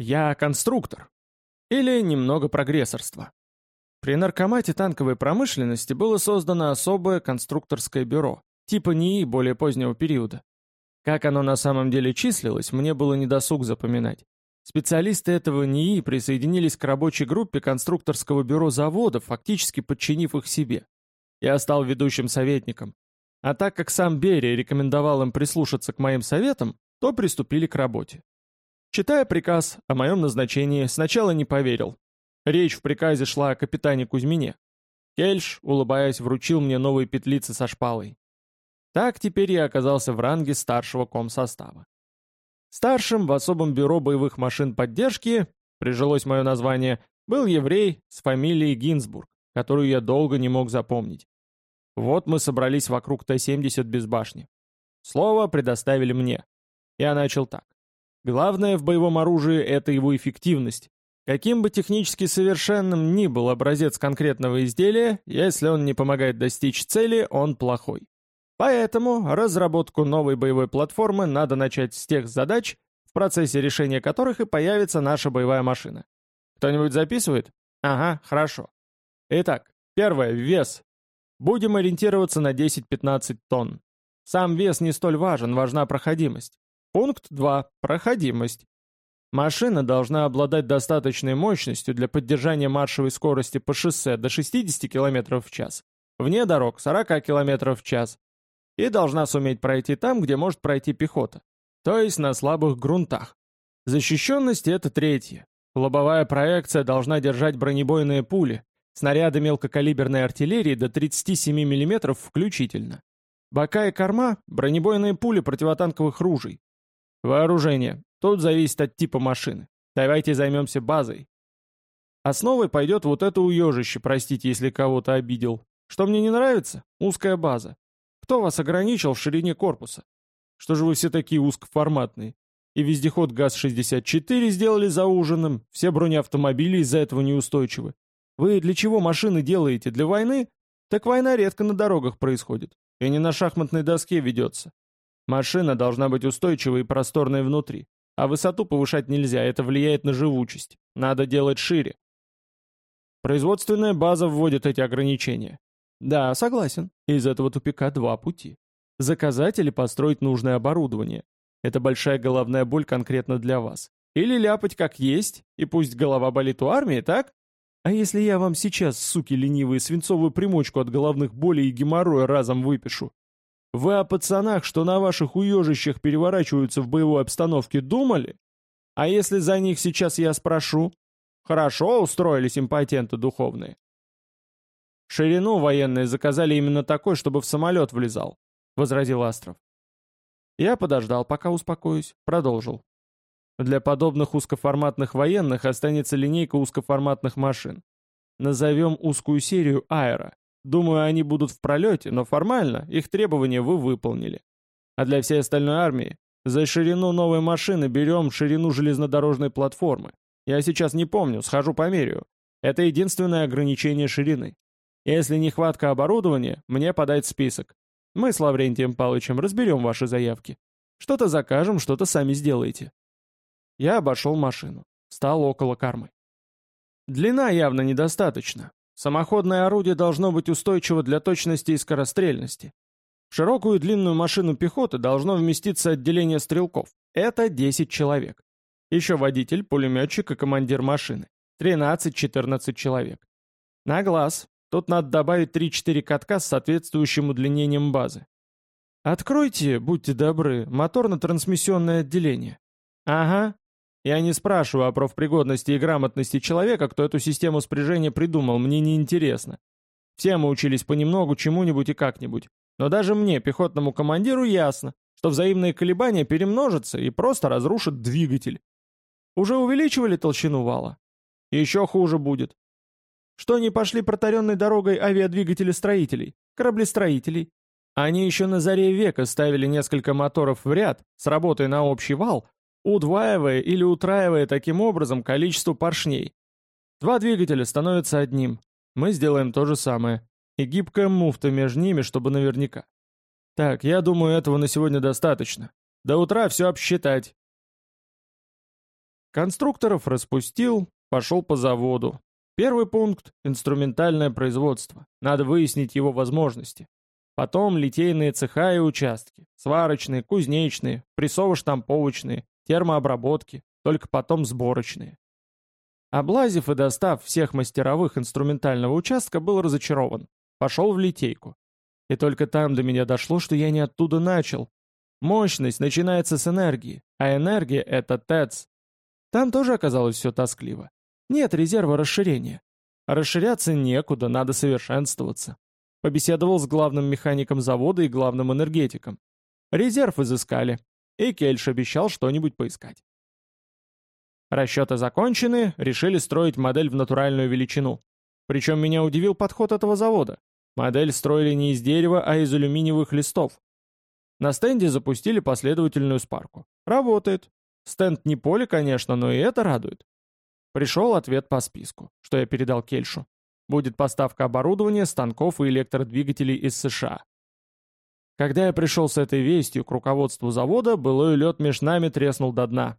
Я конструктор. Или немного прогрессорства. При наркомате танковой промышленности было создано особое конструкторское бюро, типа НИИ более позднего периода. Как оно на самом деле числилось, мне было недосуг запоминать. Специалисты этого НИИ присоединились к рабочей группе конструкторского бюро завода, фактически подчинив их себе. Я стал ведущим советником. А так как сам Берия рекомендовал им прислушаться к моим советам, то приступили к работе. Читая приказ о моем назначении, сначала не поверил. Речь в приказе шла о капитане Кузьмине. Кельш, улыбаясь, вручил мне новые петлицы со шпалой. Так теперь я оказался в ранге старшего комсостава. Старшим в особом бюро боевых машин поддержки, прижилось мое название, был еврей с фамилией Гинзбург, которую я долго не мог запомнить. Вот мы собрались вокруг Т-70 без башни. Слово предоставили мне. Я начал так. Главное в боевом оружии — это его эффективность. Каким бы технически совершенным ни был образец конкретного изделия, если он не помогает достичь цели, он плохой. Поэтому разработку новой боевой платформы надо начать с тех задач, в процессе решения которых и появится наша боевая машина. Кто-нибудь записывает? Ага, хорошо. Итак, первое — вес. Будем ориентироваться на 10-15 тонн. Сам вес не столь важен, важна проходимость. Пункт 2. Проходимость. Машина должна обладать достаточной мощностью для поддержания маршевой скорости по шоссе до 60 км в час, вне дорог 40 км в час, и должна суметь пройти там, где может пройти пехота, то есть на слабых грунтах. Защищенность — это третье. Лобовая проекция должна держать бронебойные пули, снаряды мелкокалиберной артиллерии до 37 мм включительно. Бока и корма — бронебойные пули противотанковых ружей. Вооружение. Тут зависит от типа машины. Давайте займемся базой. Основой пойдет вот это уежище, простите, если кого-то обидел. Что мне не нравится? Узкая база. Кто вас ограничил в ширине корпуса? Что же вы все такие узкоформатные? И вездеход ГАЗ-64 сделали за ужином, все бронеавтомобили из-за этого неустойчивы. Вы для чего машины делаете? Для войны? Так война редко на дорогах происходит. И не на шахматной доске ведется. Машина должна быть устойчивой и просторной внутри. А высоту повышать нельзя, это влияет на живучесть. Надо делать шире. Производственная база вводит эти ограничения. Да, согласен. Из этого тупика два пути. Заказать или построить нужное оборудование. Это большая головная боль конкретно для вас. Или ляпать как есть, и пусть голова болит у армии, так? А если я вам сейчас, суки ленивые, свинцовую примочку от головных болей и геморроя разом выпишу? Вы о пацанах, что на ваших уежищах переворачиваются в боевой обстановке, думали? А если за них сейчас я спрошу? Хорошо устроились импотенты духовные. Ширину военные заказали именно такой, чтобы в самолет влезал, — возразил Астров. Я подождал, пока успокоюсь, продолжил. Для подобных узкоформатных военных останется линейка узкоформатных машин. Назовем узкую серию «Аэро». Думаю, они будут в пролете, но формально их требования вы выполнили. А для всей остальной армии за ширину новой машины берем ширину железнодорожной платформы. Я сейчас не помню, схожу померяю. Это единственное ограничение ширины. Если нехватка оборудования, мне подать список. Мы с Лаврентием Павловичем разберем ваши заявки. Что-то закажем, что-то сами сделаете. Я обошел машину. Стал около кормы. Длина явно недостаточно. Самоходное орудие должно быть устойчиво для точности и скорострельности. В широкую длинную машину пехоты должно вместиться отделение стрелков. Это 10 человек. Еще водитель, пулеметчик и командир машины. 13-14 человек. На глаз. Тут надо добавить 3-4 катка с соответствующим удлинением базы. Откройте, будьте добры, моторно-трансмиссионное отделение. Ага. Я не спрашиваю о профпригодности и грамотности человека, кто эту систему спряжения придумал, мне не интересно. Все мы учились понемногу чему-нибудь и как-нибудь. Но даже мне, пехотному командиру, ясно, что взаимные колебания перемножатся и просто разрушат двигатель. Уже увеличивали толщину вала? Еще хуже будет. Что не пошли протаренной дорогой авиадвигатели-строителей, кораблестроителей? Они еще на заре века ставили несколько моторов в ряд с на общий вал, удваивая или утраивая таким образом количество поршней. Два двигателя становятся одним. Мы сделаем то же самое. И гибкая муфта между ними, чтобы наверняка. Так, я думаю, этого на сегодня достаточно. До утра все обсчитать. Конструкторов распустил, пошел по заводу. Первый пункт — инструментальное производство. Надо выяснить его возможности. Потом литейные цеха и участки, сварочные, кузнечные, прессово-штамповочные, термообработки, только потом сборочные. Облазив и достав всех мастеровых инструментального участка, был разочарован. Пошел в литейку. И только там до меня дошло, что я не оттуда начал. Мощность начинается с энергии, а энергия — это ТЭЦ. Там тоже оказалось все тоскливо. Нет резерва расширения. расширяться некуда, надо совершенствоваться. Побеседовал с главным механиком завода и главным энергетиком. Резерв изыскали. И Кельш обещал что-нибудь поискать. Расчеты закончены, решили строить модель в натуральную величину. Причем меня удивил подход этого завода. Модель строили не из дерева, а из алюминиевых листов. На стенде запустили последовательную спарку. Работает. Стенд не поле, конечно, но и это радует. Пришел ответ по списку, что я передал Кельшу. Будет поставка оборудования, станков и электродвигателей из США. Когда я пришел с этой вестью к руководству завода, былой лед меж нами треснул до дна.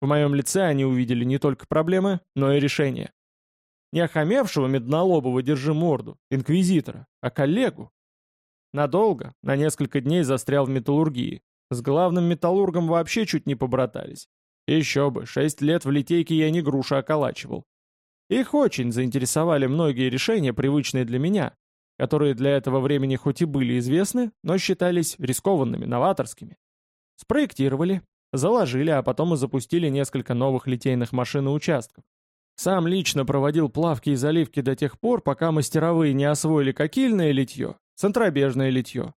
В моем лице они увидели не только проблемы, но и решения. Не охамевшего меднолобого держи морду, инквизитора, а коллегу. Надолго, на несколько дней застрял в металлургии. С главным металлургом вообще чуть не побратались. Еще бы, шесть лет в литейке я не груша околачивал. Их очень заинтересовали многие решения, привычные для меня, которые для этого времени хоть и были известны, но считались рискованными, новаторскими. Спроектировали, заложили, а потом и запустили несколько новых литейных машин и участков. Сам лично проводил плавки и заливки до тех пор, пока мастеровые не освоили кокильное литье, центробежное литье.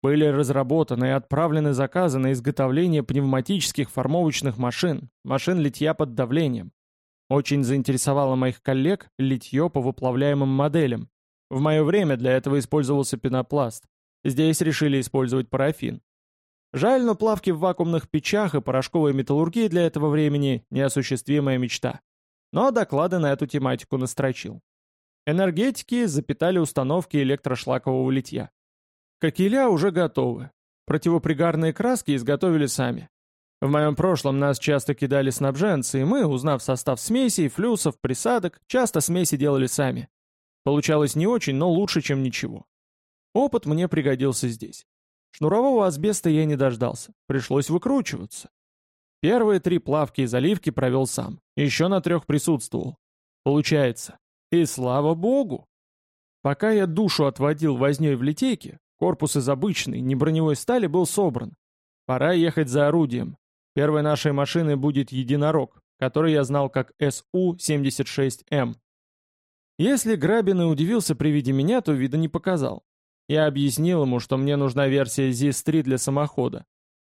Были разработаны и отправлены заказы на изготовление пневматических формовочных машин, машин литья под давлением, очень заинтересовало моих коллег литье по выплавляемым моделям. В мое время для этого использовался пенопласт. Здесь решили использовать парафин. Жаль, но плавки в вакуумных печах и порошковой металлургии для этого времени – неосуществимая мечта. Но доклады на эту тематику настрочил. Энергетики запитали установки электрошлакового литья. Кокеля уже готовы. Противопригарные краски изготовили сами. В моем прошлом нас часто кидали снабженцы, и мы, узнав состав смесей, флюсов, присадок, часто смеси делали сами. Получалось не очень, но лучше, чем ничего. Опыт мне пригодился здесь. Шнурового асбеста я не дождался, пришлось выкручиваться. Первые три плавки и заливки провел сам, еще на трех присутствовал. Получается. И слава богу! Пока я душу отводил вознёй в литейке, корпус из обычной, неброневой стали был собран. Пора ехать за орудием, Первой нашей машиной будет единорог, который я знал как СУ-76М. Если Грабин и удивился при виде меня, то вида не показал. Я объяснил ему, что мне нужна версия ZIS-3 для самохода.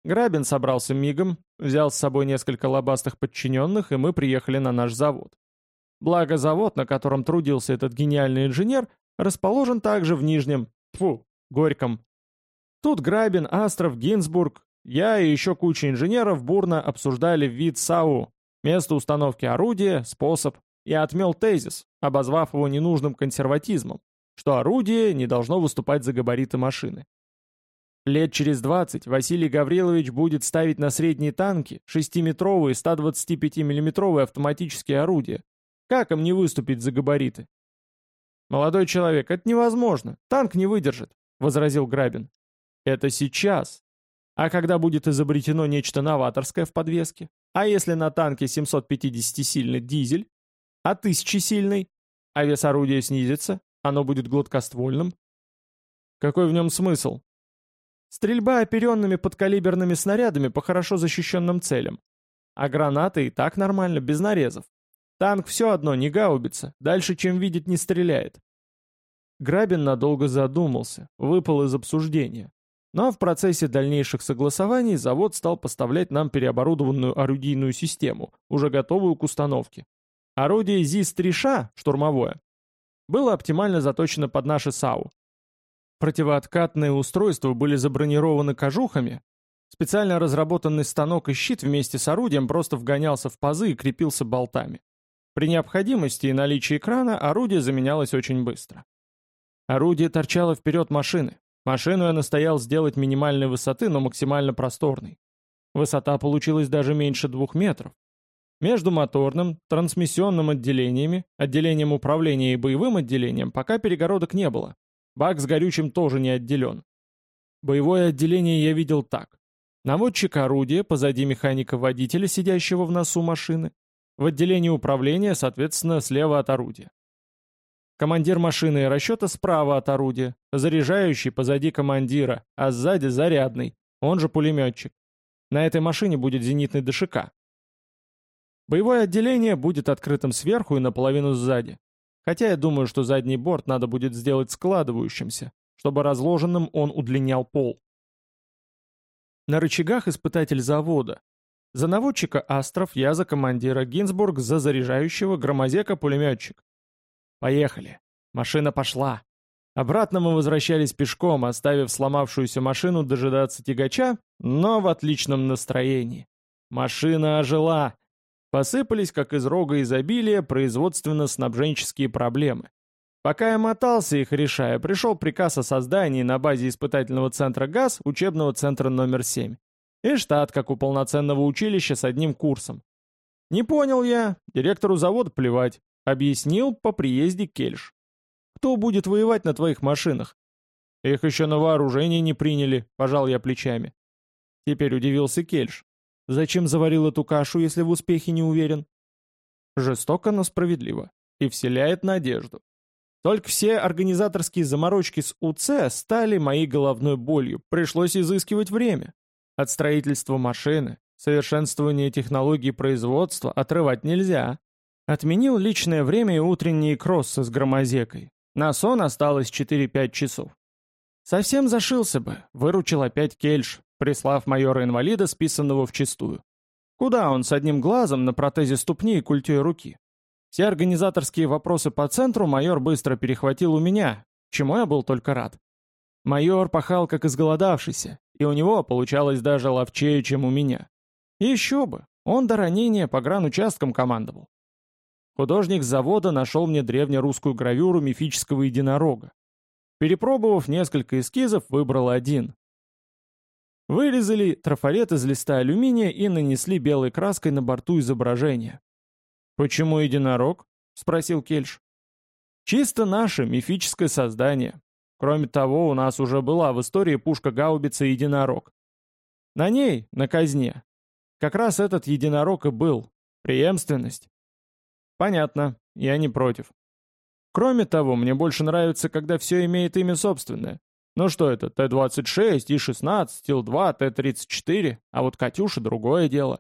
Грабин собрался мигом, взял с собой несколько лобастых подчиненных, и мы приехали на наш завод. Благо завод, на котором трудился этот гениальный инженер, расположен также в Нижнем, фу, Горьком. Тут Грабин, Астров, Гинзбург, я и еще куча инженеров бурно обсуждали вид САУ, место установки орудия, способ. Я отмел тезис, обозвав его ненужным консерватизмом, что орудие не должно выступать за габариты машины. Лет через 20 Василий Гаврилович будет ставить на средние танки 6-метровые 125 миллиметровые автоматические орудия. Как им не выступить за габариты? «Молодой человек, это невозможно. Танк не выдержит», — возразил Грабин. «Это сейчас. А когда будет изобретено нечто новаторское в подвеске? А если на танке 750-сильный дизель? А 1000-сильный? А вес орудия снизится? Оно будет гладкоствольным? Какой в нем смысл? Стрельба оперенными подкалиберными снарядами по хорошо защищенным целям. А гранаты и так нормально, без нарезов. Танк все одно, не гаубица, дальше, чем видит, не стреляет. Грабин надолго задумался, выпал из обсуждения. Но в процессе дальнейших согласований завод стал поставлять нам переоборудованную орудийную систему, уже готовую к установке. Орудие ЗИС-3Ш, штурмовое, было оптимально заточено под наши САУ. Противооткатные устройства были забронированы кожухами, специально разработанный станок и щит вместе с орудием просто вгонялся в пазы и крепился болтами. При необходимости и наличии экрана орудие заменялось очень быстро. Орудие торчало вперед машины, Машину я настоял сделать минимальной высоты, но максимально просторной. Высота получилась даже меньше двух метров. Между моторным, трансмиссионным отделениями, отделением управления и боевым отделением пока перегородок не было. Бак с горючим тоже не отделен. Боевое отделение я видел так. Наводчик орудия позади механика-водителя, сидящего в носу машины. В отделении управления, соответственно, слева от орудия. Командир машины и расчета справа от орудия, заряжающий позади командира, а сзади зарядный, он же пулеметчик. На этой машине будет зенитный ДШК. Боевое отделение будет открытым сверху и наполовину сзади. Хотя я думаю, что задний борт надо будет сделать складывающимся, чтобы разложенным он удлинял пол. На рычагах испытатель завода. За наводчика Астров, я за командира Гинзбург, за заряжающего громозека пулеметчик. Поехали. Машина пошла. Обратно мы возвращались пешком, оставив сломавшуюся машину дожидаться тягача, но в отличном настроении. Машина ожила. Посыпались, как из рога изобилия, производственно-снабженческие проблемы. Пока я мотался их решая, пришел приказ о создании на базе испытательного центра ГАЗ учебного центра номер 7. И штат, как у полноценного училища с одним курсом. Не понял я, директору завода плевать. Объяснил по приезде Кельш. Кто будет воевать на твоих машинах? Их еще на вооружение не приняли, пожал я плечами. Теперь удивился Кельш. Зачем заварил эту кашу, если в успехе не уверен? Жестоко, но справедливо. И вселяет надежду. Только все организаторские заморочки с УЦ стали моей головной болью. Пришлось изыскивать время. От строительства машины, совершенствования технологий производства отрывать нельзя. Отменил личное время и утренние кроссы с громозекой. На сон осталось 4-5 часов. Совсем зашился бы, выручил опять Кельш, прислав майора-инвалида, списанного вчистую. Куда он с одним глазом на протезе ступни и культей руки? Все организаторские вопросы по центру майор быстро перехватил у меня, чему я был только рад. Майор пахал как изголодавшийся, и у него получалось даже ловчее, чем у меня. еще бы, он до ранения по гранучасткам командовал. Художник с завода нашел мне древнерусскую гравюру мифического единорога. Перепробовав несколько эскизов, выбрал один. Вырезали трафарет из листа алюминия и нанесли белой краской на борту изображения. «Почему единорог?» — спросил Кельш. «Чисто наше мифическое создание. Кроме того, у нас уже была в истории пушка-гаубица «Единорог». На ней, на казне, как раз этот единорог и был. Преемственность. Понятно, я не против. Кроме того, мне больше нравится, когда все имеет имя собственное. Ну что это, Т-26, И-16, Стил-2, Т-34, а вот Катюша другое дело.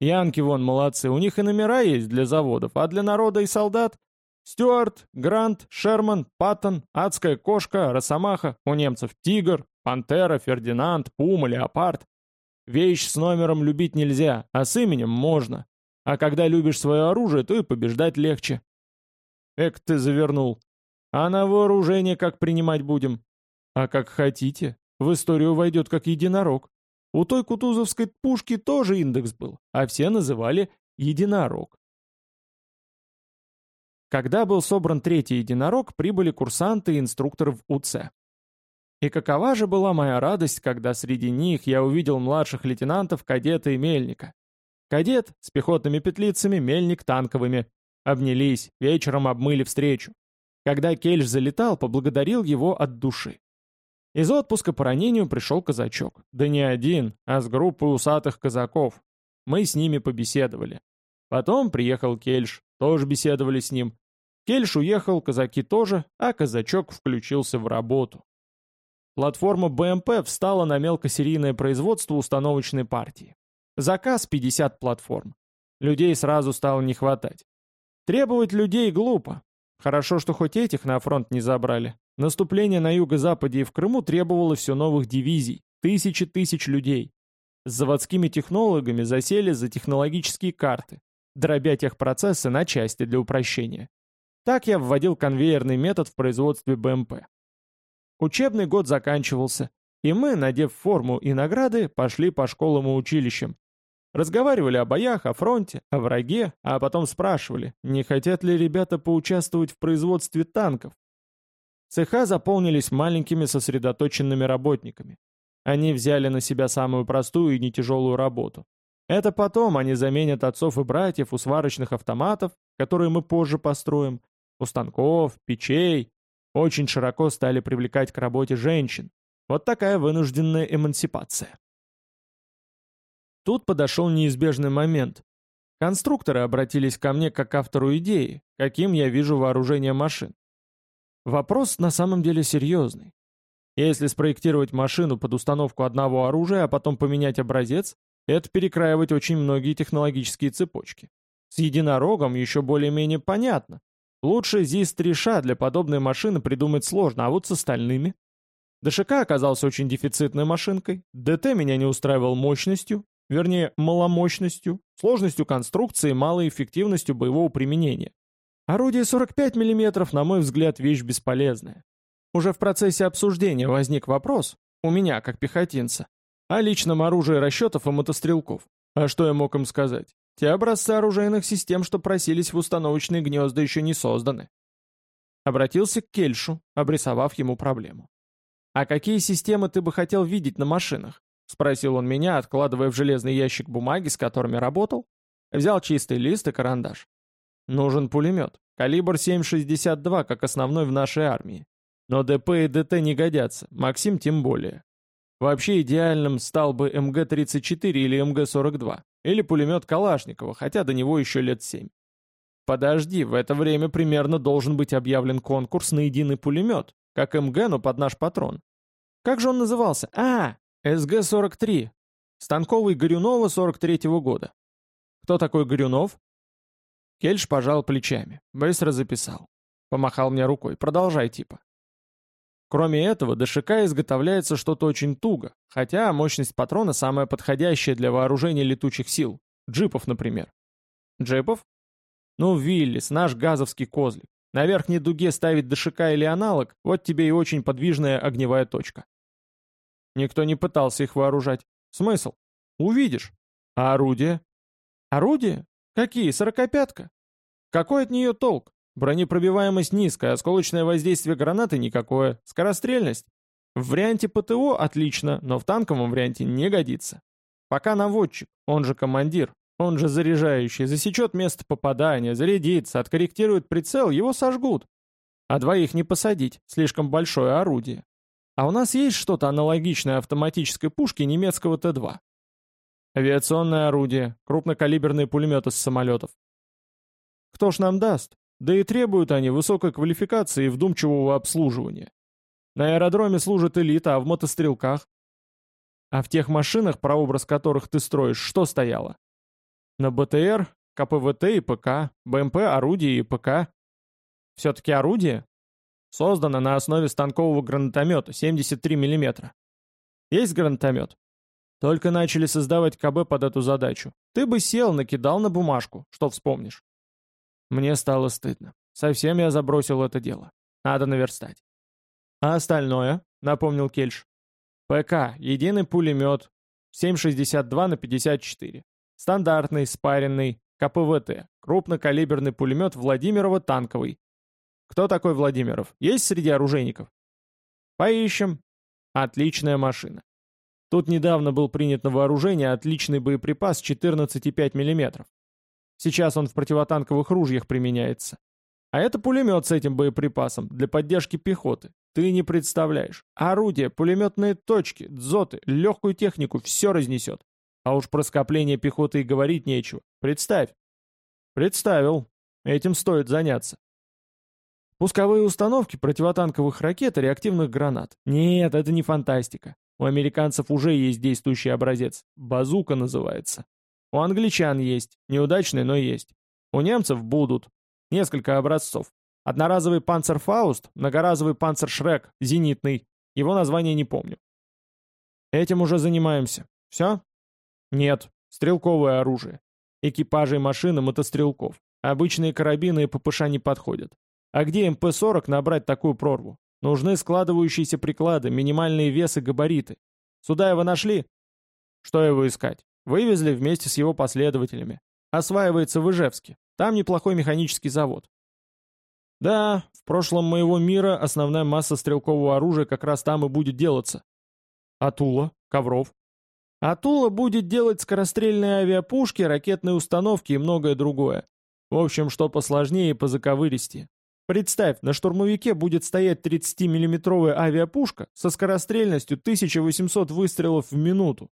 Янки вон молодцы, у них и номера есть для заводов, а для народа и солдат Стюарт, Грант, Шерман, Паттон, Адская кошка, Росомаха, у немцев Тигр, Пантера, Фердинанд, Пума, Леопард. Вещь с номером любить нельзя, а с именем можно. А когда любишь свое оружие, то и побеждать легче. Эк ты завернул. А на вооружение как принимать будем? А как хотите. В историю войдет как единорог. У той кутузовской пушки тоже индекс был, а все называли единорог. Когда был собран третий единорог, прибыли курсанты и инструкторы в УЦ. И какова же была моя радость, когда среди них я увидел младших лейтенантов, кадета и мельника. Кадет с пехотными петлицами, мельник танковыми. Обнялись, вечером обмыли встречу. Когда Кельш залетал, поблагодарил его от души. Из отпуска по ранению пришел казачок. Да не один, а с группой усатых казаков. Мы с ними побеседовали. Потом приехал Кельш, тоже беседовали с ним. Кельш уехал, казаки тоже, а казачок включился в работу. Платформа БМП встала на мелкосерийное производство установочной партии. Заказ 50 платформ. Людей сразу стало не хватать. Требовать людей глупо. Хорошо, что хоть этих на фронт не забрали. Наступление на юго-западе и в Крыму требовало все новых дивизий, тысячи тысяч людей. С заводскими технологами засели за технологические карты, дробя техпроцессы на части для упрощения. Так я вводил конвейерный метод в производстве БМП. Учебный год заканчивался, и мы, надев форму и награды, пошли по школам и училищам, Разговаривали о боях, о фронте, о враге, а потом спрашивали, не хотят ли ребята поучаствовать в производстве танков. Цеха заполнились маленькими сосредоточенными работниками. Они взяли на себя самую простую и нетяжелую работу. Это потом они заменят отцов и братьев у сварочных автоматов, которые мы позже построим, у станков, печей. Очень широко стали привлекать к работе женщин. Вот такая вынужденная эмансипация. Тут подошел неизбежный момент. Конструкторы обратились ко мне как автору идеи, каким я вижу вооружение машин. Вопрос на самом деле серьезный. Если спроектировать машину под установку одного оружия, а потом поменять образец, это перекраивать очень многие технологические цепочки. С единорогом еще более-менее понятно. Лучше ЗИС-3Ш для подобной машины придумать сложно, а вот с остальными... ДШК оказался очень дефицитной машинкой, ДТ меня не устраивал мощностью, вернее, маломощностью, сложностью конструкции и малой эффективностью боевого применения. Орудие 45 мм, на мой взгляд, вещь бесполезная. Уже в процессе обсуждения возник вопрос, у меня, как пехотинца, о личном оружии расчетов и мотострелков. А что я мог им сказать? Те образцы оружейных систем, что просились в установочные гнезда, еще не созданы. Обратился к Кельшу, обрисовав ему проблему. «А какие системы ты бы хотел видеть на машинах?» — спросил он меня, откладывая в железный ящик бумаги, с которыми работал. Взял чистый лист и карандаш. «Нужен пулемет. Калибр 7,62, как основной в нашей армии. Но ДП и ДТ не годятся, Максим тем более. Вообще идеальным стал бы МГ-34 или МГ-42, или пулемет Калашникова, хотя до него еще лет 7. Подожди, в это время примерно должен быть объявлен конкурс на единый пулемет, как МГ, но под наш патрон. Как же он назывался? А, СГ-43. Станковый Горюнова 43-го года. Кто такой Горюнов? Кельш пожал плечами, быстро записал. Помахал мне рукой. Продолжай типа. Кроме этого, ДШК изготовляется что-то очень туго, хотя мощность патрона самая подходящая для вооружения летучих сил. Джипов, например. Джипов? Ну, Виллис, наш газовский козлик. На верхней дуге ставить ДШК или аналог, вот тебе и очень подвижная огневая точка. Никто не пытался их вооружать. Смысл? Увидишь. А орудия? Орудия? Какие? Сорокопятка? Какой от нее толк? Бронепробиваемость низкая, осколочное воздействие гранаты никакое, скорострельность. В варианте ПТО отлично, но в танковом варианте не годится. Пока наводчик, он же командир, он же заряжающий, засечет место попадания, зарядится, откорректирует прицел, его сожгут. А двоих не посадить, слишком большое орудие. А у нас есть что-то аналогичное автоматической пушке немецкого Т-2. Авиационное орудие, крупнокалиберные пулеметы с самолетов. Кто ж нам даст? Да и требуют они высокой квалификации и вдумчивого обслуживания. На аэродроме служит элита, а в мотострелках? А в тех машинах, прообраз которых ты строишь, что стояло? На БТР, КПВТ и ПК, БМП, орудие и ПК. Все-таки орудие? Создано на основе станкового гранатомета 73 мм. Есть гранатомет? Только начали создавать КБ под эту задачу. Ты бы сел, накидал на бумажку, что вспомнишь. Мне стало стыдно. Совсем я забросил это дело. Надо наверстать. А остальное, напомнил Кельш. ПК, единый пулемет, 7,62 на 54. Стандартный, спаренный, КПВТ, крупнокалиберный пулемет Владимирова танковый. Кто такой Владимиров? Есть среди оружейников? Поищем. Отличная машина. Тут недавно был принят на вооружение отличный боеприпас 14,5 мм. Сейчас он в противотанковых ружьях применяется. А это пулемет с этим боеприпасом для поддержки пехоты. Ты не представляешь. Орудия, пулеметные точки, дзоты, легкую технику — все разнесет. А уж про скопление пехоты и говорить нечего. Представь. Представил. Этим стоит заняться. Пусковые установки противотанковых ракет и реактивных гранат. Нет, это не фантастика. У американцев уже есть действующий образец. Базука называется. У англичан есть, неудачные, но есть. У немцев будут. Несколько образцов. Одноразовый панцерфауст, многоразовый панцершрек, зенитный. Его название не помню. Этим уже занимаемся. Все? Нет. Стрелковое оружие. Экипажи и машины мотострелков. Обычные карабины и ППШ не подходят. А где МП-40 набрать такую прорву? Нужны складывающиеся приклады, минимальные весы, габариты. Сюда его нашли? Что его искать? Вывезли вместе с его последователями. Осваивается в Ижевске. Там неплохой механический завод. Да, в прошлом моего мира основная масса стрелкового оружия как раз там и будет делаться. А Тула? Ковров? А Тула будет делать скорострельные авиапушки, ракетные установки и многое другое. В общем, что посложнее и позаковыристее. Представь, на штурмовике будет стоять 30-миллиметровая авиапушка со скорострельностью 1800 выстрелов в минуту.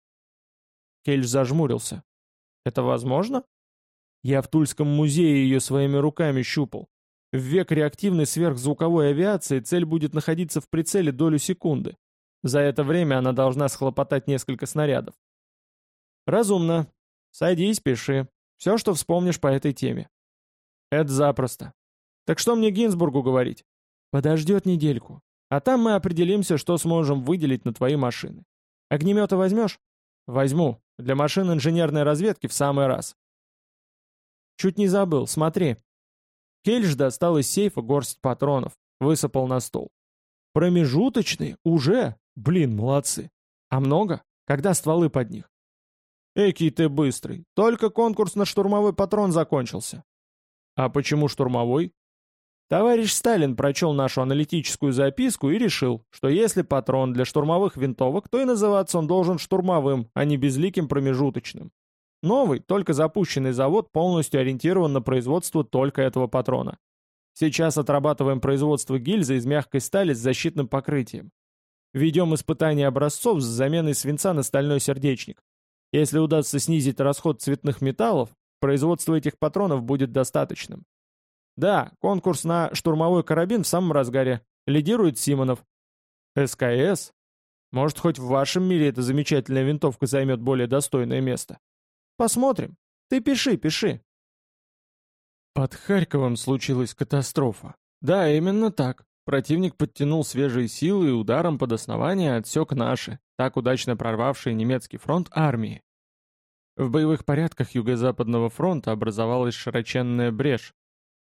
Кельч зажмурился. Это возможно? Я в Тульском музее ее своими руками щупал. В век реактивной сверхзвуковой авиации цель будет находиться в прицеле долю секунды. За это время она должна схлопотать несколько снарядов. Разумно. Садись, пиши. Все, что вспомнишь по этой теме. Это запросто. Так что мне Гинзбургу говорить? Подождет недельку. А там мы определимся, что сможем выделить на твои машины. Огнеметы возьмешь? Возьму. Для машин инженерной разведки в самый раз. Чуть не забыл, смотри. Кельш достал из сейфа горсть патронов, высыпал на стол. Промежуточные? Уже? Блин, молодцы. А много? Когда стволы под них? Экий ты быстрый. Только конкурс на штурмовой патрон закончился. А почему штурмовой? Товарищ Сталин прочел нашу аналитическую записку и решил, что если патрон для штурмовых винтовок, то и называться он должен штурмовым, а не безликим промежуточным. Новый, только запущенный завод полностью ориентирован на производство только этого патрона. Сейчас отрабатываем производство гильзы из мягкой стали с защитным покрытием. Ведем испытания образцов с заменой свинца на стальной сердечник. Если удастся снизить расход цветных металлов, производство этих патронов будет достаточным. Да, конкурс на штурмовой карабин в самом разгаре. Лидирует Симонов. СКС? Может, хоть в вашем мире эта замечательная винтовка займет более достойное место? Посмотрим. Ты пиши, пиши. Под Харьковом случилась катастрофа. Да, именно так. Противник подтянул свежие силы и ударом под основание отсек наши, так удачно прорвавшие немецкий фронт армии. В боевых порядках Юго-Западного фронта образовалась широченная брешь,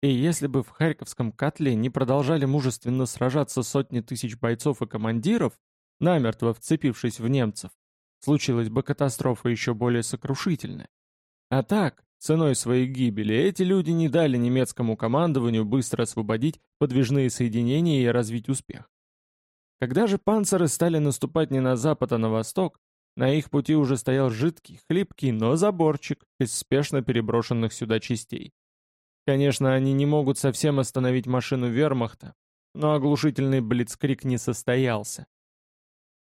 и если бы в Харьковском котле не продолжали мужественно сражаться сотни тысяч бойцов и командиров, намертво вцепившись в немцев, случилась бы катастрофа еще более сокрушительная. А так, ценой своей гибели, эти люди не дали немецкому командованию быстро освободить подвижные соединения и развить успех. Когда же панциры стали наступать не на запад, а на восток, на их пути уже стоял жидкий, хлипкий, но заборчик из спешно переброшенных сюда частей. Конечно, они не могут совсем остановить машину вермахта, но оглушительный блицкрик не состоялся.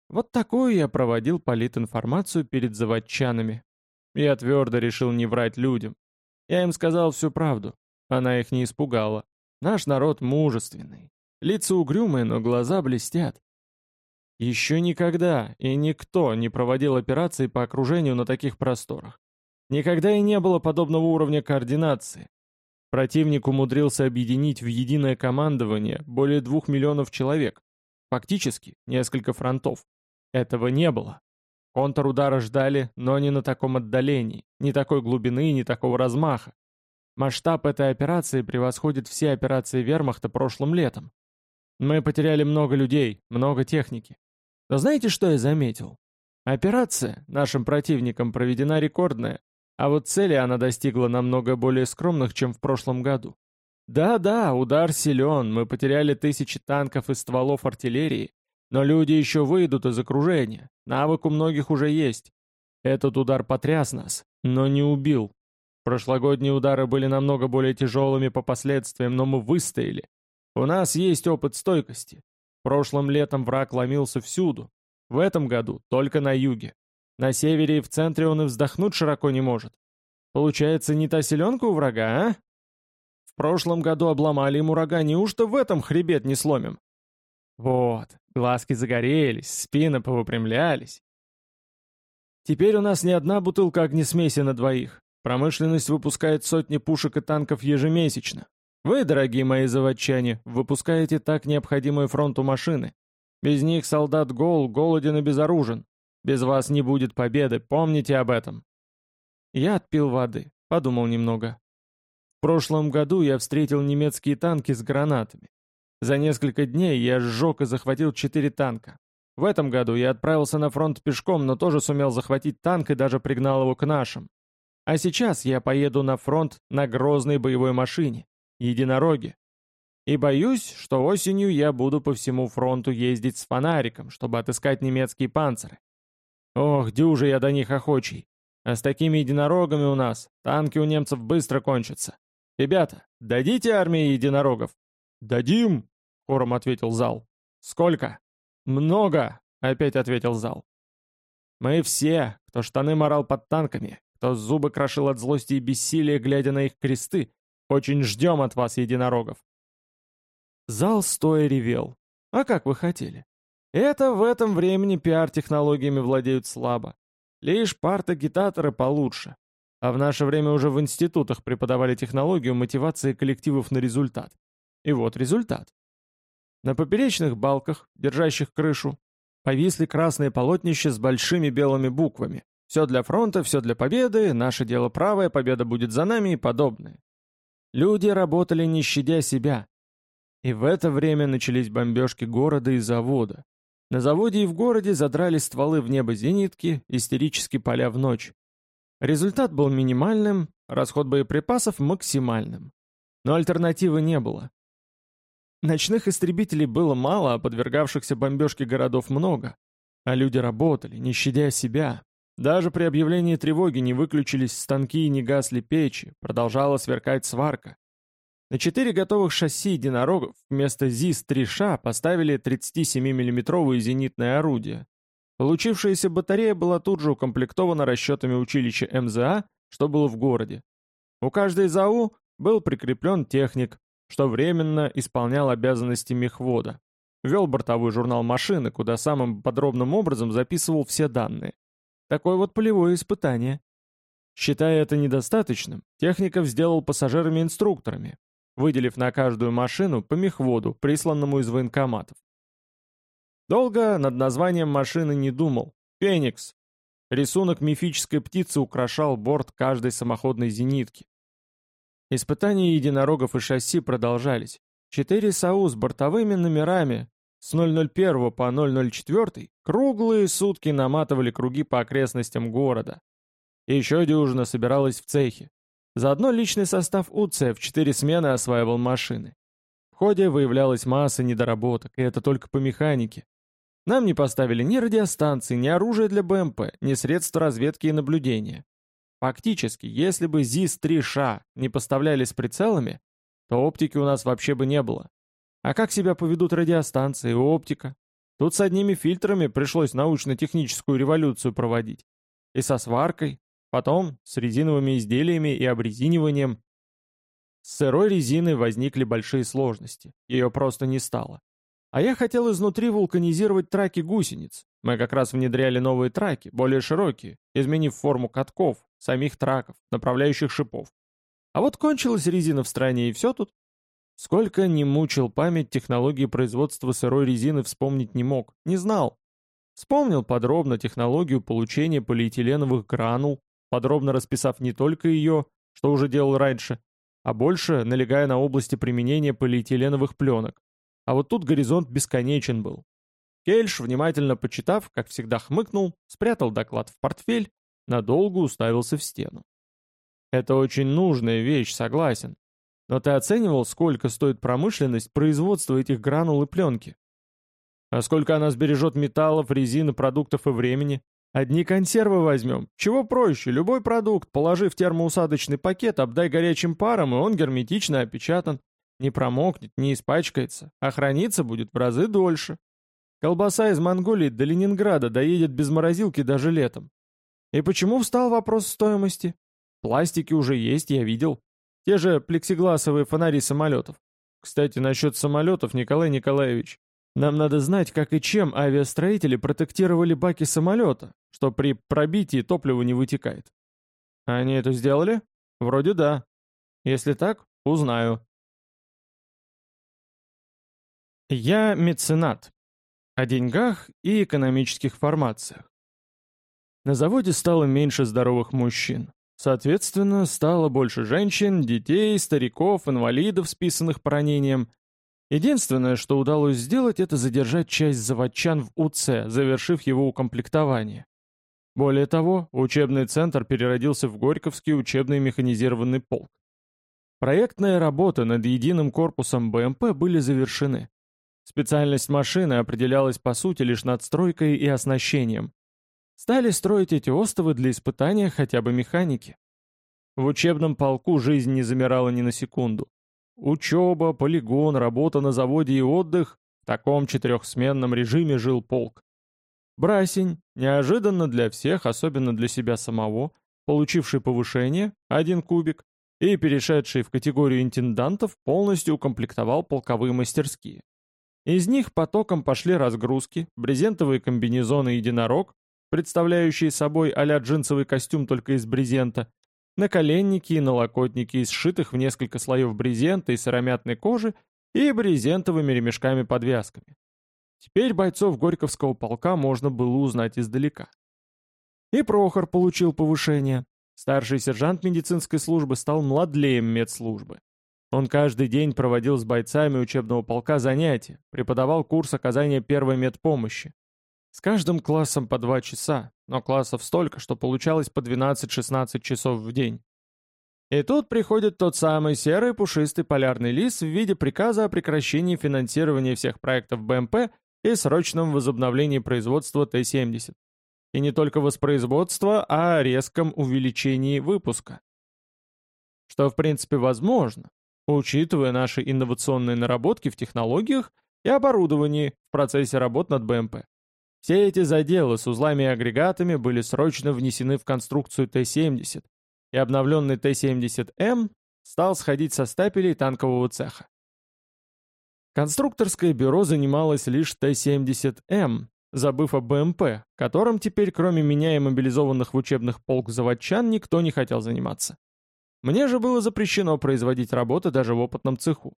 Вот такую я проводил политинформацию перед заводчанами. Я твердо решил не врать людям. Я им сказал всю правду. Она их не испугала. Наш народ мужественный. Лица угрюмые, но глаза блестят. Еще никогда и никто не проводил операции по окружению на таких просторах. Никогда и не было подобного уровня координации. Противник умудрился объединить в единое командование более двух миллионов человек. Фактически, несколько фронтов. Этого не было. Контрудара ждали, но не на таком отдалении, ни такой глубины и ни такого размаха. Масштаб этой операции превосходит все операции вермахта прошлым летом. Мы потеряли много людей, много техники. Но знаете, что я заметил? Операция нашим противникам проведена рекордная, а вот цели она достигла намного более скромных, чем в прошлом году. Да-да, удар силен, мы потеряли тысячи танков и стволов артиллерии, но люди еще выйдут из окружения, навык у многих уже есть. Этот удар потряс нас, но не убил. Прошлогодние удары были намного более тяжелыми по последствиям, но мы выстояли. У нас есть опыт стойкости. Прошлым летом враг ломился всюду. В этом году только на юге. На севере и в центре он и вздохнуть широко не может. Получается, не та селенка у врага, а? В прошлом году обломали ему рога, неужто в этом хребет не сломим? Вот, глазки загорелись, спины повыпрямлялись. Теперь у нас не одна бутылка огнесмеси на двоих. Промышленность выпускает сотни пушек и танков ежемесячно. Вы, дорогие мои заводчане, выпускаете так необходимые фронту машины. Без них солдат гол, голоден и безоружен. Без вас не будет победы, помните об этом. Я отпил воды, подумал немного. В прошлом году я встретил немецкие танки с гранатами. За несколько дней я сжег и захватил четыре танка. В этом году я отправился на фронт пешком, но тоже сумел захватить танк и даже пригнал его к нашим. А сейчас я поеду на фронт на грозной боевой машине, единороге. И боюсь, что осенью я буду по всему фронту ездить с фонариком, чтобы отыскать немецкие панциры. Ох, дюжи я до них охочий. А с такими единорогами у нас танки у немцев быстро кончатся. Ребята, дадите армии единорогов? Дадим, хором ответил зал. Сколько? Много, опять ответил зал. Мы все, кто штаны морал под танками, кто зубы крошил от злости и бессилия, глядя на их кресты, очень ждем от вас единорогов. Зал стоя ревел. А как вы хотели? Это в этом времени пиар-технологиями владеют слабо. Лишь партагитаторы получше. А в наше время уже в институтах преподавали технологию мотивации коллективов на результат. И вот результат. На поперечных балках, держащих крышу, повисли красные полотнища с большими белыми буквами. Все для фронта, все для победы, наше дело правое, победа будет за нами и подобное. Люди работали не щадя себя. И в это время начались бомбежки города и завода. На заводе и в городе задрали стволы в небо зенитки, истерически поля в ночь. Результат был минимальным, расход боеприпасов максимальным. Но альтернативы не было. Ночных истребителей было мало, а подвергавшихся бомбежке городов много. А люди работали, не щадя себя. Даже при объявлении тревоги не выключились станки и не гасли печи, продолжала сверкать сварка. На четыре готовых шасси единорогов вместо ЗИС-3Ш поставили 37 миллиметровые зенитные орудия. Получившаяся батарея была тут же укомплектована расчетами училища МЗА, что было в городе. У каждой ЗАУ был прикреплен техник, что временно исполнял обязанности мехвода. Вел бортовой журнал машины, куда самым подробным образом записывал все данные. Такое вот полевое испытание. Считая это недостаточным, техников сделал пассажирами-инструкторами, выделив на каждую машину по мехводу, присланному из военкоматов. Долго над названием машины не думал. «Феникс». Рисунок мифической птицы украшал борт каждой самоходной зенитки. Испытания единорогов и шасси продолжались. Четыре САУ с бортовыми номерами с 001 по 004 круглые сутки наматывали круги по окрестностям города. Еще дюжина собиралась в цехе. Заодно личный состав УЦ в четыре смены осваивал машины. В ходе выявлялась масса недоработок, и это только по механике. Нам не поставили ни радиостанции, ни оружия для БМП, ни средства разведки и наблюдения. Фактически, если бы ЗИС-3Ш не поставляли с прицелами, то оптики у нас вообще бы не было. А как себя поведут радиостанции и оптика? Тут с одними фильтрами пришлось научно-техническую революцию проводить. И со сваркой, Потом с резиновыми изделиями и обрезиниванием. С сырой резиной возникли большие сложности. Ее просто не стало. А я хотел изнутри вулканизировать траки гусениц. Мы как раз внедряли новые траки, более широкие, изменив форму катков, самих траков, направляющих шипов. А вот кончилась резина в стране, и все тут. Сколько не мучил память технологии производства сырой резины вспомнить не мог, не знал. Вспомнил подробно технологию получения полиэтиленовых гранул, подробно расписав не только ее, что уже делал раньше, а больше налегая на области применения полиэтиленовых пленок. А вот тут горизонт бесконечен был. Кельш, внимательно почитав, как всегда хмыкнул, спрятал доклад в портфель, надолго уставился в стену. Это очень нужная вещь, согласен. Но ты оценивал, сколько стоит промышленность производства этих гранул и пленки? А сколько она сбережет металлов, резины, продуктов и времени? Одни консервы возьмем. Чего проще, любой продукт, положи в термоусадочный пакет, обдай горячим паром, и он герметично опечатан. Не промокнет, не испачкается, а храниться будет в разы дольше. Колбаса из Монголии до Ленинграда доедет без морозилки даже летом. И почему встал вопрос стоимости? Пластики уже есть, я видел. Те же плексигласовые фонари самолетов. Кстати, насчет самолетов, Николай Николаевич, нам надо знать, как и чем авиастроители протектировали баки самолета, что при пробитии топливо не вытекает. Они это сделали? Вроде да. Если так, узнаю. Я меценат. О деньгах и экономических формациях. На заводе стало меньше здоровых мужчин. Соответственно, стало больше женщин, детей, стариков, инвалидов, списанных по ранениям, Единственное, что удалось сделать, это задержать часть заводчан в УЦ, завершив его укомплектование. Более того, учебный центр переродился в Горьковский учебный механизированный полк. Проектные работы над единым корпусом БМП были завершены. Специальность машины определялась по сути лишь надстройкой и оснащением. Стали строить эти остовы для испытания хотя бы механики. В учебном полку жизнь не замирала ни на секунду. Учеба, полигон, работа на заводе и отдых — в таком четырехсменном режиме жил полк. Брасень, неожиданно для всех, особенно для себя самого, получивший повышение, один кубик, и перешедший в категорию интендантов, полностью укомплектовал полковые мастерские. Из них потоком пошли разгрузки, брезентовые комбинезоны «Единорог», представляющие собой а джинсовый костюм только из брезента, наколенники и налокотники из сшитых в несколько слоев брезента и сыромятной кожи и брезентовыми ремешками-подвязками. Теперь бойцов Горьковского полка можно было узнать издалека. И Прохор получил повышение. Старший сержант медицинской службы стал младлеем медслужбы. Он каждый день проводил с бойцами учебного полка занятия, преподавал курс оказания первой медпомощи. С каждым классом по два часа, но классов столько, что получалось по 12-16 часов в день. И тут приходит тот самый серый пушистый полярный лис в виде приказа о прекращении финансирования всех проектов БМП и срочном возобновлении производства Т-70. И не только воспроизводства, а о резком увеличении выпуска. Что в принципе возможно, учитывая наши инновационные наработки в технологиях и оборудовании в процессе работ над БМП. Все эти заделы с узлами и агрегатами были срочно внесены в конструкцию Т-70, и обновленный Т-70М стал сходить со стапелей танкового цеха. Конструкторское бюро занималось лишь Т-70М, забыв о БМП, которым теперь кроме меня и мобилизованных в учебных полк заводчан никто не хотел заниматься. Мне же было запрещено производить работы даже в опытном цеху.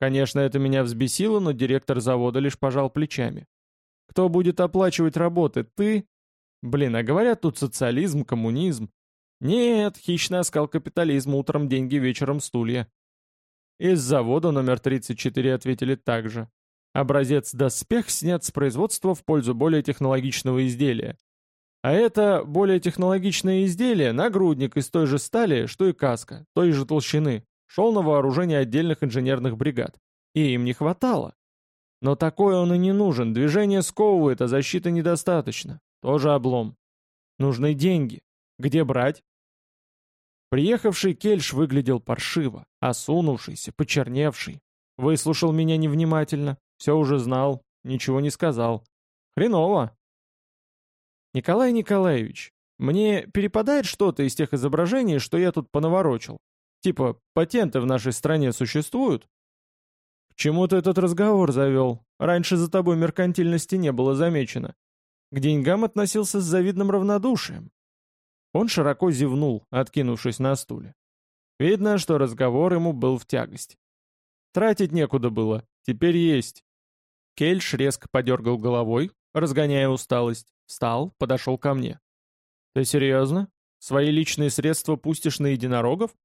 Конечно, это меня взбесило, но директор завода лишь пожал плечами. Кто будет оплачивать работы, ты? Блин, а говорят тут социализм, коммунизм. Нет, хищный оскал капитализма, утром деньги, вечером стулья. Из завода номер 34 ответили так же. Образец доспех снят с производства в пользу более технологичного изделия. А это более технологичное изделие, нагрудник из той же стали, что и каска, той же толщины, шел на вооружение отдельных инженерных бригад. И им не хватало. Но такой он и не нужен, движение сковывает, а защиты недостаточно. Тоже облом. Нужны деньги. Где брать? Приехавший Кельш выглядел паршиво, осунувшийся, почерневший. Выслушал меня невнимательно, все уже знал, ничего не сказал. Хреново. Николай Николаевич, мне перепадает что-то из тех изображений, что я тут понаворочил? Типа, патенты в нашей стране существуют? К чему ты этот разговор завел? Раньше за тобой меркантильности не было замечено. К деньгам относился с завидным равнодушием. Он широко зевнул, откинувшись на стуле. Видно, что разговор ему был в тягость. Тратить некуда было, теперь есть. Кельш резко подергал головой, разгоняя усталость, встал, подошел ко мне. «Ты серьезно? Свои личные средства пустишь на единорогов?»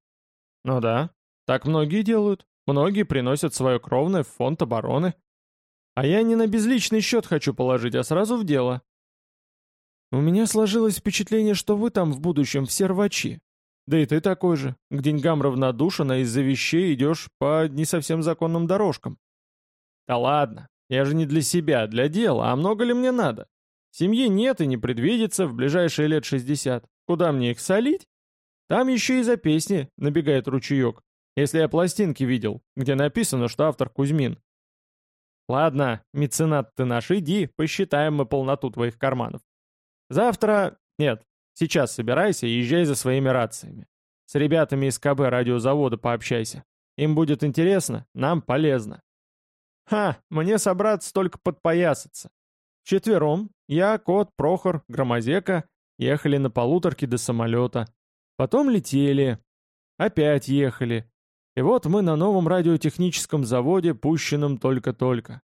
«Ну да, так многие делают. Многие приносят свое кровное в фонд обороны. А я не на безличный счет хочу положить, а сразу в дело. У меня сложилось впечатление, что вы там в будущем все рвачи. Да и ты такой же. К деньгам равнодушен, а из-за вещей идешь по не совсем законным дорожкам. Да ладно, я же не для себя, для дела, а много ли мне надо? Семьи нет и не предвидится в ближайшие лет 60. Куда мне их солить? Там еще и за песни набегает ручеек. Если я пластинки видел, где написано, что автор Кузьмин. Ладно, меценат ты наш, иди, посчитаем мы полноту твоих карманов. Завтра... Нет, сейчас собирайся и езжай за своими рациями. С ребятами из КБ радиозавода пообщайся. Им будет интересно, нам полезно. Ха, мне собраться только подпоясаться. Четвером, я, Кот, Прохор, Громозека, ехали на полуторке до самолета. Потом летели. Опять ехали. И вот мы на новом радиотехническом заводе, пущенном только-только.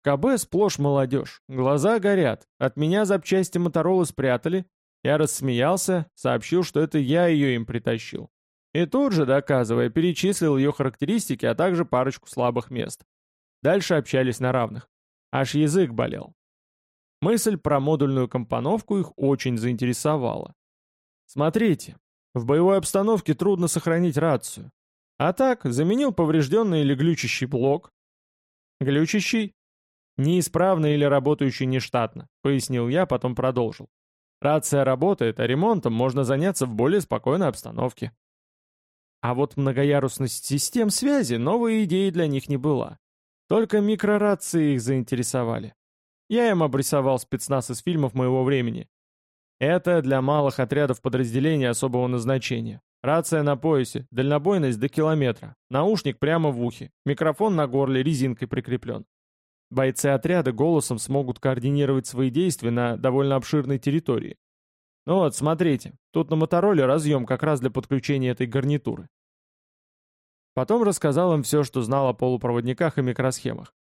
В КБ сплошь молодежь, глаза горят, от меня запчасти Моторолы спрятали. Я рассмеялся, сообщил, что это я ее им притащил. И тут же, доказывая, перечислил ее характеристики, а также парочку слабых мест. Дальше общались на равных. Аж язык болел. Мысль про модульную компоновку их очень заинтересовала. Смотрите, в боевой обстановке трудно сохранить рацию. А так, заменил поврежденный или глючащий блок. Глючащий? Неисправный или работающий нештатно, пояснил я, потом продолжил. Рация работает, а ремонтом можно заняться в более спокойной обстановке. А вот многоярусность систем связи новой идеей для них не была. Только микрорации их заинтересовали. Я им обрисовал спецназ из фильмов моего времени. Это для малых отрядов подразделений особого назначения. Рация на поясе, дальнобойность до километра, наушник прямо в ухе, микрофон на горле резинкой прикреплен. Бойцы отряда голосом смогут координировать свои действия на довольно обширной территории. Ну вот, смотрите, тут на мотороле разъем как раз для подключения этой гарнитуры. Потом рассказал им все, что знал о полупроводниках и микросхемах.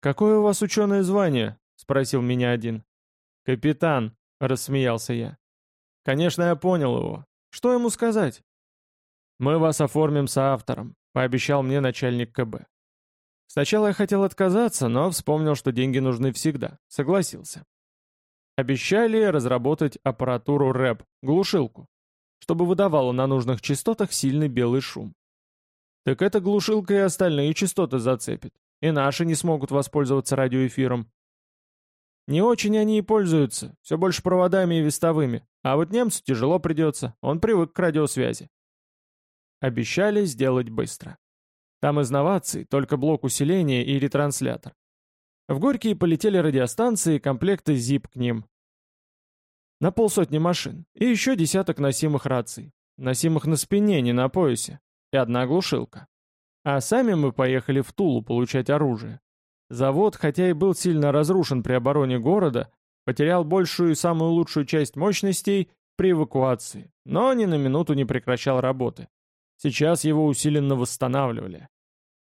«Какое у вас ученое звание?» — спросил меня один. «Капитан», — рассмеялся я. «Конечно, я понял его. Что ему сказать?» «Мы вас оформим соавтором», — пообещал мне начальник КБ. Сначала я хотел отказаться, но вспомнил, что деньги нужны всегда. Согласился. Обещали разработать аппаратуру РЭП, глушилку, чтобы выдавала на нужных частотах сильный белый шум. Так эта глушилка и остальные частоты зацепит, и наши не смогут воспользоваться радиоэфиром. Не очень они и пользуются, все больше проводами и вестовыми, а вот немцу тяжело придется, он привык к радиосвязи. Обещали сделать быстро. Там из новаций только блок усиления и ретранслятор. В Горькие полетели радиостанции и комплекты ZIP к ним. На полсотни машин. И еще десяток носимых раций. Носимых на спине, не на поясе. И одна глушилка. А сами мы поехали в Тулу получать оружие. Завод, хотя и был сильно разрушен при обороне города, потерял большую и самую лучшую часть мощностей при эвакуации, но ни на минуту не прекращал работы. Сейчас его усиленно восстанавливали.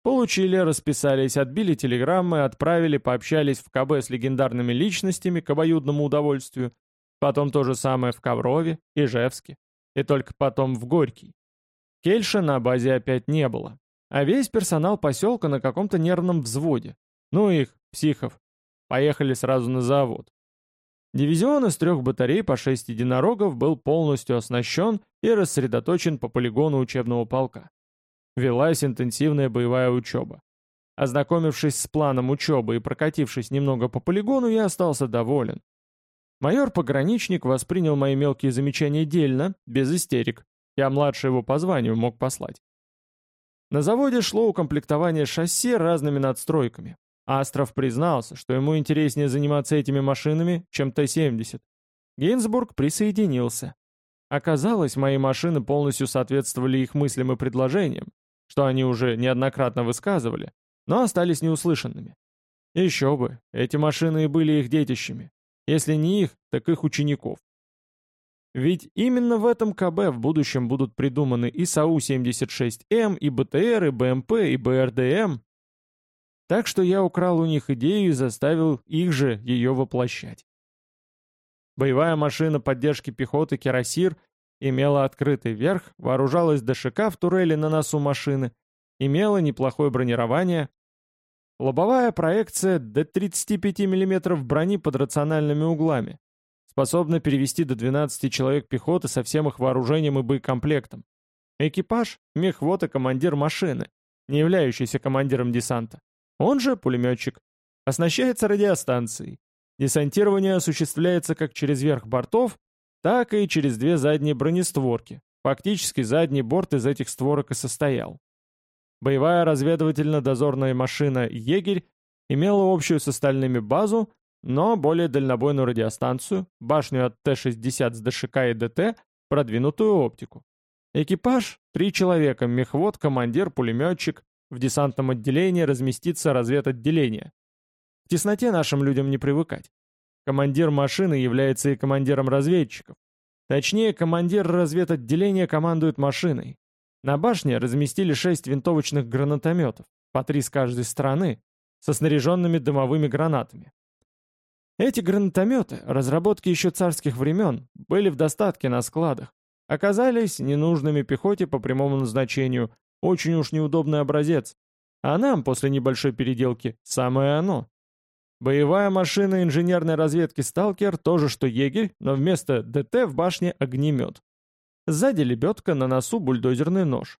Получили, расписались, отбили телеграммы, отправили, пообщались в КБ с легендарными личностями к обоюдному удовольствию, потом то же самое в Коврове, Ижевске, и только потом в Горький. Кельша на базе опять не было, а весь персонал поселка на каком-то нервном взводе. Ну их, психов. Поехали сразу на завод. Дивизион из трех батарей по шесть единорогов был полностью оснащен и рассредоточен по полигону учебного полка велась интенсивная боевая учеба. Ознакомившись с планом учебы и прокатившись немного по полигону, я остался доволен. Майор-пограничник воспринял мои мелкие замечания дельно, без истерик. Я младше его по званию мог послать. На заводе шло укомплектование шасси разными надстройками. Астров признался, что ему интереснее заниматься этими машинами, чем Т-70. Гейнсбург присоединился. Оказалось, мои машины полностью соответствовали их мыслям и предложениям, что они уже неоднократно высказывали, но остались неуслышанными. Еще бы, эти машины и были их детищами. Если не их, так их учеников. Ведь именно в этом КБ в будущем будут придуманы и САУ-76М, и БТР, и БМП, и БРДМ. Так что я украл у них идею и заставил их же ее воплощать. Боевая машина поддержки пехоты «Кирасир» имела открытый верх, вооружалась ДШК в турели на носу машины, имела неплохое бронирование. Лобовая проекция до 35 мм брони под рациональными углами, способна перевести до 12 человек пехоты со всем их вооружением и боекомплектом. Экипаж — мехвод и командир машины, не являющийся командиром десанта. Он же пулеметчик. Оснащается радиостанцией. Десантирование осуществляется как через верх бортов, так и через две задние бронестворки. Фактически задний борт из этих створок и состоял. Боевая разведывательно-дозорная машина «Егерь» имела общую с остальными базу, но более дальнобойную радиостанцию, башню от Т-60 с ДШК и ДТ, продвинутую оптику. Экипаж — три человека, мехвод, командир, пулеметчик, в десантном отделении разместится разведотделение. В тесноте нашим людям не привыкать. Командир машины является и командиром разведчиков. Точнее, командир разведотделения командует машиной. На башне разместили шесть винтовочных гранатометов, по три с каждой стороны, со снаряженными дымовыми гранатами. Эти гранатометы, разработки еще царских времен, были в достатке на складах, оказались ненужными пехоте по прямому назначению, очень уж неудобный образец, а нам после небольшой переделки самое оно. Боевая машина инженерной разведки «Сталкер» тоже что егерь, но вместо ДТ в башне огнемет. Сзади лебедка, на носу бульдозерный нож.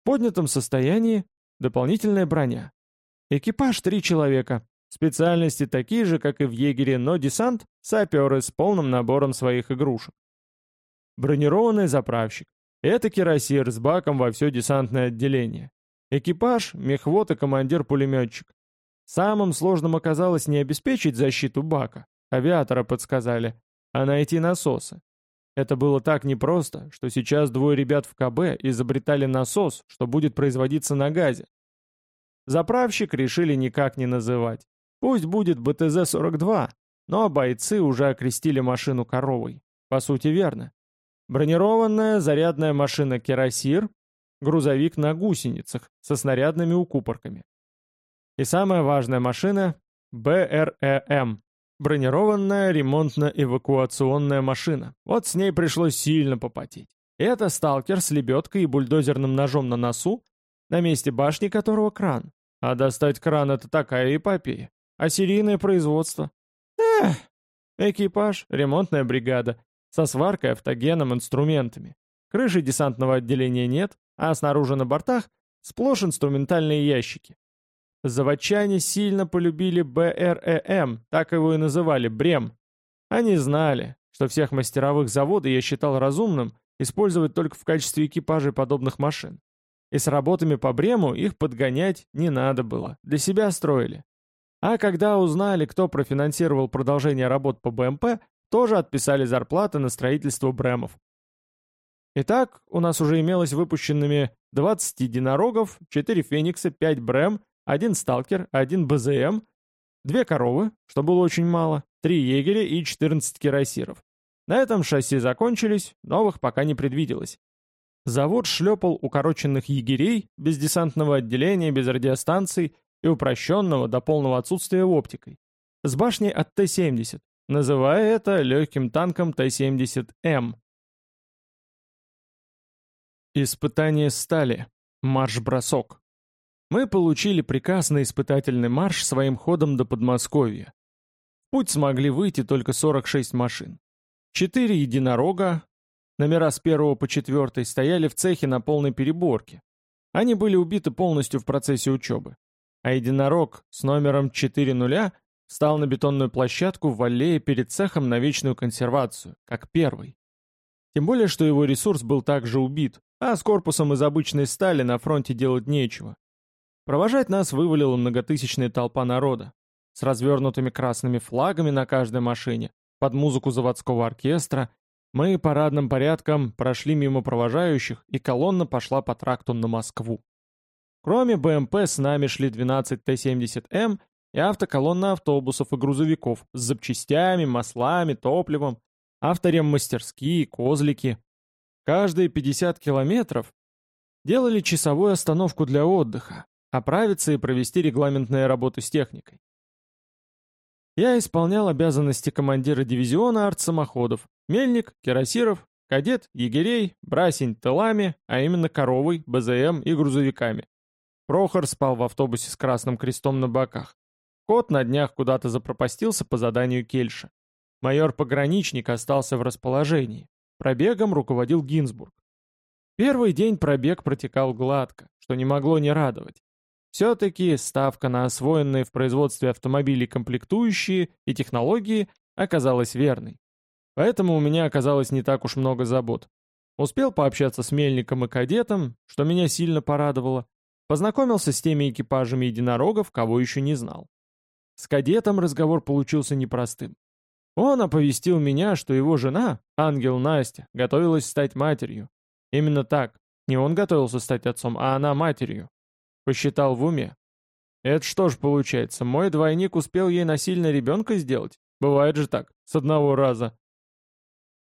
В поднятом состоянии дополнительная броня. Экипаж три человека. Специальности такие же, как и в егере, но десант — саперы с полным набором своих игрушек. Бронированный заправщик. Это кирасир с баком во все десантное отделение. Экипаж, мехвод и командир-пулеметчик. Самым сложным оказалось не обеспечить защиту бака, авиатора подсказали, а найти насосы. Это было так непросто, что сейчас двое ребят в КБ изобретали насос, что будет производиться на газе. Заправщик решили никак не называть. Пусть будет БТЗ-42, но бойцы уже окрестили машину коровой. По сути, верно. Бронированная зарядная машина «Керосир», грузовик на гусеницах со снарядными укупорками. И самая важная машина — БРЭМ, бронированная ремонтно-эвакуационная машина. Вот с ней пришлось сильно попотеть. Это сталкер с лебедкой и бульдозерным ножом на носу, на месте башни которого кран. А достать кран — это такая эпопея. А серийное производство? Эх, экипаж, ремонтная бригада, со сваркой, автогеном, инструментами. Крыши десантного отделения нет, а снаружи на бортах сплошь инструментальные ящики. Заводчане сильно полюбили БРЭМ, так его и называли, Брем. Они знали, что всех мастеровых завода я считал разумным использовать только в качестве экипажей подобных машин. И с работами по Брему их подгонять не надо было, для себя строили. А когда узнали, кто профинансировал продолжение работ по БМП, тоже отписали зарплаты на строительство Бремов. Итак, у нас уже имелось выпущенными 20 единорогов, 4 феникса, 5 Брэм, 1 сталкер, 1 БЗМ, 2 коровы, что было очень мало, 3 егеря и 14 кирасиров. На этом шасси закончились, новых пока не предвиделось. Завод шлепал укороченных егерей, без десантного отделения, без радиостанций и упрощенного до полного отсутствия оптикой. С башней от Т-70, называя это легким танком Т-70М. Испытание стали. Марш-бросок. Мы получили приказ на испытательный марш своим ходом до Подмосковья. В путь смогли выйти только 46 машин. Четыре единорога, номера с первого по четвертый, стояли в цехе на полной переборке. Они были убиты полностью в процессе учебы. А единорог с номером 4.0 встал на бетонную площадку в аллее перед цехом на вечную консервацию, как первый. Тем более, что его ресурс был также убит, а с корпусом из обычной стали на фронте делать нечего. Провожать нас вывалила многотысячная толпа народа, с развернутыми красными флагами на каждой машине, под музыку заводского оркестра. Мы парадным порядком прошли мимо провожающих, и колонна пошла по тракту на Москву. Кроме БМП с нами шли 12 Т-70М и автоколонна автобусов и грузовиков с запчастями, маслами, топливом, автореммастерские, козлики. Каждые 50 километров делали часовую остановку для отдыха, оправиться и провести регламентные работы с техникой. Я исполнял обязанности командира дивизиона артсамоходов, мельник, кирасиров, кадет, егерей, брасень тылами, а именно коровой, БЗМ и грузовиками. Прохор спал в автобусе с красным крестом на боках. Кот на днях куда-то запропастился по заданию Кельша. Майор-пограничник остался в расположении. Пробегом руководил Гинзбург. Первый день пробег протекал гладко, что не могло не радовать. Все-таки ставка на освоенные в производстве автомобилей комплектующие и технологии оказалась верной. Поэтому у меня оказалось не так уж много забот. Успел пообщаться с мельником и кадетом, что меня сильно порадовало. Познакомился с теми экипажами единорогов, кого еще не знал. С кадетом разговор получился непростым. Он оповестил меня, что его жена, ангел Настя, готовилась стать матерью. Именно так. Не он готовился стать отцом, а она матерью. Посчитал в уме. Это что ж получается, мой двойник успел ей насильно ребенка сделать? Бывает же так, с одного раза.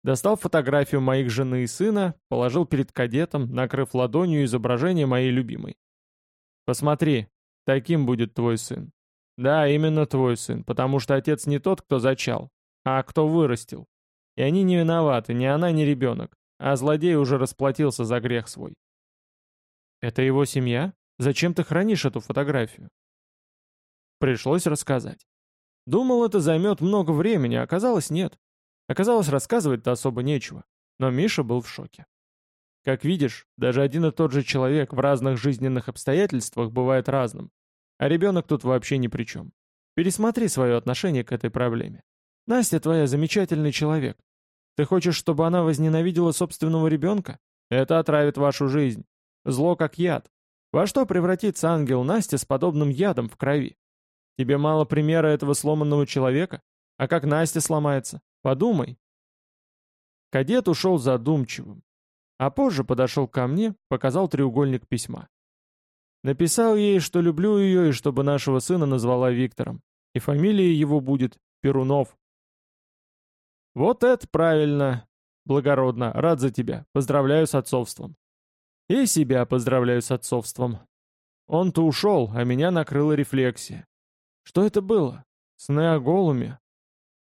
Достал фотографию моих жены и сына, положил перед кадетом, накрыв ладонью изображение моей любимой. «Посмотри, таким будет твой сын. Да, именно твой сын, потому что отец не тот, кто зачал, а кто вырастил. И они не виноваты, ни она, ни ребенок, а злодей уже расплатился за грех свой. Это его семья? Зачем ты хранишь эту фотографию? Пришлось рассказать. Думал, это займет много времени, а оказалось нет. Оказалось, рассказывать-то особо нечего. Но Миша был в шоке. Как видишь, даже один и тот же человек в разных жизненных обстоятельствах бывает разным. А ребенок тут вообще ни при чем. Пересмотри свое отношение к этой проблеме. Настя твоя замечательный человек. Ты хочешь, чтобы она возненавидела собственного ребенка? Это отравит вашу жизнь. Зло как яд. Во что превратится ангел Настя с подобным ядом в крови? Тебе мало примера этого сломанного человека? А как Настя сломается? Подумай. Кадет ушел задумчивым. А позже подошел ко мне, показал треугольник письма. Написал ей, что люблю ее и чтобы нашего сына назвала Виктором. И фамилия его будет Перунов. Вот это правильно. Благородно. Рад за тебя. Поздравляю с отцовством. И себя поздравляю с отцовством. Он-то ушел, а меня накрыла рефлексия. Что это было? Сны о Голуме?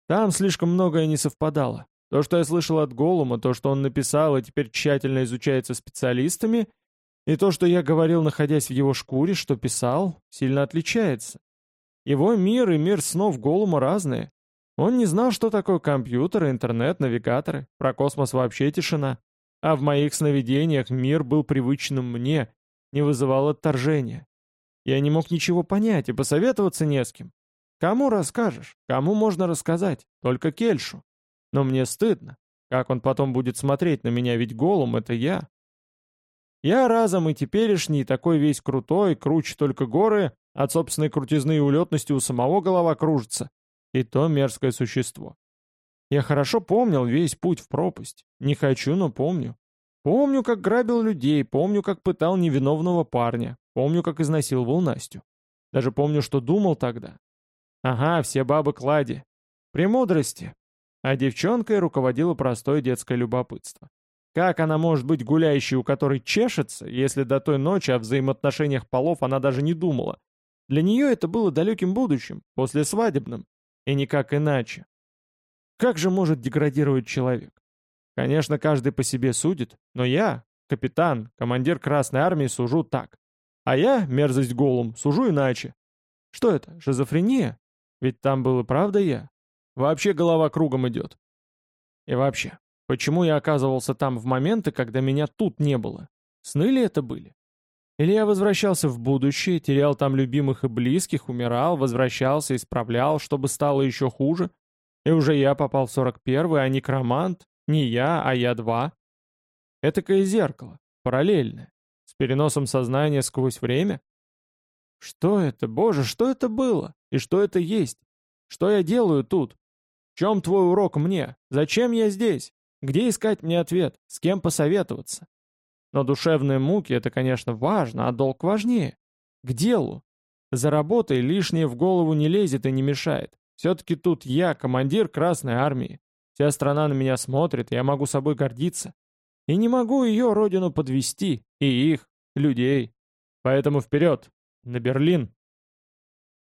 Там слишком многое не совпадало. То, что я слышал от Голума, то, что он написал и теперь тщательно изучается специалистами, и то, что я говорил, находясь в его шкуре, что писал, сильно отличается. Его мир и мир снов Голума разные. Он не знал, что такое компьютер, интернет, навигаторы, про космос вообще тишина. А в моих сновидениях мир был привычным мне, не вызывал отторжения. Я не мог ничего понять и посоветоваться не с кем. Кому расскажешь? Кому можно рассказать? Только Кельшу. Но мне стыдно. Как он потом будет смотреть на меня, ведь голым это я. Я разом и теперешний, такой весь крутой, круче только горы, от собственной крутизны и улетности у самого голова кружится. И то мерзкое существо. Я хорошо помнил весь путь в пропасть. Не хочу, но помню. Помню, как грабил людей, помню, как пытал невиновного парня, помню, как изнасиловал Настю. Даже помню, что думал тогда. Ага, все бабы клади. Премудрости. А девчонкой руководило простое детское любопытство. Как она может быть гуляющей, у которой чешется, если до той ночи о взаимоотношениях полов она даже не думала? Для нее это было далеким будущим, после свадебным, и никак иначе. Как же может деградировать человек? Конечно, каждый по себе судит, но я, капитан, командир Красной Армии, сужу так. А я, мерзость голым, сужу иначе. Что это, шизофрения? Ведь там был и правда я. Вообще голова кругом идет. И вообще, Почему я оказывался там в моменты, когда меня тут не было? Сны ли это были? Или я возвращался в будущее, терял там любимых и близких, умирал, возвращался, исправлял, чтобы стало еще хуже? И уже я попал в 41-й, а некромант? Не я, а я два? Этакое зеркало, параллельное, с переносом сознания сквозь время? Что это, боже, что это было? И что это есть? Что я делаю тут? В чем твой урок мне? Зачем я здесь? Где искать мне ответ? С кем посоветоваться? Но душевные муки — это, конечно, важно, а долг важнее. К делу. За работой лишнее в голову не лезет и не мешает. Все-таки тут я, командир Красной Армии. Вся страна на меня смотрит, я могу собой гордиться. И не могу ее родину подвести, и их, людей. Поэтому вперед, на Берлин.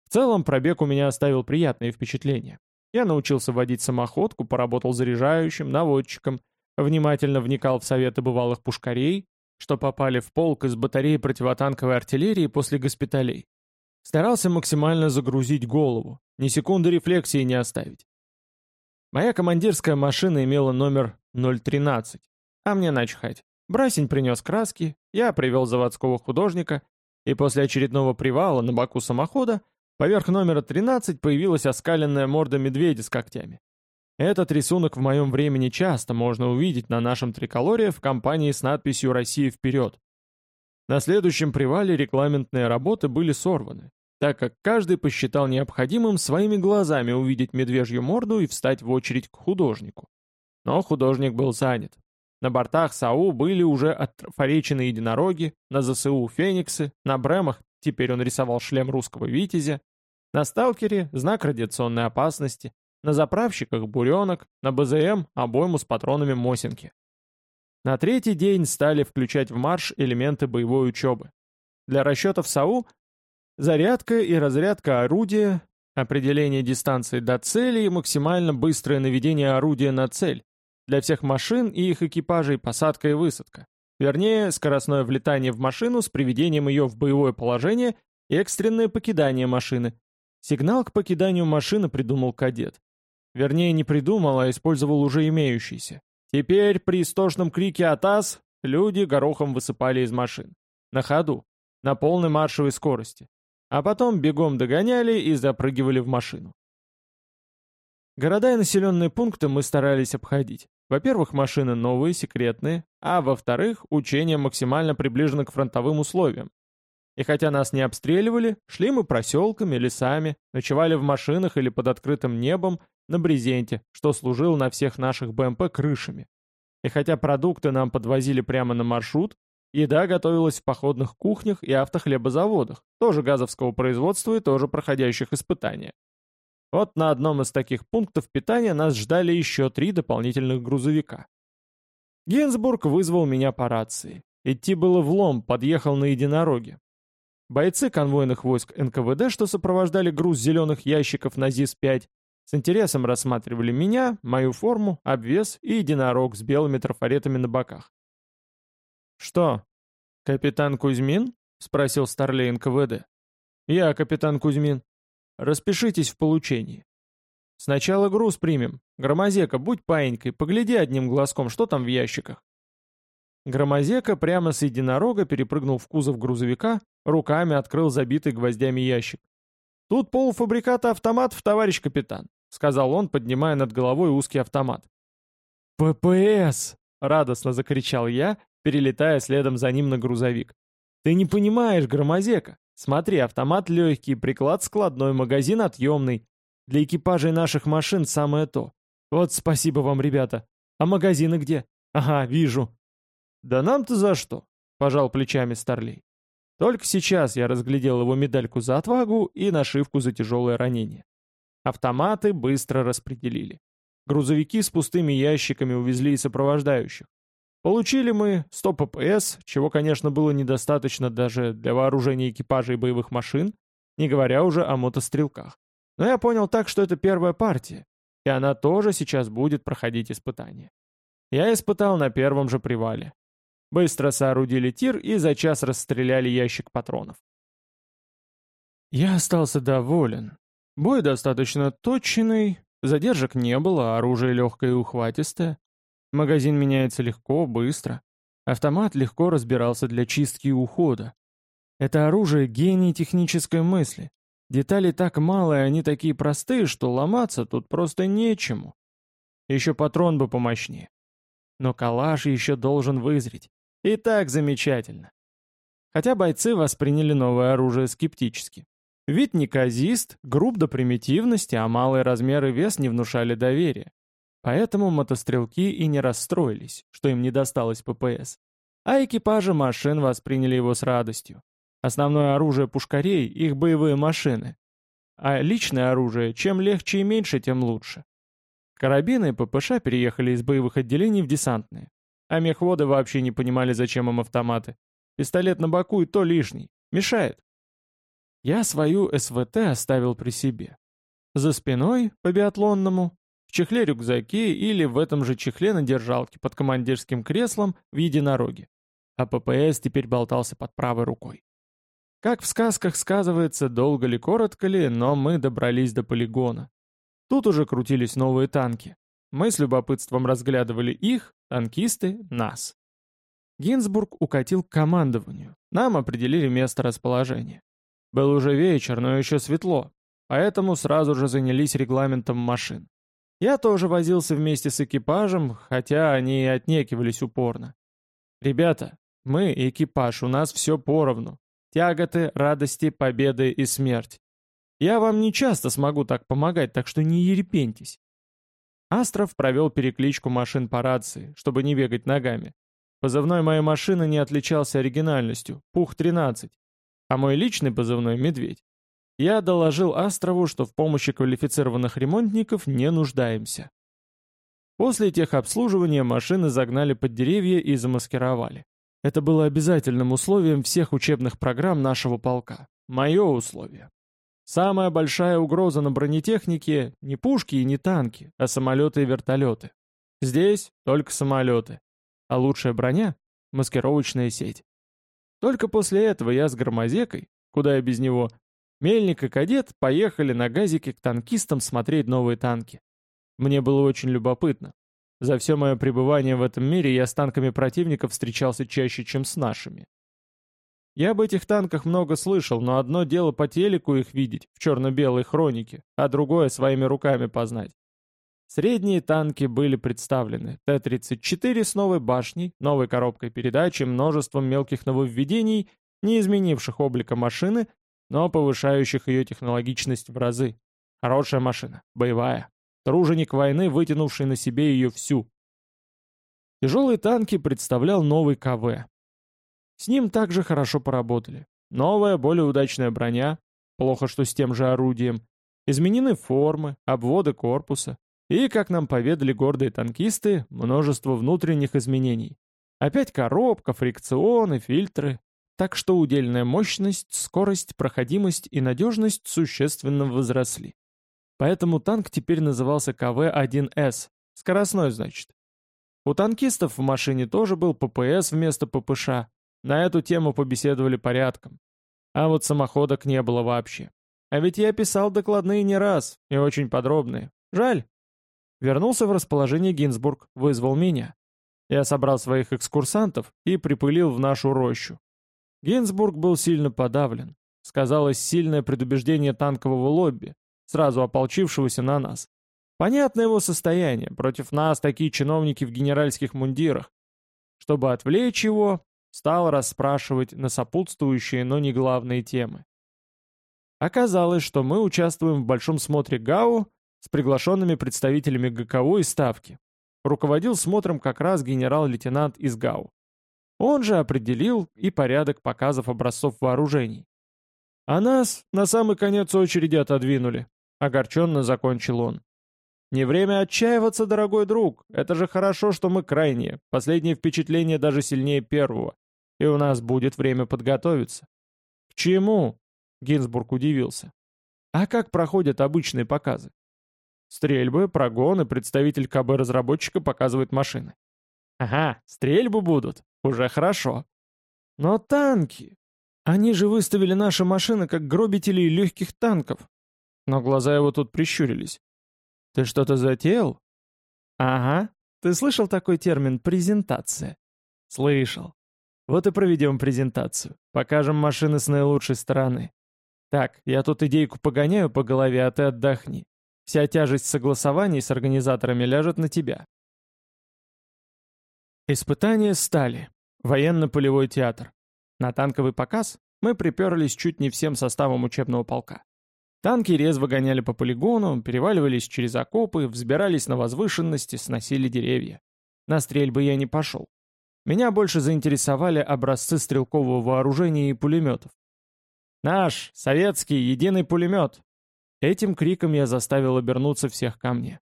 В целом пробег у меня оставил приятные впечатления. Я научился водить самоходку, поработал заряжающим, наводчиком, внимательно вникал в советы бывалых пушкарей, что попали в полк из батареи противотанковой артиллерии после госпиталей. Старался максимально загрузить голову, ни секунды рефлексии не оставить. Моя командирская машина имела номер 013, а мне начхать. Брасень принес краски, я привел заводского художника, и после очередного привала на боку самохода Поверх номера 13 появилась оскаленная морда медведя с когтями. Этот рисунок в моем времени часто можно увидеть на нашем триколоре в компании с надписью «Россия вперед». На следующем привале регламентные работы были сорваны, так как каждый посчитал необходимым своими глазами увидеть медвежью морду и встать в очередь к художнику. Но художник был занят. На бортах САУ были уже отфоречены единороги, на ЗСУ — фениксы, на бремах теперь он рисовал шлем русского витязя, на сталкере — знак радиационной опасности, на заправщиках — буренок, на БЗМ — обойму с патронами Мосинки. На третий день стали включать в марш элементы боевой учебы. Для расчетов САУ — зарядка и разрядка орудия, определение дистанции до цели и максимально быстрое наведение орудия на цель, для всех машин и их экипажей посадка и высадка. Вернее, скоростное влетание в машину с приведением ее в боевое положение и экстренное покидание машины. Сигнал к покиданию машины придумал кадет. Вернее, не придумал, а использовал уже имеющийся. Теперь при истошном крике «Атас!» люди горохом высыпали из машин. На ходу, на полной маршевой скорости. А потом бегом догоняли и запрыгивали в машину. Города и населенные пункты мы старались обходить. Во-первых, машины новые, секретные, а во-вторых, учения максимально приближены к фронтовым условиям. И хотя нас не обстреливали, шли мы проселками, лесами, ночевали в машинах или под открытым небом на брезенте, что служил на всех наших БМП крышами. И хотя продукты нам подвозили прямо на маршрут, еда готовилась в походных кухнях и автохлебозаводах, тоже газовского производства и тоже проходящих испытания. Вот на одном из таких пунктов питания нас ждали еще три дополнительных грузовика. Генсбург вызвал меня по рации. Идти было в лом, подъехал на единороге. Бойцы конвойных войск НКВД, что сопровождали груз зеленых ящиков на ЗИС-5, с интересом рассматривали меня, мою форму, обвес и единорог с белыми трафаретами на боках. «Что, капитан Кузьмин?» — спросил Старлей НКВД. «Я капитан Кузьмин. Распишитесь в получении. Сначала груз примем. Громозека, будь паинькой, погляди одним глазком, что там в ящиках. Громозека прямо с единорога перепрыгнул в кузов грузовика, руками открыл забитый гвоздями ящик. «Тут полуфабриката автоматов, товарищ капитан», — сказал он, поднимая над головой узкий автомат. «ППС!» — радостно закричал я, перелетая следом за ним на грузовик. «Ты не понимаешь, Громозека. Смотри, автомат легкий, приклад складной, магазин отъемный. Для экипажей наших машин самое то. Вот спасибо вам, ребята. А магазины где? Ага, вижу. Да нам-то за что? Пожал плечами Старлей. Только сейчас я разглядел его медальку за отвагу и нашивку за тяжелое ранение. Автоматы быстро распределили. Грузовики с пустыми ящиками увезли и сопровождающих. Получили мы 100 ППС, чего, конечно, было недостаточно даже для вооружения экипажей боевых машин, не говоря уже о мотострелках. Но я понял так, что это первая партия, и она тоже сейчас будет проходить испытание. Я испытал на первом же привале. Быстро соорудили тир и за час расстреляли ящик патронов. Я остался доволен. Бой достаточно точный, задержек не было, оружие легкое и ухватистое. Магазин меняется легко, быстро. Автомат легко разбирался для чистки и ухода. Это оружие — гений технической мысли. Деталей так мало, и они такие простые, что ломаться тут просто нечему. Еще патрон бы помощнее. Но калаш еще должен вызреть. И так замечательно. Хотя бойцы восприняли новое оружие скептически. Вид неказист, груб до примитивности, а малые размеры вес не внушали доверия. Поэтому мотострелки и не расстроились, что им не досталось ППС. А экипажи машин восприняли его с радостью. Основное оружие пушкарей — их боевые машины. А личное оружие, чем легче и меньше, тем лучше. Карабины и ППШ переехали из боевых отделений в десантные. А мехводы вообще не понимали, зачем им автоматы. Пистолет на боку и то лишний. Мешает. Я свою СВТ оставил при себе. За спиной, по биатлонному, в чехле рюкзаке или в этом же чехле на держалке под командирским креслом в единороге. А ППС теперь болтался под правой рукой. Как в сказках сказывается, долго ли, коротко ли, но мы добрались до полигона. Тут уже крутились новые танки. Мы с любопытством разглядывали их, танкисты — нас. Гинзбург укатил к командованию. Нам определили место расположения. Был уже вечер, но еще светло, поэтому сразу же занялись регламентом машин. Я тоже возился вместе с экипажем, хотя они и отнекивались упорно. «Ребята, мы экипаж, у нас все поровну. Тяготы, радости, победы и смерть. Я вам не часто смогу так помогать, так что не ерепентесь». Астров провел перекличку машин по рации, чтобы не бегать ногами. Позывной моей машины не отличался оригинальностью, Пух-13, а мой личный позывной — Медведь. Я доложил Астрову, что в помощи квалифицированных ремонтников не нуждаемся. После техобслуживания машины загнали под деревья и замаскировали. Это было обязательным условием всех учебных программ нашего полка. Мое условие. Самая большая угроза на бронетехнике — не пушки и не танки, а самолеты и вертолеты. Здесь только самолеты. А лучшая броня — маскировочная сеть. Только после этого я с громозекой, куда я без него, Мельник и кадет поехали на газике к танкистам смотреть новые танки. Мне было очень любопытно. За все мое пребывание в этом мире я с танками противников встречался чаще, чем с нашими. Я об этих танках много слышал, но одно дело по телеку их видеть, в черно-белой хронике, а другое своими руками познать. Средние танки были представлены Т-34 с новой башней, новой коробкой передач и множеством мелких нововведений, не изменивших облика машины, но повышающих ее технологичность в разы. Хорошая машина, боевая. Труженик войны, вытянувший на себе ее всю. Тяжелые танки представлял новый КВ. С ним также хорошо поработали. Новая, более удачная броня, плохо что с тем же орудием, изменены формы, обводы корпуса, и, как нам поведали гордые танкисты, множество внутренних изменений. Опять коробка, фрикционы, фильтры. Так что удельная мощность, скорость, проходимость и надежность существенно возросли. Поэтому танк теперь назывался КВ-1С, скоростной, значит. У танкистов в машине тоже был ППС вместо ППШ. На эту тему побеседовали порядком. А вот самоходок не было вообще. А ведь я писал докладные не раз, и очень подробные. Жаль, Вернулся в расположение Гинзбург, вызвал меня. Я собрал своих экскурсантов и припылил в нашу рощу. Гинзбург был сильно подавлен. Сказалось сильное предубеждение танкового лобби, сразу ополчившегося на нас. Понятно его состояние, против нас такие чиновники в генеральских мундирах. Чтобы отвлечь его, стал расспрашивать на сопутствующие, но не главные темы. Оказалось, что мы участвуем в большом смотре ГАУ с приглашенными представителями ГКО и Ставки. Руководил смотром как раз генерал-лейтенант из ГАУ. Он же определил и порядок показов образцов вооружений. А нас на самый конец очереди отодвинули. Огорченно закончил он. «Не время отчаиваться, дорогой друг. Это же хорошо, что мы крайние. Последнее впечатление даже сильнее первого. И у нас будет время подготовиться». «К чему?» — Гинзбург удивился. «А как проходят обычные показы? Стрельбы, прогоны, представитель КБ-разработчика показывает машины. Ага, стрельбы будут. Уже хорошо. Но танки... Они же выставили наши машины как гробители легких танков. Но глаза его тут прищурились. Ты что-то затеял? Ага. Ты слышал такой термин «презентация»? Слышал. Вот и проведем презентацию. Покажем машины с наилучшей стороны. Так, я тут идейку погоняю по голове, а ты отдохни. Вся тяжесть согласований с организаторами ляжет на тебя. Испытания стали. Военно-полевой театр. На танковый показ мы приперлись чуть не всем составом учебного полка. Танки резво гоняли по полигону, переваливались через окопы, взбирались на возвышенности, сносили деревья. На стрельбы я не пошел. Меня больше заинтересовали образцы стрелкового вооружения и пулеметов. Наш, советский, единый пулемет, Этим криком я заставил обернуться всех ко мне.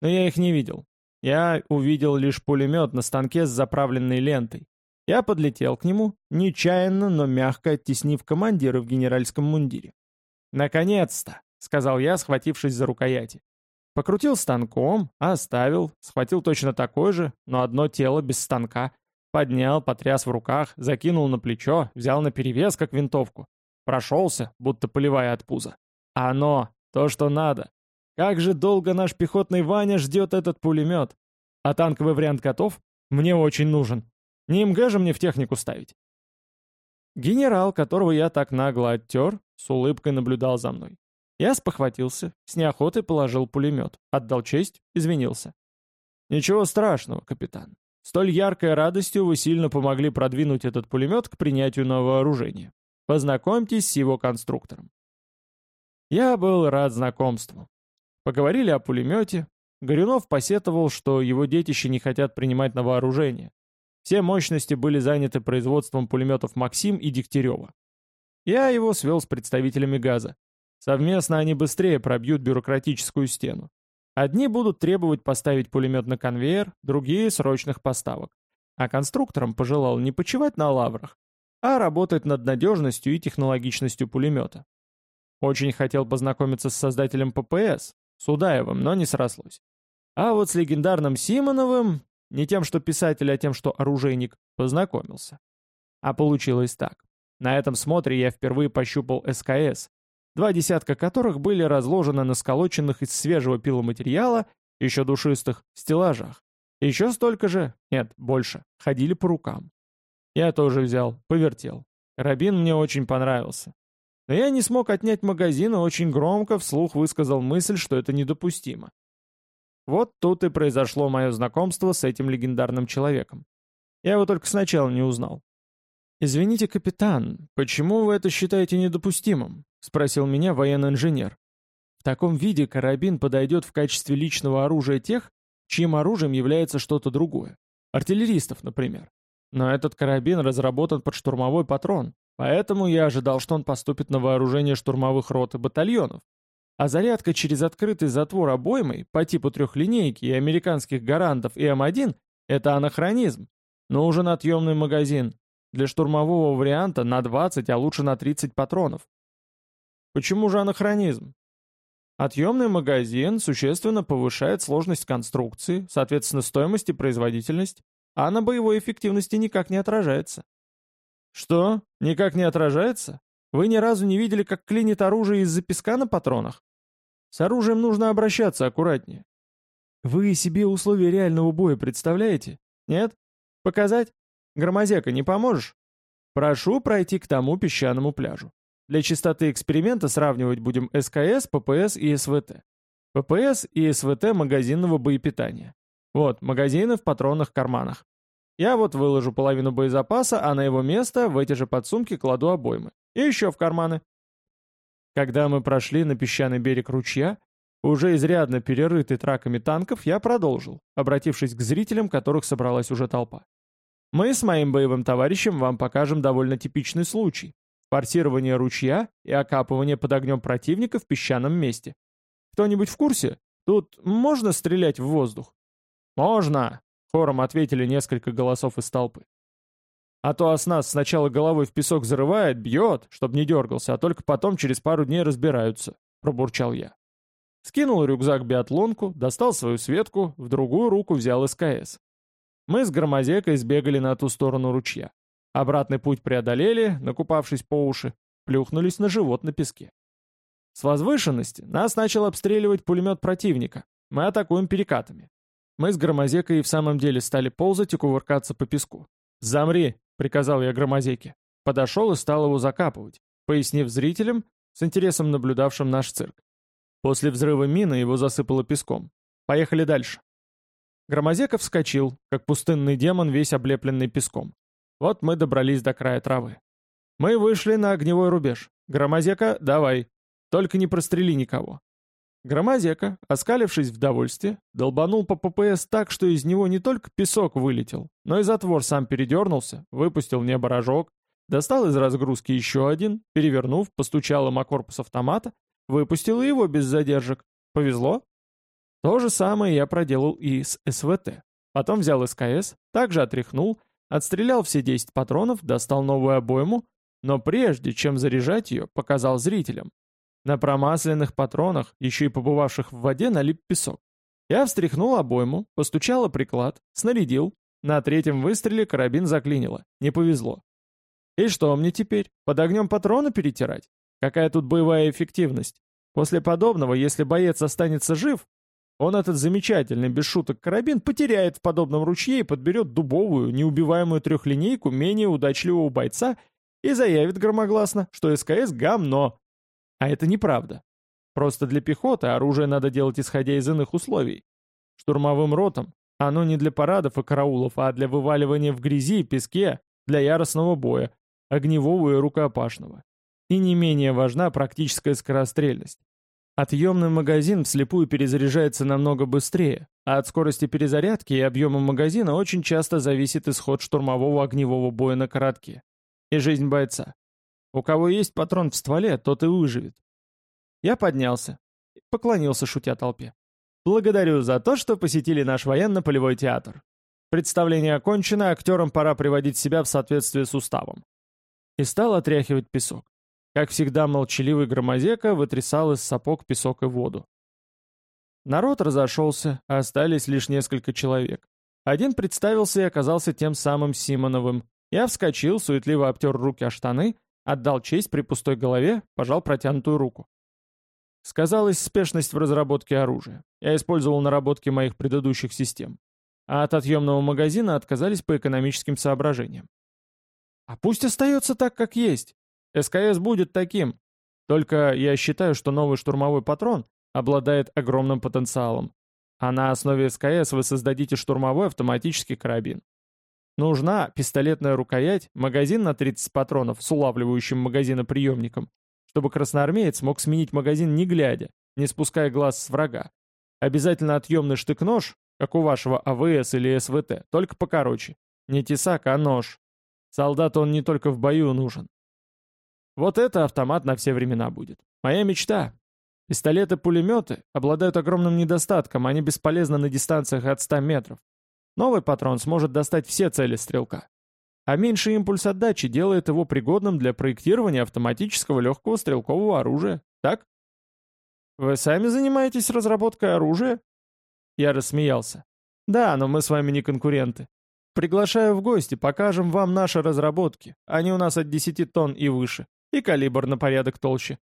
Но я их не видел. Я увидел лишь пулемет на станке с заправленной лентой. Я подлетел к нему, нечаянно, но мягко оттеснив командира в генеральском мундире. «Наконец-то!» — сказал я, схватившись за рукояти. Покрутил станком, оставил, схватил точно такой же, но одно тело без станка. Поднял, потряс в руках, закинул на плечо, взял на перевес, как винтовку. Прошелся, будто поливая от пуза. Оно, то, что надо. Как же долго наш пехотный Ваня ждет этот пулемет? А танковый вариант готов? Мне очень нужен. Не МГ же мне в технику ставить. Генерал, которого я так нагло оттер, с улыбкой наблюдал за мной. Я спохватился, с неохотой положил пулемет, отдал честь, извинился. «Ничего страшного, капитан. Столь яркой радостью вы сильно помогли продвинуть этот пулемет к принятию на вооружение. Познакомьтесь с его конструктором. Я был рад знакомству. Поговорили о пулемете. Горюнов посетовал, что его детище не хотят принимать на вооружение. Все мощности были заняты производством пулеметов «Максим» и «Дегтярева». Я его свел с представителями газа. Совместно они быстрее пробьют бюрократическую стену. Одни будут требовать поставить пулемет на конвейер, другие — срочных поставок. А конструкторам пожелал не почивать на лаврах, а работать над надежностью и технологичностью пулемета. Очень хотел познакомиться с создателем ППС, Судаевым, но не срослось. А вот с легендарным Симоновым, не тем, что писатель, а тем, что оружейник, познакомился. А получилось так. На этом смотре я впервые пощупал СКС, два десятка которых были разложены на сколоченных из свежего пиломатериала, еще душистых, стеллажах. Еще столько же, нет, больше, ходили по рукам. Я тоже взял, повертел. Рабин мне очень понравился. Но я не смог отнять магазин и очень громко вслух высказал мысль, что это недопустимо. Вот тут и произошло мое знакомство с этим легендарным человеком. Я его только сначала не узнал. «Извините, капитан, почему вы это считаете недопустимым?» — спросил меня военный инженер. «В таком виде карабин подойдет в качестве личного оружия тех, чьим оружием является что-то другое. Артиллеристов, например. Но этот карабин разработан под штурмовой патрон, поэтому я ожидал, что он поступит на вооружение штурмовых рот и батальонов. А зарядка через открытый затвор обоймой по типу трехлинейки и американских гарантов и М1 — это анахронизм. Нужен отъемный магазин. Для штурмового варианта на 20, а лучше на 30 патронов. Почему же анахронизм? Отъемный магазин существенно повышает сложность конструкции, соответственно стоимость и производительность, а на боевой эффективности никак не отражается. Что? Никак не отражается? Вы ни разу не видели, как клинит оружие из-за песка на патронах? С оружием нужно обращаться аккуратнее. Вы себе условия реального боя представляете? Нет? Показать? Громозека, не поможешь? Прошу пройти к тому песчаному пляжу. Для чистоты эксперимента сравнивать будем СКС, ППС и СВТ. ППС и СВТ магазинного боепитания. Вот, магазины в патронных карманах. Я вот выложу половину боезапаса, а на его место в эти же подсумки кладу обоймы. И еще в карманы. Когда мы прошли на песчаный берег ручья, уже изрядно перерытый траками танков, я продолжил, обратившись к зрителям, которых собралась уже толпа. Мы с моим боевым товарищем вам покажем довольно типичный случай форсирование ручья и окапывание под огнем противника в песчаном месте. Кто-нибудь в курсе? Тут можно стрелять в воздух? Можно, хором ответили несколько голосов из толпы. А то оснас сначала головой в песок зарывает, бьет, чтобы не дергался, а только потом через пару дней разбираются, пробурчал я. Скинул рюкзак биатлонку, достал свою светку, в другую руку взял СКС. Мы с громозекой сбегали на ту сторону ручья. Обратный путь преодолели, накупавшись по уши, плюхнулись на живот на песке. С возвышенности нас начал обстреливать пулемет противника. Мы атакуем перекатами. Мы с Громозекой и в самом деле стали ползать и кувыркаться по песку. «Замри!» — приказал я Громозеке. Подошел и стал его закапывать, пояснив зрителям, с интересом наблюдавшим наш цирк. После взрыва мины его засыпало песком. Поехали дальше. Громозека вскочил, как пустынный демон, весь облепленный песком. Вот мы добрались до края травы. Мы вышли на огневой рубеж. Громозека, давай. Только не прострели никого. Громозека, оскалившись в довольстве, долбанул по ППС так, что из него не только песок вылетел, но и затвор сам передернулся, выпустил в небо достал из разгрузки еще один, перевернув, постучал им о корпус автомата, выпустил его без задержек. Повезло? То же самое я проделал и с СВТ. Потом взял СКС, также отряхнул, Отстрелял все 10 патронов, достал новую обойму, но прежде чем заряжать ее, показал зрителям. На промасленных патронах, еще и побывавших в воде, налип песок. Я встряхнул обойму, постучал приклад, снарядил. На третьем выстреле карабин заклинило. Не повезло. И что мне теперь? Под огнем патроны перетирать? Какая тут боевая эффективность? После подобного, если боец останется жив, он этот замечательный, без шуток, карабин потеряет в подобном ручье и подберет дубовую, неубиваемую трехлинейку менее удачливого бойца и заявит громогласно, что СКС — гамно. А это неправда. Просто для пехоты оружие надо делать исходя из иных условий. Штурмовым ротам оно не для парадов и караулов, а для вываливания в грязи и песке, для яростного боя, огневого и рукопашного. И не менее важна практическая скорострельность. Отъемный магазин вслепую перезаряжается намного быстрее, а от скорости перезарядки и объема магазина очень часто зависит исход штурмового огневого боя на коротке. И жизнь бойца. У кого есть патрон в стволе, тот и выживет. Я поднялся. Поклонился, шутя толпе. Благодарю за то, что посетили наш военно-полевой театр. Представление окончено, актерам пора приводить себя в соответствие с уставом. И стал отряхивать песок. Как всегда, молчаливый громозека вытрясал из сапог песок и воду. Народ разошелся, а остались лишь несколько человек. Один представился и оказался тем самым Симоновым. Я вскочил, суетливо обтер руки о штаны, отдал честь при пустой голове, пожал протянутую руку. Сказалась спешность в разработке оружия. Я использовал наработки моих предыдущих систем. А от отъемного магазина отказались по экономическим соображениям. А пусть остается так, как есть. СКС будет таким. Только я считаю, что новый штурмовой патрон обладает огромным потенциалом. а на основе СКС вы создадите штурмовой автоматический карабин. Нужна пистолетная рукоять, магазин на 30 патронов с улавливающим магазиноприемником, чтобы красноармеец мог сменить магазин не глядя, не спуская глаз с врага. Обязательно отъемный штык-нож, как у вашего АВС или СВТ, только покороче. Не тесак, а нож. Солдату он не только в бою нужен. Вот это автомат на все времена будет. Моя мечта. Пистолеты-пулеметы обладают огромным недостатком, они бесполезны на дистанциях от 100 метров. Новый патрон сможет достать все цели стрелка. А меньший импульс отдачи делает его пригодным для проектирования автоматического легкого стрелкового оружия, так? Вы сами занимаетесь разработкой оружия? Я рассмеялся. Да, но мы с вами не конкуренты. Приглашаю в гости, покажем вам наши разработки. Они у нас от 10 тонн и выше, и калибр на порядок толще.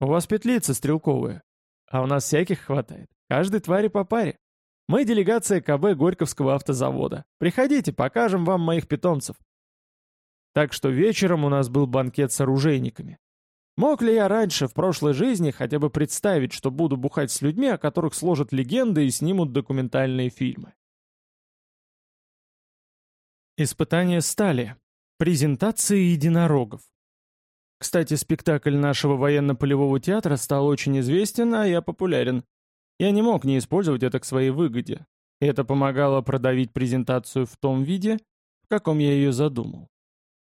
У вас петлицы стрелковые, а у нас всяких хватает. Каждой твари по паре. Мы делегация КБ Горьковского автозавода. Приходите, покажем вам моих питомцев. Так что вечером у нас был банкет с оружейниками. Мог ли я раньше, в прошлой жизни, хотя бы представить, что буду бухать с людьми, о которых сложат легенды и снимут документальные фильмы? Испытание стали. Презентации единорогов. Кстати, спектакль нашего военно-полевого театра стал очень известен, а я популярен. Я не мог не использовать это к своей выгоде. Это помогало продавить презентацию в том виде, в каком я ее задумал.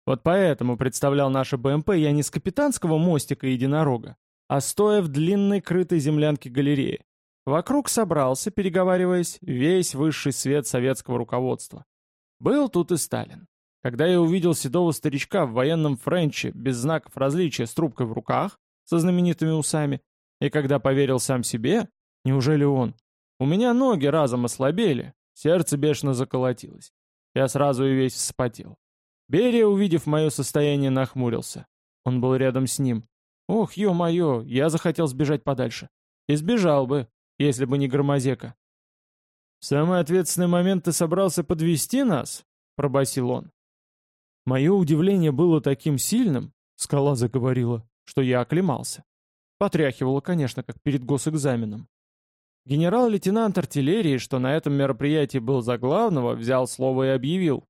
Вот поэтому представлял наше БМП я не с капитанского мостика единорога, а стоя в длинной крытой землянке галереи. Вокруг собрался, переговариваясь, весь высший свет советского руководства. Был тут и Сталин. Когда я увидел седого старичка в военном френче, без знаков различия, с трубкой в руках, со знаменитыми усами, и когда поверил сам себе, неужели он? У меня ноги разом ослабели, сердце бешено заколотилось. Я сразу и весь вспотел. Берия, увидев мое состояние, нахмурился. Он был рядом с ним. Ох, ё-моё, я захотел сбежать подальше. И сбежал бы, если бы не громозека. «В самый ответственный момент ты собрался подвести нас?» — пробасил он. Мое удивление было таким сильным, скала заговорила, что я оклемался. Потряхивало, конечно, как перед госэкзаменом. Генерал-лейтенант артиллерии, что на этом мероприятии был за главного, взял слово и объявил.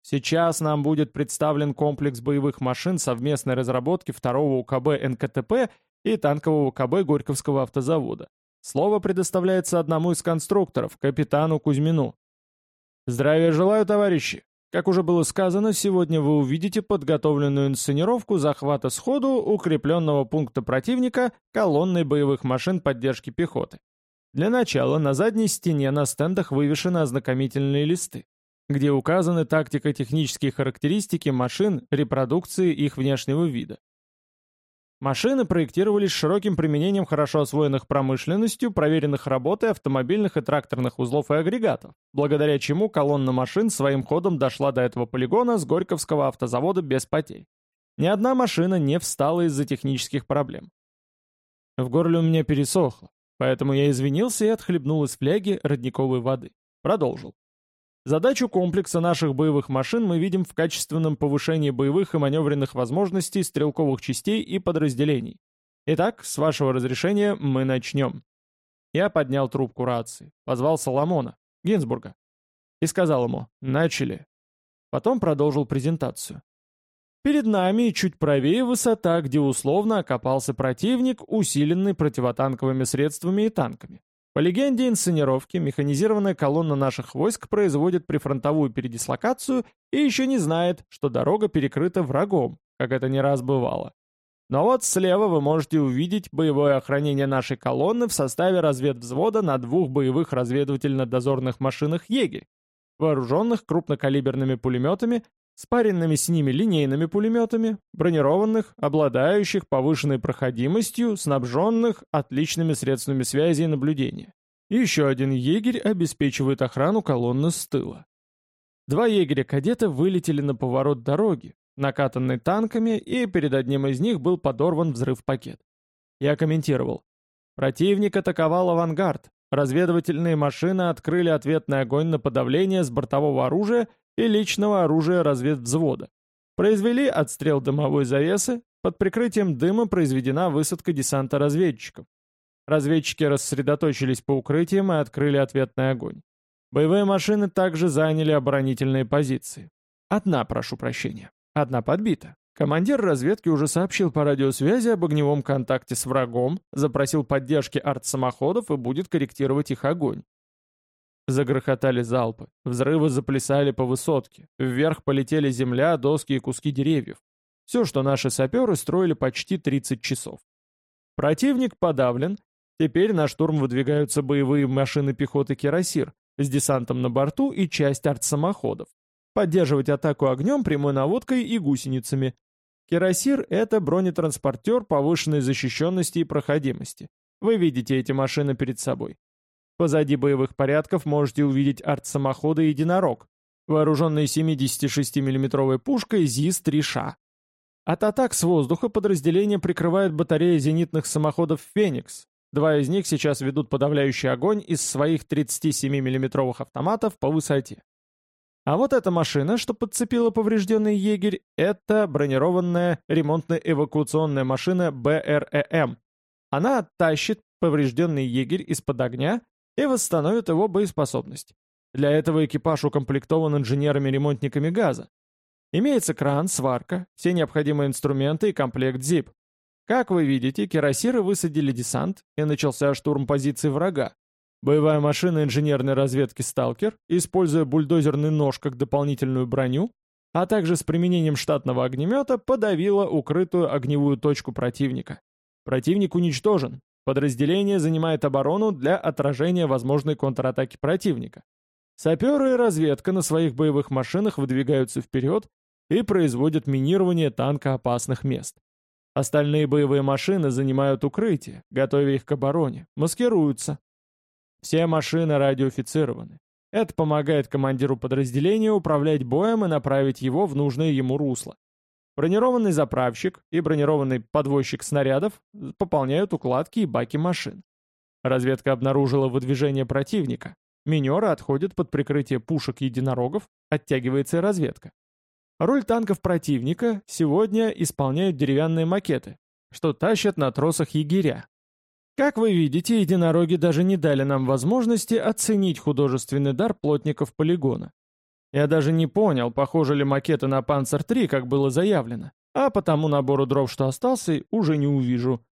Сейчас нам будет представлен комплекс боевых машин совместной разработки второго УКБ НКТП и танкового КБ Горьковского автозавода. Слово предоставляется одному из конструкторов, капитану Кузьмину. Здравия желаю, товарищи! Как уже было сказано, сегодня вы увидите подготовленную инсценировку захвата сходу укрепленного пункта противника колонной боевых машин поддержки пехоты. Для начала на задней стене на стендах вывешены ознакомительные листы, где указаны тактико-технические характеристики машин, репродукции их внешнего вида. Машины проектировались широким применением хорошо освоенных промышленностью, проверенных работой автомобильных и тракторных узлов и агрегатов, благодаря чему колонна машин своим ходом дошла до этого полигона с Горьковского автозавода без потерь. Ни одна машина не встала из-за технических проблем. В горле у меня пересохло, поэтому я извинился и отхлебнул из фляги родниковой воды. Продолжил. Задачу комплекса наших боевых машин мы видим в качественном повышении боевых и маневренных возможностей стрелковых частей и подразделений. Итак, с вашего разрешения мы начнем. Я поднял трубку рации, позвал Соломона, Гинзбурга, и сказал ему «начали». Потом продолжил презентацию. Перед нами чуть правее высота, где условно окопался противник, усиленный противотанковыми средствами и танками. По легенде инсценировки, механизированная колонна наших войск производит прифронтовую передислокацию и еще не знает, что дорога перекрыта врагом, как это не раз бывало. Но вот слева вы можете увидеть боевое охранение нашей колонны в составе разведвзвода на двух боевых разведывательно-дозорных машинах «Егерь», вооруженных крупнокалиберными пулеметами спаренными с ними линейными пулеметами, бронированных, обладающих повышенной проходимостью, снабженных отличными средствами связи и наблюдения. Еще один егерь обеспечивает охрану колонны с тыла. Два егеря-кадета вылетели на поворот дороги, накатанный танками, и перед одним из них был подорван взрыв-пакет. Я комментировал. Противник атаковал авангард, разведывательные машины открыли ответный огонь на подавление с бортового оружия и личного оружия разведвзвода. Произвели отстрел дымовой завесы, под прикрытием дыма произведена высадка десанта разведчиков. Разведчики рассредоточились по укрытиям и открыли ответный огонь. Боевые машины также заняли оборонительные позиции. Одна, прошу прощения. Одна подбита. Командир разведки уже сообщил по радиосвязи об огневом контакте с врагом, запросил поддержки артсамоходов и будет корректировать их огонь. Загрохотали залпы, взрывы заплясали по высотке, вверх полетели земля, доски и куски деревьев. Все, что наши саперы строили почти 30 часов. Противник подавлен, теперь на штурм выдвигаются боевые машины пехоты «Кирасир» с десантом на борту и часть артсамоходов. Поддерживать атаку огнем, прямой наводкой и гусеницами. Кирасир — это бронетранспортер повышенной защищенности и проходимости. Вы видите эти машины перед собой. Позади боевых порядков можете увидеть артсамоходы «Единорог», вооруженные 76 миллиметровой пушкой ЗИС-3Ш. От атак с воздуха подразделение прикрывает батарея зенитных самоходов «Феникс». Два из них сейчас ведут подавляющий огонь из своих 37 миллиметровых автоматов по высоте. А вот эта машина, что подцепила поврежденный егерь, это бронированная ремонтно-эвакуационная машина БРЭМ. Она оттащит поврежденный егерь из-под огня и восстановит его боеспособность. Для этого экипаж укомплектован инженерами-ремонтниками газа. Имеется кран, сварка, все необходимые инструменты и комплект ZIP. Как вы видите, кирасиры высадили десант, и начался штурм позиций врага. Боевая машина инженерной разведки «Сталкер», используя бульдозерный нож как дополнительную броню, а также с применением штатного огнемета, подавила укрытую огневую точку противника. Противник уничтожен, Подразделение занимает оборону для отражения возможной контратаки противника. Саперы и разведка на своих боевых машинах выдвигаются вперед и производят минирование танка опасных мест. Остальные боевые машины занимают укрытие, готовя их к обороне, маскируются. Все машины радиофицированы. Это помогает командиру подразделения управлять боем и направить его в нужное ему русло. Бронированный заправщик и бронированный подвозчик снарядов пополняют укладки и баки машин. Разведка обнаружила выдвижение противника. Минеры отходят под прикрытие пушек единорогов, оттягивается и разведка. Роль танков противника сегодня исполняют деревянные макеты, что тащат на тросах егеря. Как вы видите, единороги даже не дали нам возможности оценить художественный дар плотников полигона. Я даже не понял, похожи ли макеты на Панцер-3, как было заявлено, а по тому набору дров, что остался, уже не увижу.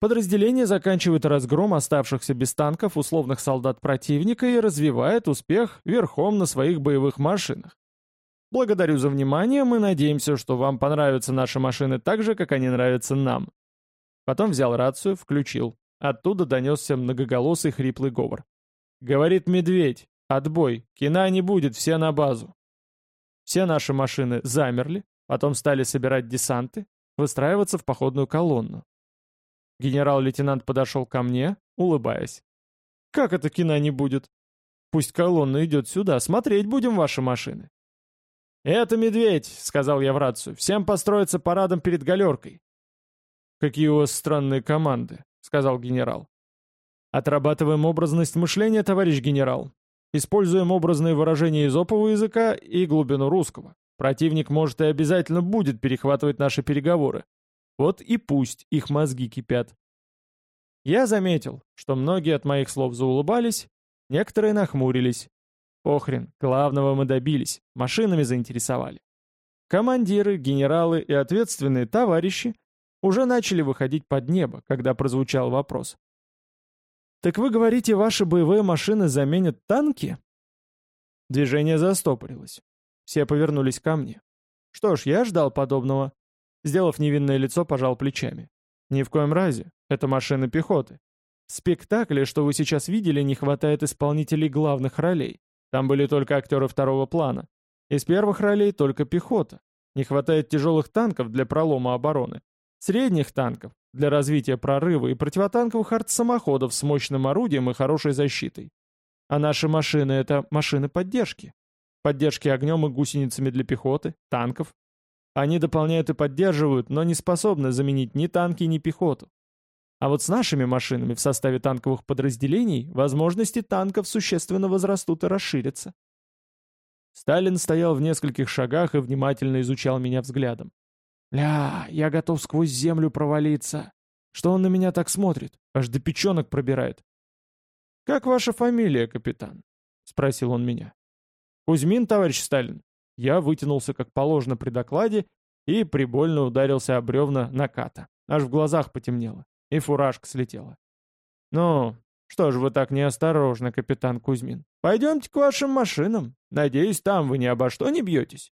Подразделение заканчивает разгром оставшихся без танков условных солдат противника и развивает успех верхом на своих боевых машинах. Благодарю за внимание, мы надеемся, что вам понравятся наши машины так же, как они нравятся нам. Потом взял рацию, включил. Оттуда донесся многоголосый хриплый говор. Говорит медведь, Отбой, кино не будет, все на базу. Все наши машины замерли, потом стали собирать десанты, выстраиваться в походную колонну. Генерал-лейтенант подошел ко мне, улыбаясь. «Как это кино не будет? Пусть колонна идет сюда, смотреть будем ваши машины». «Это медведь», — сказал я в рацию, — «всем построиться парадом перед галеркой». «Какие у вас странные команды», — сказал генерал. «Отрабатываем образность мышления, товарищ генерал. Используем образные выражения изопового языка и глубину русского. Противник может и обязательно будет перехватывать наши переговоры. Вот и пусть их мозги кипят. Я заметил, что многие от моих слов заулыбались, некоторые нахмурились. Похрен, главного мы добились, машинами заинтересовали. Командиры, генералы и ответственные товарищи уже начали выходить под небо, когда прозвучал вопрос. «Так вы говорите, ваши боевые машины заменят танки?» Движение застопорилось. Все повернулись ко мне. Что ж, я ждал подобного. Сделав невинное лицо, пожал плечами. Ни в коем разе. Это машины пехоты. В спектакле, что вы сейчас видели, не хватает исполнителей главных ролей. Там были только актеры второго плана. Из первых ролей только пехота. Не хватает тяжелых танков для пролома обороны. Средних танков для развития прорыва и противотанковых артсамоходов с мощным орудием и хорошей защитой. А наши машины — это машины поддержки. Поддержки огнем и гусеницами для пехоты, танков. Они дополняют и поддерживают, но не способны заменить ни танки, ни пехоту. А вот с нашими машинами в составе танковых подразделений возможности танков существенно возрастут и расширятся. Сталин стоял в нескольких шагах и внимательно изучал меня взглядом. «Ля, я готов сквозь землю провалиться. Что он на меня так смотрит? Аж до печенок пробирает. «Как ваша фамилия, капитан?» — спросил он меня. «Кузьмин, товарищ Сталин». Я вытянулся как положено при докладе и прибольно ударился об бревна наката. Аж в глазах потемнело, и фуражка слетела. «Ну, что ж вы так неосторожны, капитан Кузьмин? Пойдемте к вашим машинам. Надеюсь, там вы ни обо что не бьетесь».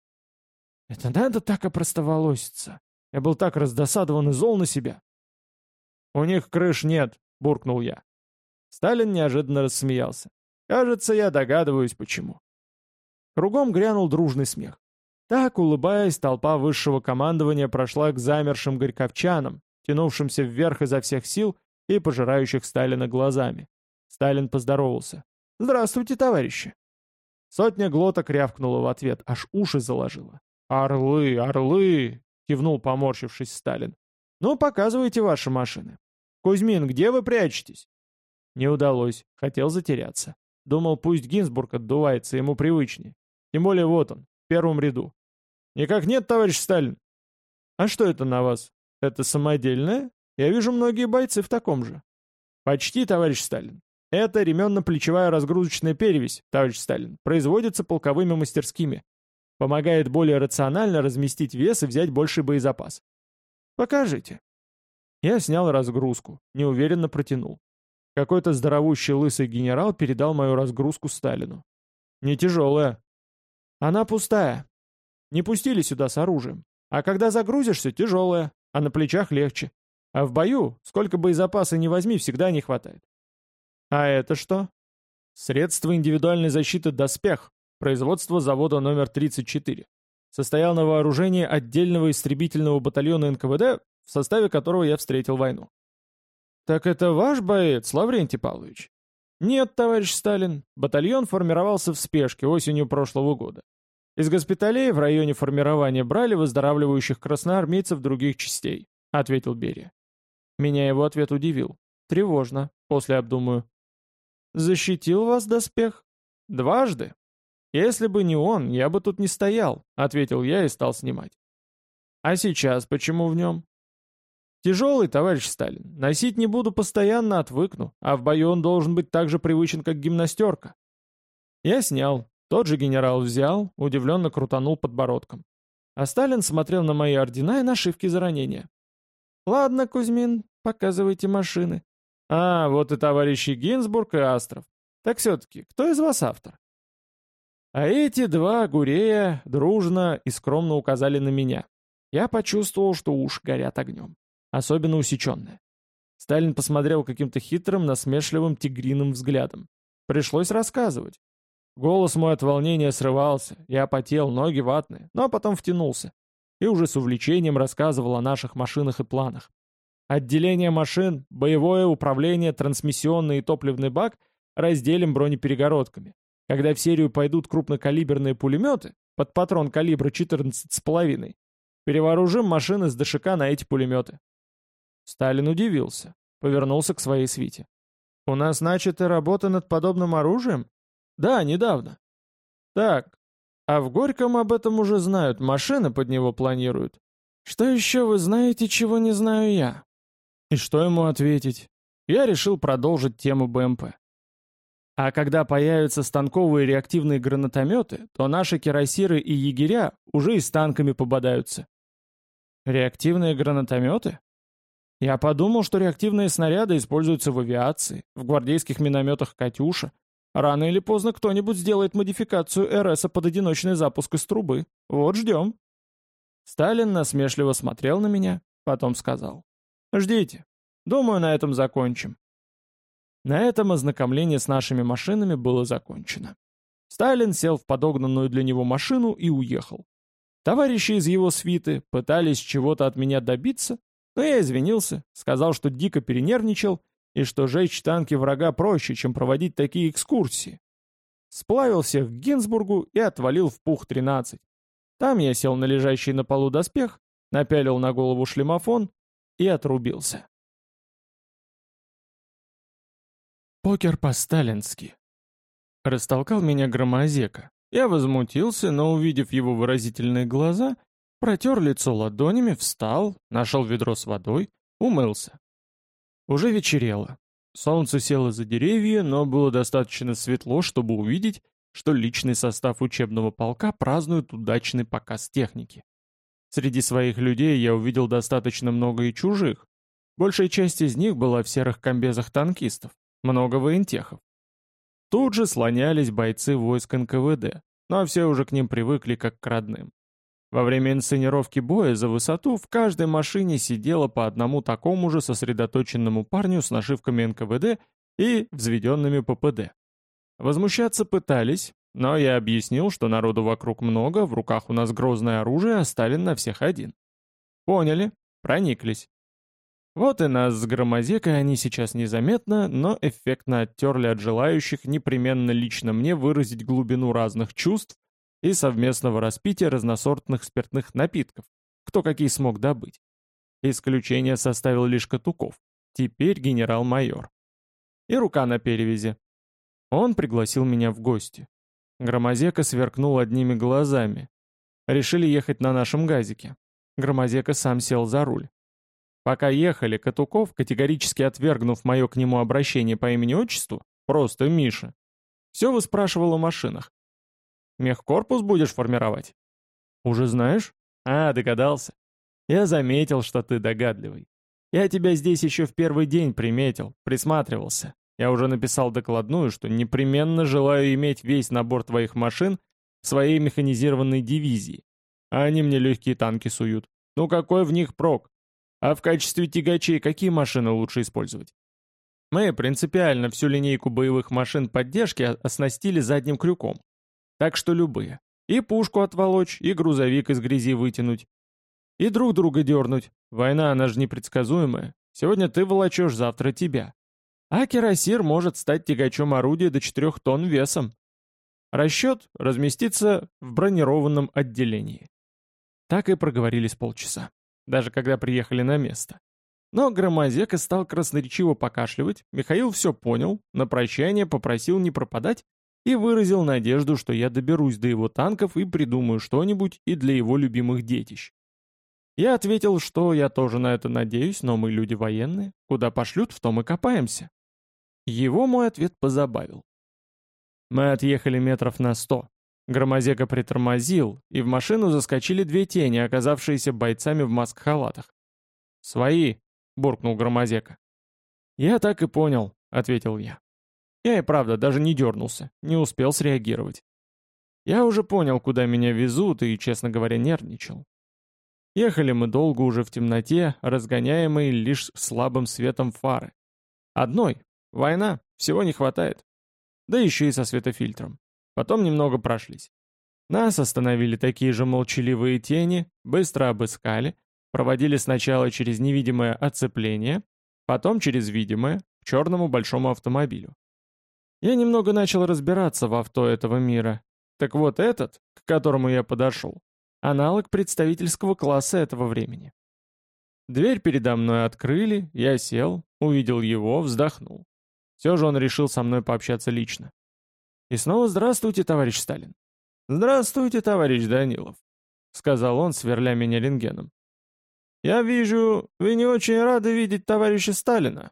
Это надо так опростоволоситься. Я был так раздосадован и зол на себя. «У них крыш нет», — буркнул я. Сталин неожиданно рассмеялся. «Кажется, я догадываюсь, почему». Кругом грянул дружный смех. Так, улыбаясь, толпа высшего командования прошла к замершим горьковчанам, тянувшимся вверх изо всех сил и пожирающих Сталина глазами. Сталин поздоровался. «Здравствуйте, товарищи!» Сотня глоток рявкнула в ответ, аж уши заложила. «Орлы, орлы!» — кивнул, поморщившись Сталин. «Ну, показывайте ваши машины. Кузьмин, где вы прячетесь?» Не удалось, хотел затеряться. Думал, пусть Гинзбург отдувается, ему привычнее. Тем более вот он, в первом ряду. «Никак нет, товарищ Сталин!» «А что это на вас? Это самодельное? Я вижу многие бойцы в таком же». «Почти, товарищ Сталин. Это ременно-плечевая разгрузочная перевесь, товарищ Сталин, производится полковыми мастерскими. Помогает более рационально разместить вес и взять больший боезапас. Покажите». Я снял разгрузку, неуверенно протянул. Какой-то здоровущий лысый генерал передал мою разгрузку Сталину. Не тяжелая. Она пустая. Не пустили сюда с оружием. А когда загрузишься, тяжелая, а на плечах легче. А в бою, сколько боезапаса не возьми, всегда не хватает. А это что? Средство индивидуальной защиты «Доспех», производство завода номер 34. Состоял на вооружении отдельного истребительного батальона НКВД, в составе которого я встретил войну. «Так это ваш боец, Лаврентий Павлович?» «Нет, товарищ Сталин. Батальон формировался в спешке осенью прошлого года. Из госпиталей в районе формирования брали выздоравливающих красноармейцев других частей», — ответил Берия. Меня его ответ удивил. «Тревожно. После обдумаю». «Защитил вас доспех?» «Дважды. Если бы не он, я бы тут не стоял», — ответил я и стал снимать. «А сейчас почему в нем?» Тяжелый, товарищ Сталин. Носить не буду постоянно, отвыкну. А в бою он должен быть так же привычен, как гимнастерка. Я снял. Тот же генерал взял, удивленно крутанул подбородком. А Сталин смотрел на мои ордена и нашивки за ранения. «Ладно, Кузьмин, показывайте машины». «А, вот и товарищи Гинзбург и Астров. Так все-таки, кто из вас автор?» А эти два Гурея дружно и скромно указали на меня. Я почувствовал, что уши горят огнем особенно усеченная. Сталин посмотрел каким-то хитрым, насмешливым тигриным взглядом. Пришлось рассказывать. Голос мой от волнения срывался, я потел, ноги ватные, но потом втянулся. И уже с увлечением рассказывал о наших машинах и планах. Отделение машин, боевое управление, трансмиссионный и топливный бак разделим бронеперегородками. Когда в серию пойдут крупнокалиберные пулеметы, под патрон калибра 14,5, перевооружим машины с ДШК на эти пулеметы. Сталин удивился, повернулся к своей свите. «У нас начата работа над подобным оружием?» «Да, недавно». «Так, а в Горьком об этом уже знают, машины под него планируют. Что еще вы знаете, чего не знаю я?» И что ему ответить? Я решил продолжить тему БМП. А когда появятся станковые реактивные гранатометы, то наши кирасиры и егеря уже и с танками пободаются. Реактивные гранатометы? Я подумал, что реактивные снаряды используются в авиации, в гвардейских минометах «Катюша». Рано или поздно кто-нибудь сделает модификацию РСа под одиночный запуск из трубы. Вот ждем. Сталин насмешливо смотрел на меня, потом сказал. «Ждите. Думаю, на этом закончим». На этом ознакомление с нашими машинами было закончено. Сталин сел в подогнанную для него машину и уехал. Товарищи из его свиты пытались чего-то от меня добиться, но я извинился, сказал, что дико перенервничал и что жечь танки врага проще, чем проводить такие экскурсии. Сплавил всех к Гинзбургу и отвалил в Пух-13. Там я сел на лежащий на полу доспех, напялил на голову шлемофон и отрубился. Покер по-сталински. Растолкал меня громозека. Я возмутился, но, увидев его выразительные глаза, Протер лицо ладонями, встал, нашел ведро с водой, умылся. Уже вечерело. Солнце село за деревья, но было достаточно светло, чтобы увидеть, что личный состав учебного полка празднует удачный показ техники. Среди своих людей я увидел достаточно много и чужих. Большая часть из них была в серых комбезах танкистов, много воентехов. Тут же слонялись бойцы войск НКВД, но все уже к ним привыкли как к родным. Во время инсценировки боя за высоту в каждой машине сидело по одному такому же сосредоточенному парню с нашивками НКВД и взведенными ППД. Возмущаться пытались, но я объяснил, что народу вокруг много, в руках у нас грозное оружие, а Сталин на всех один. Поняли, прониклись. Вот и нас с громозекой они сейчас незаметно, но эффектно оттерли от желающих непременно лично мне выразить глубину разных чувств и совместного распития разносортных спиртных напитков, кто какие смог добыть. Исключение составил лишь Катуков, теперь генерал-майор. И рука на перевязи. Он пригласил меня в гости. Громозека сверкнул одними глазами. Решили ехать на нашем газике. Громозека сам сел за руль. Пока ехали, Катуков, категорически отвергнув мое к нему обращение по имени-отчеству, просто Миша, все выспрашивал о машинах. «Мехкорпус будешь формировать?» «Уже знаешь?» «А, догадался. Я заметил, что ты догадливый. Я тебя здесь еще в первый день приметил, присматривался. Я уже написал докладную, что непременно желаю иметь весь набор твоих машин в своей механизированной дивизии. А они мне легкие танки суют. Ну какой в них прок? А в качестве тягачей какие машины лучше использовать? Мы принципиально всю линейку боевых машин поддержки оснастили задним крюком. Так что любые. И пушку отволочь, и грузовик из грязи вытянуть. И друг друга дернуть. Война, она же непредсказуемая. Сегодня ты волочешь, завтра тебя. А кирасир может стать тягачом орудия до 4 тонн весом. Расчет разместится в бронированном отделении. Так и проговорили с полчаса, даже когда приехали на место. Но Громозека стал красноречиво покашливать, Михаил все понял, на прощание попросил не пропадать и выразил надежду, что я доберусь до его танков и придумаю что-нибудь и для его любимых детищ. Я ответил, что я тоже на это надеюсь, но мы люди военные, куда пошлют, в том и копаемся. Его мой ответ позабавил. Мы отъехали метров на сто. Громозека притормозил, и в машину заскочили две тени, оказавшиеся бойцами в маск-халатах. «Свои!» — буркнул Громозека. «Я так и понял», — ответил я. Я и правда даже не дернулся, не успел среагировать. Я уже понял, куда меня везут, и, честно говоря, нервничал. Ехали мы долго уже в темноте, разгоняемые лишь слабым светом фары. Одной, Война, всего не хватает. Да еще и со светофильтром. Потом немного прошлись. Нас остановили такие же молчаливые тени, быстро обыскали, проводили сначала через невидимое оцепление, потом через видимое, к черному большому автомобилю. Я немного начал разбираться в авто этого мира. Так вот этот, к которому я подошел, аналог представительского класса этого времени. Дверь передо мной открыли, я сел, увидел его, вздохнул. Все же он решил со мной пообщаться лично. И снова «Здравствуйте, товарищ Сталин». «Здравствуйте, товарищ Данилов», — сказал он, сверля меня рентгеном. «Я вижу, вы не очень рады видеть товарища Сталина».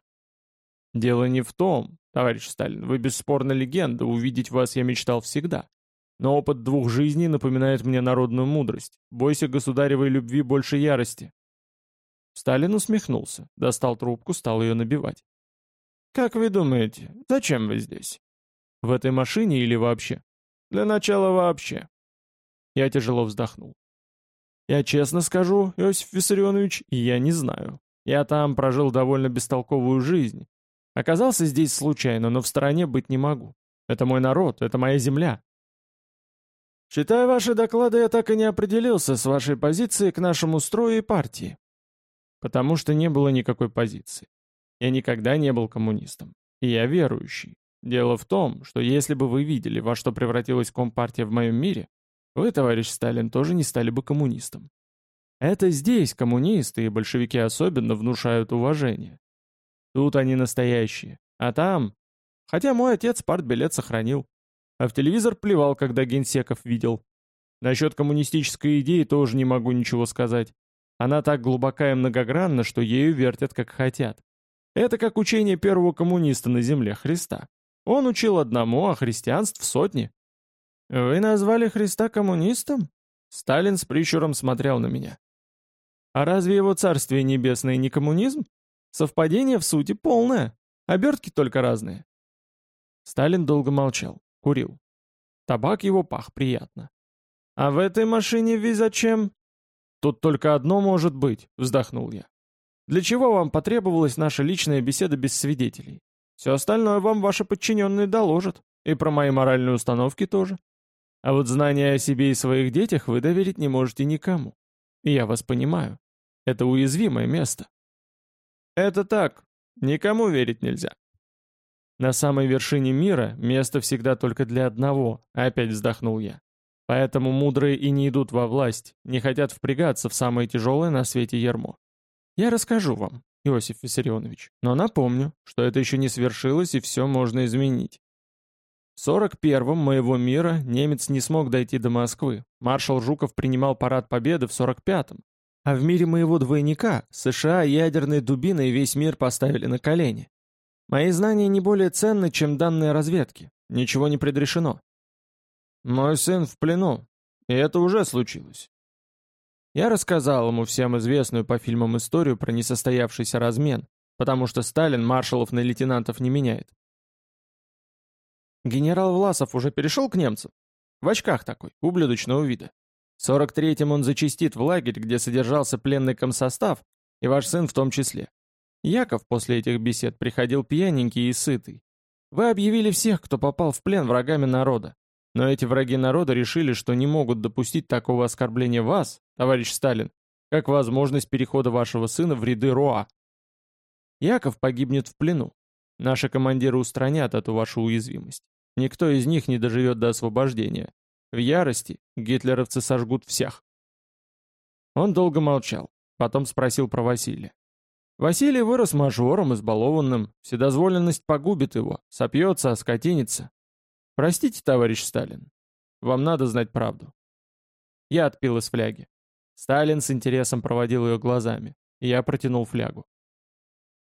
«Дело не в том, товарищ Сталин, вы бесспорно легенда, увидеть вас я мечтал всегда. Но опыт двух жизней напоминает мне народную мудрость. Бойся государевой любви больше ярости». Сталин усмехнулся, достал трубку, стал ее набивать. «Как вы думаете, зачем вы здесь?» «В этой машине или вообще?» «Для начала вообще». Я тяжело вздохнул. «Я честно скажу, Иосиф Виссарионович, я не знаю. Я там прожил довольно бестолковую жизнь. Оказался здесь случайно, но в стороне быть не могу. Это мой народ, это моя земля». «Читая ваши доклады, я так и не определился с вашей позицией к нашему строю и партии». «Потому что не было никакой позиции. Я никогда не был коммунистом. И я верующий. Дело в том, что если бы вы видели, во что превратилась Компартия в моем мире, вы, товарищ Сталин, тоже не стали бы коммунистом. Это здесь коммунисты и большевики особенно внушают уважение. Тут они настоящие. А там... Хотя мой отец партбилет сохранил. А в телевизор плевал, когда генсеков видел. Насчет коммунистической идеи тоже не могу ничего сказать. Она так глубока и многогранна, что ею вертят как хотят. Это как учение первого коммуниста на земле Христа. Он учил одному, а христианств сотни. «Вы назвали Христа коммунистом?» Сталин с прищуром смотрел на меня. «А разве его царствие небесное не коммунизм? Совпадение в сути полное, обертки только разные». Сталин долго молчал, курил. Табак его пах приятно. «А в этой машине вы зачем?» «Тут только одно может быть», — вздохнул я. «Для чего вам потребовалась наша личная беседа без свидетелей? Все остальное вам ваши подчиненные доложат, и про мои моральные установки тоже. А вот знания о себе и своих детях вы доверить не можете никому. И я вас понимаю. Это уязвимое место». «Это так. Никому верить нельзя. На самой вершине мира место всегда только для одного, опять вздохнул я. Поэтому мудрые и не идут во власть, не хотят впрягаться в самое тяжелое на свете ермо. Я расскажу вам, Иосиф Виссарионович, но напомню, что это еще не свершилось и все можно изменить. В 41-м моего мира немец не смог дойти до Москвы, маршал Жуков принимал парад победы в 45-м, а в мире моего двойника США ядерной дубиной весь мир поставили на колени. Мои знания не более ценны, чем данные разведки. Ничего не предрешено. Мой сын в плену, и это уже случилось. Я рассказал ему всем известную по фильмам историю про несостоявшийся размен, потому что Сталин маршалов на лейтенантов не меняет. Генерал Власов уже перешел к немцам? В очках такой, ублюдочного вида. В 43-м он зачистит в лагерь, где содержался пленный комсостав, и ваш сын в том числе. Яков после этих бесед приходил пьяненький и сытый. Вы объявили всех, кто попал в плен, врагами народа. Но эти враги народа решили, что не могут допустить такого оскорбления вас, товарищ Сталин, как возможность перехода вашего сына в ряды РОА. Яков погибнет в плену. Наши командиры устранят эту вашу уязвимость. Никто из них не доживет до освобождения. В ярости гитлеровцы сожгут всех. Он долго молчал, потом спросил про Василия. Василий вырос мажором, избалованным, вседозволенность погубит его, сопьется, оскотинится. Простите, товарищ Сталин, вам надо знать правду. Я отпил из фляги. Сталин с интересом проводил ее глазами. Я протянул флягу.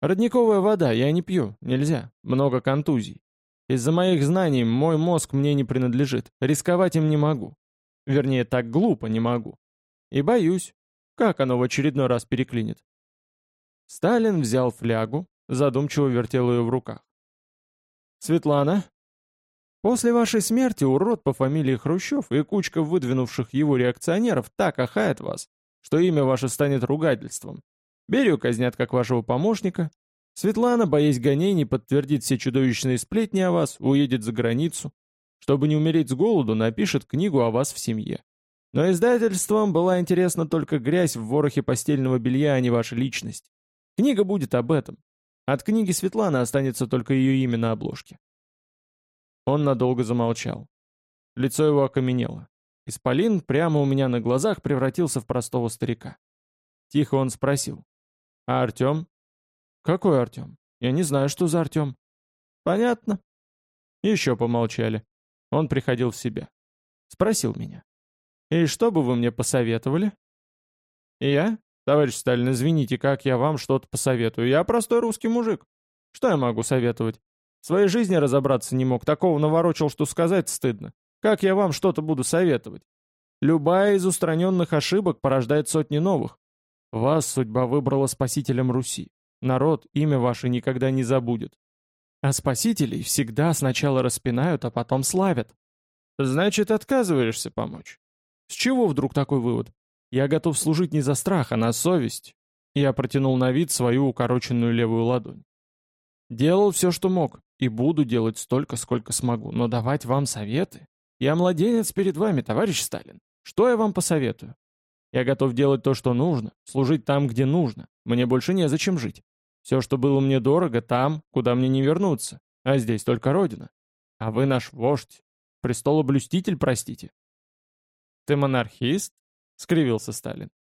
Родниковая вода, я не пью, нельзя, много контузий. Из-за моих знаний мой мозг мне не принадлежит, рисковать им не могу. Вернее, так глупо не могу. И боюсь, как оно в очередной раз переклинит. Сталин взял флягу, задумчиво вертел ее в руках. «Светлана, после вашей смерти урод по фамилии Хрущев и кучка выдвинувших его реакционеров так охает вас, что имя ваше станет ругательством. Берию казнят как вашего помощника. Светлана, боясь гонений, подтвердит все чудовищные сплетни о вас, уедет за границу. Чтобы не умереть с голоду, напишет книгу о вас в семье. Но издательством была интересна только грязь в ворохе постельного белья, а не ваша личность. Книга будет об этом. От книги Светланы останется только ее имя на обложке. Он надолго замолчал. Лицо его окаменело. Исполин прямо у меня на глазах превратился в простого старика. Тихо он спросил. «А Артем?» «Какой Артем? Я не знаю, что за Артем». «Понятно». Еще помолчали. Он приходил в себя. Спросил меня. «И что бы вы мне посоветовали?» Я, «Товарищ Сталин, извините, как я вам что-то посоветую? Я простой русский мужик. Что я могу советовать? В своей жизни разобраться не мог, такого наворочил, что сказать стыдно. Как я вам что-то буду советовать? Любая из устраненных ошибок порождает сотни новых. Вас судьба выбрала спасителем Руси. Народ имя ваше никогда не забудет. А спасителей всегда сначала распинают, а потом славят. Значит, отказываешься помочь. С чего вдруг такой вывод? Я готов служить не за страх, а на совесть. Я протянул на вид свою укороченную левую ладонь. Делал все, что мог, и буду делать столько, сколько смогу, но давать вам советы? Я младенец перед вами, товарищ Сталин. Что я вам посоветую? Я готов делать то, что нужно, служить там, где нужно. Мне больше незачем жить. Все, что было мне дорого, там, куда мне не вернуться. А здесь только Родина. А вы наш вождь. Престолоблюститель, простите. Ты монархист? скривился Сталин.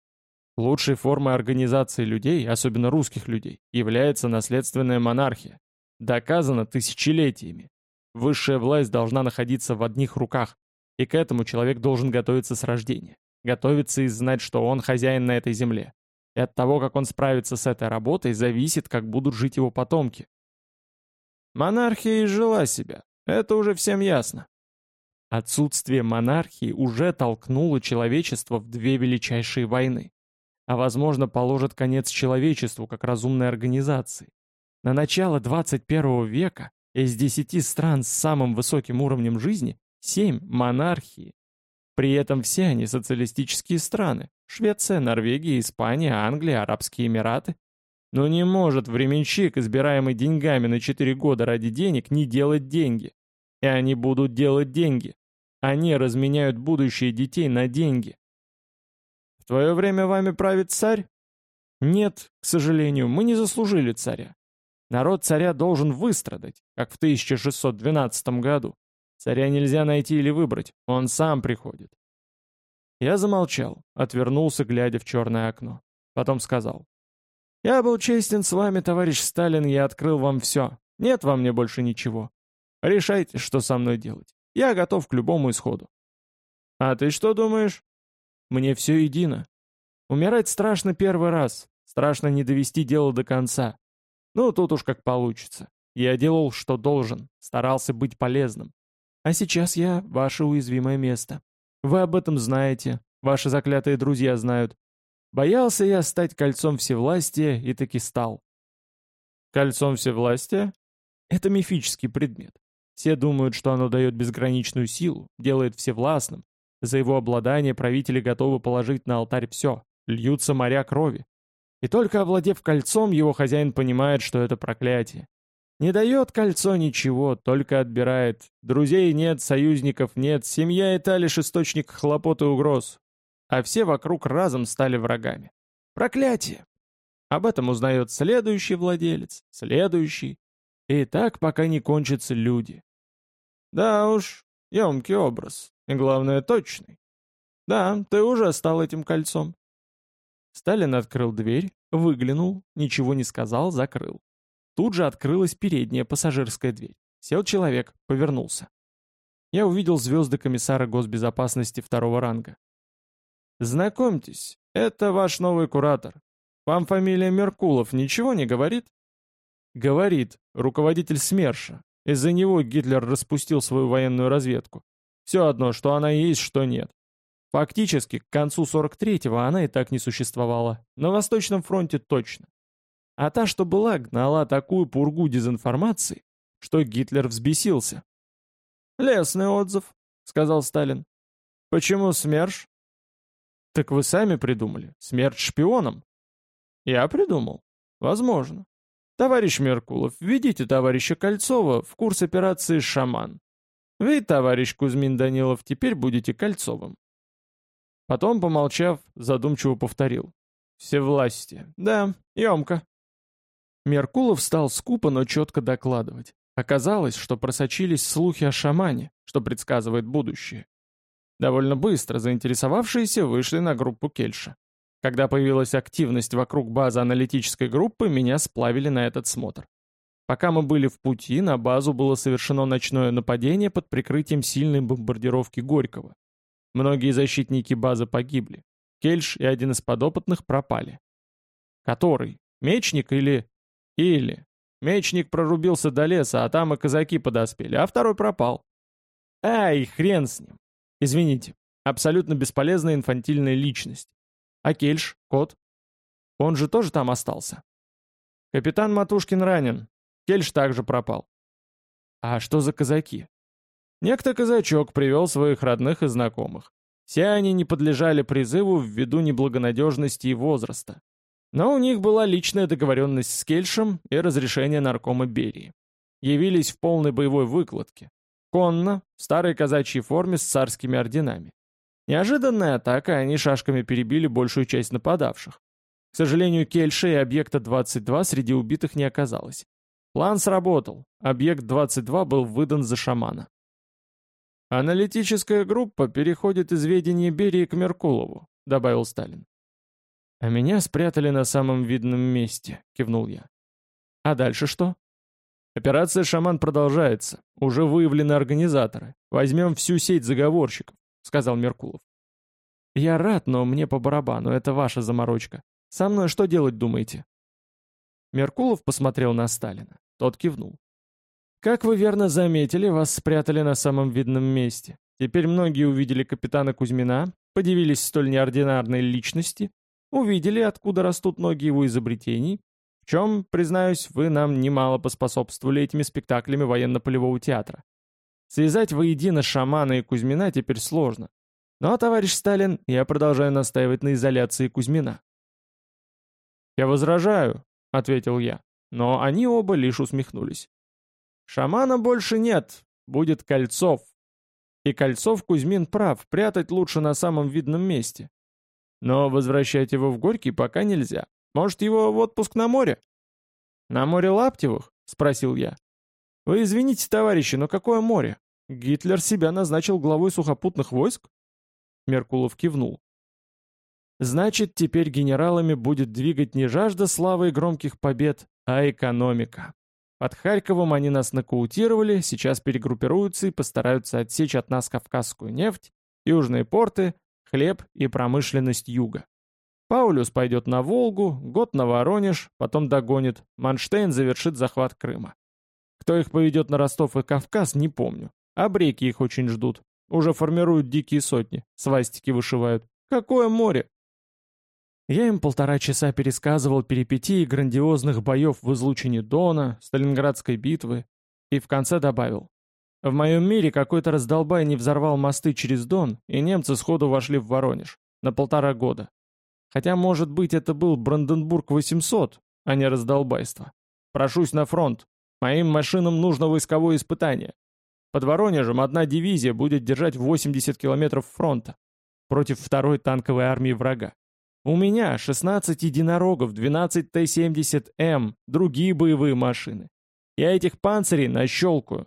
Лучшей формой организации людей, особенно русских людей, является наследственная монархия. Доказано тысячелетиями. Высшая власть должна находиться в одних руках, и к этому человек должен готовиться с рождения. Готовиться и знать, что он хозяин на этой земле. И от того, как он справится с этой работой, зависит, как будут жить его потомки. Монархия изжила себя, это уже всем ясно. Отсутствие монархии уже толкнуло человечество в две величайшие войны, а возможно положит конец человечеству как разумной организации. На начало 21 века из 10 стран с самым высоким уровнем жизни 7 монархии. При этом все они социалистические страны. Швеция, Норвегия, Испания, Англия, Арабские Эмираты. Но не может временщик, избираемый деньгами на 4 года ради денег, не делать деньги. И они будут делать деньги. Они разменяют будущее детей на деньги. В твое время вами правит царь? Нет, к сожалению, мы не заслужили царя. Народ царя должен выстрадать, как в 1612 году. Царя нельзя найти или выбрать, он сам приходит. Я замолчал, отвернулся, глядя в черное окно. Потом сказал. «Я был честен с вами, товарищ Сталин, я открыл вам все. Нет во мне больше ничего. Решайте, что со мной делать. Я готов к любому исходу. А ты что думаешь? Мне все едино. Умирать страшно первый раз. Страшно не довести дело до конца. Ну, тут уж как получится. Я делал, что должен, старался быть полезным. А сейчас я ваше уязвимое место. Вы об этом знаете, ваши заклятые друзья знают. Боялся я стать кольцом всевластия и таки стал. Кольцом всевластия? Это мифический предмет. Все думают, что оно дает безграничную силу, делает всевластным. За его обладание правители готовы положить на алтарь все, льются моря крови. И только овладев кольцом, его хозяин понимает, что это проклятие. Не дает кольцо ничего, только отбирает. Друзей нет, союзников нет, семья та лишь источник хлопот и угроз. А все вокруг разом стали врагами. Проклятие! Об этом узнает следующий владелец, следующий. И так, пока не кончатся люди. Да уж, емкий образ. И главное, точный. Да, ты уже стал этим кольцом. Сталин открыл дверь, выглянул, ничего не сказал, закрыл. Тут же открылась передняя пассажирская дверь. Сел человек, повернулся. Я увидел звезды комиссара госбезопасности второго ранга. «Знакомьтесь, это ваш новый куратор. Вам фамилия Меркулов ничего не говорит?» «Говорит, руководитель СМЕРШа. Из-за него Гитлер распустил свою военную разведку. Все одно, что она есть, что нет. Фактически, к концу 43-го она и так не существовала. На Восточном фронте точно. А та, что была, гнала такую пургу дезинформации, что Гитлер взбесился. «Лесный отзыв», — сказал Сталин. «Почему СМЕРШ?» «Так вы сами придумали. Смерть шпионам». «Я придумал. Возможно. Товарищ Меркулов, введите товарища Кольцова в курс операции «Шаман». Вы, товарищ Кузьмин Данилов, теперь будете Кольцовым. Потом, помолчав, задумчиво повторил. Все власти. Да, емко. Меркулов стал скупо, но четко докладывать. Оказалось, что просочились слухи о шамане, что предсказывает будущее. Довольно быстро заинтересовавшиеся вышли на группу Кельша. Когда появилась активность вокруг базы аналитической группы, меня сплавили на этот смотр. Пока мы были в пути, на базу было совершено ночное нападение под прикрытием сильной бомбардировки Горького. Многие защитники базы погибли. Кельш и один из подопытных пропали. Который? Мечник или... Или... Мечник прорубился до леса, а там и казаки подоспели, а второй пропал. Ай, хрен с ним. Извините, абсолютно бесполезная инфантильная личность. А Кельш, кот? Он же тоже там остался. Капитан Матушкин ранен. Кельш также пропал. А что за казаки? Некто казачок привел своих родных и знакомых. Все они не подлежали призыву ввиду неблагонадежности и возраста. Но у них была личная договоренность с Кельшем и разрешение наркома Берии. Явились в полной боевой выкладке. Конно, в старой казачьей форме с царскими орденами. Неожиданная атака, они шашками перебили большую часть нападавших. К сожалению, Кельша и объекта 22 среди убитых не оказалось. План сработал, объект 22 был выдан за шамана. «Аналитическая группа переходит из ведения Берии к Меркулову», — добавил Сталин. «А меня спрятали на самом видном месте», — кивнул я. «А дальше что?» «Операция «Шаман» продолжается. Уже выявлены организаторы. Возьмем всю сеть заговорщиков. — сказал Меркулов. «Я рад, но мне по барабану, это ваша заморочка. Со мной что делать думаете?» Меркулов посмотрел на Сталина. Тот кивнул. «Как вы верно заметили, вас спрятали на самом видном месте. Теперь многие увидели капитана Кузьмина, подивились столь неординарной личности, увидели, откуда растут ноги его изобретений, в чем, признаюсь, вы нам немало поспособствовали этими спектаклями военно-полевого театра. Связать воедино шамана и Кузьмина теперь сложно. Но, товарищ Сталин, я продолжаю настаивать на изоляции Кузьмина. «Я возражаю», — ответил я, но они оба лишь усмехнулись. «Шамана больше нет, будет Кольцов, и Кольцов Кузьмин прав, прятать лучше на самом видном месте. Но возвращать его в Горький пока нельзя. Может, его в отпуск на море? На море Лаптевых? Спросил я. Вы извините, товарищи, но какое море? Гитлер себя назначил главой сухопутных войск? Меркулов кивнул. Значит, теперь генералами будет двигать не жажда славы и громких побед, а экономика. Под Харьковом они нас нокаутировали, сейчас перегруппируются и постараются отсечь от нас кавказскую нефть, южные порты, хлеб и промышленность юга. Паулюс пойдет на Волгу, год на Воронеж, потом догонит, Манштейн завершит захват Крыма. Кто их поведет на Ростов и Кавказ, не помню. А бреки их очень ждут. Уже формируют дикие сотни, свастики вышивают. Какое море! Я им полтора часа пересказывал перипетии грандиозных боев в излучине Дона, Сталинградской битвы, и в конце добавил. В моем мире какой-то раздолбай не взорвал мосты через Дон, и немцы сходу вошли в Воронеж. На полтора года. Хотя, может быть, это был Бранденбург-800, а не раздолбайство. Прошусь на фронт. Моим машинам нужно войсковое испытание. Под Воронежем одна дивизия будет держать 80 километров фронта против второй танковой армии врага. У меня 16 единорогов, 12 Т-70М, другие боевые машины. Я этих панцирей нащелкаю.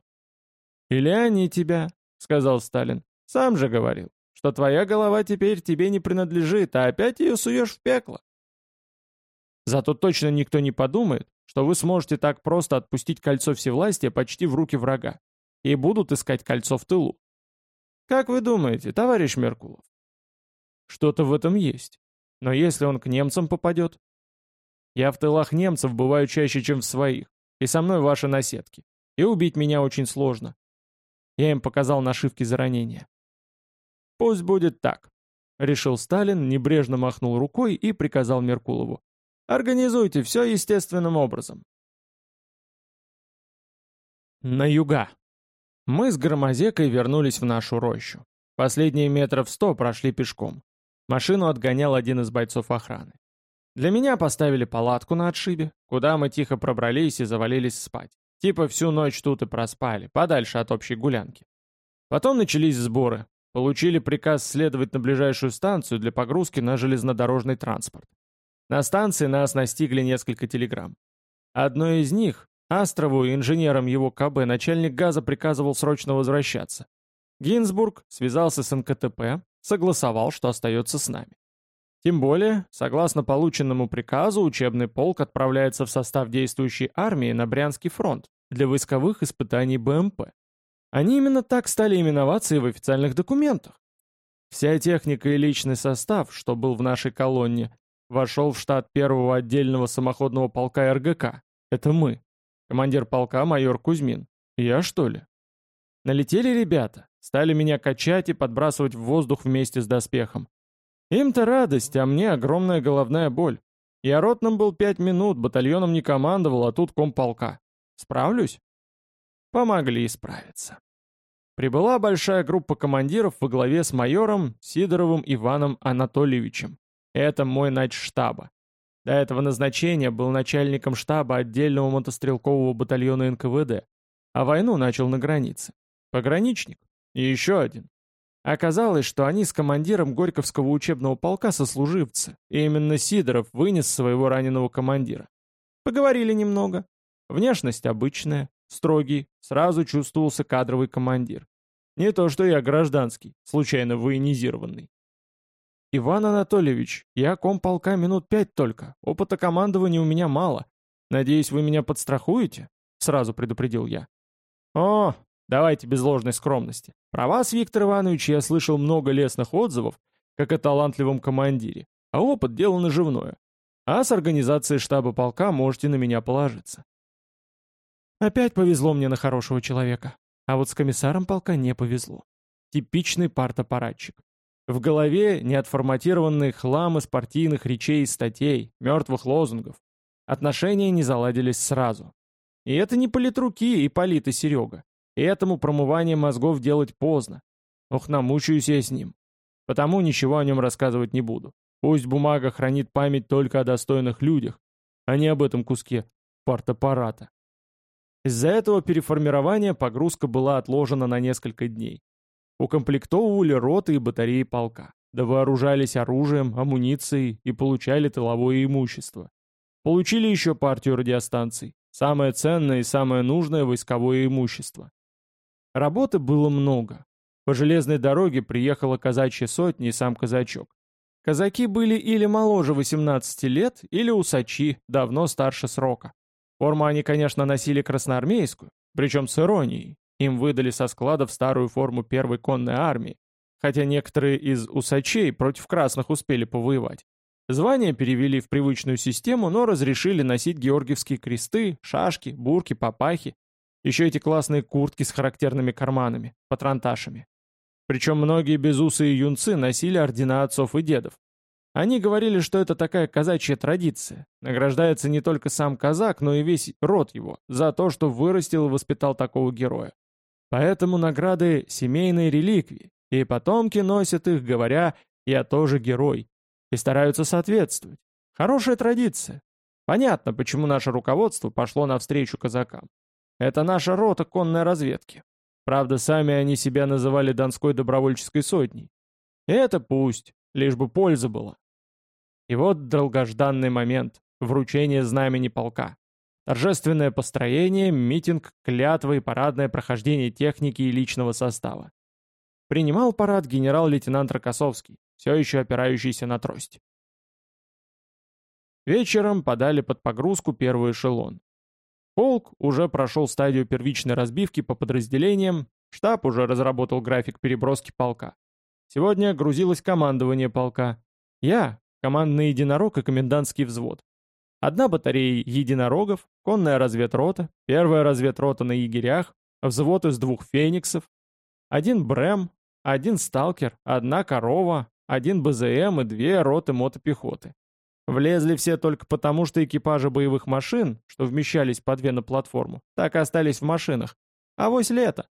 «Или они тебя», — сказал Сталин. «Сам же говорил, что твоя голова теперь тебе не принадлежит, а опять ее суешь в пекло». Зато точно никто не подумает, что вы сможете так просто отпустить кольцо всевластия почти в руки врага, и будут искать кольцо в тылу. Как вы думаете, товарищ Меркулов? Что-то в этом есть. Но если он к немцам попадет? Я в тылах немцев бываю чаще, чем в своих, и со мной ваши наседки. И убить меня очень сложно. Я им показал нашивки за ранения. Пусть будет так. Решил Сталин, небрежно махнул рукой и приказал Меркулову. Организуйте все естественным образом. На юга. Мы с Громозекой вернулись в нашу рощу. Последние метров сто прошли пешком. Машину отгонял один из бойцов охраны. Для меня поставили палатку на отшибе, куда мы тихо пробрались и завалились спать. Типа всю ночь тут и проспали, подальше от общей гулянки. Потом начались сборы. Получили приказ следовать на ближайшую станцию для погрузки на железнодорожный транспорт. На станции нас настигли несколько телеграмм. Одной из них, Астрову и инженерам его КБ, начальник газа приказывал срочно возвращаться. Гинзбург связался с НКТП, согласовал, что остается с нами. Тем более, согласно полученному приказу, учебный полк отправляется в состав действующей армии на Брянский фронт для войсковых испытаний БМП. Они именно так стали именоваться и в официальных документах. Вся техника и личный состав, что был в нашей колонне, вошел в штат первого отдельного самоходного полка РГК. Это мы. Командир полка майор Кузьмин. Я что ли? Налетели ребята, стали меня качать и подбрасывать в воздух вместе с доспехом. Им-то радость, а мне огромная головная боль. Я ротным был пять минут, батальоном не командовал, а тут комполка. Справлюсь? Помогли справиться. Прибыла большая группа командиров во главе с майором Сидоровым Иваном Анатольевичем. Это мой начштаба. До этого назначения был начальником штаба отдельного мотострелкового батальона НКВД, а войну начал на границе. Пограничник. И еще один. Оказалось, что они с командиром Горьковского учебного полка сослуживцы, и именно Сидоров вынес своего раненого командира. Поговорили немного. Внешность обычная, строгий, сразу чувствовался кадровый командир. Не то что я гражданский, случайно военизированный. «Иван Анатольевич, я комполка минут пять только, опыта командования у меня мало. Надеюсь, вы меня подстрахуете?» Сразу предупредил я. «О, Давайте без ложной скромности. Про вас, Виктор Иванович, я слышал много лестных отзывов, как о талантливом командире, а опыт — дело наживное. А с организацией штаба полка можете на меня положиться. Опять повезло мне на хорошего человека. А вот с комиссаром полка не повезло. Типичный партаппаратчик. В голове неотформатированный хлам из партийных речей и статей, мертвых лозунгов. Отношения не заладились сразу. И это не политруки и Полит и Серега. И этому промывание мозгов делать поздно. Ох, намучаюсь я с ним. Потому ничего о нем рассказывать не буду. Пусть бумага хранит память только о достойных людях, а не об этом куске партаппарата. Из-за этого переформирования погрузка была отложена на несколько дней. Укомплектовывали роты и батареи полка, довооружались оружием, амуницией и получали тыловое имущество. Получили еще партию радиостанций, самое ценное и самое нужное войсковое имущество. Работы было много. По железной дороге приехала казачья сотня и сам казачок. Казаки были или моложе 18 лет, или усачи, давно старше срока. Форму они, конечно, носили красноармейскую, причем с иронией. Им выдали со складов старую форму первой конной армии, хотя некоторые из усачей против красных успели повоевать. Звания перевели в привычную систему, но разрешили носить георгиевские кресты, шашки, бурки, папахи, еще эти классные куртки с характерными карманами, патронташами. Причем многие безусые юнцы носили ордена отцов и дедов. Они говорили, что это такая казачья традиция. Награждается не только сам казак, но и весь род его, за то, что вырастил и воспитал такого героя. Поэтому награды — семейные реликвии, и потомки носят их, говоря «я тоже герой», и стараются соответствовать. Хорошая традиция. Понятно, почему наше руководство пошло навстречу казакам. Это наша рота конной разведки. Правда, сами они себя называли Донской добровольческой сотней. Это пусть, лишь бы польза была. И вот долгожданный момент — вручение знамени полка. Торжественное построение, митинг, клятва и парадное прохождение техники и личного состава. Принимал парад генерал-лейтенант Рокоссовский, все еще опирающийся на трость. Вечером подали под погрузку первый эшелон. Полк уже прошел стадию первичной разбивки по подразделениям, штаб уже разработал график переброски полка. Сегодня грузилось командование полка. Я, командный единорог и комендантский взвод. Одна батарея единорогов, конная разведрота, первая разведрота на егерях, взвод из двух фениксов, один брэм, один сталкер, одна корова, один БЗМ и две роты мотопехоты. Влезли все только потому, что экипажи боевых машин, что вмещались по две на платформу, так и остались в машинах. А вось лето.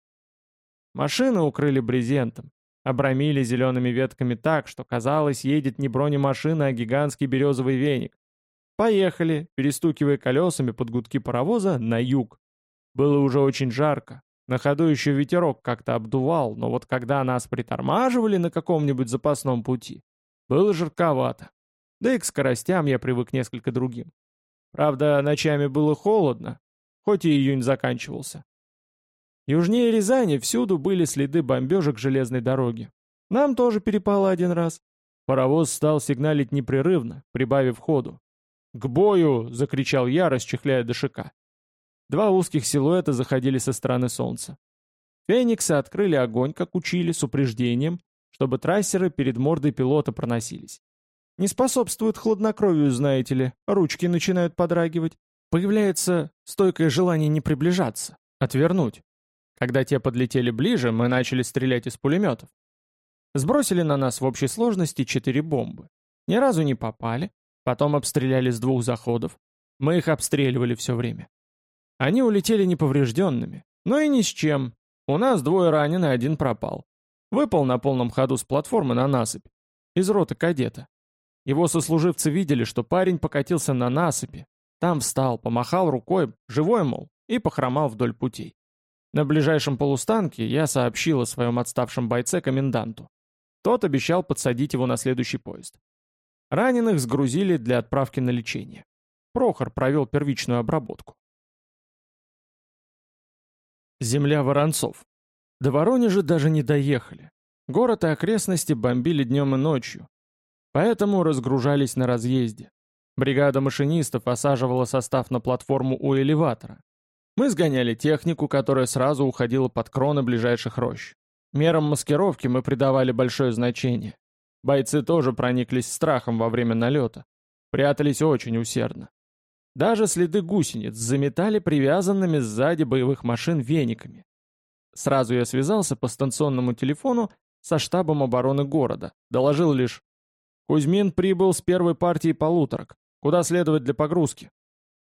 Машины укрыли брезентом, Обрамили зелеными ветками так, что казалось, едет не бронемашина, а гигантский березовый веник. Поехали, перестукивая колесами под гудки паровоза, на юг. Было уже очень жарко. На ходу еще ветерок как-то обдувал, но вот когда нас притормаживали на каком-нибудь запасном пути, было жарковато. Да и к скоростям я привык несколько другим. Правда, ночами было холодно, хоть и июнь заканчивался. Южнее Рязани всюду были следы бомбежек железной дороги. Нам тоже перепало один раз. Паровоз стал сигналить непрерывно, прибавив ходу. «К бою!» — закричал я, расчехляя дышика. Два узких силуэта заходили со стороны солнца. Фениксы открыли огонь, как учили, с упреждением, чтобы трассеры перед мордой пилота проносились. Не способствует хладнокровию, знаете ли, ручки начинают подрагивать. Появляется стойкое желание не приближаться, отвернуть. Когда те подлетели ближе, мы начали стрелять из пулеметов. Сбросили на нас в общей сложности четыре бомбы. Ни разу не попали, потом обстреляли с двух заходов. Мы их обстреливали все время. Они улетели неповрежденными, но и ни с чем. У нас двое ранены, один пропал. Выпал на полном ходу с платформы на насыпь. Из роты кадета. Его сослуживцы видели, что парень покатился на насыпи. Там встал, помахал рукой, живой, мол, и похромал вдоль путей. На ближайшем полустанке я сообщил о своем отставшем бойце коменданту. Тот обещал подсадить его на следующий поезд. Раненых сгрузили для отправки на лечение. Прохор провел первичную обработку. Земля Воронцов. До Воронежа даже не доехали. Город и окрестности бомбили днем и ночью. Поэтому разгружались на разъезде. Бригада машинистов осаживала состав на платформу у элеватора. Мы сгоняли технику, которая сразу уходила под кроны ближайших рощ. Мерам маскировки мы придавали большое значение. Бойцы тоже прониклись страхом во время налета. Прятались очень усердно. Даже следы гусениц заметали привязанными сзади боевых машин вениками. Сразу я связался по станционному телефону со штабом обороны города. Доложил лишь «Кузьмин прибыл с первой партией полуторок. Куда следовать для погрузки?»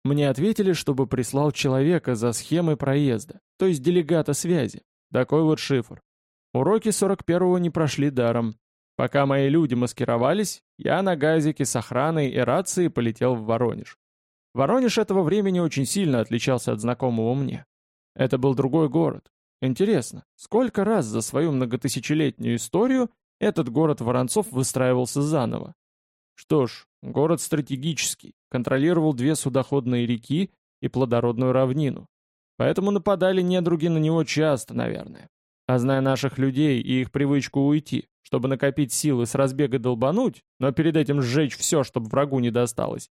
Мне ответили, чтобы прислал человека за схемой проезда, то есть делегата связи. Такой вот шифр. Уроки 41-го не прошли даром. Пока мои люди маскировались, я на газике с охраной и рацией полетел в Воронеж. Воронеж этого времени очень сильно отличался от знакомого мне. Это был другой город. Интересно, сколько раз за свою многотысячелетнюю историю этот город Воронцов выстраивался заново? Что ж, город стратегический, контролировал две судоходные реки и плодородную равнину. Поэтому нападали недруги на него часто, наверное. А зная наших людей и их привычку уйти, чтобы накопить силы с разбега долбануть, но перед этим сжечь все, чтобы врагу не досталось,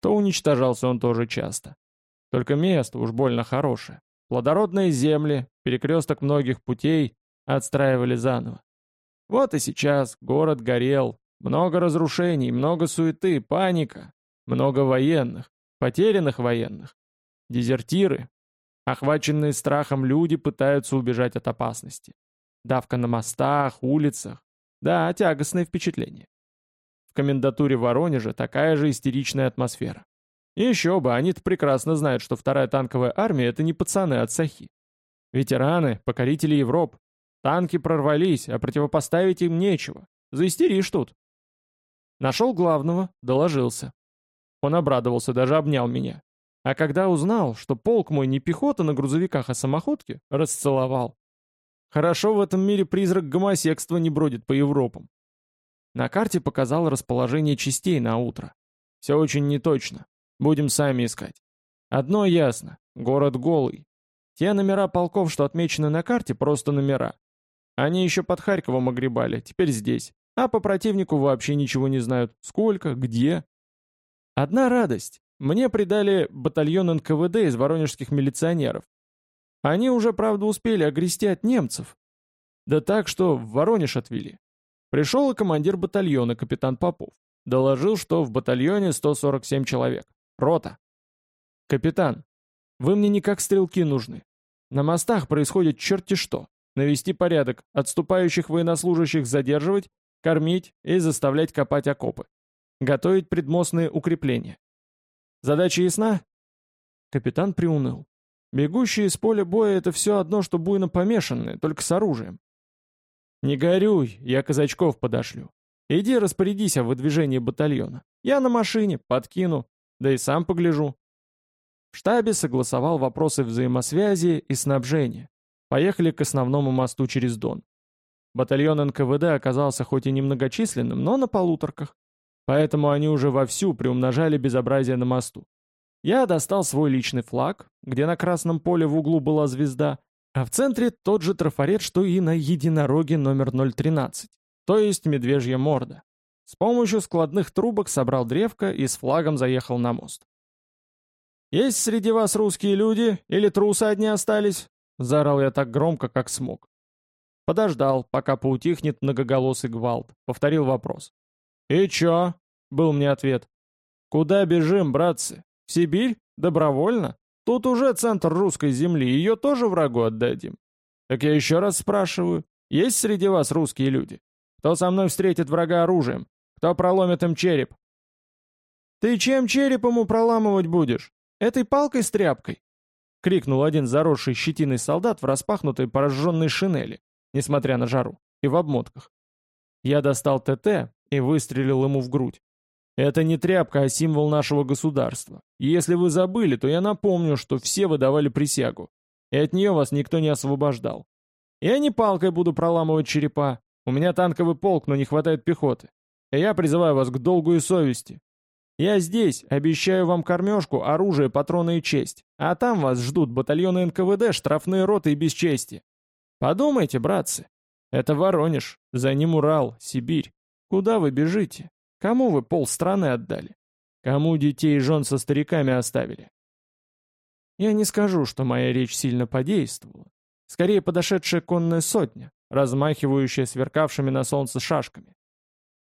то уничтожался он тоже часто. Только место уж больно хорошее. Плодородные земли, перекресток многих путей отстраивали заново. Вот и сейчас город горел, много разрушений, много суеты, паника, много военных, потерянных военных. Дезертиры, охваченные страхом люди пытаются убежать от опасности. Давка на мостах, улицах. Да, тягостное впечатление комендатуре Воронежа такая же истеричная атмосфера. И еще бы, они-то прекрасно знают, что вторая танковая армия — это не пацаны от Сахи. Ветераны, покорители Европ. Танки прорвались, а противопоставить им нечего. Заистеришь тут. Нашел главного, доложился. Он обрадовался, даже обнял меня. А когда узнал, что полк мой не пехота на грузовиках, а самоходки, расцеловал. Хорошо в этом мире призрак гомосекства не бродит по Европам. На карте показал расположение частей на утро. Все очень неточно. Будем сами искать. Одно ясно. Город голый. Те номера полков, что отмечены на карте, просто номера. Они еще под Харьковом огребали, теперь здесь. А по противнику вообще ничего не знают. Сколько, где. Одна радость. Мне придали батальон НКВД из воронежских милиционеров. Они уже, правда, успели огрести от немцев. Да так, что в Воронеж отвели. Пришел и командир батальона, капитан Попов. Доложил, что в батальоне 147 человек. Рота. Капитан, вы мне не как стрелки нужны. На мостах происходит черти что. Навести порядок, отступающих военнослужащих задерживать, кормить и заставлять копать окопы. Готовить предмостные укрепления. Задача ясна? Капитан приуныл. Бегущие из поля боя — это все одно, что буйно помешанные, только с оружием. «Не горюй, я казачков подошлю. Иди распорядись о выдвижении батальона. Я на машине, подкину, да и сам погляжу». В штабе согласовал вопросы взаимосвязи и снабжения. Поехали к основному мосту через Дон. Батальон НКВД оказался хоть и немногочисленным, но на полуторках. Поэтому они уже вовсю приумножали безобразие на мосту. Я достал свой личный флаг, где на красном поле в углу была звезда, а в центре тот же трафарет, что и на единороге номер 013, то есть медвежья морда. С помощью складных трубок собрал древко и с флагом заехал на мост. «Есть среди вас русские люди? Или трусы одни остались?» — заорал я так громко, как смог. Подождал, пока поутихнет многоголосый гвалт. Повторил вопрос. «И чё?» — был мне ответ. «Куда бежим, братцы? В Сибирь? Добровольно? Тут уже центр русской земли, ее тоже врагу отдадим. Так я еще раз спрашиваю, есть среди вас русские люди? Кто со мной встретит врага оружием? Кто проломит им череп? Ты чем череп ему проламывать будешь? Этой палкой с тряпкой? Крикнул один заросший щетиной солдат в распахнутой пораженной шинели, несмотря на жару, и в обмотках. Я достал ТТ и выстрелил ему в грудь. Это не тряпка, а символ нашего государства. И если вы забыли, то я напомню, что все вы давали присягу. И от нее вас никто не освобождал. Я не палкой буду проламывать черепа. У меня танковый полк, но не хватает пехоты. И я призываю вас к долгу и совести. Я здесь, обещаю вам кормежку, оружие, патроны и честь. А там вас ждут батальоны НКВД, штрафные роты и бесчестие. Подумайте, братцы. Это Воронеж, за ним Урал, Сибирь. Куда вы бежите? Кому вы полстраны отдали? Кому детей и жен со стариками оставили? Я не скажу, что моя речь сильно подействовала. Скорее подошедшая конная сотня, размахивающая сверкавшими на солнце шашками.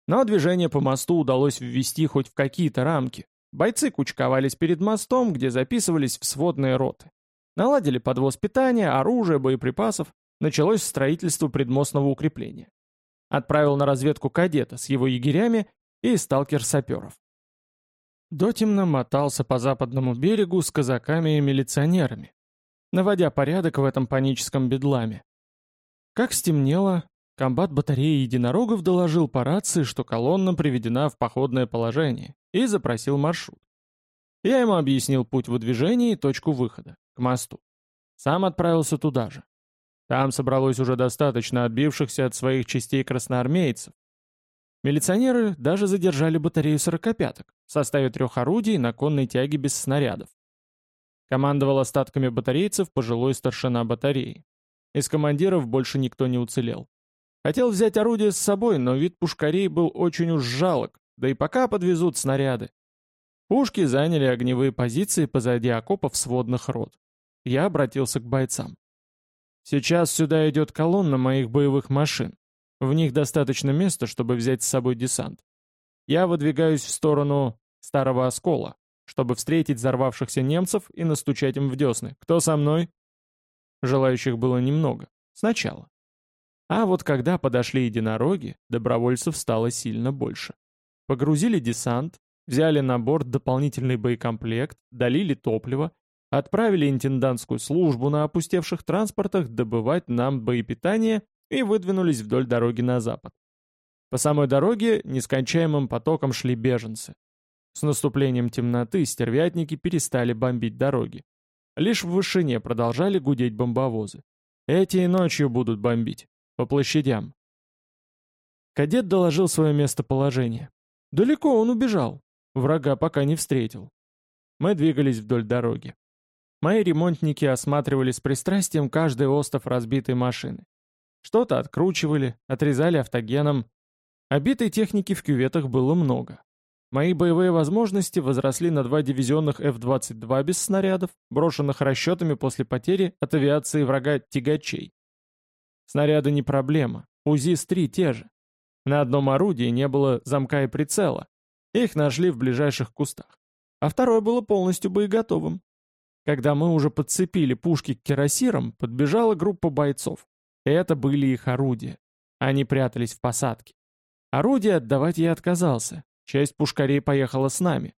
Но движение по мосту удалось ввести хоть в какие-то рамки. Бойцы кучковались перед мостом, где записывались в сводные роты. Наладили подвоз питания, оружия, боеприпасов. Началось строительство предмостного укрепления. Отправил на разведку кадета с его егерями и сталкер-саперов. Дотемно мотался по западному берегу с казаками и милиционерами, наводя порядок в этом паническом бедламе. Как стемнело, комбат батареи единорогов доложил по рации, что колонна приведена в походное положение, и запросил маршрут. Я ему объяснил путь выдвижения и точку выхода, к мосту. Сам отправился туда же. Там собралось уже достаточно отбившихся от своих частей красноармейцев, Милиционеры даже задержали батарею сорокопяток в составе трех орудий на конной тяге без снарядов. Командовал остатками батарейцев пожилой старшина батареи. Из командиров больше никто не уцелел. Хотел взять орудие с собой, но вид пушкарей был очень уж жалок, да и пока подвезут снаряды. Пушки заняли огневые позиции позади окопов сводных рот. Я обратился к бойцам. Сейчас сюда идет колонна моих боевых машин. В них достаточно места, чтобы взять с собой десант. Я выдвигаюсь в сторону Старого Оскола, чтобы встретить взорвавшихся немцев и настучать им в десны. Кто со мной? Желающих было немного. Сначала. А вот когда подошли единороги, добровольцев стало сильно больше. Погрузили десант, взяли на борт дополнительный боекомплект, долили топливо, отправили интендантскую службу на опустевших транспортах добывать нам боепитание и выдвинулись вдоль дороги на запад. По самой дороге нескончаемым потоком шли беженцы. С наступлением темноты стервятники перестали бомбить дороги. Лишь в вышине продолжали гудеть бомбовозы. Эти и ночью будут бомбить. По площадям. Кадет доложил свое местоположение. Далеко он убежал. Врага пока не встретил. Мы двигались вдоль дороги. Мои ремонтники осматривали с пристрастием каждый остов разбитой машины. Что-то откручивали, отрезали автогеном. Обитой техники в кюветах было много. Мои боевые возможности возросли на два дивизионных F-22 без снарядов, брошенных расчетами после потери от авиации врага тягачей. Снаряды не проблема, УЗИС-3 те же. На одном орудии не было замка и прицела. Их нашли в ближайших кустах. А второе было полностью боеготовым. Когда мы уже подцепили пушки к кирасирам, подбежала группа бойцов. Это были их орудия. Они прятались в посадке. Орудие отдавать я отказался. Часть пушкарей поехала с нами.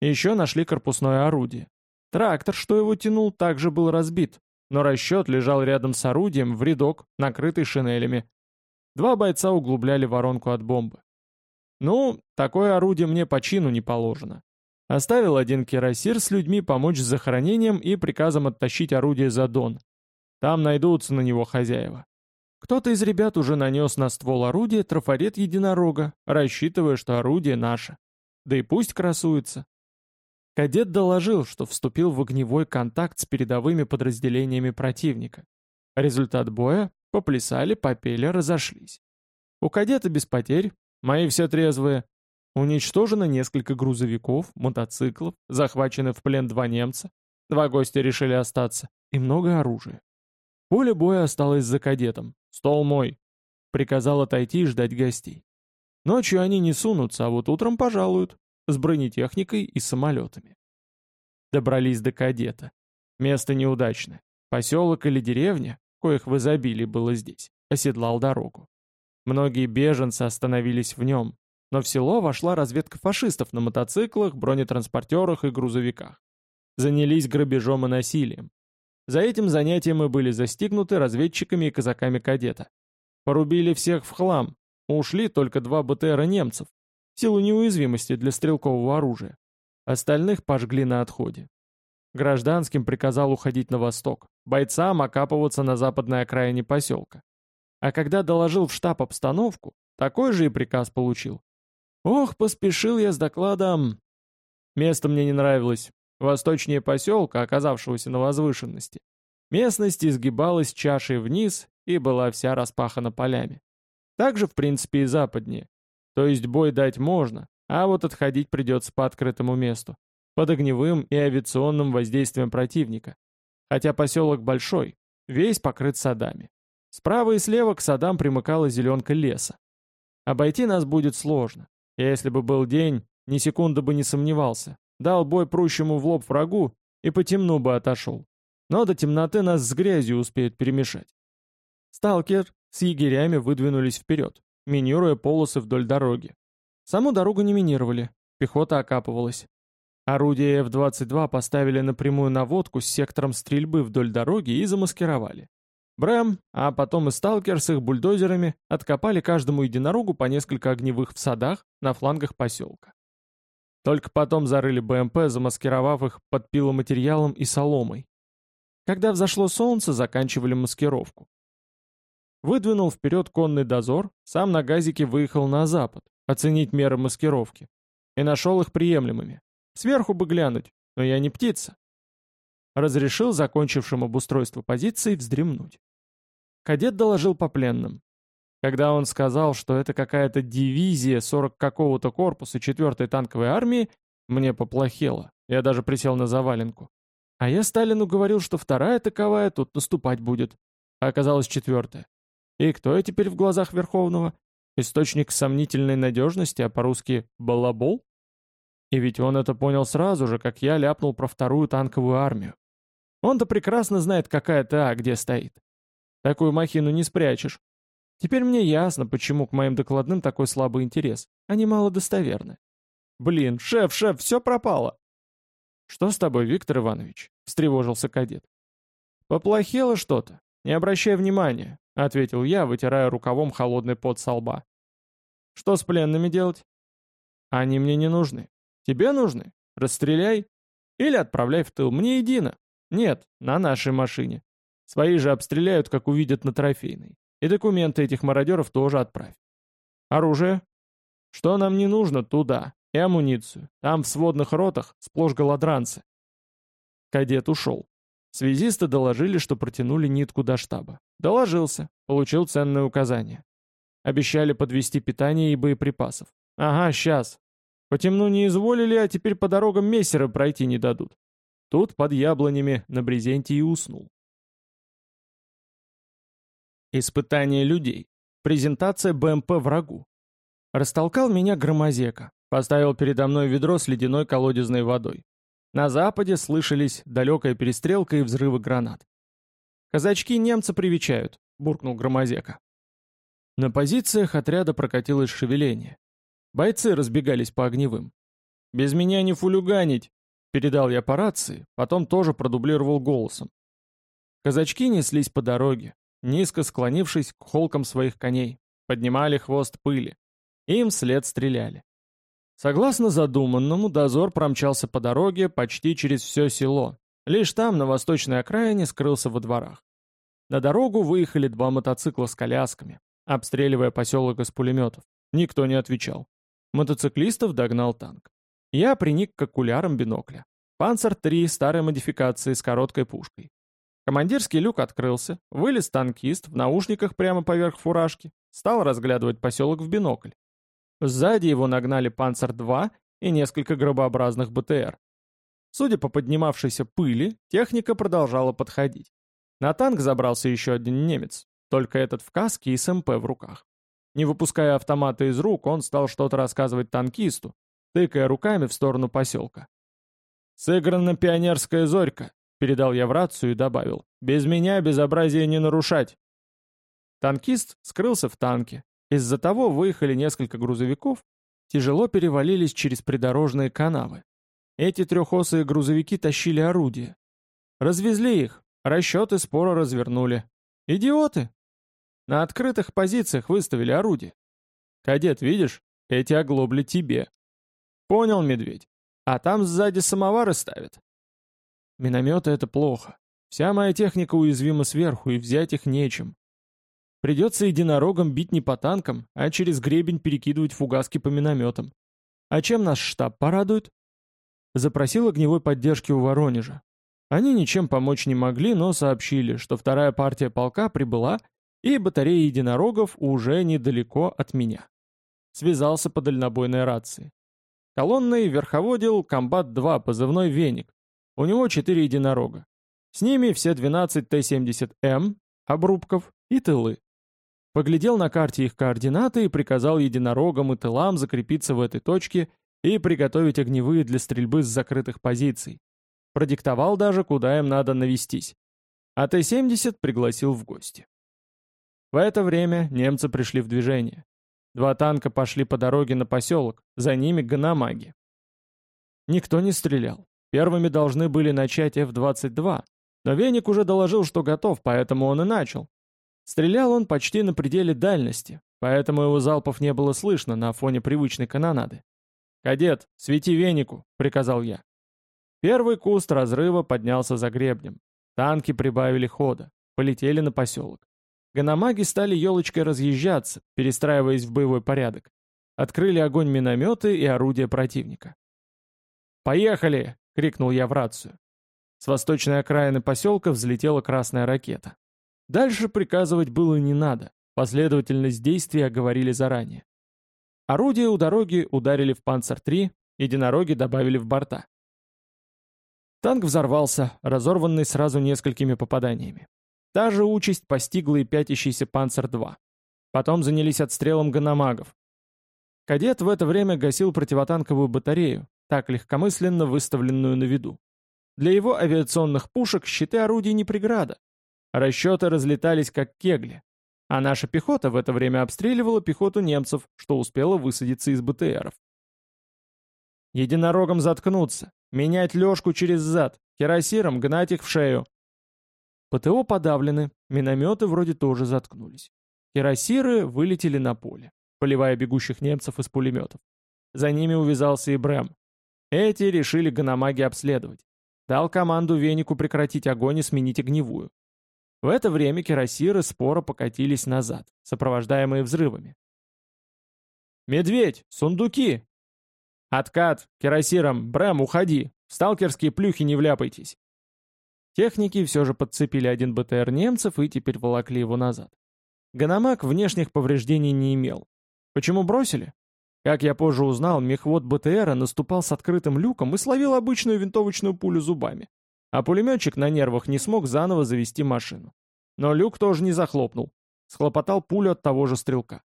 Еще нашли корпусное орудие. Трактор, что его тянул, также был разбит, но расчет лежал рядом с орудием в рядок, накрытый шинелями. Два бойца углубляли воронку от бомбы. Ну, такое орудие мне по чину не положено. Оставил один кирасир с людьми помочь с захоронением и приказом оттащить орудие за дон. Там найдутся на него хозяева. Кто-то из ребят уже нанес на ствол орудия трафарет единорога, рассчитывая, что орудие наше. Да и пусть красуется. Кадет доложил, что вступил в огневой контакт с передовыми подразделениями противника. Результат боя — поплясали, попели, разошлись. У кадета без потерь, мои все трезвые. Уничтожено несколько грузовиков, мотоциклов, захвачены в плен два немца, два гостя решили остаться, и много оружия. Поле боя осталось за кадетом. Стол мой. Приказал отойти и ждать гостей. Ночью они не сунутся, а вот утром пожалуют. С бронетехникой и самолетами. Добрались до кадета. Место неудачное. Поселок или деревня, коих в изобилии было здесь, оседлал дорогу. Многие беженцы остановились в нем, но в село вошла разведка фашистов на мотоциклах, бронетранспортерах и грузовиках. Занялись грабежом и насилием. За этим занятием мы были застигнуты разведчиками и казаками кадета. Порубили всех в хлам, ушли только два БТРа немцев, в силу неуязвимости для стрелкового оружия. Остальных пожгли на отходе. Гражданским приказал уходить на восток, бойцам окапываться на западной окраине поселка. А когда доложил в штаб обстановку, такой же и приказ получил. Ох, поспешил я с докладом. Место мне не нравилось, Восточнее поселка, оказавшегося на возвышенности, местность изгибалась чашей вниз и была вся распахана полями. Также, в принципе, и западнее. То есть бой дать можно, а вот отходить придется по открытому месту, под огневым и авиационным воздействием противника. Хотя поселок большой, весь покрыт садами. Справа и слева к садам примыкала зеленка леса. Обойти нас будет сложно. Я, если бы был день, ни секунды бы не сомневался. Дал бой прущему в лоб врагу и по бы отошел. Но до темноты нас с грязью успеют перемешать. Сталкер с егерями выдвинулись вперед, минируя полосы вдоль дороги. Саму дорогу не минировали, пехота окапывалась. Орудия F-22 поставили напрямую наводку с сектором стрельбы вдоль дороги и замаскировали. Брэм, а потом и сталкер с их бульдозерами откопали каждому единорогу по несколько огневых в садах на флангах поселка. Только потом зарыли БМП, замаскировав их под пиломатериалом и соломой. Когда взошло солнце, заканчивали маскировку. Выдвинул вперед конный дозор, сам на газике выехал на запад, оценить меры маскировки. И нашел их приемлемыми. Сверху бы глянуть, но я не птица. Разрешил закончившим обустройство позиции вздремнуть. Кадет доложил по пленным. Когда он сказал, что это какая-то дивизия 40 какого-то корпуса 4-й танковой армии, мне поплохело. Я даже присел на заваленку. А я Сталину говорил, что вторая таковая тут наступать будет. А оказалось четвертая. И кто я теперь в глазах Верховного? Источник сомнительной надежности, а по-русски «балабол»? И ведь он это понял сразу же, как я ляпнул про вторую танковую армию. Он-то прекрасно знает, какая ТА где стоит. Такую махину не спрячешь. Теперь мне ясно, почему к моим докладным такой слабый интерес. Они мало достоверны. Блин, шеф, шеф, все пропало. Что с тобой, Виктор Иванович? Встревожился кадет. Поплохело что-то. Не обращай внимания, ответил я, вытирая рукавом холодный пот со лба. Что с пленными делать? Они мне не нужны. Тебе нужны? Расстреляй. Или отправляй в тыл. Мне едино. Нет, на нашей машине. Свои же обстреляют, как увидят на трофейной. И документы этих мародеров тоже отправь. Оружие? Что нам не нужно, туда. И амуницию. Там в сводных ротах сплошь голодранцы. Кадет ушел. Связисты доложили, что протянули нитку до штаба. Доложился. Получил ценное указание. Обещали подвести питание и боеприпасов. Ага, сейчас. По темну не изволили, а теперь по дорогам мессеры пройти не дадут. Тут под яблонями на брезенте и уснул. Испытание людей. Презентация БМП врагу. Растолкал меня громозека. Поставил передо мной ведро с ледяной колодезной водой. На западе слышались далекая перестрелка и взрывы гранат. «Казачки немца привечают», — буркнул громозека. На позициях отряда прокатилось шевеление. Бойцы разбегались по огневым. «Без меня не фулюганить!» — передал я по рации, потом тоже продублировал голосом. Казачки неслись по дороге, низко склонившись к холкам своих коней, поднимали хвост пыли. Им вслед стреляли. Согласно задуманному, дозор промчался по дороге почти через все село. Лишь там, на восточной окраине, скрылся во дворах. На дорогу выехали два мотоцикла с колясками, обстреливая поселок из пулеметов. Никто не отвечал. Мотоциклистов догнал танк. Я приник к окулярам бинокля. «Панцер-3» старой модификации с короткой пушкой. Командирский люк открылся, вылез танкист в наушниках прямо поверх фуражки, стал разглядывать поселок в бинокль. Сзади его нагнали «Панцер-2» и несколько гробообразных БТР. Судя по поднимавшейся пыли, техника продолжала подходить. На танк забрался еще один немец, только этот в каске и с МП в руках. Не выпуская автомата из рук, он стал что-то рассказывать танкисту, тыкая руками в сторону поселка. «Сыграна пионерская зорька», — передал я в рацию и добавил. «Без меня безобразие не нарушать». Танкист скрылся в танке. Из-за того выехали несколько грузовиков, тяжело перевалились через придорожные канавы. Эти трехосые грузовики тащили орудия. Развезли их, расчеты споро развернули. Идиоты! На открытых позициях выставили орудие. Кадет, видишь, эти оглобли тебе. Понял, медведь. А там сзади самовары ставят. Минометы — это плохо. Вся моя техника уязвима сверху, и взять их нечем. Придется единорогом бить не по танкам, а через гребень перекидывать фугаски по минометам. А чем наш штаб порадует? Запросил огневой поддержки у Воронежа. Они ничем помочь не могли, но сообщили, что вторая партия полка прибыла и батарея единорогов уже недалеко от меня. Связался по дальнобойной рации. Колонной верховодил комбат-2, позывной «Веник». У него четыре единорога. С ними все 12 Т-70М, обрубков и тылы. Поглядел на карте их координаты и приказал единорогам и тылам закрепиться в этой точке и приготовить огневые для стрельбы с закрытых позиций. Продиктовал даже, куда им надо навестись. А Т-70 пригласил в гости. В это время немцы пришли в движение. Два танка пошли по дороге на поселок, за ними ганамаги. Никто не стрелял. Первыми должны были начать F-22, но Веник уже доложил, что готов, поэтому он и начал. Стрелял он почти на пределе дальности, поэтому его залпов не было слышно на фоне привычной канонады. «Кадет, свети венику», — приказал я. Первый куст разрыва поднялся за гребнем. Танки прибавили хода, полетели на поселок. Ганамаги стали елочкой разъезжаться, перестраиваясь в боевой порядок. Открыли огонь минометы и орудия противника. «Поехали!» — крикнул я в рацию. С восточной окраины поселка взлетела красная ракета. Дальше приказывать было не надо, последовательность действий оговорили заранее. Орудия у дороги ударили в «Панцер-3», единороги добавили в борта. Танк взорвался, разорванный сразу несколькими попаданиями. Та же участь постигла и пятящийся «Панцер-2». Потом занялись отстрелом ганамагов. Кадет в это время гасил противотанковую батарею, так легкомысленно выставленную на виду. Для его авиационных пушек щиты орудий не преграда, Расчеты разлетались как кегли. А наша пехота в это время обстреливала пехоту немцев, что успела высадиться из БТРов. Единорогом заткнуться, менять лёжку через зад, кирасиром гнать их в шею. ПТО подавлены, минометы вроде тоже заткнулись. Кирасиры вылетели на поле, поливая бегущих немцев из пулеметов. За ними увязался и Брэм. Эти решили гономаги обследовать. Дал команду Венику прекратить огонь и сменить огневую. В это время кирасиры споро покатились назад, сопровождаемые взрывами. «Медведь! Сундуки!» «Откат! Кирасирам! БРЭМ, уходи! В сталкерские плюхи не вляпайтесь!» Техники все же подцепили один БТР немцев и теперь волокли его назад. Ганомаг внешних повреждений не имел. Почему бросили? Как я позже узнал, мехвод БТРа наступал с открытым люком и словил обычную винтовочную пулю зубами а пулеметчик на нервах не смог заново завести машину. Но люк тоже не захлопнул. Схлопотал пулю от того же стрелка.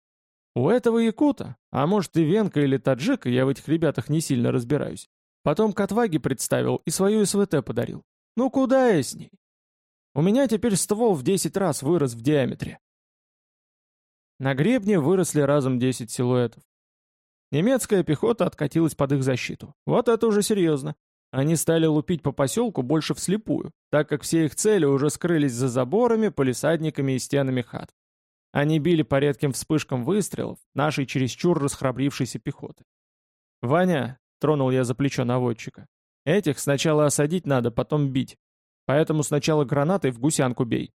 У этого якута, а может и венка или таджика, я в этих ребятах не сильно разбираюсь, потом к отваге представил и свою СВТ подарил. Ну куда я с ней? У меня теперь ствол в 10 раз вырос в диаметре. На гребне выросли разом 10 силуэтов. Немецкая пехота откатилась под их защиту. Вот это уже серьезно. Они стали лупить по поселку больше вслепую, так как все их цели уже скрылись за заборами, полисадниками и стенами хат. Они били по редким вспышкам выстрелов нашей чересчур расхрабрившейся пехоты. «Ваня», — тронул я за плечо наводчика, — «этих сначала осадить надо, потом бить. Поэтому сначала гранатой в гусянку бей».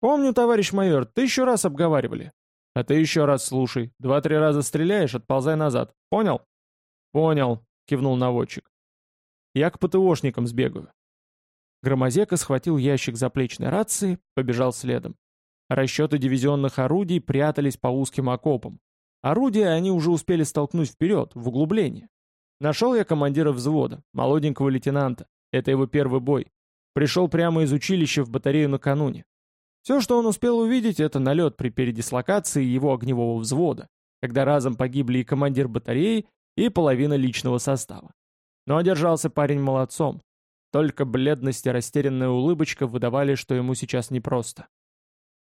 «Помню, товарищ майор, тысячу раз обговаривали». «А ты еще раз слушай. Два-три раза стреляешь, отползай назад. Понял?» «Понял», — кивнул наводчик. Я к ПТОшникам сбегаю. Громозека схватил ящик заплечной рации, побежал следом. Расчеты дивизионных орудий прятались по узким окопам. Орудия они уже успели столкнуть вперед, в углубление. Нашел я командира взвода, молоденького лейтенанта. Это его первый бой. Пришел прямо из училища в батарею накануне. Все, что он успел увидеть, это налет при передислокации его огневого взвода, когда разом погибли и командир батареи, и половина личного состава. Но одержался парень молодцом. Только бледность и растерянная улыбочка выдавали, что ему сейчас непросто.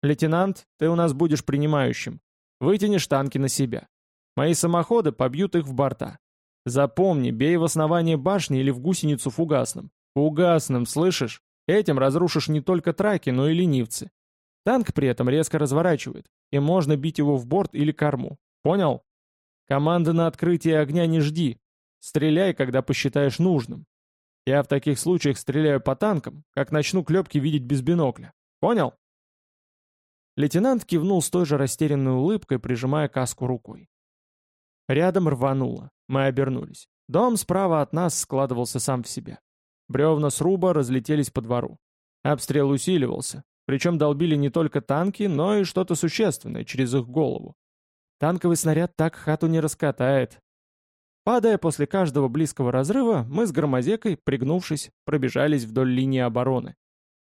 «Лейтенант, ты у нас будешь принимающим. Вытянешь танки на себя. Мои самоходы побьют их в борта. Запомни, бей в основание башни или в гусеницу фугасным. Фугасным, слышишь? Этим разрушишь не только траки, но и ленивцы. Танк при этом резко разворачивает, и можно бить его в борт или корму. Понял? Команды на открытие огня не жди, Стреляй, когда посчитаешь нужным. Я в таких случаях стреляю по танкам, как начну клепки видеть без бинокля. Понял?» Лейтенант кивнул с той же растерянной улыбкой, прижимая каску рукой. Рядом рвануло. Мы обернулись. Дом справа от нас складывался сам в себе. Бревна сруба разлетелись по двору. Обстрел усиливался, причем долбили не только танки, но и что-то существенное через их голову. Танковый снаряд так хату не раскатает, Падая после каждого близкого разрыва, мы с громозекой, пригнувшись, пробежались вдоль линии обороны.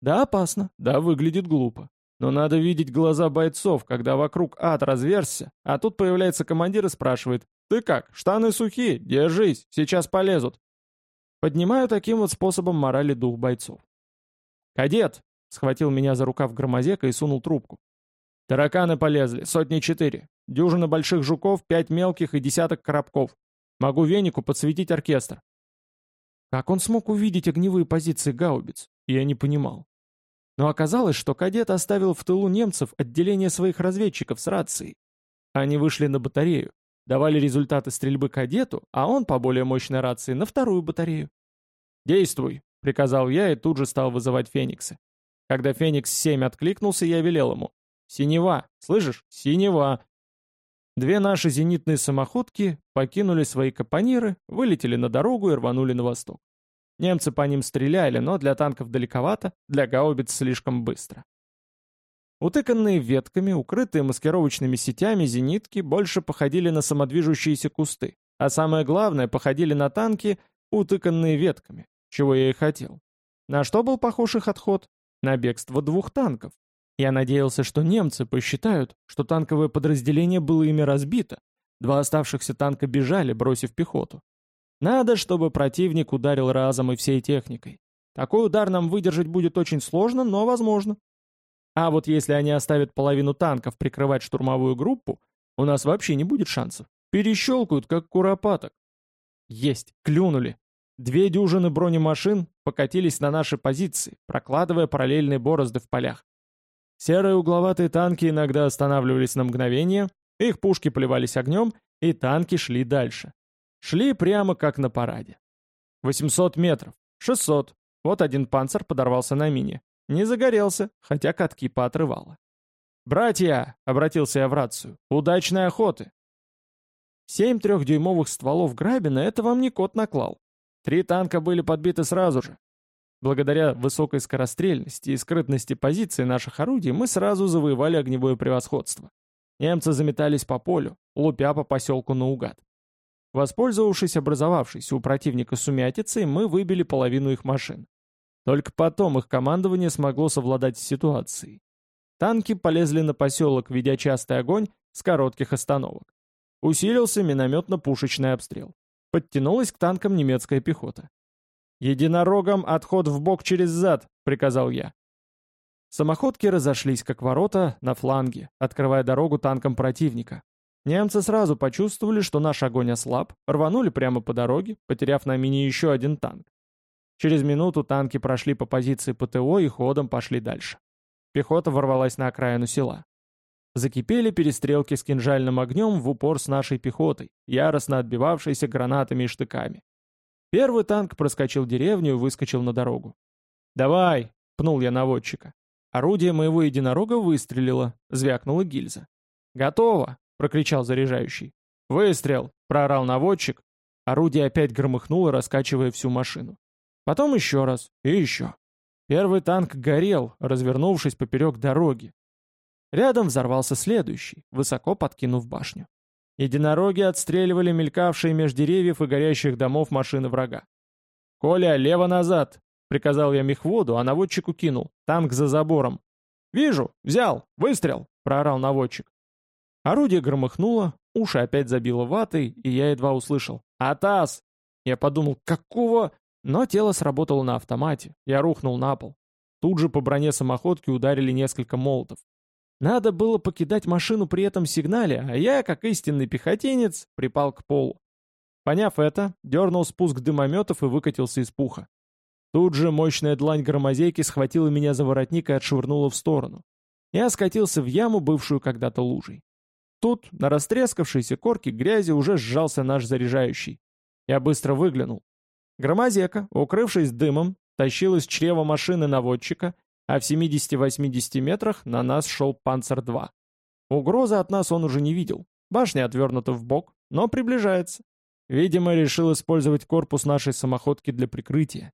Да, опасно, да, выглядит глупо. Но надо видеть глаза бойцов, когда вокруг ад разверзся, а тут появляется командир и спрашивает, «Ты как, штаны сухие? Держись, сейчас полезут». Поднимаю таким вот способом морали дух бойцов. «Кадет!» — схватил меня за рукав громозека и сунул трубку. «Тараканы полезли, сотни четыре. Дюжина больших жуков, пять мелких и десяток коробков. Могу венику подсветить оркестр». Как он смог увидеть огневые позиции гаубиц, я не понимал. Но оказалось, что кадет оставил в тылу немцев отделение своих разведчиков с рацией. Они вышли на батарею, давали результаты стрельбы кадету, а он по более мощной рации на вторую батарею. «Действуй», — приказал я и тут же стал вызывать фениксы. Когда Феникс-7 откликнулся, я велел ему. «Синева! Слышишь? Синева!» Две наши зенитные самоходки покинули свои капониры, вылетели на дорогу и рванули на восток. Немцы по ним стреляли, но для танков далековато, для гаубиц слишком быстро. Утыканные ветками, укрытые маскировочными сетями зенитки больше походили на самодвижущиеся кусты, а самое главное, походили на танки, утыканные ветками, чего я и хотел. На что был похож их отход? На бегство двух танков. Я надеялся, что немцы посчитают, что танковое подразделение было ими разбито. Два оставшихся танка бежали, бросив пехоту. Надо, чтобы противник ударил разом и всей техникой. Такой удар нам выдержать будет очень сложно, но возможно. А вот если они оставят половину танков прикрывать штурмовую группу, у нас вообще не будет шансов. Перещелкают, как куропаток. Есть, клюнули. Две дюжины бронемашин покатились на наши позиции, прокладывая параллельные борозды в полях. Серые угловатые танки иногда останавливались на мгновение, их пушки плевались огнем, и танки шли дальше. Шли прямо как на параде. 800 метров, 600. Вот один панцир подорвался на мине. Не загорелся, хотя катки поотрывало. «Братья!» — обратился я в рацию. «Удачной охоты!» Семь трехдюймовых стволов Грабина — это вам не кот наклал. Три танка были подбиты сразу же. Благодаря высокой скорострельности и скрытности позиции наших орудий мы сразу завоевали огневое превосходство. Немцы заметались по полю, лупя по поселку наугад. Воспользовавшись образовавшейся у противника сумятицей, мы выбили половину их машин. Только потом их командование смогло совладать с ситуацией. Танки полезли на поселок, ведя частый огонь с коротких остановок. Усилился минометно-пушечный обстрел. Подтянулась к танкам немецкая пехота. «Единорогам отход в бок через зад», — приказал я. Самоходки разошлись, как ворота, на фланге, открывая дорогу танкам противника. Немцы сразу почувствовали, что наш огонь ослаб, рванули прямо по дороге, потеряв на мине еще один танк. Через минуту танки прошли по позиции ПТО и ходом пошли дальше. Пехота ворвалась на окраину села. Закипели перестрелки с кинжальным огнем в упор с нашей пехотой, яростно отбивавшейся гранатами и штыками. Первый танк проскочил деревню и выскочил на дорогу. «Давай!» — пнул я наводчика. Орудие моего единорога выстрелило, звякнула гильза. «Готово!» прокричал заряжающий. «Выстрел!» — проорал наводчик. Орудие опять громыхнуло, раскачивая всю машину. Потом еще раз и еще. Первый танк горел, развернувшись поперек дороги. Рядом взорвался следующий, высоко подкинув башню. Единороги отстреливали мелькавшие меж деревьев и горящих домов машины врага. «Коля, лево назад!» — приказал я мехводу, а наводчику кинул. «Танк за забором!» «Вижу! Взял! Выстрел!» — проорал наводчик. Орудие громыхнуло, уши опять забило ватой, и я едва услышал «Атас!». Я подумал «Какого?», но тело сработало на автомате, я рухнул на пол. Тут же по броне самоходки ударили несколько молотов. Надо было покидать машину при этом сигнале, а я, как истинный пехотинец, припал к полу. Поняв это, дернул спуск дымометов и выкатился из пуха. Тут же мощная длань громозейки схватила меня за воротник и отшвырнула в сторону. Я скатился в яму, бывшую когда-то лужей. Тут, на растрескавшейся корке грязи, уже сжался наш заряжающий. Я быстро выглянул. Громозека, укрывшись дымом, тащил из чрева машины наводчика, а в 70-80 метрах на нас шел «Панцер-2». Угрозы от нас он уже не видел. Башня отвернута в бок, но приближается. Видимо, решил использовать корпус нашей самоходки для прикрытия.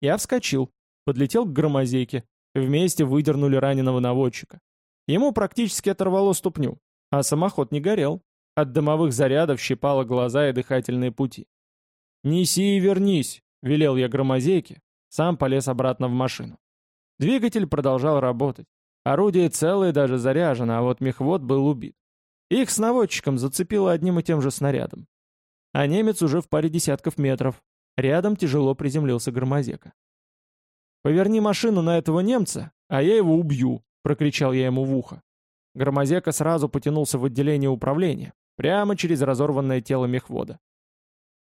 Я вскочил, подлетел к громозейке. Вместе выдернули раненого наводчика. Ему практически оторвало ступню. А самоход не горел. От дымовых зарядов щипало глаза и дыхательные пути. «Неси и вернись», — велел я громозейке. Сам полез обратно в машину. Двигатель продолжал работать. Орудие целое даже заряжено, а вот мехвод был убит. Их с наводчиком зацепило одним и тем же снарядом. А немец уже в паре десятков метров. Рядом тяжело приземлился громозека. «Поверни машину на этого немца, а я его убью», — прокричал я ему в ухо. Громозека сразу потянулся в отделение управления, прямо через разорванное тело мехвода.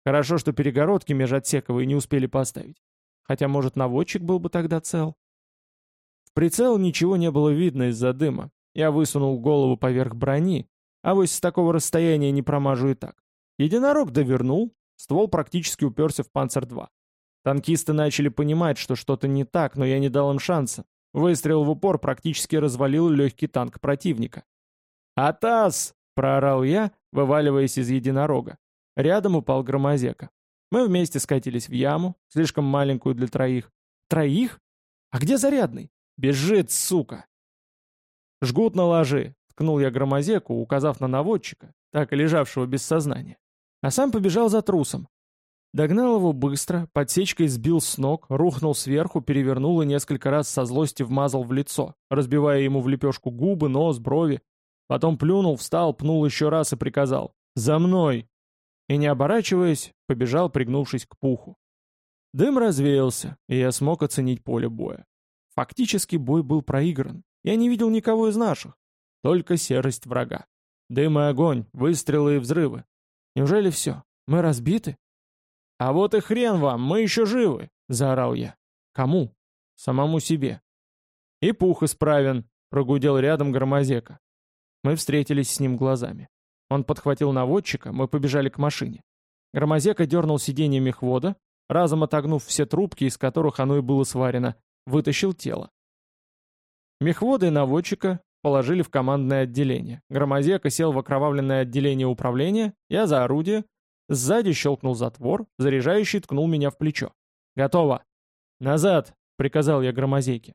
Хорошо, что перегородки межотсековые не успели поставить. Хотя, может, наводчик был бы тогда цел. Прицел ничего не было видно из-за дыма. Я высунул голову поверх брони, а вот с такого расстояния не промажу и так. Единорог довернул, ствол практически уперся в «Панцер-2». Танкисты начали понимать, что что-то не так, но я не дал им шанса. Выстрел в упор практически развалил легкий танк противника. «Атас!» — проорал я, вываливаясь из единорога. Рядом упал громозека. Мы вместе скатились в яму, слишком маленькую для троих. Троих? А где зарядный? Бежит, сука! «Жгут наложи!» — ткнул я громозеку, указав на наводчика, так и лежавшего без сознания. А сам побежал за трусом. Догнал его быстро, подсечкой сбил с ног, рухнул сверху, перевернул и несколько раз со злости вмазал в лицо, разбивая ему в лепешку губы, нос, брови. Потом плюнул, встал, пнул еще раз и приказал «За мной!» И не оборачиваясь, побежал, пригнувшись к пуху. Дым развеялся, и я смог оценить поле боя. Фактически бой был проигран. Я не видел никого из наших. Только серость врага. Дым и огонь, выстрелы и взрывы. Неужели все? Мы разбиты? «А вот и хрен вам, мы еще живы!» — заорал я. «Кому?» «Самому себе». «И пух исправен», — прогудел рядом громозека. Мы встретились с ним глазами. Он подхватил наводчика, мы побежали к машине. Громозека дернул сиденье мехвода, разом отогнув все трубки, из которых оно и было сварено, вытащил тело. Мехвода и наводчика положили в командное отделение. Громозека сел в окровавленное отделение управления, я за орудие. Сзади щелкнул затвор, заряжающий ткнул меня в плечо. «Готово!» «Назад!» — приказал я громозейке.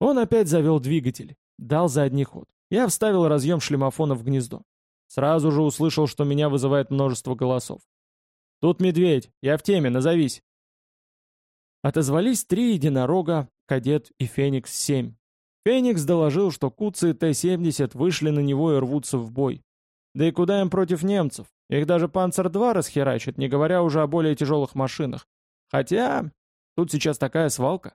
Он опять завел двигатель, дал задний ход. Я вставил разъем шлемофона в гнездо. Сразу же услышал, что меня вызывает множество голосов. «Тут медведь, я в теме, назовись!» Отозвались три единорога, кадет и Феникс-7. Феникс доложил, что куцы Т-70 вышли на него и рвутся в бой. Да и куда им против немцев? Их даже Панцер-2 расхерачит, не говоря уже о более тяжелых машинах. Хотя, тут сейчас такая свалка.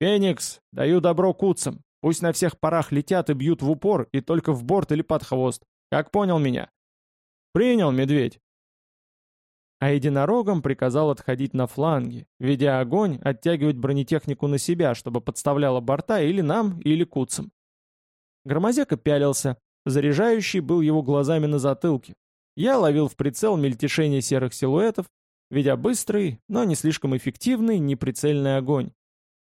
«Феникс, даю добро куцам. Пусть на всех парах летят и бьют в упор, и только в борт или под хвост. Как понял меня?» «Принял, медведь». А единорогам приказал отходить на фланги, ведя огонь, оттягивать бронетехнику на себя, чтобы подставляла борта или нам, или куцам. Громозека пялился, заряжающий был его глазами на затылке. Я ловил в прицел мельтешение серых силуэтов, ведя быстрый, но не слишком эффективный, неприцельный огонь.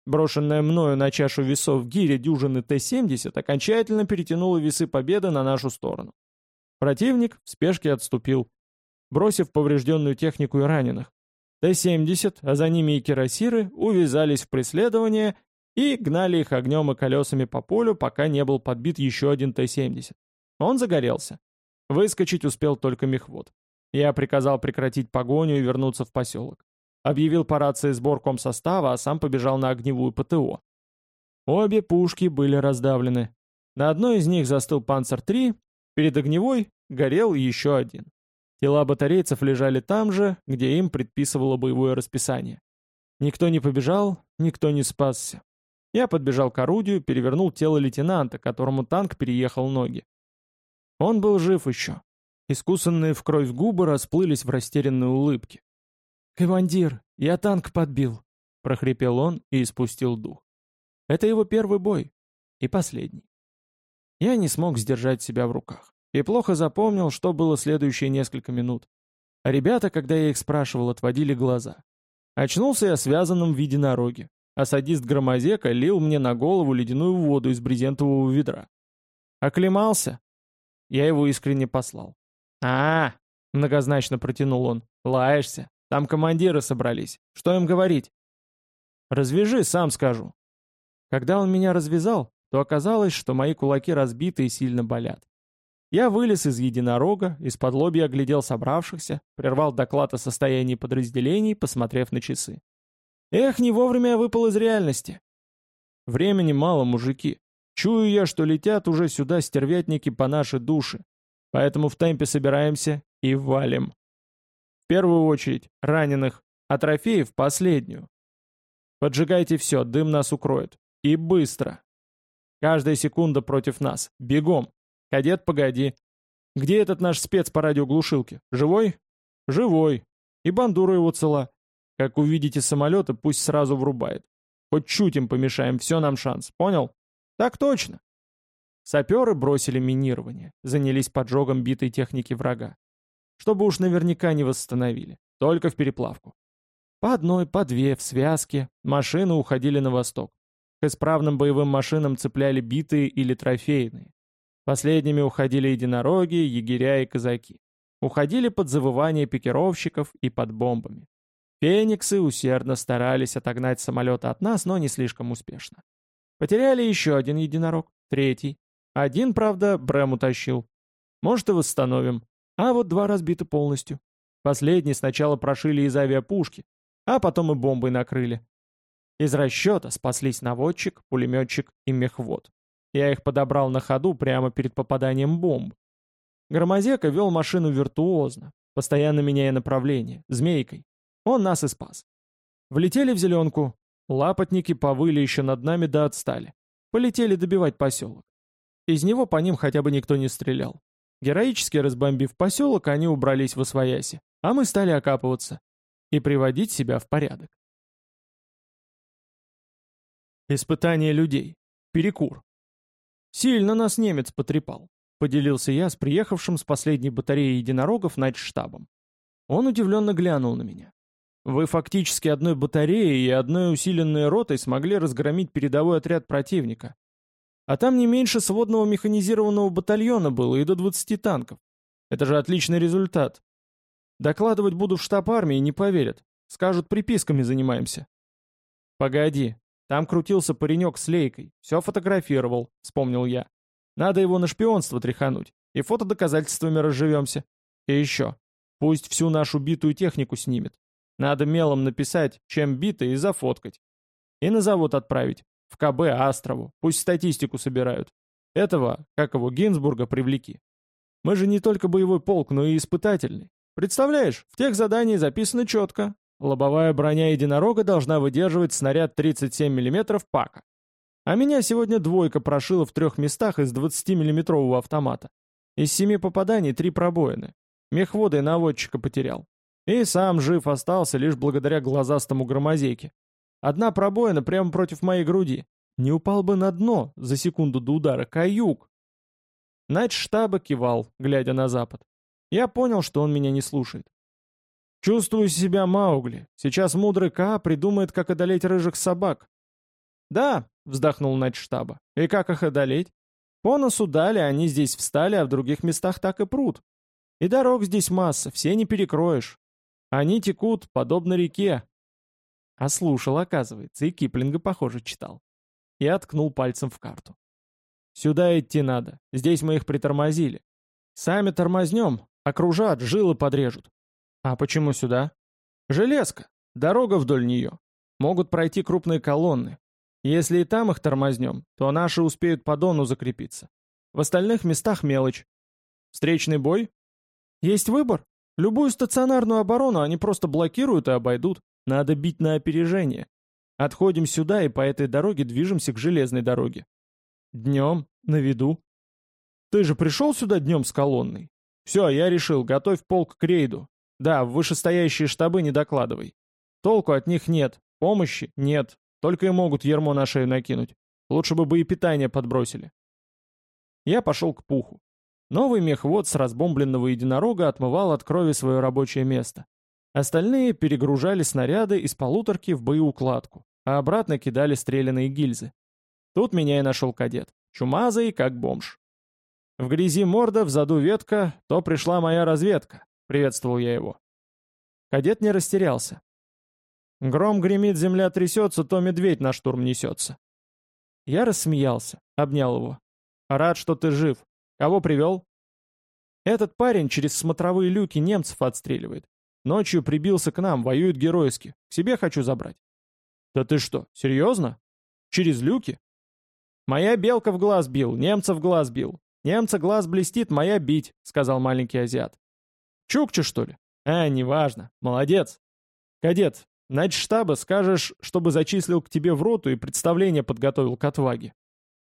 Брошенная мною на чашу весов гиря дюжины Т-70 окончательно перетянула весы победы на нашу сторону. Противник в спешке отступил, бросив поврежденную технику и раненых. Т-70, а за ними и кирасиры, увязались в преследование и гнали их огнем и колесами по полю, пока не был подбит еще один Т-70. Он загорелся. Выскочить успел только мехвод. Я приказал прекратить погоню и вернуться в поселок. Объявил по рации сбор комсостава, а сам побежал на огневую ПТО. Обе пушки были раздавлены. На одной из них застыл «Панцер-3», перед огневой горел еще один. Тела батарейцев лежали там же, где им предписывало боевое расписание. Никто не побежал, никто не спасся. Я подбежал к орудию, перевернул тело лейтенанта, которому танк переехал ноги. Он был жив еще. Искусанные в кровь губы расплылись в растерянной улыбке. «Командир, я танк подбил», — прохрипел он и испустил дух. Это его первый бой. И последний. Я не смог сдержать себя в руках. И плохо запомнил, что было следующие несколько минут. А ребята, когда я их спрашивал, отводили глаза. Очнулся я связанным в виде дороги, а садист Громозека лил мне на голову ледяную воду из брезентового ведра. Оклемался. Я его искренне послал. а, -а, многозначно протянул он, — лаешься. Там командиры собрались. Что им говорить? Развяжи, сам скажу. Когда он меня развязал, то оказалось, что мои кулаки разбиты и сильно болят. Я вылез из единорога, из-под лобья оглядел собравшихся, прервал доклад о состоянии подразделений, посмотрев на часы. Эх, не вовремя я выпал из реальности. Времени мало, мужики. Чую я, что летят уже сюда стервятники по нашей душе. Поэтому в темпе собираемся и валим. В первую очередь раненых, а трофеев последнюю. Поджигайте все, дым нас укроет. И быстро. Каждая секунда против нас. Бегом. Кадет, погоди. Где этот наш спец по радиоглушилке? Живой? Живой. И бандура его цела. Как увидите самолеты, пусть сразу врубает. Хоть чуть им помешаем, все нам шанс. Понял? Так точно. Саперы бросили минирование, занялись поджогом битой техники врага. Чтобы уж наверняка не восстановили. Только в переплавку. По одной, по две, в связке, машины уходили на восток. К исправным боевым машинам цепляли битые или трофейные. Последними уходили единороги, егеря и казаки. Уходили под завывание пикировщиков и под бомбами. Фениксы усердно старались отогнать самолеты от нас, но не слишком успешно. Потеряли еще один единорог, третий. Один, правда, Брэм утащил. Может, и восстановим. А вот два разбиты полностью. Последний сначала прошили из авиапушки, а потом и бомбой накрыли. Из расчета спаслись наводчик, пулеметчик и мехвод. Я их подобрал на ходу прямо перед попаданием бомб. Громозека вел машину виртуозно, постоянно меняя направление, змейкой, он нас и спас. Влетели в зеленку. Лапотники повыли еще над нами да отстали. Полетели добивать поселок. Из него по ним хотя бы никто не стрелял. Героически разбомбив поселок, они убрались в освояси, а мы стали окапываться и приводить себя в порядок. Испытание людей. Перекур. Сильно нас немец потрепал, поделился я с приехавшим с последней батареей единорогов штабом. Он удивленно глянул на меня. Вы фактически одной батареей и одной усиленной ротой смогли разгромить передовой отряд противника. А там не меньше сводного механизированного батальона было и до 20 танков. Это же отличный результат. Докладывать буду в штаб армии, не поверят. Скажут, приписками занимаемся. Погоди, там крутился паренек с лейкой, все фотографировал, вспомнил я. Надо его на шпионство тряхануть, и фотодоказательствами разживемся. И еще, пусть всю нашу битую технику снимет. Надо мелом написать, чем бито, и зафоткать. И на завод отправить. В КБ Астрову. Пусть статистику собирают. Этого, как его, Гинзбурга привлеки. Мы же не только боевой полк, но и испытательный. Представляешь, в тех заданиях записано четко. Лобовая броня единорога должна выдерживать снаряд 37 мм пака. А меня сегодня двойка прошила в трех местах из 20-миллиметрового автомата. Из семи попаданий три пробоины. Мехвода и наводчика потерял. И сам жив остался лишь благодаря глазастому громозейке. Одна пробоина прямо против моей груди. Не упал бы на дно за секунду до удара. Каюк! Найт штаба кивал, глядя на запад. Я понял, что он меня не слушает. Чувствую себя Маугли. Сейчас мудрый Ка придумает, как одолеть рыжих собак. Да, вздохнул штаба. И как их одолеть? По носу дали, они здесь встали, а в других местах так и прут. И дорог здесь масса, все не перекроешь. Они текут, подобно реке. А слушал, оказывается, и Киплинга, похоже, читал. Я ткнул пальцем в карту. Сюда идти надо, здесь мы их притормозили. Сами тормознем, окружат, жилы подрежут. А почему сюда? Железка, дорога вдоль нее. Могут пройти крупные колонны. Если и там их тормознем, то наши успеют по дону закрепиться. В остальных местах мелочь. Встречный бой? Есть выбор? Любую стационарную оборону они просто блокируют и обойдут. Надо бить на опережение. Отходим сюда и по этой дороге движемся к железной дороге. Днем, на виду. Ты же пришел сюда днем с колонной? Все, я решил, готовь полк к рейду. Да, в вышестоящие штабы не докладывай. Толку от них нет, помощи нет, только и могут ермо на шею накинуть. Лучше бы боепитание подбросили. Я пошел к пуху. Новый мехвод с разбомбленного единорога отмывал от крови свое рабочее место. Остальные перегружали снаряды из полуторки в боеукладку, а обратно кидали стреляные гильзы. Тут меня и нашел кадет, чумазый, как бомж. В грязи морда, в заду ветка, то пришла моя разведка, приветствовал я его. Кадет не растерялся. Гром гремит, земля трясется, то медведь на штурм несется. Я рассмеялся, обнял его. Рад, что ты жив. Кого привел? Этот парень через смотровые люки немцев отстреливает. Ночью прибился к нам, воюет геройски. К себе хочу забрать. Да ты что, серьезно? Через люки? «Моя белка в глаз бил, немца в глаз бил. Немца глаз блестит, моя бить», — сказал маленький азиат. «Чукча, что ли?» «А, неважно. Молодец. Кадет, штаба скажешь, чтобы зачислил к тебе в роту и представление подготовил к отваге.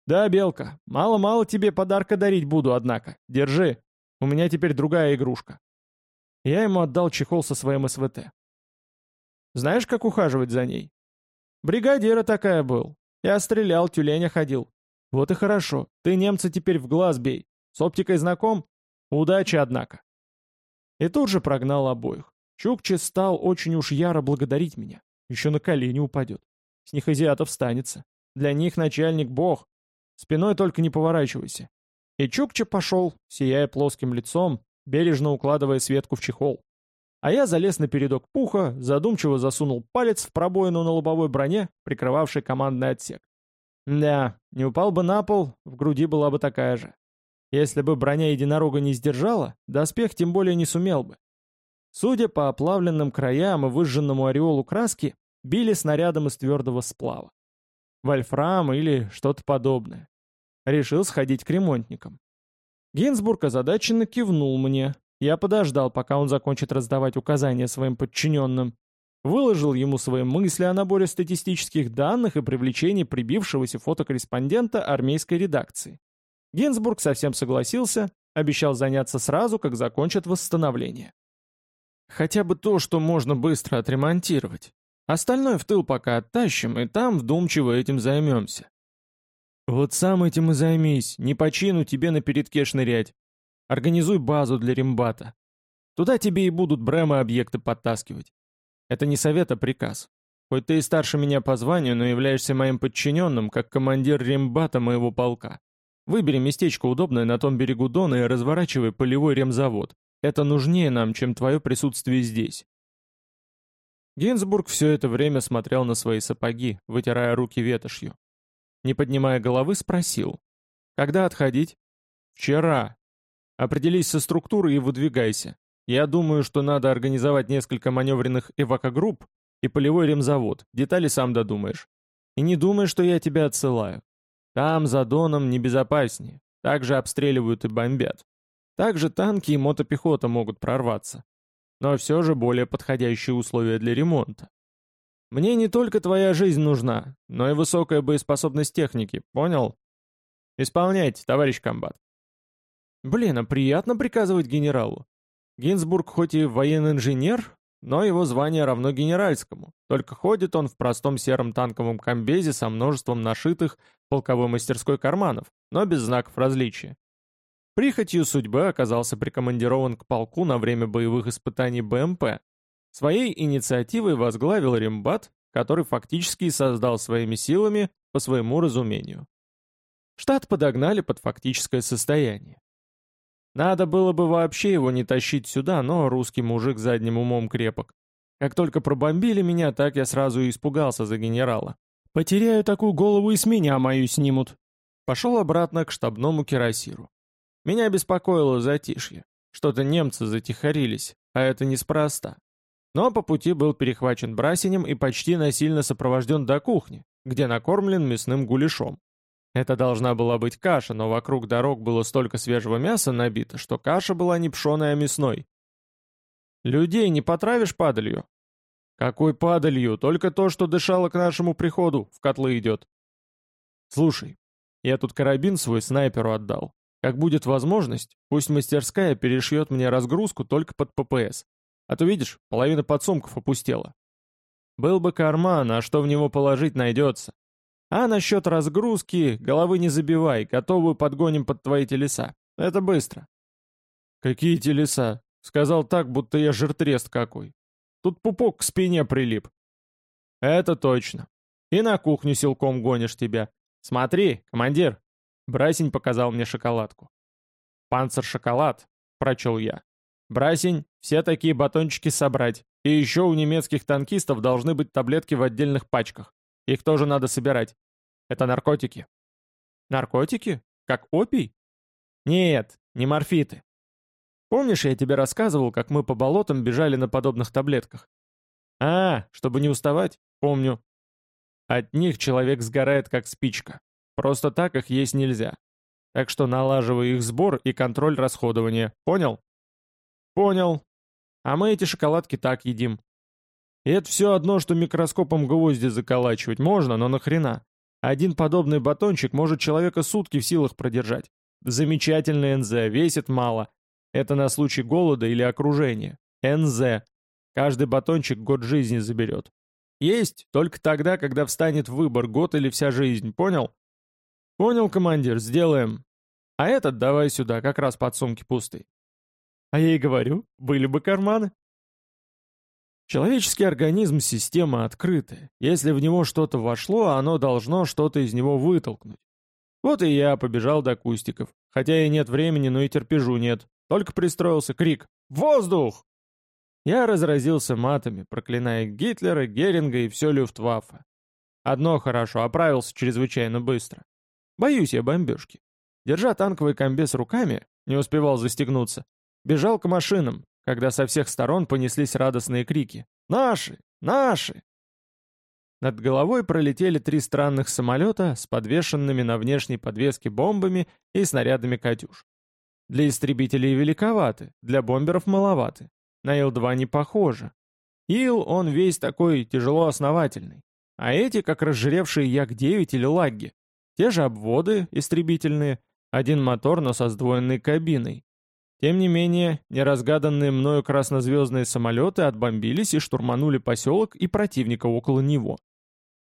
Да, Белка, мало-мало тебе подарка дарить буду, однако. Держи. У меня теперь другая игрушка. Я ему отдал чехол со своим СВТ. Знаешь, как ухаживать за ней? Бригадира такая был. Я стрелял, тюленя ходил. Вот и хорошо. Ты немца теперь в глаз бей. С оптикой знаком? Удачи, однако. И тут же прогнал обоих. Чукчи стал очень уж яро благодарить меня. Еще на колени упадет. С них азиатов станется. Для них начальник бог. Спиной только не поворачивайся. И Чукча пошел, сияя плоским лицом, бережно укладывая Светку в чехол. А я залез на передок пуха, задумчиво засунул палец в пробоину на лобовой броне, прикрывавшей командный отсек. Да, не упал бы на пол, в груди была бы такая же. Если бы броня единорога не сдержала, доспех тем более не сумел бы. Судя по оплавленным краям и выжженному ореолу краски, били снарядом из твердого сплава. Вольфрам или что-то подобное. Решил сходить к ремонтникам. Гинзбург озадаченно кивнул мне. Я подождал, пока он закончит раздавать указания своим подчиненным. Выложил ему свои мысли о наборе статистических данных и привлечении прибившегося фотокорреспондента армейской редакции. Гинзбург совсем согласился, обещал заняться сразу, как закончат восстановление. Хотя бы то, что можно быстро отремонтировать. Остальное в тыл пока оттащим, и там вдумчиво этим займемся. Вот сам этим и займись, не почину тебе на передке шнырять. Организуй базу для рембата. Туда тебе и будут бремы объекты подтаскивать. Это не совет, а приказ. Хоть ты и старше меня по званию, но являешься моим подчиненным, как командир рембата моего полка. Выбери местечко удобное на том берегу Дона и разворачивай полевой ремзавод. Это нужнее нам, чем твое присутствие здесь». Гинзбург все это время смотрел на свои сапоги, вытирая руки ветошью. Не поднимая головы, спросил. «Когда отходить?» «Вчера. Определись со структурой и выдвигайся. Я думаю, что надо организовать несколько маневренных эвакогрупп и полевой ремзавод. Детали сам додумаешь. И не думай, что я тебя отсылаю. Там, за Доном, небезопаснее. Так же обстреливают и бомбят. Также танки и мотопехота могут прорваться. Но все же более подходящие условия для ремонта. Мне не только твоя жизнь нужна, но и высокая боеспособность техники, понял? Исполняйте, товарищ комбат. Блин, а приятно приказывать генералу. Гинзбург хоть и военный инженер, но его звание равно генеральскому, только ходит он в простом сером танковом комбезе со множеством нашитых полковой мастерской карманов, но без знаков различия. Прихотью судьбы оказался прикомандирован к полку на время боевых испытаний БМП. Своей инициативой возглавил рембат, который фактически создал своими силами по своему разумению. Штат подогнали под фактическое состояние. Надо было бы вообще его не тащить сюда, но русский мужик задним умом крепок. Как только пробомбили меня, так я сразу и испугался за генерала. Потеряю такую голову и с меня мою снимут. Пошел обратно к штабному кирасиру. Меня беспокоило затишье. Что-то немцы затихарились, а это неспроста. Но по пути был перехвачен Брасинем и почти насильно сопровожден до кухни, где накормлен мясным гуляшом. Это должна была быть каша, но вокруг дорог было столько свежего мяса набито, что каша была не пшеной, а мясной. «Людей не потравишь падалью?» «Какой падалью? Только то, что дышало к нашему приходу, в котлы идет». «Слушай, я тут карабин свой снайперу отдал. Как будет возможность, пусть мастерская перешьет мне разгрузку только под ППС. А то, видишь, половина подсумков опустела. Был бы карман, а что в него положить найдется. А насчет разгрузки, головы не забивай, готовую подгоним под твои телеса. Это быстро. Какие телеса? Сказал так, будто я жиртрест какой. Тут пупок к спине прилип. Это точно. И на кухню силком гонишь тебя. Смотри, командир, Брасень показал мне шоколадку. «Панцер-шоколад», — прочел я. «Брасень, все такие батончики собрать. И еще у немецких танкистов должны быть таблетки в отдельных пачках. Их тоже надо собирать. Это наркотики». «Наркотики? Как опий?» «Нет, не морфиты. Помнишь, я тебе рассказывал, как мы по болотам бежали на подобных таблетках? А, чтобы не уставать? Помню. От них человек сгорает как спичка. Просто так их есть нельзя. Так что налаживай их сбор и контроль расходования. Понял? Понял. А мы эти шоколадки так едим. И это все одно, что микроскопом гвозди заколачивать можно, но нахрена? Один подобный батончик может человека сутки в силах продержать. Замечательный НЗ, весит мало. Это на случай голода или окружения. НЗ. Каждый батончик год жизни заберет. Есть только тогда, когда встанет выбор, год или вся жизнь, понял? Понял, командир, сделаем. А этот давай сюда, как раз под сумки пустый. А я и говорю, были бы карманы. Человеческий организм — система открытая. Если в него что-то вошло, оно должно что-то из него вытолкнуть. Вот и я побежал до кустиков. Хотя и нет времени, но и терпежу нет. Только пристроился крик «Воздух!» Я разразился матами, проклиная Гитлера, Геринга и все Люфтваффе. Одно хорошо, оправился чрезвычайно быстро. Боюсь я бомбежки. Держа танковый комбез руками, не успевал застегнуться, бежал к машинам, когда со всех сторон понеслись радостные крики «Наши! Наши!». Над головой пролетели три странных самолета с подвешенными на внешней подвеске бомбами и снарядами «Катюш». Для истребителей великоваты, для бомберов маловаты. На Ил-2 не похоже. Ил, он весь такой тяжело основательный. А эти, как разжиревшие Як-9 или Лагги. Те же обводы истребительные, один мотор, но со сдвоенной кабиной. Тем не менее, неразгаданные мною краснозвездные самолеты отбомбились и штурманули поселок и противника около него.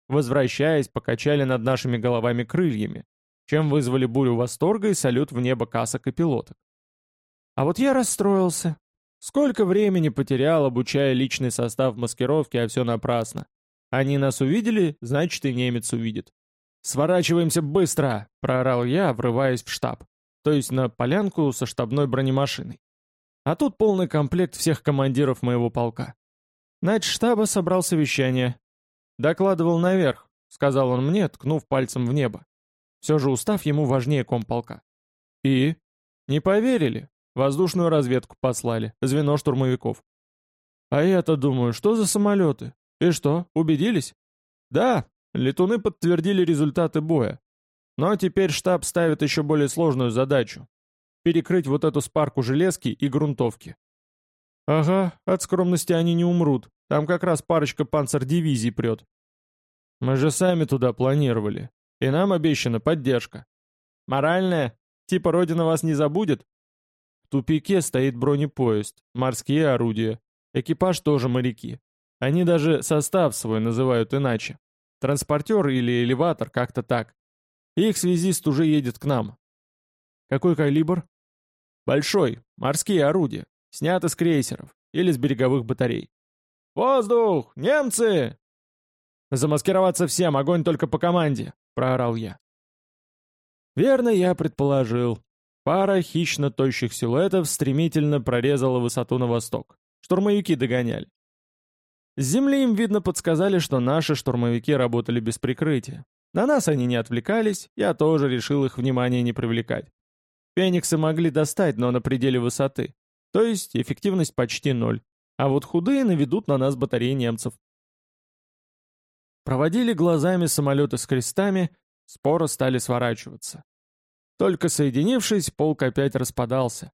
Возвращаясь, покачали над нашими головами крыльями, чем вызвали бурю восторга и салют в небо касок и пилоток. А вот я расстроился, Сколько времени потерял, обучая личный состав маскировки, а все напрасно. Они нас увидели, значит и немец увидит. «Сворачиваемся быстро!» — проорал я, врываясь в штаб. То есть на полянку со штабной бронемашиной. А тут полный комплект всех командиров моего полка. Нач штаба собрал совещание. «Докладывал наверх», — сказал он мне, ткнув пальцем в небо. Все же устав ему важнее комполка. «И?» «Не поверили?» Воздушную разведку послали, звено штурмовиков. А я-то думаю, что за самолеты? И что, убедились? Да, летуны подтвердили результаты боя. Но теперь штаб ставит еще более сложную задачу. Перекрыть вот эту спарку железки и грунтовки. Ага, от скромности они не умрут. Там как раз парочка панцердивизий прет. Мы же сами туда планировали. И нам обещана поддержка. Моральная? Типа Родина вас не забудет? В тупике стоит бронепоезд, морские орудия. Экипаж тоже моряки. Они даже состав свой называют иначе. Транспортер или элеватор, как-то так. Их связист уже едет к нам. Какой калибр? Большой, морские орудия. Сняты с крейсеров или с береговых батарей. «Воздух! Немцы!» «Замаскироваться всем, огонь только по команде!» — проорал я. Верно я предположил. Пара хищно-тощих силуэтов стремительно прорезала высоту на восток. Штурмовики догоняли. С земли им, видно, подсказали, что наши штурмовики работали без прикрытия. На нас они не отвлекались, я тоже решил их внимание не привлекать. Фениксы могли достать, но на пределе высоты. То есть эффективность почти ноль. А вот худые наведут на нас батареи немцев. Проводили глазами самолеты с крестами, споро стали сворачиваться. Только соединившись, полк опять распадался.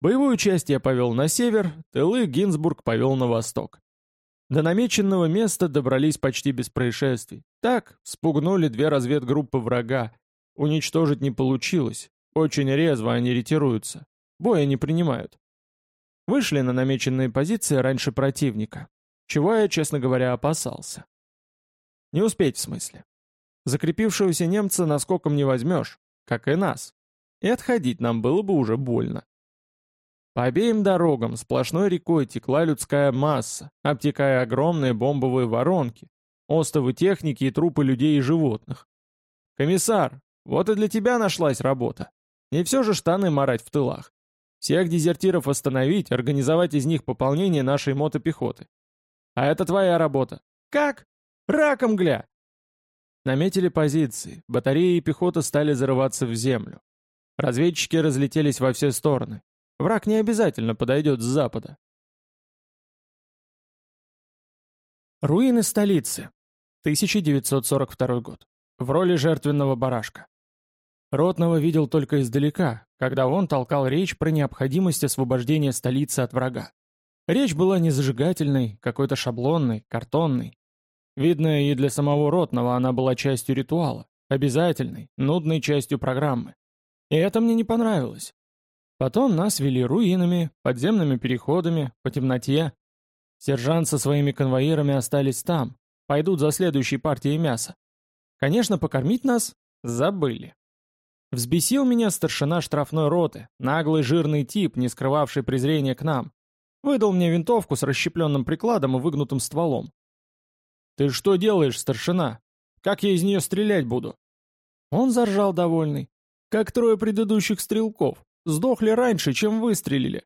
Боевую часть я повел на север, тылы Гинзбург повел на восток. До намеченного места добрались почти без происшествий. Так, спугнули две разведгруппы врага. Уничтожить не получилось. Очень резво они ретируются. Боя не принимают. Вышли на намеченные позиции раньше противника. Чего я, честно говоря, опасался. Не успеть в смысле. Закрепившегося немца наскоком не возьмешь как и нас. И отходить нам было бы уже больно. По обеим дорогам сплошной рекой текла людская масса, обтекая огромные бомбовые воронки, остовы техники и трупы людей и животных. «Комиссар, вот и для тебя нашлась работа. Не все же штаны марать в тылах. Всех дезертиров остановить, организовать из них пополнение нашей мотопехоты. А это твоя работа. Как? Раком гля! Наметили позиции, батареи и пехота стали зарываться в землю. Разведчики разлетелись во все стороны. Враг не обязательно подойдет с запада. Руины столицы. 1942 год. в роли жертвенного барашка. Ротного видел только издалека, когда он толкал речь про необходимость освобождения столицы от врага. Речь была не зажигательной, какой-то шаблонной, картонной. Видно, и для самого Ротного она была частью ритуала, обязательной, нудной частью программы. И это мне не понравилось. Потом нас вели руинами, подземными переходами, по темноте. Сержант со своими конвоирами остались там, пойдут за следующей партией мяса. Конечно, покормить нас забыли. Взбесил меня старшина штрафной роты, наглый жирный тип, не скрывавший презрения к нам. Выдал мне винтовку с расщепленным прикладом и выгнутым стволом. «Ты что делаешь, старшина? Как я из нее стрелять буду?» Он заржал довольный. «Как трое предыдущих стрелков. Сдохли раньше, чем выстрелили».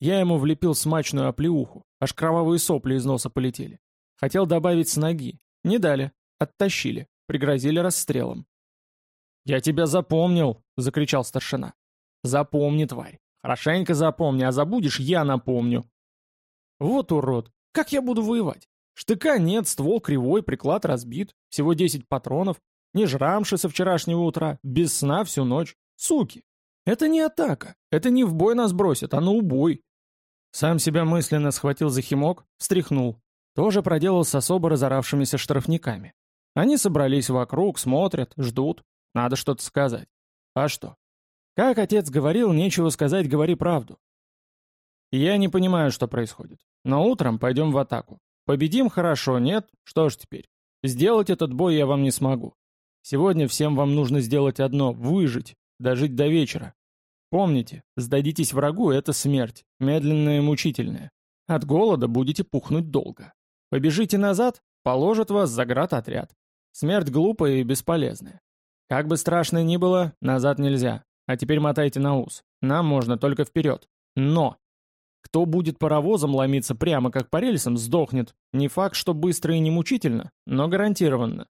Я ему влепил смачную оплеуху, аж кровавые сопли из носа полетели. Хотел добавить с ноги. Не дали. Оттащили. Пригрозили расстрелом. «Я тебя запомнил!» — закричал старшина. «Запомни, тварь! Хорошенько запомни, а забудешь, я напомню!» «Вот урод! Как я буду воевать? Штыка нет, ствол кривой, приклад разбит, всего 10 патронов, не жрамши со вчерашнего утра, без сна всю ночь. Суки! Это не атака, это не в бой нас бросят, а на убой!» Сам себя мысленно схватил за химок, встряхнул. Тоже проделал с особо разоравшимися штрафниками. Они собрались вокруг, смотрят, ждут. Надо что-то сказать. А что? Как отец говорил, нечего сказать, говори правду. Я не понимаю, что происходит. Но утром пойдем в атаку. Победим хорошо, нет? Что ж теперь? Сделать этот бой я вам не смогу. Сегодня всем вам нужно сделать одно — выжить, дожить до вечера. Помните, сдадитесь врагу — это смерть, медленная и мучительная. От голода будете пухнуть долго. Побежите назад — положат вас за отряд. Смерть глупая и бесполезная. Как бы страшно ни было, назад нельзя. А теперь мотайте на ус. Нам можно только вперед. Но! Кто будет паровозом ломиться прямо как по рельсам, сдохнет. Не факт, что быстро и не мучительно, но гарантированно.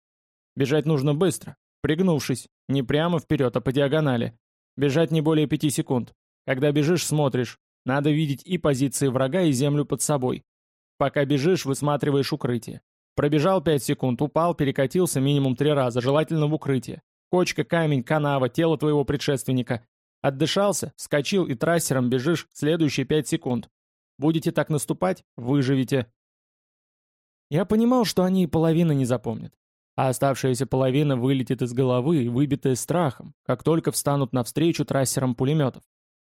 Бежать нужно быстро, пригнувшись, не прямо вперед, а по диагонали. Бежать не более пяти секунд. Когда бежишь, смотришь. Надо видеть и позиции врага, и землю под собой. Пока бежишь, высматриваешь укрытие. Пробежал пять секунд, упал, перекатился минимум три раза, желательно в укрытие. Кочка, камень, канава, тело твоего предшественника. Отдышался, вскочил и трассером бежишь следующие пять секунд. Будете так наступать — выживете. Я понимал, что они и половины не запомнят. А оставшаяся половина вылетит из головы, выбитая страхом, как только встанут навстречу трассерам пулеметов.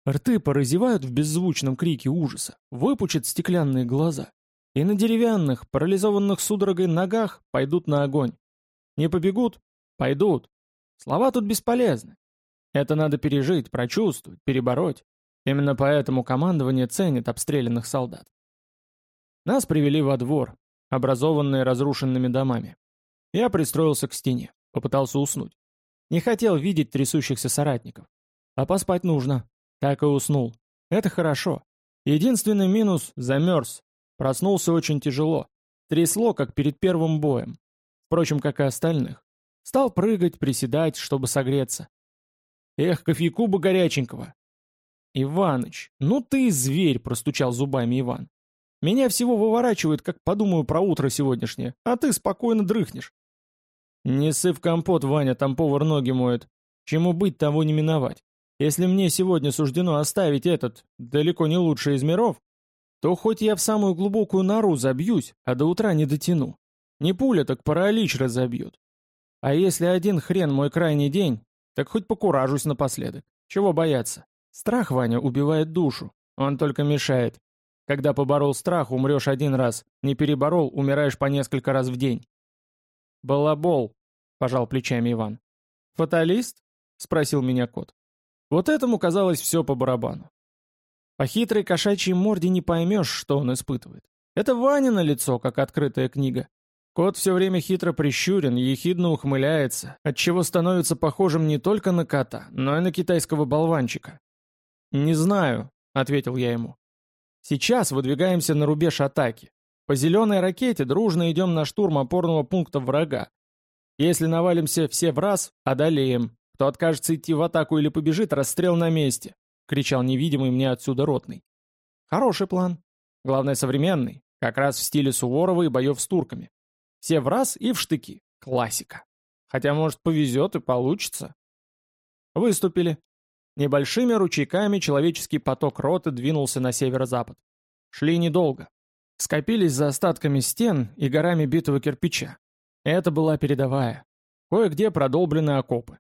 Рты поразевают в беззвучном крике ужаса, выпучат стеклянные глаза. И на деревянных, парализованных судорогой ногах пойдут на огонь. Не побегут? Пойдут. Слова тут бесполезны. Это надо пережить, прочувствовать, перебороть. Именно поэтому командование ценит обстрелянных солдат. Нас привели во двор, образованный разрушенными домами. Я пристроился к стене, попытался уснуть. Не хотел видеть трясущихся соратников. А поспать нужно. Так и уснул. Это хорошо. Единственный минус — замерз. Проснулся очень тяжело. Трясло, как перед первым боем. Впрочем, как и остальных. Стал прыгать, приседать, чтобы согреться. Эх, кофейку бы горяченького. Иваныч, ну ты зверь, простучал зубами Иван. Меня всего выворачивает, как подумаю про утро сегодняшнее, а ты спокойно дрыхнешь. Не сыв компот, Ваня, там повар ноги моет. Чему быть, того не миновать. Если мне сегодня суждено оставить этот, далеко не лучший из миров, то хоть я в самую глубокую нору забьюсь, а до утра не дотяну. Не пуля, так паралич разобьет. А если один хрен мой крайний день, так хоть покуражусь напоследок. Чего бояться? Страх, Ваня, убивает душу. Он только мешает. Когда поборол страх, умрешь один раз. Не переборол, умираешь по несколько раз в день. «Балабол», — пожал плечами Иван. «Фаталист?» — спросил меня кот. Вот этому казалось все по барабану. По хитрой кошачьей морде не поймешь, что он испытывает. Это Ваня на лицо, как открытая книга. Кот все время хитро прищурен, ехидно ухмыляется, отчего становится похожим не только на кота, но и на китайского болванчика. «Не знаю», — ответил я ему. «Сейчас выдвигаемся на рубеж атаки. По зеленой ракете дружно идем на штурм опорного пункта врага. Если навалимся все в раз, одолеем. Кто откажется идти в атаку или побежит, расстрел на месте», — кричал невидимый мне отсюда ротный. «Хороший план. Главное, современный, как раз в стиле Суворова и боев с турками. Все в раз и в штыки. Классика. Хотя, может, повезет и получится. Выступили. Небольшими ручейками человеческий поток роты двинулся на северо-запад. Шли недолго. Скопились за остатками стен и горами битого кирпича. Это была передовая. Кое-где продолблены окопы.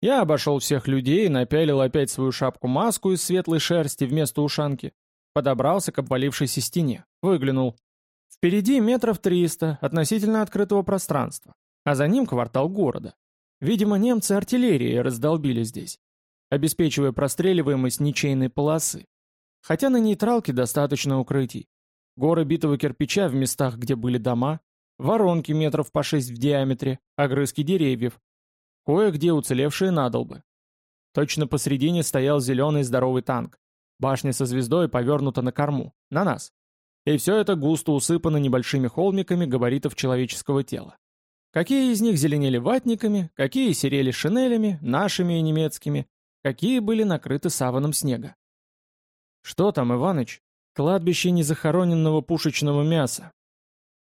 Я обошел всех людей, напялил опять свою шапку-маску из светлой шерсти вместо ушанки, подобрался к обвалившейся стене, выглянул. Впереди метров триста относительно открытого пространства, а за ним квартал города. Видимо, немцы артиллерией раздолбили здесь, обеспечивая простреливаемость ничейной полосы. Хотя на нейтралке достаточно укрытий. Горы битого кирпича в местах, где были дома, воронки метров по шесть в диаметре, огрызки деревьев, кое-где уцелевшие надолбы. Точно посредине стоял зеленый здоровый танк. Башня со звездой повернута на корму, на нас. И все это густо усыпано небольшими холмиками габаритов человеческого тела. Какие из них зеленели ватниками, какие серели шинелями, нашими и немецкими, какие были накрыты саваном снега. «Что там, Иваныч?» «Кладбище незахороненного пушечного мяса».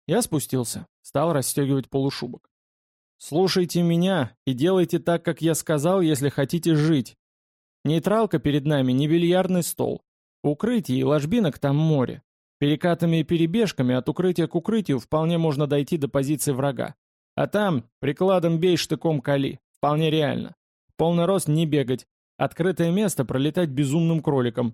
Я спустился, стал расстегивать полушубок. «Слушайте меня и делайте так, как я сказал, если хотите жить. Нейтралка перед нами не бильярдный стол. Укрытие и ложбинок там море. Перекатами и перебежками от укрытия к укрытию вполне можно дойти до позиции врага. А там прикладом бей штыком кали. Вполне реально. Полный рост не бегать. Открытое место пролетать безумным кроликом.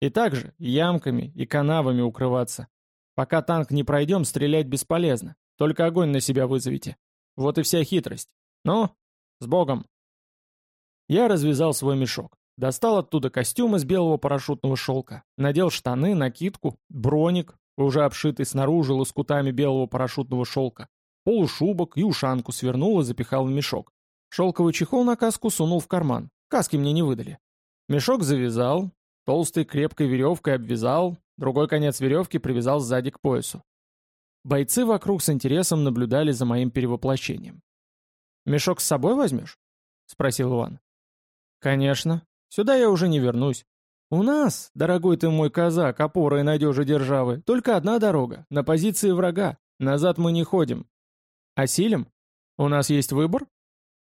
И также ямками и канавами укрываться. Пока танк не пройдем, стрелять бесполезно. Только огонь на себя вызовите. Вот и вся хитрость. Ну, с Богом. Я развязал свой мешок. Достал оттуда костюм из белого парашютного шелка. Надел штаны, накидку, броник, уже обшитый снаружи лоскутами белого парашютного шелка. Полушубок и ушанку свернул и запихал в мешок. Шелковый чехол на каску сунул в карман. Каски мне не выдали. Мешок завязал, толстой крепкой веревкой обвязал, другой конец веревки привязал сзади к поясу. Бойцы вокруг с интересом наблюдали за моим перевоплощением. «Мешок с собой возьмешь?» — спросил Иван. «Конечно. Сюда я уже не вернусь. У нас, дорогой ты мой казак, опора и надежа державы, только одна дорога, на позиции врага. Назад мы не ходим. Осилим? У нас есть выбор?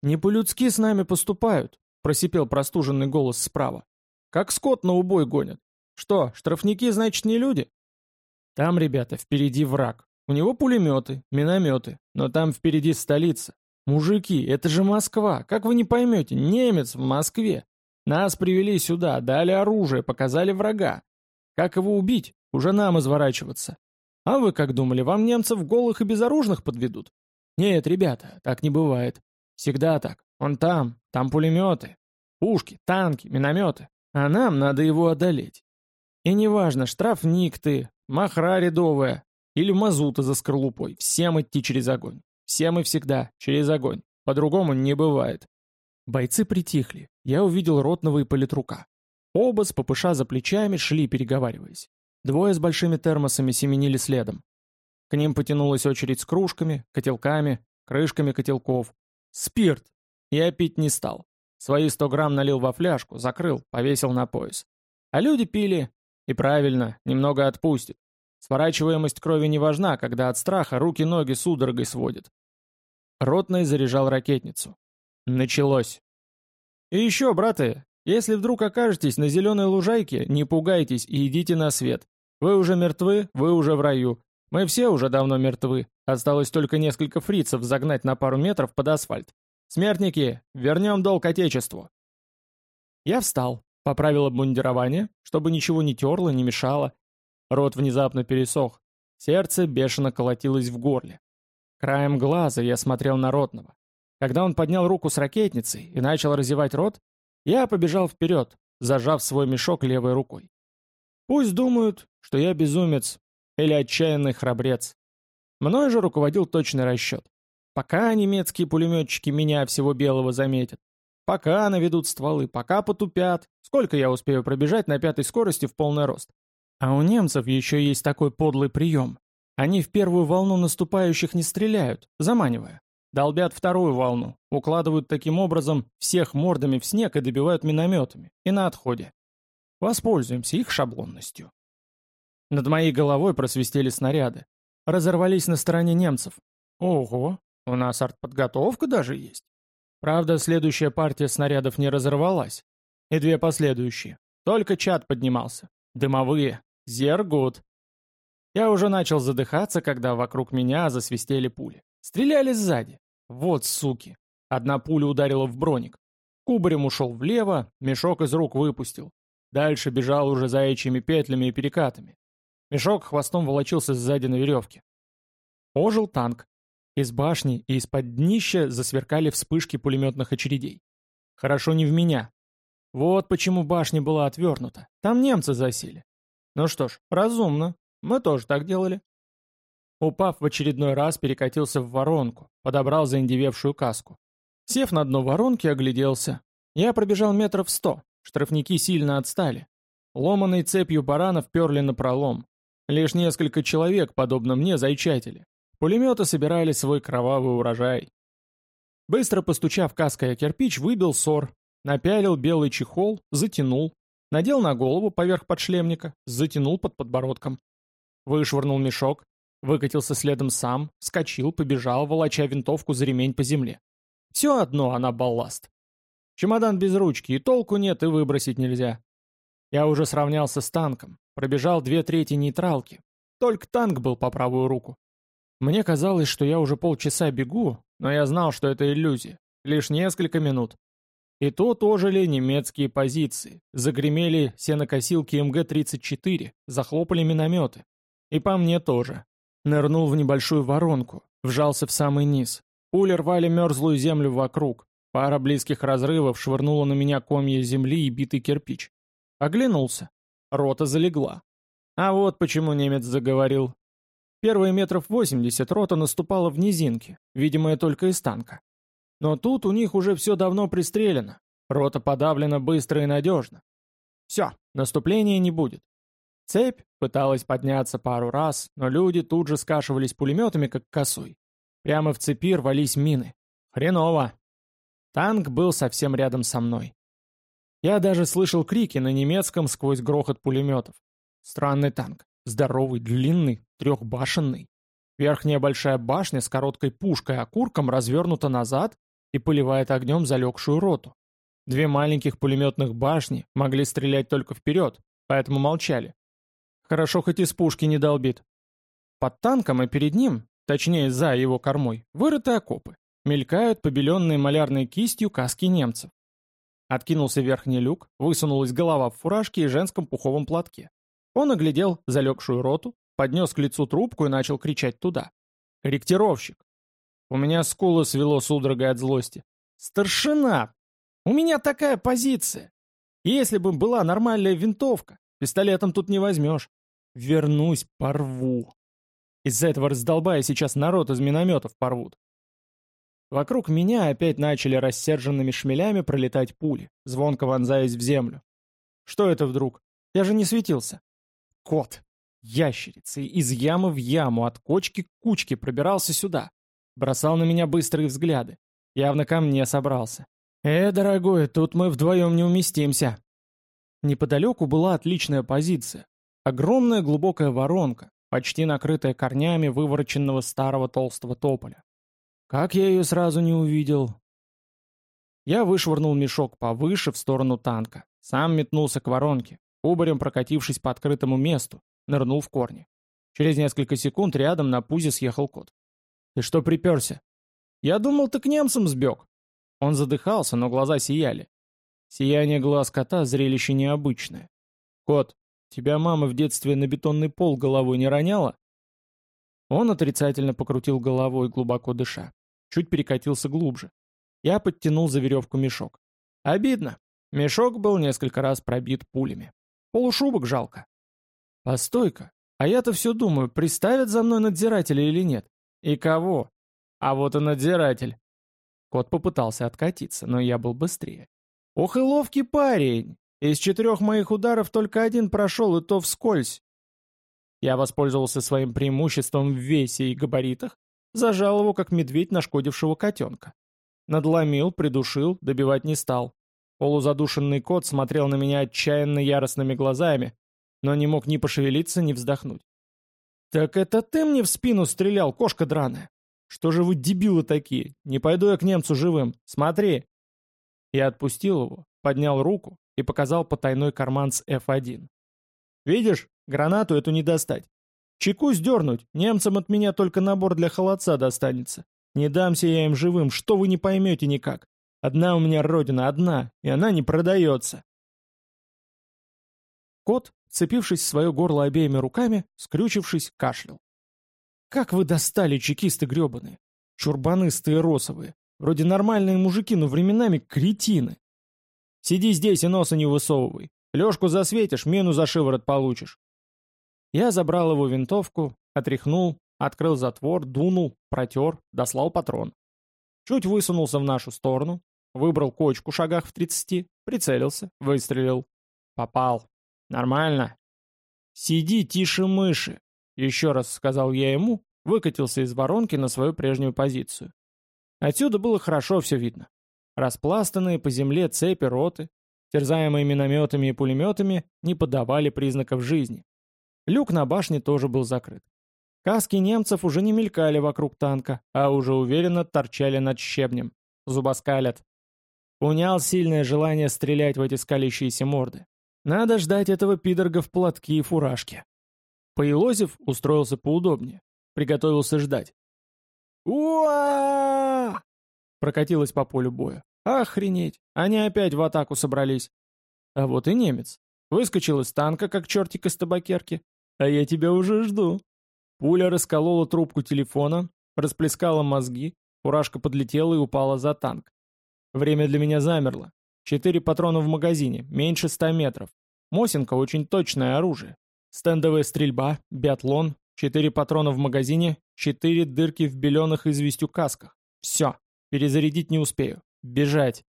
Не по-людски с нами поступают, просипел простуженный голос справа. Как скот на убой гонят. Что, штрафники, значит, не люди? Там, ребята, впереди враг. У него пулеметы, минометы, но там впереди столица. Мужики, это же Москва, как вы не поймете, немец в Москве. Нас привели сюда, дали оружие, показали врага. Как его убить? Уже нам изворачиваться. А вы как думали, вам немцев голых и безоружных подведут? Нет, ребята, так не бывает. Всегда так. Он там, там пулеметы, пушки, танки, минометы. А нам надо его одолеть. И неважно, штрафник ты, махра рядовая или мазута за скорлупой, всем идти через огонь. Всем и всегда, через огонь. По-другому не бывает. Бойцы притихли. Я увидел ротного и политрука. Оба с ППШ за плечами шли, переговариваясь. Двое с большими термосами семенили следом. К ним потянулась очередь с кружками, котелками, крышками котелков. Спирт. Я пить не стал. Свои 100 грамм налил во фляжку, закрыл, повесил на пояс. А люди пили. И правильно, немного отпустит. Сворачиваемость крови не важна, когда от страха руки-ноги судорогой сводят. Ротный заряжал ракетницу. Началось. И еще, браты, если вдруг окажетесь на зеленой лужайке, не пугайтесь и идите на свет. Вы уже мертвы, вы уже в раю. Мы все уже давно мертвы. Осталось только несколько фрицев загнать на пару метров под асфальт. Смертники, вернем долг Отечеству. Я встал, поправил обмундирование, чтобы ничего не терло, не мешало. Рот внезапно пересох. Сердце бешено колотилось в горле. Краем глаза я смотрел на Ротного. Когда он поднял руку с ракетницей и начал разевать рот, я побежал вперед, зажав свой мешок левой рукой. Пусть думают, что я безумец или отчаянный храбрец. Мною же руководил точный расчет. Пока немецкие пулеметчики меня всего белого заметят, пока наведут стволы, пока потупят, сколько я успею пробежать на пятой скорости в полный рост. А у немцев еще есть такой подлый прием. Они в первую волну наступающих не стреляют, заманивая. Долбят вторую волну, укладывают таким образом всех мордами в снег и добивают минометами. И на отходе. Воспользуемся их шаблонностью. Над моей головой просвистели снаряды. Разорвались на стороне немцев. Ого, У нас артподготовка даже есть. Правда, следующая партия снарядов не разорвалась. И две последующие. Только чат поднимался. Дымовые. Зергут. Я уже начал задыхаться, когда вокруг меня засвистели пули. Стреляли сзади. Вот суки. Одна пуля ударила в броник. Кубарем ушел влево, мешок из рук выпустил. Дальше бежал уже заячьими петлями и перекатами. Мешок хвостом волочился сзади на веревке. Ожил танк. Из башни и из-под днища засверкали вспышки пулеметных очередей. Хорошо не в меня. Вот почему башня была отвернута. Там немцы засели. Ну что ж, разумно. Мы тоже так делали. Упав в очередной раз, перекатился в воронку, подобрал заиндевевшую каску. Сев на дно воронки, огляделся. Я пробежал метров сто, штрафники сильно отстали. Ломаной цепью баранов перли на пролом. Лишь несколько человек, подобно мне, зайчатели. Пулеметы собирали свой кровавый урожай. Быстро постучав каской о кирпич, выбил сор, напялил белый чехол, затянул, надел на голову поверх подшлемника, затянул под подбородком. Вышвырнул мешок, выкатился следом сам, вскочил, побежал, волоча винтовку за ремень по земле. Все одно она балласт. Чемодан без ручки, и толку нет, и выбросить нельзя. Я уже сравнялся с танком, пробежал две трети нейтралки. Только танк был по правую руку. Мне казалось, что я уже полчаса бегу, но я знал, что это иллюзия. Лишь несколько минут. И тут ожили немецкие позиции. Загремели сенокосилки МГ-34, захлопали минометы. И по мне тоже. Нырнул в небольшую воронку, вжался в самый низ. Пули рвали мерзлую землю вокруг. Пара близких разрывов швырнула на меня комья земли и битый кирпич. Оглянулся. Рота залегла. А вот почему немец заговорил. Первые метров 80 рота наступала в низинке, видимая только из танка. Но тут у них уже все давно пристрелено. Рота подавлена быстро и надежно. Все, наступления не будет. Цепь пыталась подняться пару раз, но люди тут же скашивались пулеметами, как косой. Прямо в цепи рвались мины. Хреново. Танк был совсем рядом со мной. Я даже слышал крики на немецком сквозь грохот пулеметов. Странный танк. Здоровый, длинный, трехбашенный. Верхняя большая башня с короткой пушкой-окурком развернута назад и поливает огнем залегшую роту. Две маленьких пулеметных башни могли стрелять только вперед, поэтому молчали. Хорошо, хоть из пушки не долбит. Под танком и перед ним точнее за его кормой, вырыты окопы. Мелькают побеленные малярной кистью каски немцев. Откинулся верхний люк, высунулась голова в фуражке и женском пуховом платке. Он оглядел залегшую роту, поднес к лицу трубку и начал кричать туда. «Корректировщик!» У меня скулы свело судорогой от злости. «Старшина! У меня такая позиция! Если бы была нормальная винтовка, пистолетом тут не возьмешь. Вернусь, порву!» Из-за этого раздолбая сейчас народ из минометов порвут. Вокруг меня опять начали рассерженными шмелями пролетать пули, звонко вонзаясь в землю. Что это вдруг? Я же не светился. Кот. Ящерицей из ямы в яму, от кочки к кучке пробирался сюда. Бросал на меня быстрые взгляды. Явно ко мне собрался. «Э, дорогой, тут мы вдвоем не уместимся». Неподалеку была отличная позиция. Огромная глубокая воронка, почти накрытая корнями вывороченного старого толстого тополя. Как я ее сразу не увидел? Я вышвырнул мешок повыше в сторону танка, сам метнулся к воронке, кубарем прокатившись по открытому месту, нырнул в корни. Через несколько секунд рядом на пузе съехал кот. «Ты что приперся?» «Я думал, ты к немцам сбег». Он задыхался, но глаза сияли. Сияние глаз кота — зрелище необычное. «Кот, Тебя мама в детстве на бетонный пол головой не роняла?» Он отрицательно покрутил головой, глубоко дыша. Чуть перекатился глубже. Я подтянул за веревку мешок. Обидно. Мешок был несколько раз пробит пулями. Полушубок жалко. Постой-ка, а я-то все думаю, приставят за мной надзирателя или нет? И кого? А вот и надзиратель. Кот попытался откатиться, но я был быстрее. Ох и ловкий парень! Из четырех моих ударов только один прошел, и то вскользь. Я воспользовался своим преимуществом в весе и габаритах, зажал его, как медведь нашкодившего котенка. Надломил, придушил, добивать не стал. Полузадушенный кот смотрел на меня отчаянно яростными глазами, но не мог ни пошевелиться, ни вздохнуть. «Так это ты мне в спину стрелял, кошка драная? Что же вы дебилы такие? Не пойду я к немцу живым. Смотри!» Я отпустил его, поднял руку и показал потайной карман с F1. «Видишь, гранату эту не достать. Чеку сдернуть, немцам от меня только набор для холодца достанется. Не дамся я им живым, что вы не поймете никак. Одна у меня родина, одна, и она не продается». Кот, цепившись в свое горло обеими руками, скрючившись, кашлял. «Как вы достали, чекисты гребаные! Чурбаныстые росовые! Вроде нормальные мужики, но временами кретины! Сиди здесь и носа не высовывай! Лёшку засветишь, мину за шиворот получишь!» Я забрал его винтовку, отряхнул, открыл затвор, дунул, протер, дослал патрон. Чуть высунулся в нашу сторону, выбрал кочку шагах в тридцати, прицелился, выстрелил. Попал. Нормально. Сиди тише мыши, еще раз сказал я ему, выкатился из воронки на свою прежнюю позицию. Отсюда было хорошо все видно. Распластанные по земле цепи роты, терзаемые минометами и пулеметами, не подавали признаков жизни. Люк на башне тоже был закрыт. Каски немцев уже не мелькали вокруг танка, а уже уверенно торчали над щебнем. Зубоскалят. Унял сильное желание стрелять в эти скалящиеся морды. Надо ждать этого пидорга в платки и фуражке. Поелозев устроился поудобнее. Приготовился ждать. уа Прокатилась по полю боя. Охренеть! Они опять в атаку собрались. А вот и немец. Выскочил из танка, как чертик из табакерки. А я тебя уже жду. Пуля расколола трубку телефона, расплескала мозги, фуражка подлетела и упала за танк. Время для меня замерло. Четыре патрона в магазине, меньше ста метров. Мосинка очень точное оружие. Стендовая стрельба, биатлон, четыре патрона в магазине, четыре дырки в беленых известью касках. Все, перезарядить не успею. Бежать.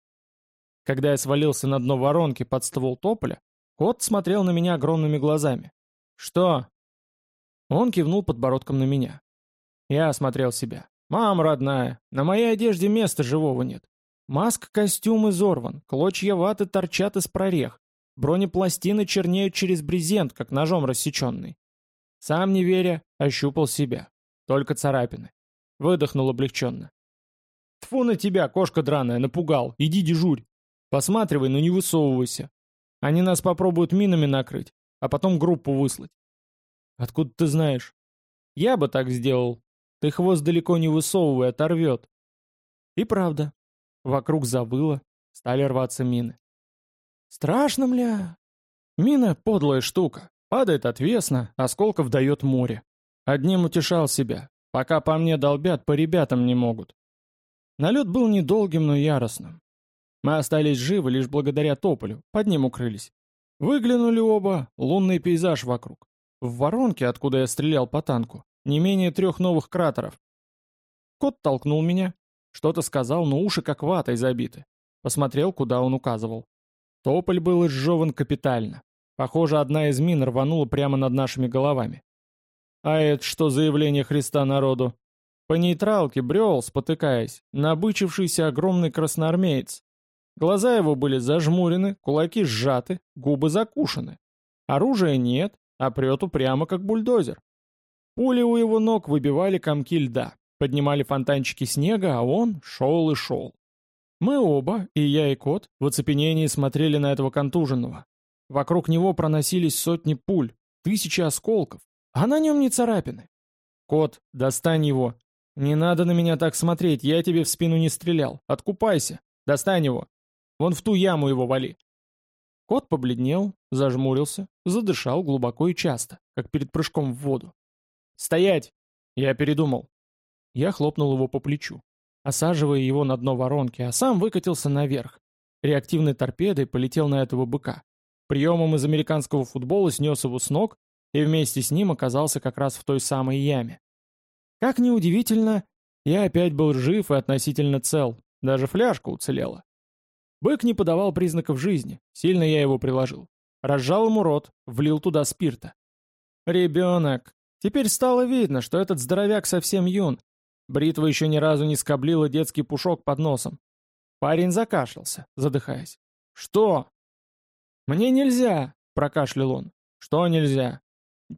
Когда я свалился на дно воронки под ствол тополя, кот смотрел на меня огромными глазами. «Что?» Он кивнул подбородком на меня. Я осмотрел себя. «Мам, родная, на моей одежде места живого нет. Маск-костюм изорван, клочья ваты торчат из прорех, бронепластины чернеют через брезент, как ножом рассеченный. Сам не веря, ощупал себя. Только царапины. Выдохнул облегченно. Тфу на тебя, кошка драная, напугал. Иди дежурь. Посматривай, но не высовывайся. Они нас попробуют минами накрыть, а потом группу выслать. Откуда ты знаешь? Я бы так сделал. Ты хвост далеко не высовывай, оторвет. И правда. Вокруг завыло, стали рваться мины. Страшно, мля. Мина — подлая штука. Падает отвесно, осколков дает море. Одним утешал себя. Пока по мне долбят, по ребятам не могут. Налет был недолгим, но яростным. Мы остались живы лишь благодаря тополю, под ним укрылись. Выглянули оба, лунный пейзаж вокруг. В воронке, откуда я стрелял по танку, не менее трех новых кратеров. Кот толкнул меня, что-то сказал, но уши как ватой забиты. Посмотрел, куда он указывал. Тополь был изжеван капитально. Похоже, одна из мин рванула прямо над нашими головами. А это что заявление Христа народу? По нейтралке брел, спотыкаясь, набычившийся огромный красноармеец. Глаза его были зажмурены, кулаки сжаты, губы закушены. Оружия нет, а прет упрямо, как бульдозер. Пули у его ног выбивали комки льда, поднимали фонтанчики снега, а он шел и шел. Мы оба, и я, и кот, в оцепенении смотрели на этого контуженного. Вокруг него проносились сотни пуль, тысячи осколков, а на нем не царапины. «Кот, достань его!» «Не надо на меня так смотреть, я тебе в спину не стрелял. Откупайся. Достань его. Вон в ту яму его вали». Кот побледнел, зажмурился, задышал глубоко и часто, как перед прыжком в воду. «Стоять!» Я передумал. Я хлопнул его по плечу, осаживая его на дно воронки, а сам выкатился наверх. Реактивной торпедой полетел на этого быка. Приемом из американского футбола снес его с ног и вместе с ним оказался как раз в той самой яме. Как ни удивительно, я опять был жив и относительно цел, даже фляжка уцелела. Бык не подавал признаков жизни, сильно я его приложил. Разжал ему рот, влил туда спирта. Ребенок. Теперь стало видно, что этот здоровяк совсем юн. Бритва еще ни разу не скоблила детский пушок под носом. Парень закашлялся, задыхаясь. «Что?» «Мне нельзя!» — прокашлял он. «Что нельзя?»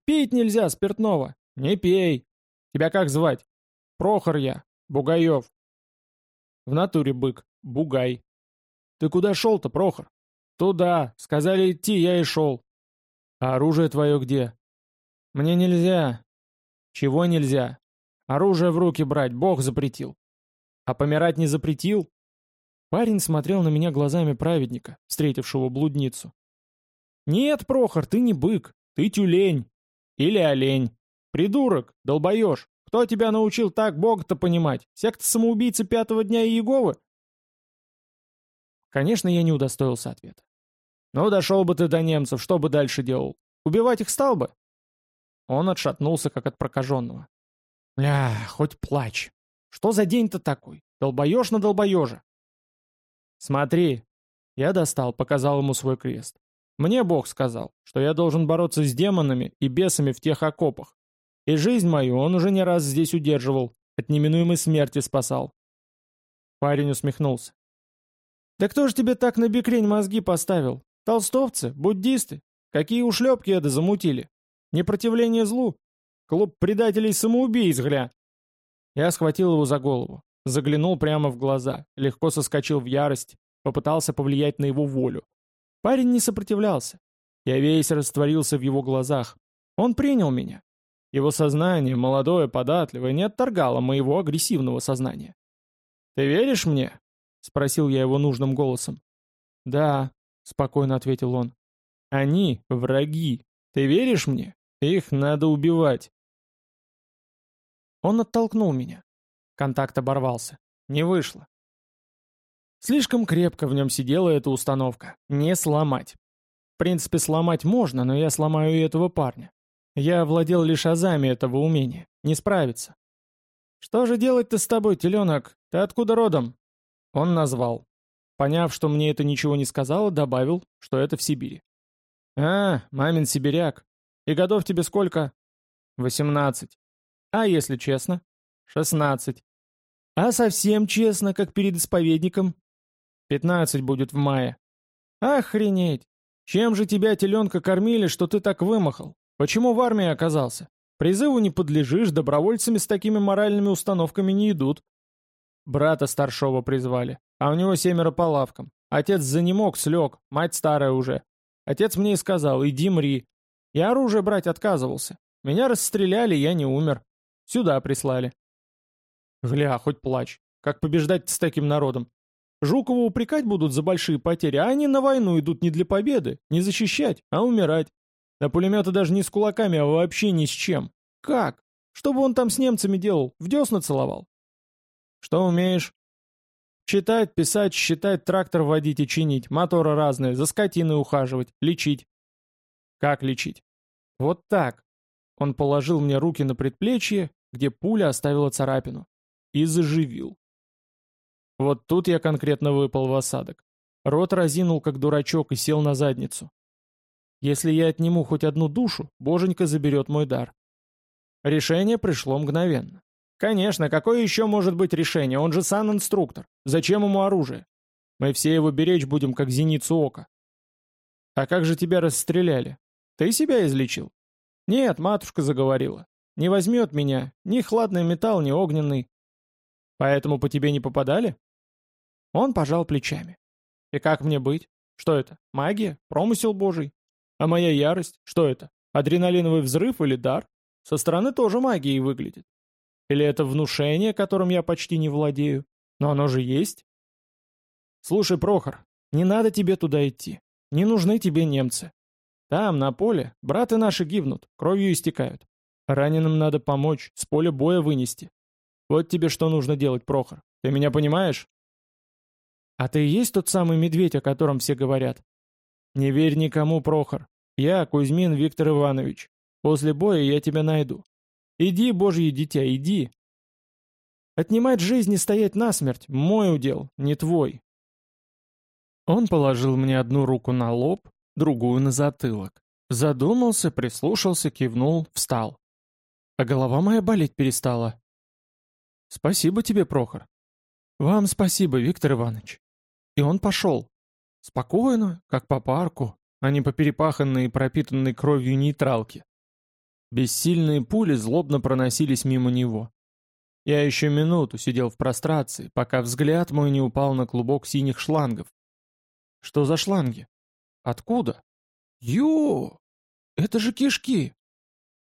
«Пить нельзя спиртного!» «Не пей!» «Тебя как звать?» «Прохор я. Бугаев. В натуре бык. Бугай. Ты куда шел-то, Прохор? Туда. Сказали идти, я и шел. А оружие твое где? Мне нельзя. Чего нельзя? Оружие в руки брать, Бог запретил. А помирать не запретил? Парень смотрел на меня глазами праведника, встретившего блудницу. «Нет, Прохор, ты не бык, ты тюлень. Или олень. Придурок, долбоешь. Кто тебя научил так Бога-то понимать? Секта самоубийцы пятого дня Иеговы?» Конечно, я не удостоился ответа. «Ну, дошел бы ты до немцев, что бы дальше делал? Убивать их стал бы?» Он отшатнулся, как от прокаженного. «Ля, хоть плачь. Что за день-то такой? Долбоешь на долбоежа?» «Смотри!» Я достал, показал ему свой крест. «Мне Бог сказал, что я должен бороться с демонами и бесами в тех окопах. И жизнь мою он уже не раз здесь удерживал, от неминуемой смерти спасал». Парень усмехнулся. «Да кто же тебе так на бекрень мозги поставил? Толстовцы? Буддисты? Какие ушлепки это замутили? Непротивление злу? Клуб предателей-самоубийц, гля!» Я схватил его за голову. Заглянул прямо в глаза, легко соскочил в ярость, попытался повлиять на его волю. Парень не сопротивлялся. Я весь растворился в его глазах. Он принял меня. Его сознание, молодое, податливое, не отторгало моего агрессивного сознания. «Ты веришь мне?» — спросил я его нужным голосом. «Да», — спокойно ответил он. «Они — враги. Ты веришь мне? Их надо убивать». Он оттолкнул меня. Контакт оборвался. Не вышло. Слишком крепко в нем сидела эта установка. Не сломать. В принципе, сломать можно, но я сломаю и этого парня. Я овладел лишь азами этого умения. Не справиться. «Что же делать-то с тобой, теленок? Ты откуда родом?» Он назвал. Поняв, что мне это ничего не сказала, добавил, что это в Сибири. «А, мамин сибиряк. И годов тебе сколько?» «Восемнадцать. А если честно?» «Шестнадцать. А совсем честно, как перед исповедником? Пятнадцать будет в мае. Охренеть! Чем же тебя, теленка, кормили, что ты так вымахал? Почему в армии оказался? Призыву не подлежишь, добровольцами с такими моральными установками не идут. Брата старшего призвали, а у него семеро по лавкам. Отец за занемог, слег, мать старая уже. Отец мне и сказал, иди мри. Я оружие брать отказывался. Меня расстреляли, я не умер. Сюда прислали. Гля, хоть плачь. Как побеждать с таким народом? Жукова упрекать будут за большие потери, а они на войну идут не для победы, не защищать, а умирать. На пулеметы даже не с кулаками, а вообще ни с чем. Как? Что бы он там с немцами делал? В десна целовал? Что умеешь? Читать, писать, считать, трактор водить и чинить, моторы разные, за скотиной ухаживать, лечить. Как лечить? Вот так. Он положил мне руки на предплечье, где пуля оставила царапину и заживил. Вот тут я конкретно выпал в осадок. Рот разинул, как дурачок, и сел на задницу. Если я отниму хоть одну душу, боженька заберет мой дар. Решение пришло мгновенно. Конечно, какое еще может быть решение? Он же сан-инструктор. Зачем ему оружие? Мы все его беречь будем, как зеницу ока. А как же тебя расстреляли? Ты себя излечил? Нет, матушка заговорила. Не возьмет меня ни хладный металл, ни огненный. Поэтому по тебе не попадали? Он пожал плечами. И как мне быть? Что это? Магия? Промысел божий? А моя ярость? Что это? Адреналиновый взрыв или дар? Со стороны тоже магией выглядит. Или это внушение, которым я почти не владею? Но оно же есть. Слушай, Прохор, не надо тебе туда идти. Не нужны тебе немцы. Там, на поле, браты наши гибнут, кровью истекают. Раненым надо помочь, с поля боя вынести. Вот тебе что нужно делать, Прохор. Ты меня понимаешь? А ты и есть тот самый медведь, о котором все говорят? Не верь никому, Прохор. Я Кузьмин Виктор Иванович. После боя я тебя найду. Иди, божье дитя, иди. Отнимать жизнь и стоять насмерть — мой удел, не твой. Он положил мне одну руку на лоб, другую на затылок. Задумался, прислушался, кивнул, встал. А голова моя болеть перестала. Спасибо тебе, Прохор. Вам спасибо, Виктор Иванович. И он пошел. Спокойно, как по парку, а не по перепаханной и пропитанной кровью нейтралке. Бессильные пули злобно проносились мимо него. Я еще минуту сидел в прострации, пока взгляд мой не упал на клубок синих шлангов. Что за шланги? Откуда? Ё! Это же кишки!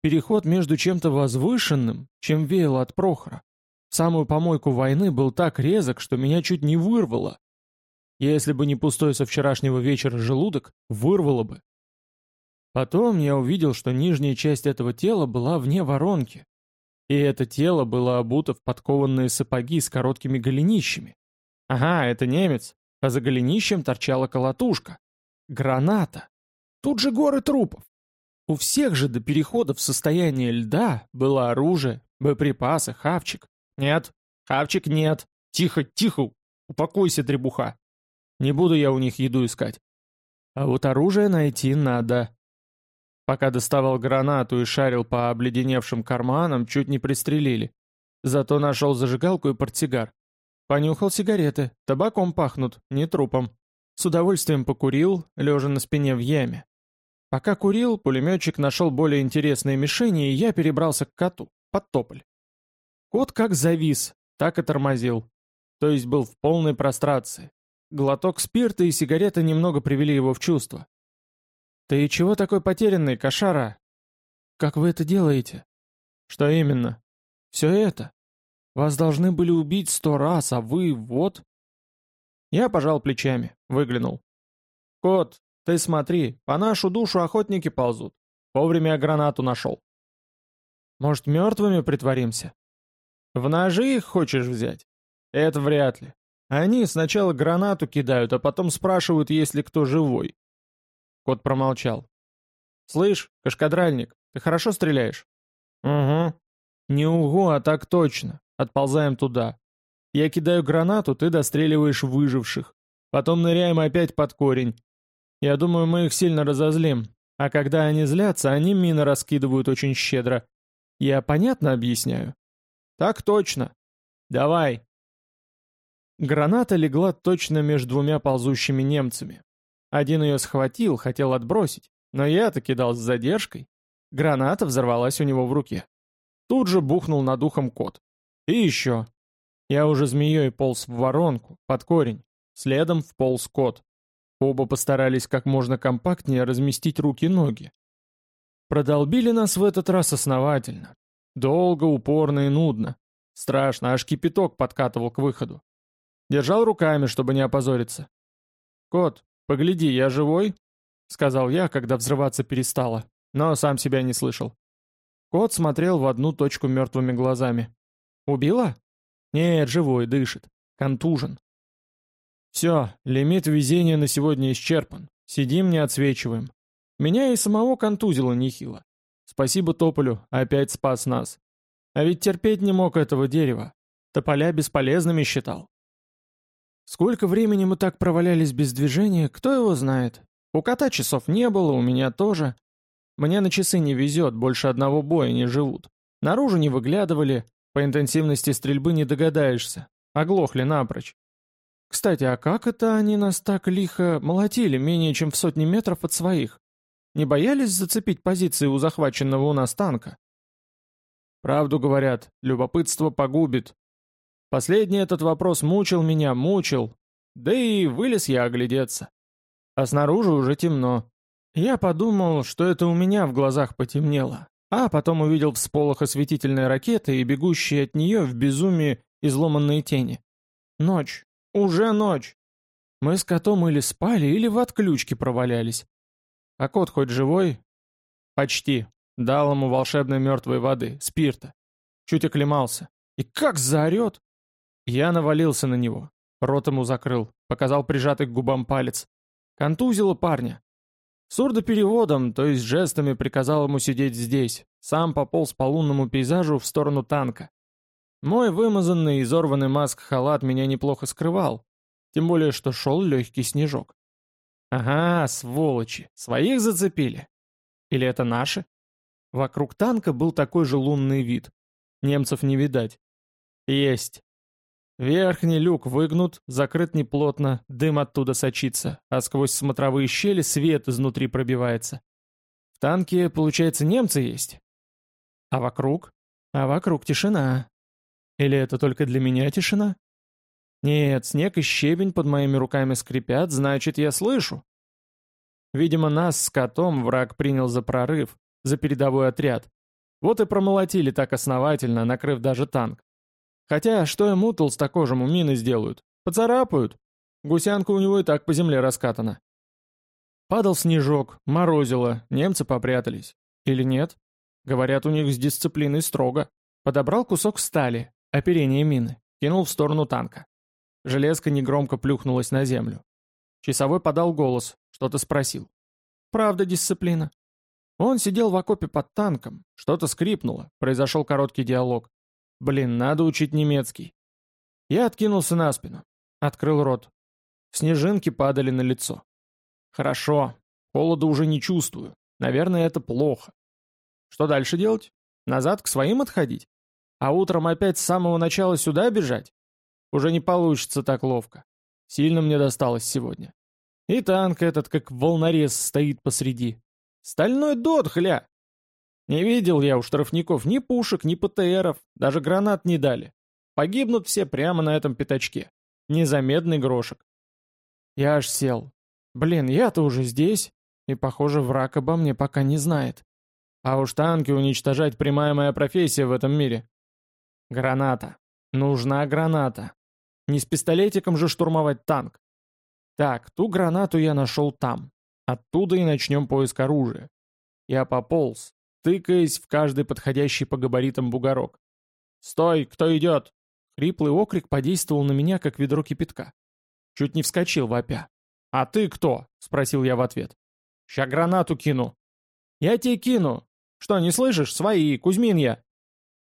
Переход между чем-то возвышенным, чем веяло от Прохора, в самую помойку войны был так резок, что меня чуть не вырвало. Если бы не пустой со вчерашнего вечера желудок, вырвало бы. Потом я увидел, что нижняя часть этого тела была вне воронки, и это тело было обуто в подкованные сапоги с короткими голенищами. Ага, это немец, а за голенищем торчала колотушка. Граната. Тут же горы трупов. У всех же до перехода в состояние льда было оружие, боеприпасы, хавчик. Нет, хавчик нет. Тихо, тихо, упокойся, требуха. Не буду я у них еду искать. А вот оружие найти надо. Пока доставал гранату и шарил по обледеневшим карманам, чуть не пристрелили. Зато нашел зажигалку и портсигар. Понюхал сигареты, табаком пахнут, не трупом. С удовольствием покурил, лежа на спине в яме. Пока курил, пулеметчик нашел более интересные мишени, и я перебрался к коту, под тополь. Кот как завис, так и тормозил. То есть был в полной прострации. Глоток спирта и сигарета немного привели его в чувство. «Ты чего такой потерянный, кошара?» «Как вы это делаете?» «Что именно?» «Все это. Вас должны были убить сто раз, а вы вот...» Я пожал плечами, выглянул. «Кот, ты смотри, по нашу душу охотники ползут. Вовремя я гранату нашел». «Может, мертвыми притворимся?» «В ножи их хочешь взять?» «Это вряд ли. Они сначала гранату кидают, а потом спрашивают, есть ли кто живой. Кот промолчал. «Слышь, кашкадральник, ты хорошо стреляешь?» «Угу». «Не угу, а так точно. Отползаем туда. Я кидаю гранату, ты достреливаешь выживших. Потом ныряем опять под корень. Я думаю, мы их сильно разозлим. А когда они злятся, они мины раскидывают очень щедро. Я понятно объясняю?» «Так точно. Давай». Граната легла точно между двумя ползущими немцами. Один ее схватил, хотел отбросить, но я-то кидал с задержкой. Граната взорвалась у него в руке. Тут же бухнул над ухом кот. И еще. Я уже змеей полз в воронку, под корень. Следом вполз кот. Оба постарались как можно компактнее разместить руки-ноги. Продолбили нас в этот раз основательно. Долго, упорно и нудно. Страшно, аж кипяток подкатывал к выходу. Держал руками, чтобы не опозориться. «Кот, «Погляди, я живой?» — сказал я, когда взрываться перестало, но сам себя не слышал. Кот смотрел в одну точку мертвыми глазами. «Убила?» «Нет, живой, дышит. Контужен». «Все, лимит везения на сегодня исчерпан. Сидим, не отсвечиваем. Меня и самого контузило нехило. Спасибо Тополю, опять спас нас. А ведь терпеть не мог этого дерева. Тополя бесполезными считал. Сколько времени мы так провалялись без движения, кто его знает. У кота часов не было, у меня тоже. Мне на часы не везет, больше одного боя не живут. Наружу не выглядывали, по интенсивности стрельбы не догадаешься. Оглохли напрочь. Кстати, а как это они нас так лихо молотили менее чем в сотни метров от своих? Не боялись зацепить позиции у захваченного у нас танка? Правду говорят, любопытство погубит, Последний этот вопрос мучил меня, мучил. Да и вылез я оглядеться. А снаружи уже темно. Я подумал, что это у меня в глазах потемнело. А потом увидел всполох осветительной ракеты и бегущие от нее в безумии изломанные тени. Ночь. Уже ночь. Мы с котом или спали, или в отключке провалялись. А кот хоть живой? Почти. Дал ему волшебной мертвой воды, спирта. Чуть оклемался. И как заорет! Я навалился на него, рот ему закрыл, показал прижатый к губам палец. Контузило парня. Сурдопереводом, то есть жестами приказал ему сидеть здесь, сам пополз по лунному пейзажу в сторону танка. Мой вымазанный и изорванный маск-халат меня неплохо скрывал, тем более что шел легкий снежок. Ага, сволочи, своих зацепили. Или это наши? Вокруг танка был такой же лунный вид. Немцев не видать. Есть. Верхний люк выгнут, закрыт неплотно, дым оттуда сочится, а сквозь смотровые щели свет изнутри пробивается. В танке, получается, немцы есть? А вокруг? А вокруг тишина. Или это только для меня тишина? Нет, снег и щебень под моими руками скрипят, значит, я слышу. Видимо, нас с котом враг принял за прорыв, за передовой отряд. Вот и промолотили так основательно, накрыв даже танк. Хотя, что ему толстокожему мины сделают? Поцарапают. Гусянка у него и так по земле раскатана. Падал снежок, морозило, немцы попрятались. Или нет? Говорят, у них с дисциплиной строго. Подобрал кусок стали, оперение мины, кинул в сторону танка. Железка негромко плюхнулась на землю. Часовой подал голос, что-то спросил. «Правда дисциплина?» Он сидел в окопе под танком, что-то скрипнуло, произошел короткий диалог. «Блин, надо учить немецкий». Я откинулся на спину, открыл рот. Снежинки падали на лицо. «Хорошо, холода уже не чувствую. Наверное, это плохо. Что дальше делать? Назад к своим отходить? А утром опять с самого начала сюда бежать? Уже не получится так ловко. Сильно мне досталось сегодня. И танк этот, как волнорез, стоит посреди. Стальной дот, хля! Не видел я у штрафников ни пушек, ни ПТРов, даже гранат не дали. Погибнут все прямо на этом пятачке. Незамедный грошек. Я аж сел. Блин, я-то уже здесь, и, похоже, враг обо мне пока не знает. А уж танки уничтожать прямая моя профессия в этом мире. Граната. Нужна граната. Не с пистолетиком же штурмовать танк. Так, ту гранату я нашел там. Оттуда и начнем поиск оружия. Я пополз, тыкаясь в каждый подходящий по габаритам бугорок. «Стой! Кто идет?» Хриплый окрик подействовал на меня, как ведро кипятка. Чуть не вскочил вопя. «А ты кто?» — спросил я в ответ. «Ща гранату кину». «Я тебе кину. Что, не слышишь? Свои, Кузьмин я.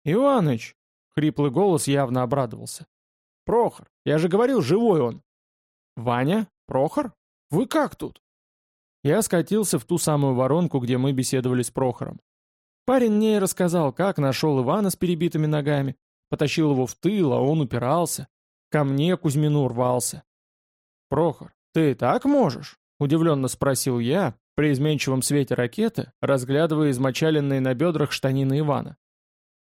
Иваныч! Хриплый голос явно обрадовался. Прохор, я же говорил, живой он. Ваня? Прохор? Вы как тут? Я скатился в ту самую воронку, где мы беседовали с Прохором. Парень мне рассказал, как нашел Ивана с перебитыми ногами, потащил его в тыл, а он упирался. Ко мне Кузьмину рвался. «Прохор, ты так можешь?» — удивленно спросил я, при изменчивом свете ракеты, разглядывая измочаленные на бедрах штанины Ивана.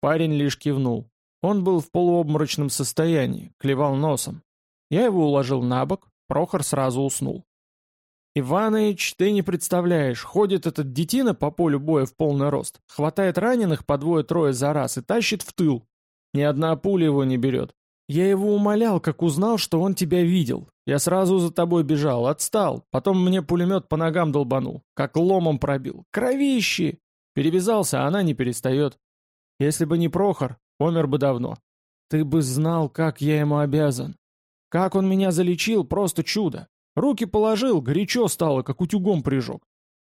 Парень лишь кивнул. Он был в полуобморочном состоянии, клевал носом. Я его уложил на бок, Прохор сразу уснул. «Иваныч, ты не представляешь, ходит этот детина по полю боя в полный рост, хватает раненых по двое-трое за раз и тащит в тыл. Ни одна пуля его не берет. Я его умолял, как узнал, что он тебя видел. Я сразу за тобой бежал, отстал. Потом мне пулемет по ногам долбанул, как ломом пробил. Кровищи! Перевязался, а она не перестает. Если бы не Прохор, умер бы давно. Ты бы знал, как я ему обязан. Как он меня залечил, просто чудо. Руки положил, горячо стало, как утюгом прижег.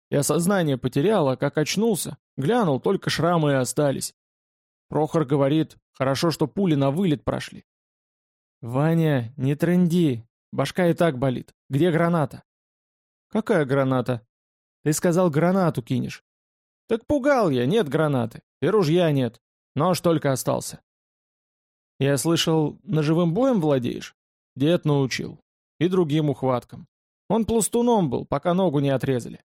Я сознание потерял, а как очнулся, глянул, только шрамы и остались. Прохор говорит, хорошо, что пули на вылет прошли. «Ваня, не тренди. Башка и так болит. Где граната?» «Какая граната?» «Ты сказал, гранату кинешь». «Так пугал я, нет гранаты. И ружья нет. Нож только остался». «Я слышал, ножевым боем владеешь?» «Дед научил. И другим ухваткам. Он пластуном был, пока ногу не отрезали».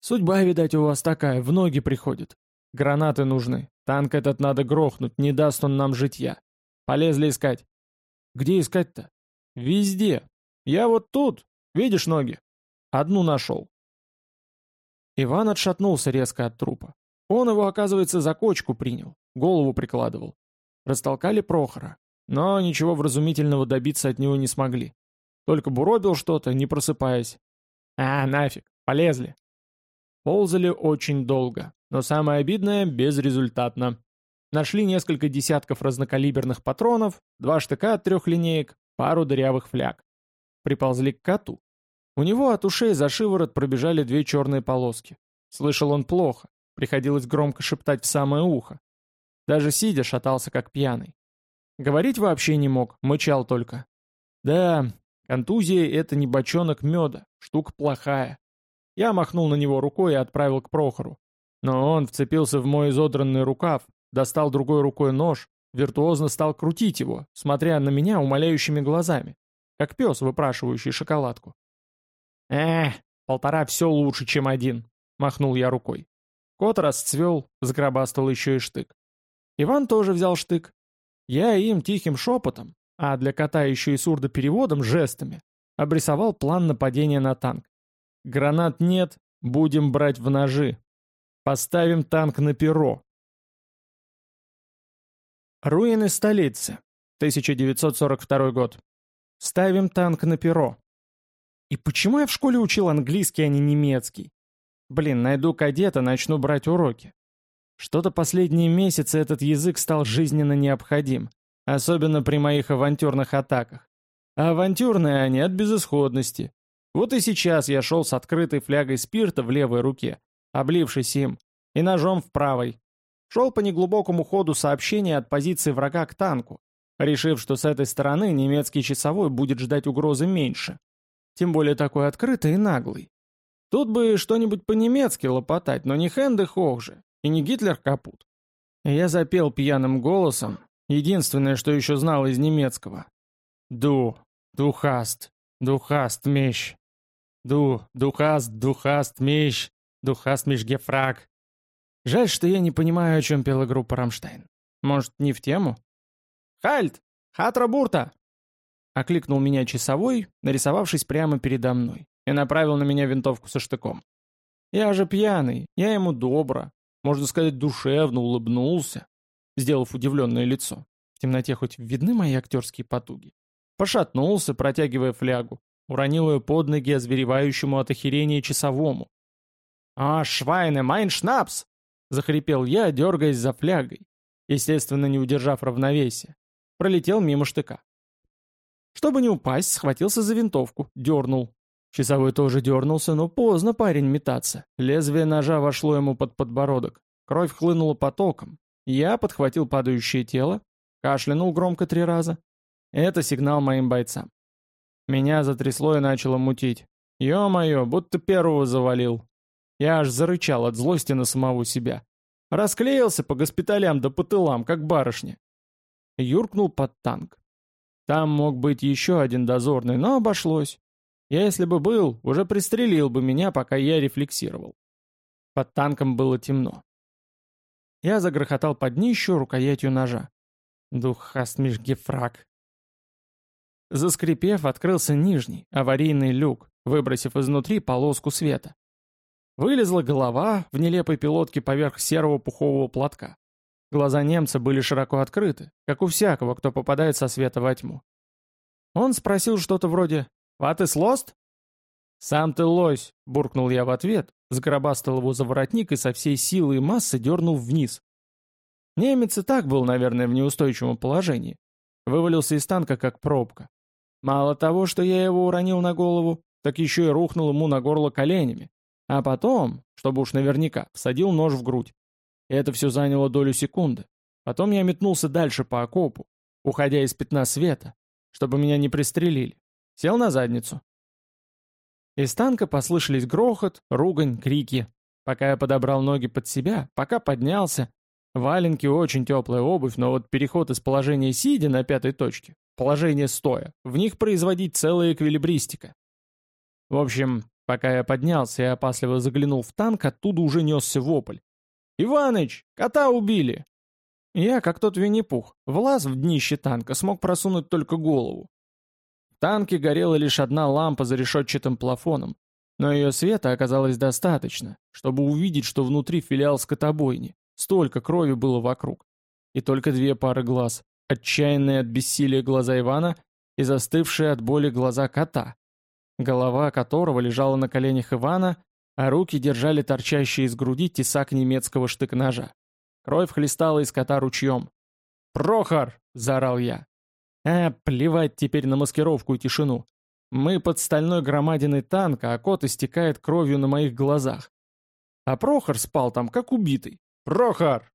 «Судьба, видать, у вас такая, в ноги приходит. Гранаты нужны. Танк этот надо грохнуть, не даст он нам житья. Полезли искать». Где искать-то? Везде. Я вот тут. Видишь ноги? Одну нашел. Иван отшатнулся резко от трупа. Он его, оказывается, за кочку принял, голову прикладывал. Растолкали Прохора, но ничего вразумительного добиться от него не смогли. Только буробил что-то, не просыпаясь. А, нафиг, полезли. Ползали очень долго, но самое обидное — безрезультатно. Нашли несколько десятков разнокалиберных патронов, два штыка от трех линеек, пару дырявых фляг. Приползли к коту. У него от ушей за шиворот пробежали две черные полоски. Слышал он плохо, приходилось громко шептать в самое ухо. Даже сидя шатался как пьяный. Говорить вообще не мог, мычал только. Да, контузия — это не бочонок меда, штука плохая. Я махнул на него рукой и отправил к Прохору. Но он вцепился в мой изодранный рукав, достал другой рукой нож, виртуозно стал крутить его, смотря на меня умоляющими глазами, как пес, выпрашивающий шоколадку. «Эх, полтора все лучше, чем один», — махнул я рукой. Кот расцвел, сгробастал еще и штык. Иван тоже взял штык. Я им тихим шепотом, а для кота еще и сурдопереводом жестами, обрисовал план нападения на танк. Гранат нет, будем брать в ножи. Поставим танк на перо. Руины столицы. 1942 год. Ставим танк на перо. И почему я в школе учил английский, а не немецкий? Блин, найду кадета, начну брать уроки. Что-то последние месяцы этот язык стал жизненно необходим, особенно при моих авантюрных атаках. А авантюрные они от безысходности. Вот и сейчас я шел с открытой флягой спирта в левой руке, облившись им, и ножом в правой. Шел по неглубокому ходу сообщения от позиции врага к танку, решив, что с этой стороны немецкий часовой будет ждать угрозы меньше. Тем более такой открытый и наглый. Тут бы что-нибудь по-немецки лопотать, но не Хенде Хох же, и не Гитлер капут. Я запел пьяным голосом, единственное, что еще знал из немецкого. «Ду, духаст, духаст мещ. Ду, духаст, духаст мещ, духаст мещ гефраг». Жаль, что я не понимаю, о чем пела группа «Рамштайн». Может, не в тему? «Хальт! Хатра бурта!» Окликнул меня часовой, нарисовавшись прямо передо мной, и направил на меня винтовку со штыком. Я же пьяный, я ему добро, можно сказать, душевно улыбнулся, сделав удивленное лицо. В темноте хоть видны мои актерские потуги. Пошатнулся, протягивая флягу, уронил ее под ноги озверевающему от охерения часовому. «А, швайне, майн шнапс!» — захрипел я, дергаясь за флягой, естественно, не удержав равновесия. Пролетел мимо штыка. Чтобы не упасть, схватился за винтовку, дернул. Часовой тоже дернулся, но поздно парень метаться. Лезвие ножа вошло ему под подбородок. Кровь хлынула потоком. Я подхватил падающее тело, кашлянул громко три раза. Это сигнал моим бойцам. Меня затрясло и начало мутить. Ё-моё, будто первого завалил. Я аж зарычал от злости на самого себя. Расклеился по госпиталям да по тылам, как барышня. Юркнул под танк. Там мог быть еще один дозорный, но обошлось. Я, если бы был, уже пристрелил бы меня, пока я рефлексировал. Под танком было темно. Я загрохотал под днищу рукоятью ножа. Духастмиш гефраг. Заскрипев, открылся нижний, аварийный люк, выбросив изнутри полоску света. Вылезла голова в нелепой пилотке поверх серого пухового платка. Глаза немца были широко открыты, как у всякого, кто попадает со света во тьму. Он спросил что-то вроде «What is lost?» «Сам ты лось!» — буркнул я в ответ, сгробастал его за воротник и со всей силы и массы дернул вниз. Немец и так был, наверное, в неустойчивом положении. Вывалился из танка, как пробка. Мало того, что я его уронил на голову, так еще и рухнул ему на горло коленями. А потом, чтобы уж наверняка, всадил нож в грудь. И это все заняло долю секунды. Потом я метнулся дальше по окопу, уходя из пятна света, чтобы меня не пристрелили. Сел на задницу. Из танка послышались грохот, ругань, крики. Пока я подобрал ноги под себя, пока поднялся. Валенки очень теплая обувь, но вот переход из положения сидя на пятой точке, положение стоя, в них производить целая эквилибристика. В общем, пока я поднялся и опасливо заглянул в танк, оттуда уже несся вопль. «Иваныч, кота убили!» Я, как тот Винни-Пух, влаз в днище танка, смог просунуть только голову. Танке горела лишь одна лампа за решетчатым плафоном, но ее света оказалось достаточно, чтобы увидеть, что внутри филиал скотобойни. Столько крови было вокруг. И только две пары глаз. Отчаянные от бессилия глаза Ивана и застывшие от боли глаза кота, голова которого лежала на коленях Ивана, а руки держали торчащий из груди тесак немецкого штык-ножа. Кровь хлестала из кота ручьем. «Прохор!» — заорал я. «А, плевать теперь на маскировку и тишину. Мы под стальной громадиной танка, а кот истекает кровью на моих глазах. А Прохор спал там, как убитый. Прохор!»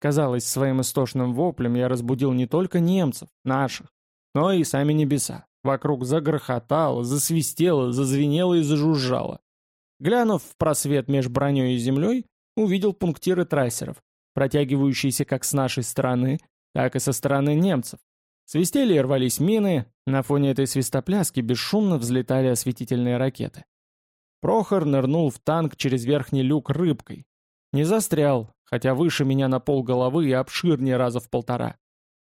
Казалось, своим истошным воплем я разбудил не только немцев, наших, но и сами небеса. Вокруг загрохотало, засвистело, зазвенело и зажужжало. Глянув в просвет меж броней и землей, увидел пунктиры трассеров, протягивающиеся как с нашей стороны, так и со стороны немцев. Свистели и рвались мины, на фоне этой свистопляски бесшумно взлетали осветительные ракеты. Прохор нырнул в танк через верхний люк рыбкой. Не застрял, хотя выше меня на пол головы и обширнее раза в полтора.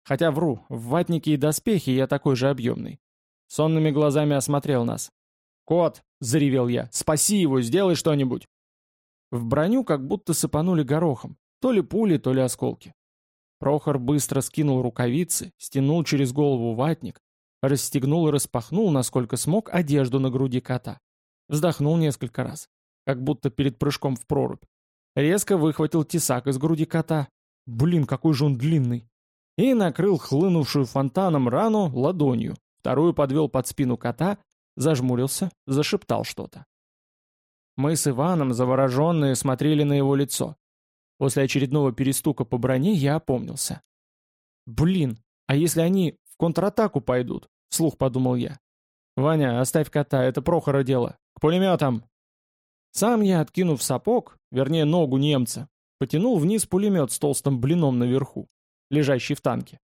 Хотя вру, в ватнике и доспехе я такой же объемный. Сонными глазами осмотрел нас. «Кот!» — заревел я. «Спаси его, сделай что-нибудь!» В броню как будто сыпанули горохом. То ли пули, то ли осколки. Прохор быстро скинул рукавицы, стянул через голову ватник, расстегнул и распахнул, насколько смог, одежду на груди кота. Вздохнул несколько раз, как будто перед прыжком в прорубь. Резко выхватил тесак из груди кота. Блин, какой же он длинный. И накрыл хлынувшую фонтаном рану ладонью. Вторую подвел под спину кота, зажмурился, зашептал что-то. Мы с Иваном, завороженные, смотрели на его лицо. После очередного перестука по броне я опомнился. «Блин, а если они в контратаку пойдут?» — вслух подумал я. «Ваня, оставь кота, это Прохора дело. К пулеметам!» Сам я, откинув сапог, вернее ногу немца, потянул вниз пулемет с толстым блином наверху, лежащий в танке.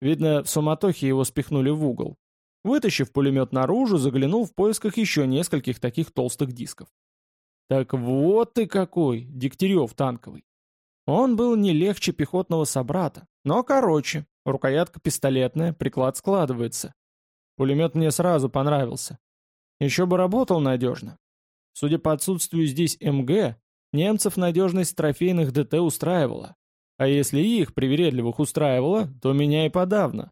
Видно, в суматохе его спихнули в угол. Вытащив пулемет наружу, заглянул в поисках еще нескольких таких толстых дисков. Так вот ты какой, Дегтярев танковый. Он был не легче пехотного собрата, но короче, рукоятка пистолетная, приклад складывается. Пулемет мне сразу понравился. Еще бы работал надежно. Судя по отсутствию здесь МГ, немцев надежность трофейных ДТ устраивала. А если их, привередливых, устраивала, то меня и подавно.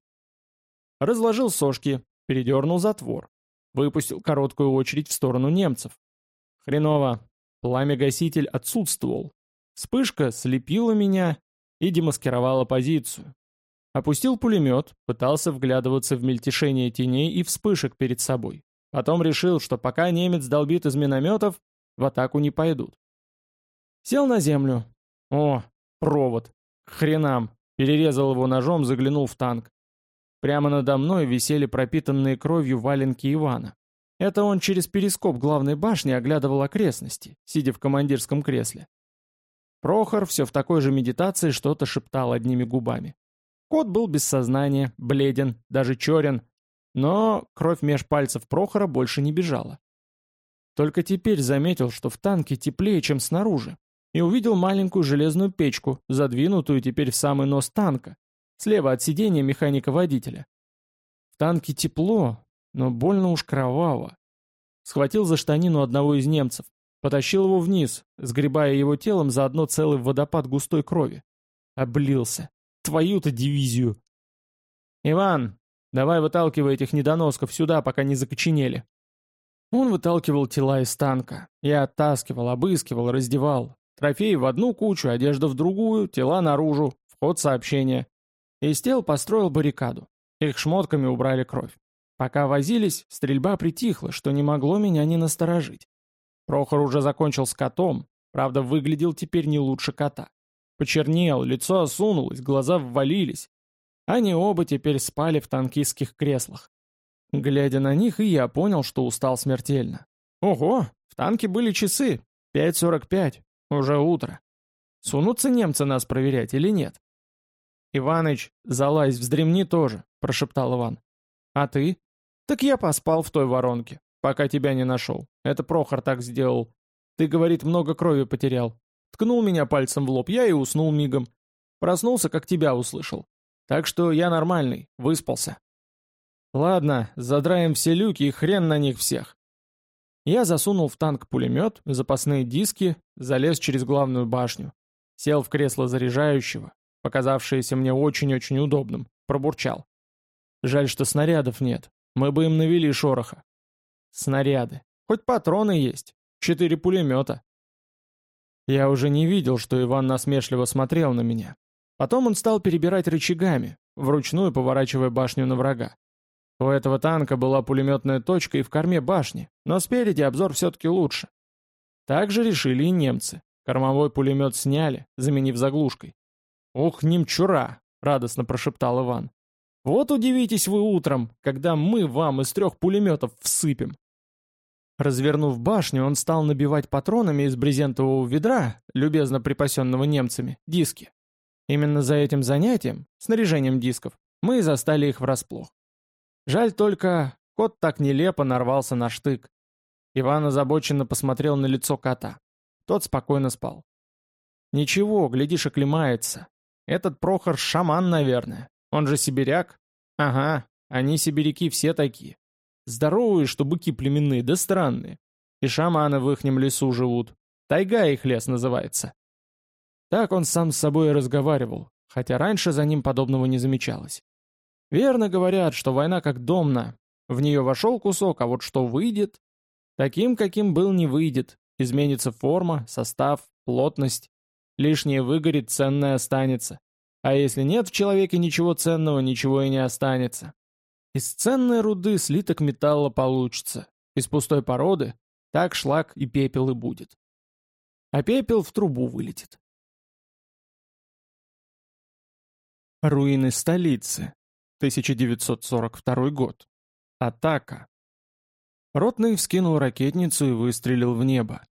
Разложил сошки, передернул затвор. Выпустил короткую очередь в сторону немцев. Хреново. Пламя-гаситель отсутствовал, Вспышка слепила меня и демаскировала позицию. Опустил пулемет, пытался вглядываться в мельтешение теней и вспышек перед собой. Потом решил, что пока немец долбит из минометов, в атаку не пойдут. Сел на землю. О, провод. Хренам. Перерезал его ножом, заглянул в танк. Прямо надо мной висели пропитанные кровью валенки Ивана. Это он через перископ главной башни оглядывал окрестности, сидя в командирском кресле. Прохор все в такой же медитации что-то шептал одними губами. Кот был без сознания, бледен, даже черен, но кровь меж пальцев Прохора больше не бежала. Только теперь заметил, что в танке теплее, чем снаружи, и увидел маленькую железную печку, задвинутую теперь в самый нос танка, слева от сидения механика-водителя. В танке тепло, но больно уж кроваво. Схватил за штанину одного из немцев, Потащил его вниз, сгребая его телом заодно целый водопад густой крови. Облился. Твою-то дивизию. «Иван, давай выталкивай этих недоносков сюда, пока не закоченели». Он выталкивал тела из танка. Я оттаскивал, обыскивал, раздевал. Трофеи в одну кучу, одежда в другую, тела наружу, вход сообщения. Из тел построил баррикаду. Их шмотками убрали кровь. Пока возились, стрельба притихла, что не могло меня не насторожить. Прохор уже закончил с котом, правда, выглядел теперь не лучше кота. Почернел, лицо осунулось, глаза ввалились. Они оба теперь спали в танкистских креслах. Глядя на них, и я понял, что устал смертельно. Ого, в танке были часы. 5.45. Уже утро. Сунутся немцы нас проверять или нет? «Иваныч, залазь, вздремни тоже», — прошептал Иван. «А ты?» «Так я поспал в той воронке пока тебя не нашел. Это Прохор так сделал. Ты, говорит, много крови потерял. Ткнул меня пальцем в лоб, я и уснул мигом. Проснулся, как тебя услышал. Так что я нормальный, выспался. Ладно, задраем все люки и хрен на них всех. Я засунул в танк пулемет, запасные диски, залез через главную башню. Сел в кресло заряжающего, показавшееся мне очень-очень удобным, пробурчал. Жаль, что снарядов нет. Мы бы им навели шороха. Снаряды. Хоть патроны есть. Четыре пулемета. Я уже не видел, что Иван насмешливо смотрел на меня. Потом он стал перебирать рычагами, вручную поворачивая башню на врага. У этого танка была пулеметная точка и в корме башни, но спереди обзор все-таки лучше. Так же решили и немцы. Кормовой пулемет сняли, заменив заглушкой. «Ух, немчура!» — радостно прошептал Иван. «Вот удивитесь вы утром, когда мы вам из трех пулеметов всыпем!» Развернув башню, он стал набивать патронами из брезентового ведра, любезно припасенного немцами, диски. Именно за этим занятием, снаряжением дисков, мы и застали их врасплох. Жаль только, кот так нелепо нарвался на штык. Иван озабоченно посмотрел на лицо кота. Тот спокойно спал. Ничего, глядишь, оклемается. Этот Прохор шаман, наверное. Он же сибиряк? Ага, они сибиряки все такие. Здоровые, что быки племенные, да странные. И шаманы в ихнем лесу живут. Тайга их лес называется. Так он сам с собой и разговаривал, хотя раньше за ним подобного не замечалось. Верно говорят, что война как домна. В нее вошел кусок, а вот что выйдет? Таким, каким был, не выйдет. Изменится форма, состав, плотность. Лишнее выгорит, ценное останется. А если нет в человеке ничего ценного, ничего и не останется. Из ценной руды слиток металла получится. Из пустой породы так шлак и пепел и будет. А пепел в трубу вылетит. Руины столицы. 1942 год. Атака. Ротный вскинул ракетницу и выстрелил в небо.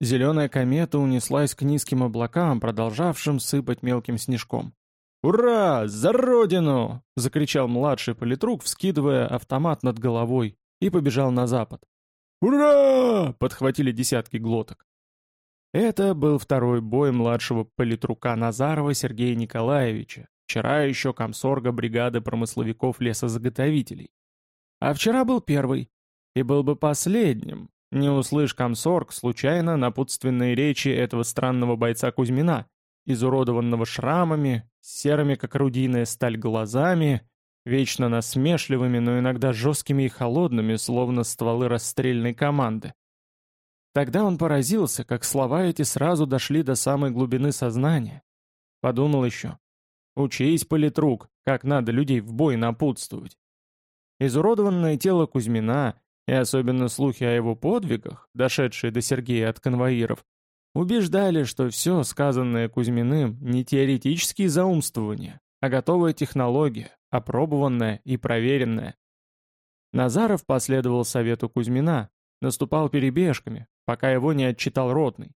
Зеленая комета унеслась к низким облакам, продолжавшим сыпать мелким снежком. «Ура! За родину!» — закричал младший политрук, вскидывая автомат над головой, и побежал на запад. «Ура!» — подхватили десятки глоток. Это был второй бой младшего политрука Назарова Сергея Николаевича, вчера еще комсорга бригады промысловиков-лесозаготовителей. А вчера был первый, и был бы последним, не услышь комсорг случайно напутственные речи этого странного бойца Кузьмина, изуродованного шрамами, серыми, как орудийная сталь, глазами, вечно насмешливыми, но иногда жесткими и холодными, словно стволы расстрельной команды. Тогда он поразился, как слова эти сразу дошли до самой глубины сознания. Подумал еще. Учись, политрук, как надо людей в бой напутствовать. Изуродованное тело Кузьмина, и особенно слухи о его подвигах, дошедшие до Сергея от конвоиров, убеждали, что все сказанное Кузьминым не теоретические заумствования, а готовая технология, опробованная и проверенная. Назаров последовал совету Кузьмина, наступал перебежками, пока его не отчитал ротный.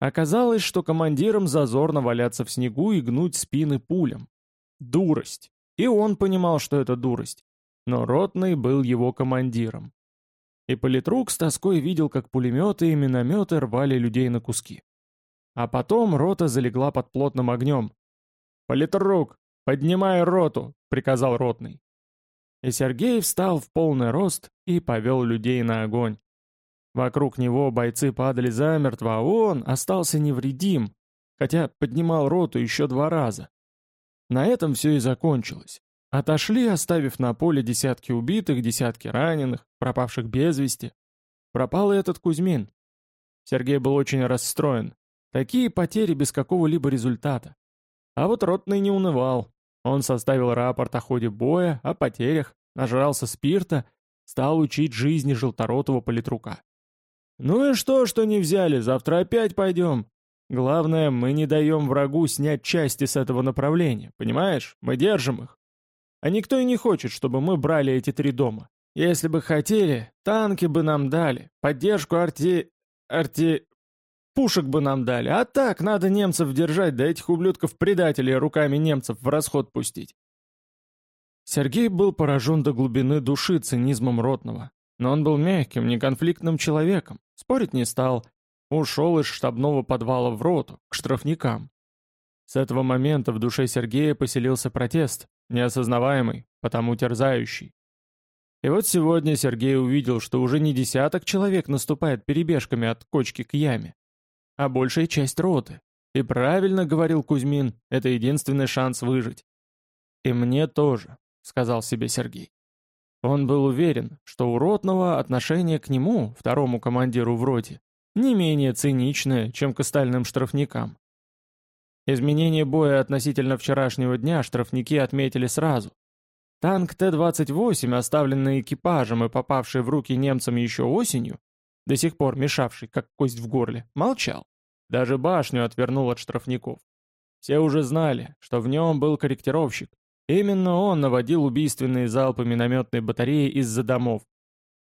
Оказалось, что командирам зазорно валяться в снегу и гнуть спины пулям. Дурость. И он понимал, что это дурость. Но ротный был его командиром. И политрук с тоской видел, как пулеметы и минометы рвали людей на куски. А потом рота залегла под плотным огнем. «Политрук, поднимай роту!» — приказал ротный. И Сергей встал в полный рост и повел людей на огонь. Вокруг него бойцы падали замертво, а он остался невредим, хотя поднимал роту еще два раза. На этом все и закончилось. Отошли, оставив на поле десятки убитых, десятки раненых, пропавших без вести. Пропал и этот Кузьмин. Сергей был очень расстроен. Такие потери без какого-либо результата. А вот Ротный не унывал. Он составил рапорт о ходе боя, о потерях, нажрался спирта, стал учить жизни желторотого политрука. «Ну и что, что не взяли? Завтра опять пойдем. Главное, мы не даем врагу снять части с этого направления, понимаешь? Мы держим их. А никто и не хочет, чтобы мы брали эти три дома. Если бы хотели, танки бы нам дали, поддержку арти... арти... пушек бы нам дали. А так, надо немцев держать, да этих ублюдков-предателей руками немцев в расход пустить. Сергей был поражен до глубины души цинизмом Ротного. Но он был мягким, неконфликтным человеком, спорить не стал. Ушел из штабного подвала в роту, к штрафникам. С этого момента в душе Сергея поселился протест, неосознаваемый, потому терзающий. И вот сегодня Сергей увидел, что уже не десяток человек наступает перебежками от кочки к яме, а большая часть роты. И правильно говорил Кузьмин, это единственный шанс выжить. «И мне тоже», — сказал себе Сергей. Он был уверен, что у Ротного отношение к нему, второму командиру в роте, не менее циничное, чем к остальным штрафникам. Изменение боя относительно вчерашнего дня штрафники отметили сразу. Танк Т-28, оставленный экипажем и попавший в руки немцам еще осенью, до сих пор мешавший, как кость в горле, молчал. Даже башню отвернул от штрафников. Все уже знали, что в нем был корректировщик. Именно он наводил убийственные залпы минометной батареи из-за домов.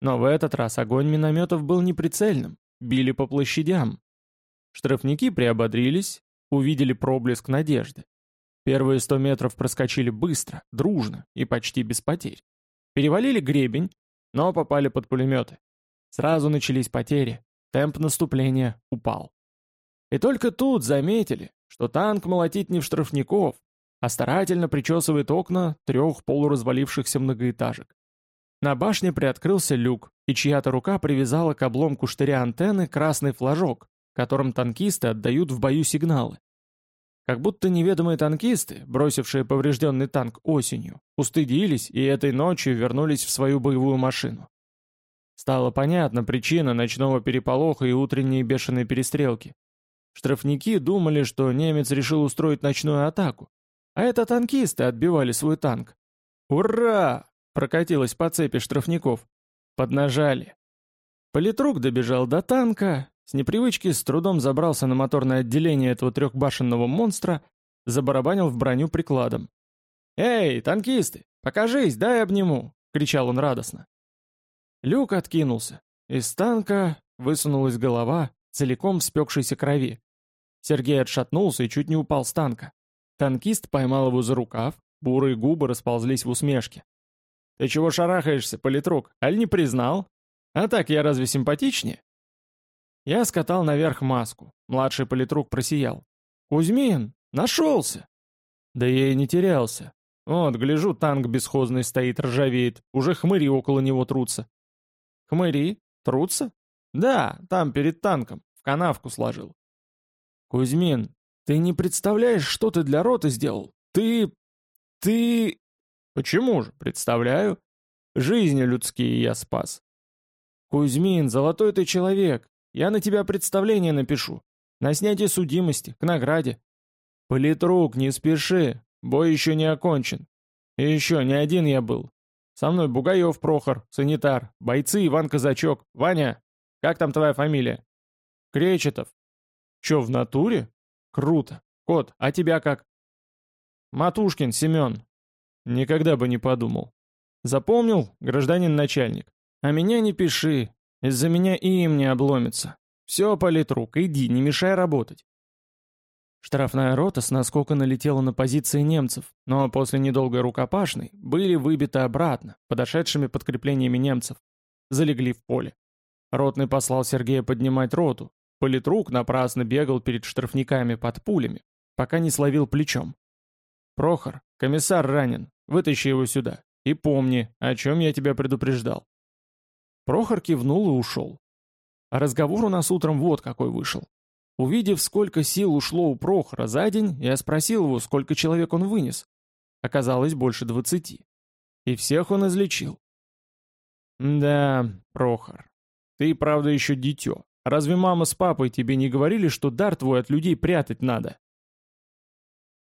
Но в этот раз огонь минометов был неприцельным, били по площадям. Штрафники приободрились, увидели проблеск надежды. Первые сто метров проскочили быстро, дружно и почти без потерь. Перевалили гребень, но попали под пулеметы. Сразу начались потери, темп наступления упал. И только тут заметили, что танк молотит не в штрафников, а старательно причесывает окна трех полуразвалившихся многоэтажек. На башне приоткрылся люк, и чья-то рука привязала к обломку штыря антенны красный флажок, которым танкисты отдают в бою сигналы. Как будто неведомые танкисты, бросившие поврежденный танк осенью, устыдились и этой ночью вернулись в свою боевую машину. Стала понятна причина ночного переполоха и утренней бешеной перестрелки. Штрафники думали, что немец решил устроить ночную атаку, а это танкисты отбивали свой танк. «Ура!» — прокатилась по цепи штрафников. Поднажали. Политрук добежал до танка, с непривычки с трудом забрался на моторное отделение этого трехбашенного монстра, забарабанил в броню прикладом. «Эй, танкисты, покажись, дай обниму!» — кричал он радостно. Люк откинулся. Из танка высунулась голова, целиком в спекшейся крови. Сергей отшатнулся и чуть не упал с танка. Танкист поймал его за рукав, бурые губы расползлись в усмешке. «Ты чего шарахаешься, политрук? Аль не признал? А так я разве симпатичнее?» Я скатал наверх маску. Младший политрук просиял. «Кузьмин! Нашелся!» Да я и не терялся. Вот, гляжу, танк бесхозный стоит, ржавеет. Уже хмыри около него трутся. Хмыри? Трутся? Да, там, перед танком. В канавку сложил. Кузьмин, ты не представляешь, что ты для роты сделал? Ты... ты... Почему же? Представляю. Жизни людские я спас. Кузьмин, золотой ты человек. Я на тебя представление напишу. На снятие судимости, к награде. Политрук, не спеши. Бой еще не окончен. И еще не один я был. Со мной Бугаев Прохор, санитар, бойцы Иван Казачок. Ваня, как там твоя фамилия? Кречетов. Че, в натуре? Круто. Кот, а тебя как? Матушкин Семен. Никогда бы не подумал. Запомнил, гражданин начальник? А меня не пиши, из-за меня и им не обломится. Все, политрук, иди, не мешай работать. Штрафная рота с наскока налетела на позиции немцев, но после недолгой рукопашной были выбиты обратно, подошедшими подкреплениями немцев. Залегли в поле. Ротный послал Сергея поднимать роту. Политрук напрасно бегал перед штрафниками под пулями, пока не словил плечом. «Прохор, комиссар ранен, вытащи его сюда. И помни, о чем я тебя предупреждал». Прохор кивнул и ушел. А разговор у нас утром вот какой вышел. Увидев, сколько сил ушло у Прохора за день, я спросил его, сколько человек он вынес. Оказалось, больше двадцати. И всех он излечил. Да, Прохор, ты, правда, еще дитё. Разве мама с папой тебе не говорили, что дар твой от людей прятать надо?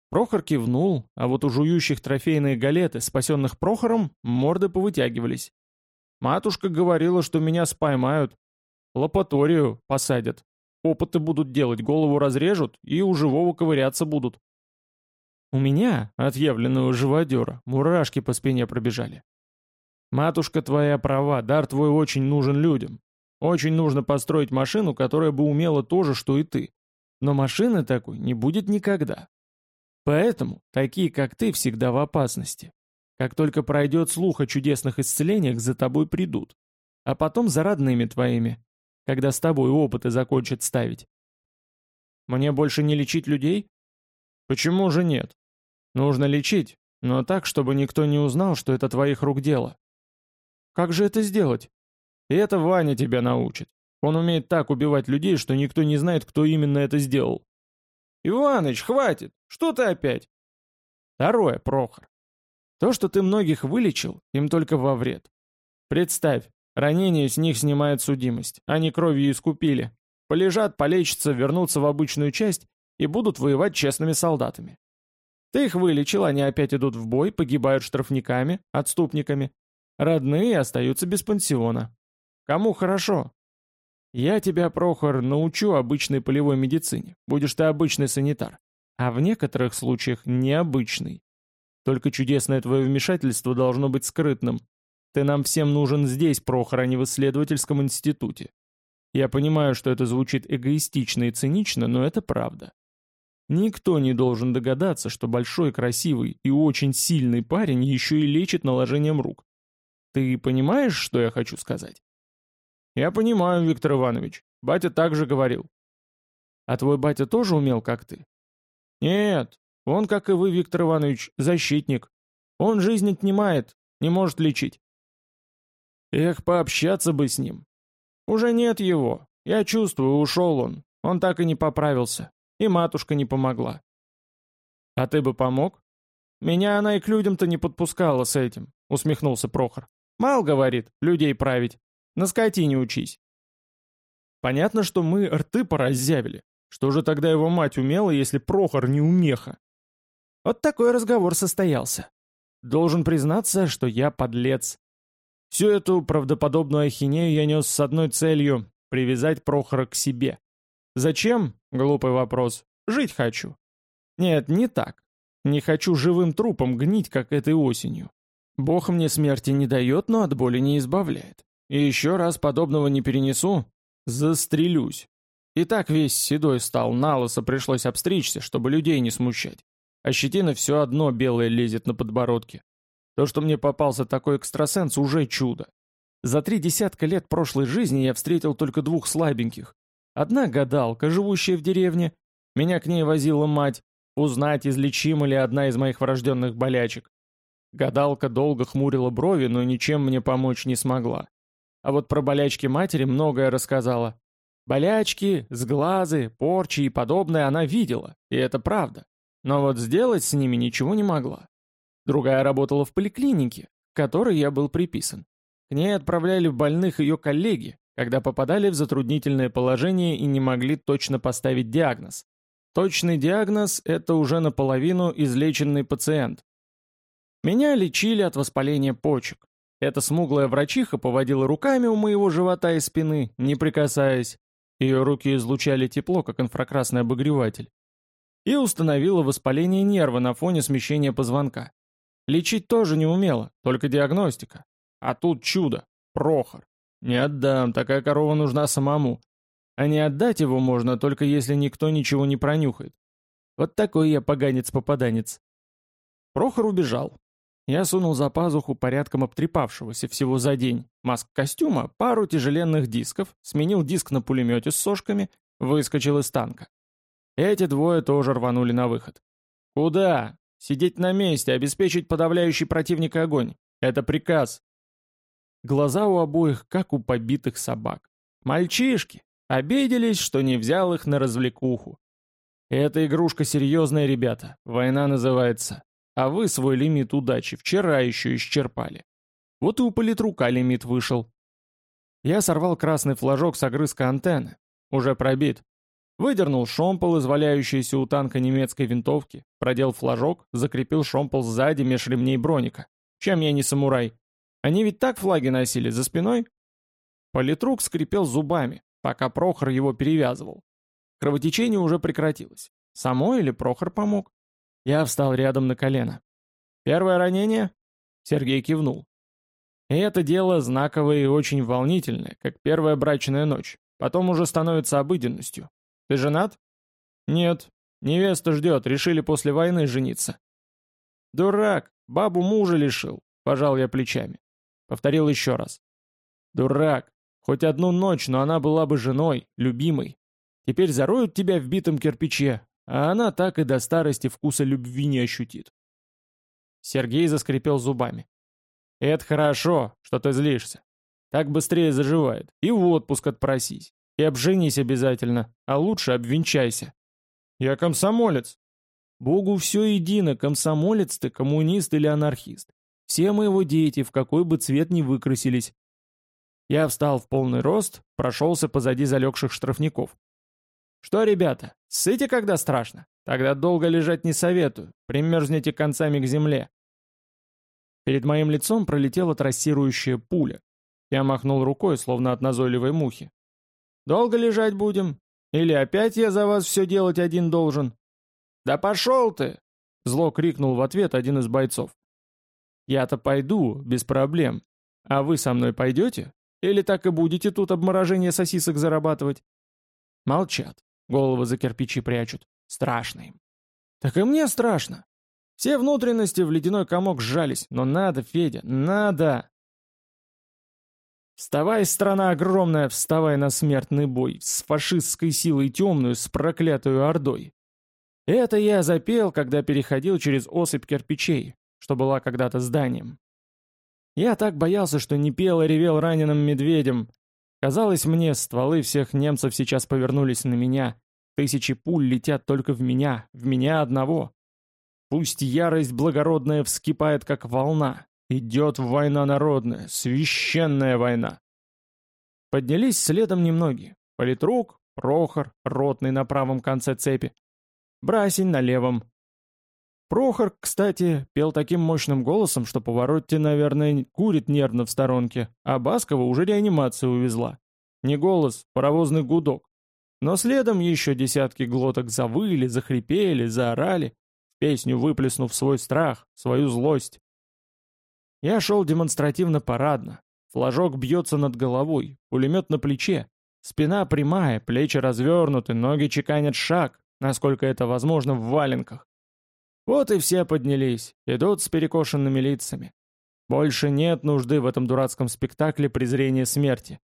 Прохор кивнул, а вот у жующих трофейные галеты, спасенных Прохором, морды повытягивались. Матушка говорила, что меня споймают, лапаторию посадят, Опыты будут делать, голову разрежут и у живого ковыряться будут. У меня, отъявленного живодера, мурашки по спине пробежали. Матушка твоя права, дар твой очень нужен людям. Очень нужно построить машину, которая бы умела то же, что и ты. Но машины такой не будет никогда. Поэтому такие, как ты, всегда в опасности. Как только пройдет слух о чудесных исцелениях, за тобой придут. А потом за родными твоими когда с тобой опыты закончат ставить. Мне больше не лечить людей? Почему же нет? Нужно лечить, но так, чтобы никто не узнал, что это твоих рук дело. Как же это сделать? И это Ваня тебя научит. Он умеет так убивать людей, что никто не знает, кто именно это сделал. Иваныч, хватит! Что ты опять? Второе, Прохор. То, что ты многих вылечил, им только во вред. Представь, Ранение с них снимает судимость. Они кровью искупили. Полежат, полечатся, вернутся в обычную часть и будут воевать честными солдатами. Ты их вылечил, они опять идут в бой, погибают штрафниками, отступниками. Родные остаются без пансиона. Кому хорошо? Я тебя, Прохор, научу обычной полевой медицине. Будешь ты обычный санитар. А в некоторых случаях необычный. Только чудесное твое вмешательство должно быть скрытным. Ты нам всем нужен здесь, Прохор, не в исследовательском институте. Я понимаю, что это звучит эгоистично и цинично, но это правда. Никто не должен догадаться, что большой, красивый и очень сильный парень еще и лечит наложением рук. Ты понимаешь, что я хочу сказать? Я понимаю, Виктор Иванович. Батя так же говорил. А твой батя тоже умел, как ты? Нет, Он, как и вы, Виктор Иванович, защитник. Он жизнь отнимает, не может лечить. Эх, пообщаться бы с ним. Уже нет его. Я чувствую, ушел он. Он так и не поправился. И матушка не помогла. А ты бы помог? Меня она и к людям-то не подпускала с этим, усмехнулся Прохор. Мал, говорит, людей править. На скотине учись. Понятно, что мы рты пораззявили. Что же тогда его мать умела, если Прохор не умеха? Вот такой разговор состоялся. Должен признаться, что я подлец. Всю эту правдоподобную ахинею я нес с одной целью — привязать Прохора к себе. Зачем? Глупый вопрос. Жить хочу. Нет, не так. Не хочу живым трупом гнить, как этой осенью. Бог мне смерти не дает, но от боли не избавляет. И еще раз подобного не перенесу, застрелюсь. И так весь седой стал, налысо пришлось обстричься, чтобы людей не смущать. А щетина все одно белое лезет на подбородке. То, что мне попался такой экстрасенс, уже чудо. За три десятка лет прошлой жизни я встретил только двух слабеньких. Одна гадалка, живущая в деревне. Меня к ней возила мать, узнать, излечима ли одна из моих врожденных болячек. Гадалка долго хмурила брови, но ничем мне помочь не смогла. А вот про болячки матери многое рассказала. Болячки, сглазы, порчи и подобное она видела, и это правда. Но вот сделать с ними ничего не могла. Другая работала в поликлинике, к которой я был приписан. К ней отправляли больных ее коллеги, когда попадали в затруднительное положение и не могли точно поставить диагноз. Точный диагноз – это уже наполовину излеченный пациент. Меня лечили от воспаления почек. Эта смуглая врачиха поводила руками у моего живота и спины, не прикасаясь. Ее руки излучали тепло, как инфракрасный обогреватель. И установила воспаление нерва на фоне смещения позвонка. Лечить тоже не умела, только диагностика. А тут чудо. Прохор. Не отдам, такая корова нужна самому. А не отдать его можно, только если никто ничего не пронюхает. Вот такой я поганец-попаданец. Прохор убежал. Я сунул за пазуху порядком обтрепавшегося всего за день маск костюма, пару тяжеленных дисков, сменил диск на пулемете с сошками, выскочил из танка. Эти двое тоже рванули на выход. «Куда?» «Сидеть на месте, обеспечить подавляющий противника огонь. Это приказ. Глаза у обоих, как у побитых собак. Мальчишки! Обиделись, что не взял их на развлекуху. Эта игрушка серьезная, ребята. Война называется. А вы свой лимит удачи вчера еще исчерпали. Вот и у политрука лимит вышел. Я сорвал красный флажок с огрызка антенны. Уже пробит. Выдернул шомпол из валяющейся у танка немецкой винтовки, продел флажок, закрепил шомпол сзади меж ремней броника. Чем я не самурай? Они ведь так флаги носили, за спиной? Политрук скрипел зубами, пока Прохор его перевязывал. Кровотечение уже прекратилось. Само или Прохор помог? Я встал рядом на колено. «Первое ранение?» Сергей кивнул. И это дело знаковое и очень волнительное, как первая брачная ночь. Потом уже становится обыденностью. Ты женат? Нет. Невеста ждет, решили после войны жениться. Дурак, бабу мужа лишил, пожал я плечами. Повторил еще раз. «Дурак! Хоть одну ночь, но она была бы женой, любимой. Теперь зароют тебя в битом кирпиче, а она так и до старости вкуса любви не ощутит». Сергей заскрипел зубами. «Это хорошо, что ты злишься. Так быстрее заживает. И в отпуск отпросись. И обженись обязательно, а лучше обвенчайся». «Я комсомолец». «Богу все едино, комсомолец ты, коммунист или анархист. Все мы его дети, в какой бы цвет ни выкрасились. Я встал в полный рост, прошелся позади залегших штрафников. «Что, ребята, ссыте, когда страшно? Тогда долго лежать не советую, примерзнете концами к земле». Перед моим лицом пролетела трассирующая пуля. Я махнул рукой, словно от назойливой мухи. «Долго лежать будем? Или опять я за вас все делать один должен?» «Да пошел ты!» — зло крикнул в ответ один из бойцов. Я-то пойду, без проблем. А вы со мной пойдете? Или так и будете тут обморожение сосисок зарабатывать? Молчат. Головы за кирпичи прячут. Страшно им. Так и мне страшно. Все внутренности в ледяной комок сжались. Но надо, Федя, надо. Вставай, страна огромная, вставай на смертный бой, с фашистской силой темную, с проклятой ордой. Это я запел, когда переходил через осыпь кирпичей, что была когда-то зданием. Я так боялся, что не пел и ревел раненым медведем. Казалось мне, стволы всех немцев сейчас повернулись на меня. Тысячи пуль летят только в меня, в меня одного. Пусть ярость благородная вскипает, как волна. Идет война народная, священная война. Поднялись следом немногие. Политрук, Прохор, ротный на правом конце цепи. Брасень на левом. Прохор, кстати, пел таким мощным голосом, что Поворотти, наверное, курит нервно в сторонке, а Баскова уже реанимацию увезла. Не голос, паровозный гудок. Но следом еще десятки глоток завыли, захрипели, заорали, песню выплеснув свой страх, свою злость. Я шел демонстративно-парадно. Флажок бьется над головой, пулемет на плече. Спина прямая, плечи развернуты, ноги чеканят шаг, насколько это возможно в валенках. Вот и все поднялись, идут с перекошенными лицами. Больше нет нужды в этом дурацком спектакле презрения смерти.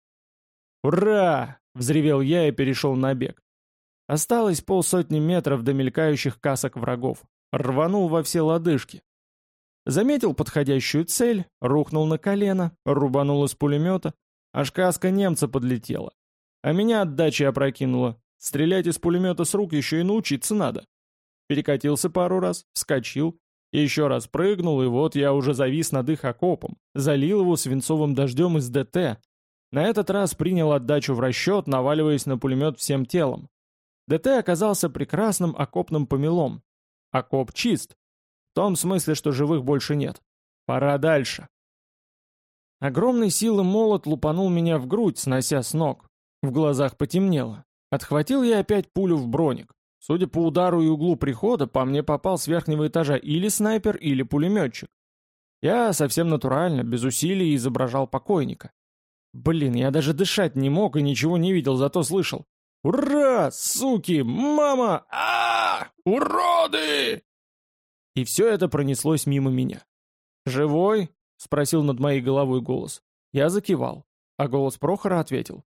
«Ура!» — взревел я и перешел на бег. Осталось полсотни метров до мелькающих касок врагов. Рванул во все лодыжки. Заметил подходящую цель, рухнул на колено, рубанул из пулемета, аж каска немца подлетела. А меня отдачей опрокинуло. Стрелять из пулемета с рук еще и научиться надо. Перекатился пару раз, вскочил, еще раз прыгнул, и вот я уже завис над их окопом, залил его свинцовым дождем из ДТ. На этот раз принял отдачу в расчет, наваливаясь на пулемет всем телом. ДТ оказался прекрасным окопным помелом. Окоп чист. В том смысле, что живых больше нет. Пора дальше. Огромной силы молот лупанул меня в грудь, снося с ног. В глазах потемнело. Отхватил я опять пулю в броник. Судя по удару и углу прихода, по мне попал с верхнего этажа или снайпер, или пулеметчик. Я совсем натурально, без усилий изображал покойника. Блин, я даже дышать не мог и ничего не видел, зато слышал. «Ура! Суки! Мама! а, -а, -а Уроды!» И все это пронеслось мимо меня. «Живой?» — спросил над моей головой голос. Я закивал, а голос Прохора ответил.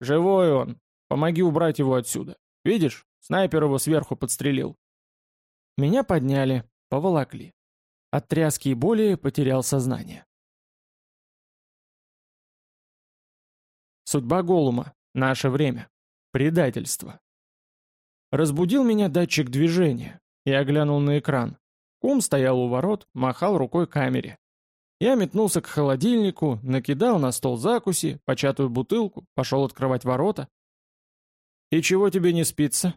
«Живой он. Помоги убрать его отсюда. Видишь, снайпер его сверху подстрелил». Меня подняли, поволокли. От тряски и боли потерял сознание. Судьба Голума. Наше время. Предательство. Разбудил меня датчик движения. Я глянул на экран. Кум стоял у ворот, махал рукой камере. Я метнулся к холодильнику, накидал на стол закуси, початую бутылку, пошел открывать ворота. «И чего тебе не спится?»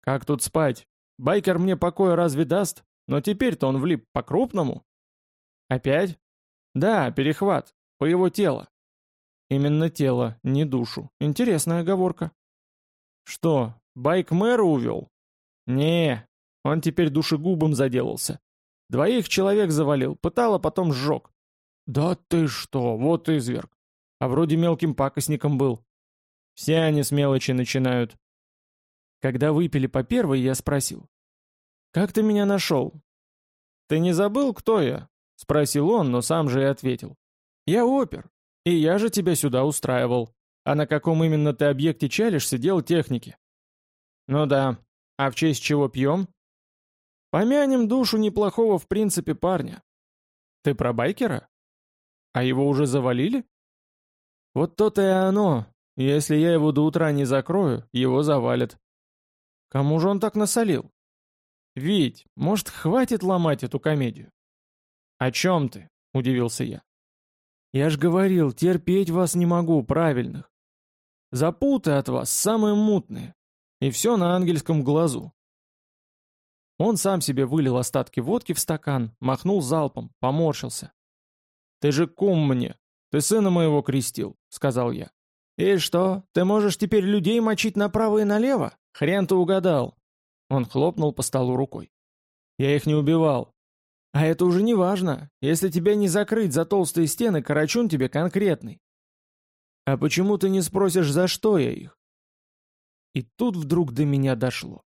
«Как тут спать? Байкер мне покоя разве даст? Но теперь-то он влип по-крупному». «Опять?» «Да, перехват. По его телу». «Именно тело, не душу. Интересная оговорка». «Что, байк мэра увел?» «Не, он теперь душегубом заделался. Двоих человек завалил, пытал, а потом сжег. Да ты что, вот изверг. А вроде мелким пакостником был. Все они с мелочи начинают. Когда выпили по первой, я спросил. «Как ты меня нашел?» «Ты не забыл, кто я?» Спросил он, но сам же и ответил. «Я опер, и я же тебя сюда устраивал. А на каком именно ты объекте чалишься, дело техники». «Ну да. А в честь чего пьем?» Помянем душу неплохого в принципе парня. Ты про байкера? А его уже завалили? Вот то-то и оно. Если я его до утра не закрою, его завалят. Кому же он так насолил? Вить, может, хватит ломать эту комедию? О чем ты? Удивился я. Я ж говорил, терпеть вас не могу, правильных. Запуты от вас самые мутные. И все на ангельском глазу. Он сам себе вылил остатки водки в стакан, махнул залпом, поморщился. «Ты же кум мне! Ты сына моего крестил!» — сказал я. «И что, ты можешь теперь людей мочить направо и налево? Хрен ты угадал!» Он хлопнул по столу рукой. «Я их не убивал. А это уже не важно. Если тебя не закрыть за толстые стены, карачун тебе конкретный. А почему ты не спросишь, за что я их?» И тут вдруг до меня дошло.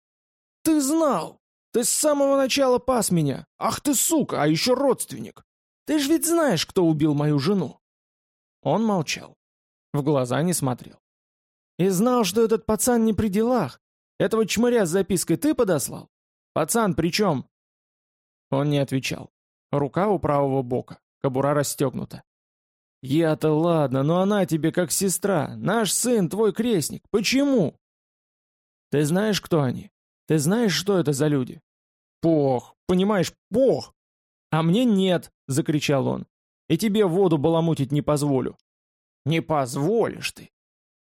«Ты знал!» Ты с самого начала пас меня! Ах ты сука, а еще родственник! Ты ж ведь знаешь, кто убил мою жену!» Он молчал. В глаза не смотрел. «И знал, что этот пацан не при делах. Этого чмыря с запиской ты подослал? Пацан, при чем?» Он не отвечал. Рука у правого бока, кобура расстегнута. «Я-то ладно, но она тебе как сестра. Наш сын, твой крестник. Почему?» «Ты знаешь, кто они? Ты знаешь, что это за люди?» «Пох, понимаешь, пох!» «А мне нет!» — закричал он. «И тебе воду баламутить не позволю». «Не позволишь ты!»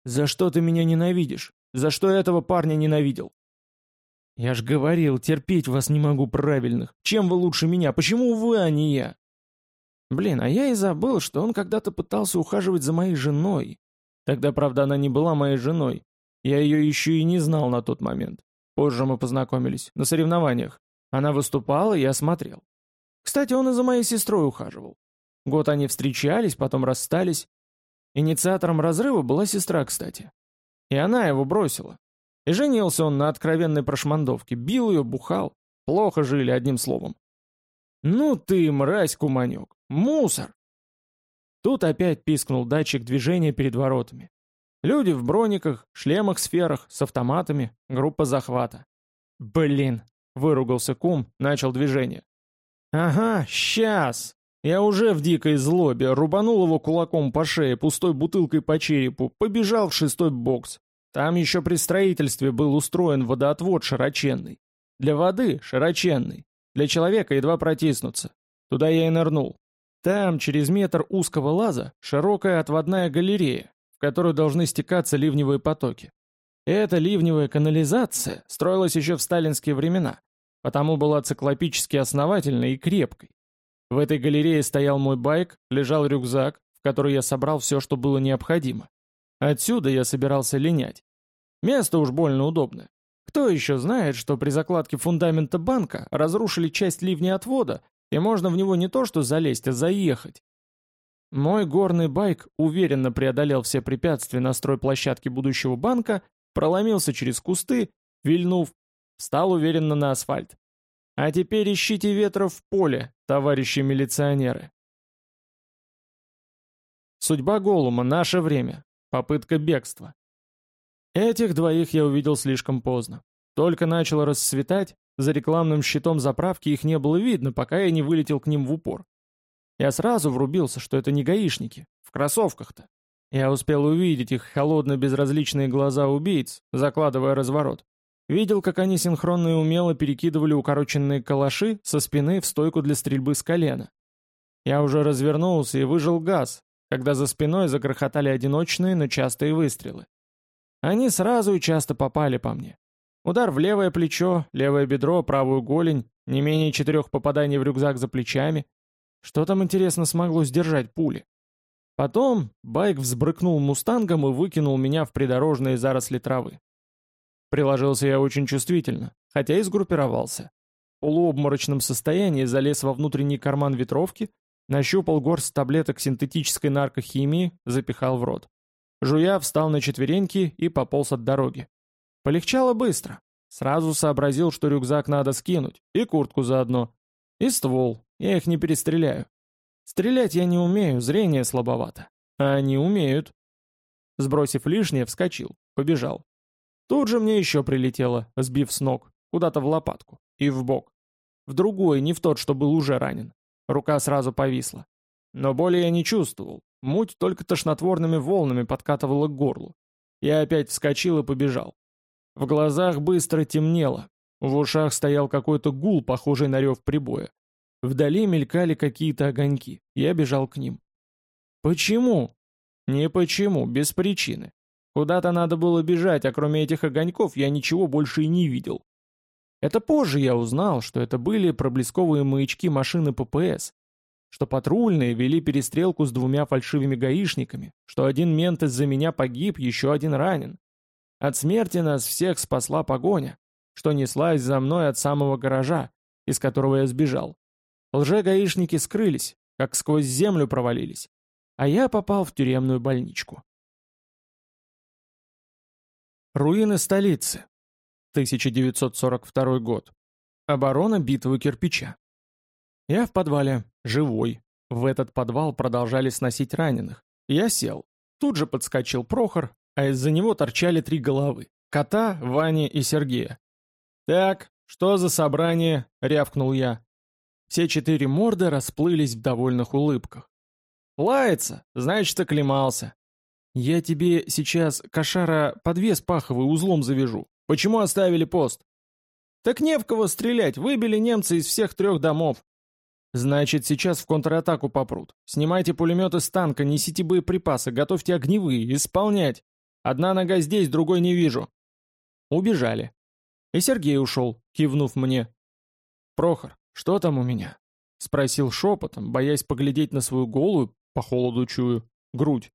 «За что ты меня ненавидишь? За что этого парня ненавидел?» «Я ж говорил, терпеть вас не могу правильных. Чем вы лучше меня? Почему вы, а не я?» Блин, а я и забыл, что он когда-то пытался ухаживать за моей женой. Тогда, правда, она не была моей женой. Я ее еще и не знал на тот момент. Позже мы познакомились, на соревнованиях. Она выступала, я смотрел. Кстати, он и за моей сестрой ухаживал. Год они встречались, потом расстались. Инициатором разрыва была сестра, кстати. И она его бросила. И женился он на откровенной прошмандовке, бил ее, бухал. Плохо жили, одним словом. «Ну ты, мразь, куманек! Мусор!» Тут опять пискнул датчик движения перед воротами. Люди в брониках, шлемах-сферах, с автоматами, группа захвата. «Блин!» — выругался кум, начал движение. «Ага, сейчас!» Я уже в дикой злобе рубанул его кулаком по шее, пустой бутылкой по черепу, побежал в шестой бокс. Там еще при строительстве был устроен водоотвод широченный. Для воды широченный. Для человека едва протиснуться. Туда я и нырнул. Там, через метр узкого лаза, широкая отводная галерея, в которую должны стекаться ливневые потоки. Эта ливневая канализация строилась еще в сталинские времена, потому была циклопически основательной и крепкой. В этой галерее стоял мой байк, лежал рюкзак, в который я собрал все, что было необходимо. Отсюда я собирался линять. Место уж больно удобное. Кто еще знает, что при закладке фундамента банка разрушили часть ливня отвода, и можно в него не то что залезть, а заехать. Мой горный байк уверенно преодолел все препятствия на стройплощадке будущего банка, проломился через кусты, вильнув, встал уверенно на асфальт. А теперь ищите ветра в поле, товарищи милиционеры. Судьба Голума, наше время. Попытка бегства. Этих двоих я увидел слишком поздно. Только начало расцветать, за рекламным щитом заправки их не было видно, пока я не вылетел к ним в упор. Я сразу врубился, что это не гаишники, в кроссовках-то. Я успел увидеть их холодно-безразличные глаза убийц, закладывая разворот. Видел, как они синхронно и умело перекидывали укороченные калаши со спины в стойку для стрельбы с колена. Я уже развернулся и выжил газ, когда за спиной загрохотали одиночные, но частые выстрелы. Они сразу и часто попали по мне. Удар в левое плечо, левое бедро, правую голень, не менее четырех попаданий в рюкзак за плечами. Что там, интересно, смогло сдержать пули? Потом байк взбрыкнул мустангом и выкинул меня в придорожные заросли травы. Приложился я очень чувствительно, хотя и сгруппировался. В полуобморочном состоянии залез во внутренний карман ветровки, нащупал горсть таблеток синтетической наркохимии, запихал в рот. Жуя встал на четвереньки и пополз от дороги. Полегчало быстро. Сразу сообразил, что рюкзак надо скинуть, и куртку заодно. И ствол, я их не перестреляю. Стрелять я не умею, зрение слабовато. А они умеют. Сбросив лишнее, вскочил, побежал. Тут же мне еще прилетело, сбив с ног, куда-то в лопатку и в бок. В другой, не в тот, что был уже ранен. Рука сразу повисла. Но боли я не чувствовал, Муть только тошнотворными волнами подкатывала к горлу. Я опять вскочил и побежал. В глазах быстро темнело. В ушах стоял какой-то гул, похожий на рев прибоя. Вдали мелькали какие-то огоньки. Я бежал к ним. Почему? Не почему, без причины. Куда-то надо было бежать, а кроме этих огоньков я ничего больше и не видел. Это позже я узнал, что это были проблесковые маячки машины ППС, что патрульные вели перестрелку с двумя фальшивыми гаишниками, что один мент из-за меня погиб, еще один ранен. От смерти нас всех спасла погоня, что неслась за мной от самого гаража, из которого я сбежал. Лже-гаишники скрылись, как сквозь землю провалились, а я попал в тюремную больничку. Руины столицы. 1942 год. Оборона битвы кирпича. Я в подвале, живой. В этот подвал продолжали сносить раненых. Я сел. Тут же подскочил Прохор, а из-за него торчали три головы. Кота, Вани и Сергея. «Так, «Что за собрание?» — рявкнул я. Все четыре морды расплылись в довольных улыбках. «Лается, значит, оклемался. Я тебе сейчас, кошара, подвес паховый узлом завяжу. Почему оставили пост?» «Так не в кого стрелять, выбили немцы из всех трех домов». «Значит, сейчас в контратаку попрут. Снимайте пулеметы с танка, несите боеприпасы, готовьте огневые, исполнять. Одна нога здесь, другой не вижу». Убежали. И Сергей ушел, кивнув мне. «Прохор, что там у меня?» Спросил шепотом, боясь поглядеть на свою голую, по холоду чую, грудь.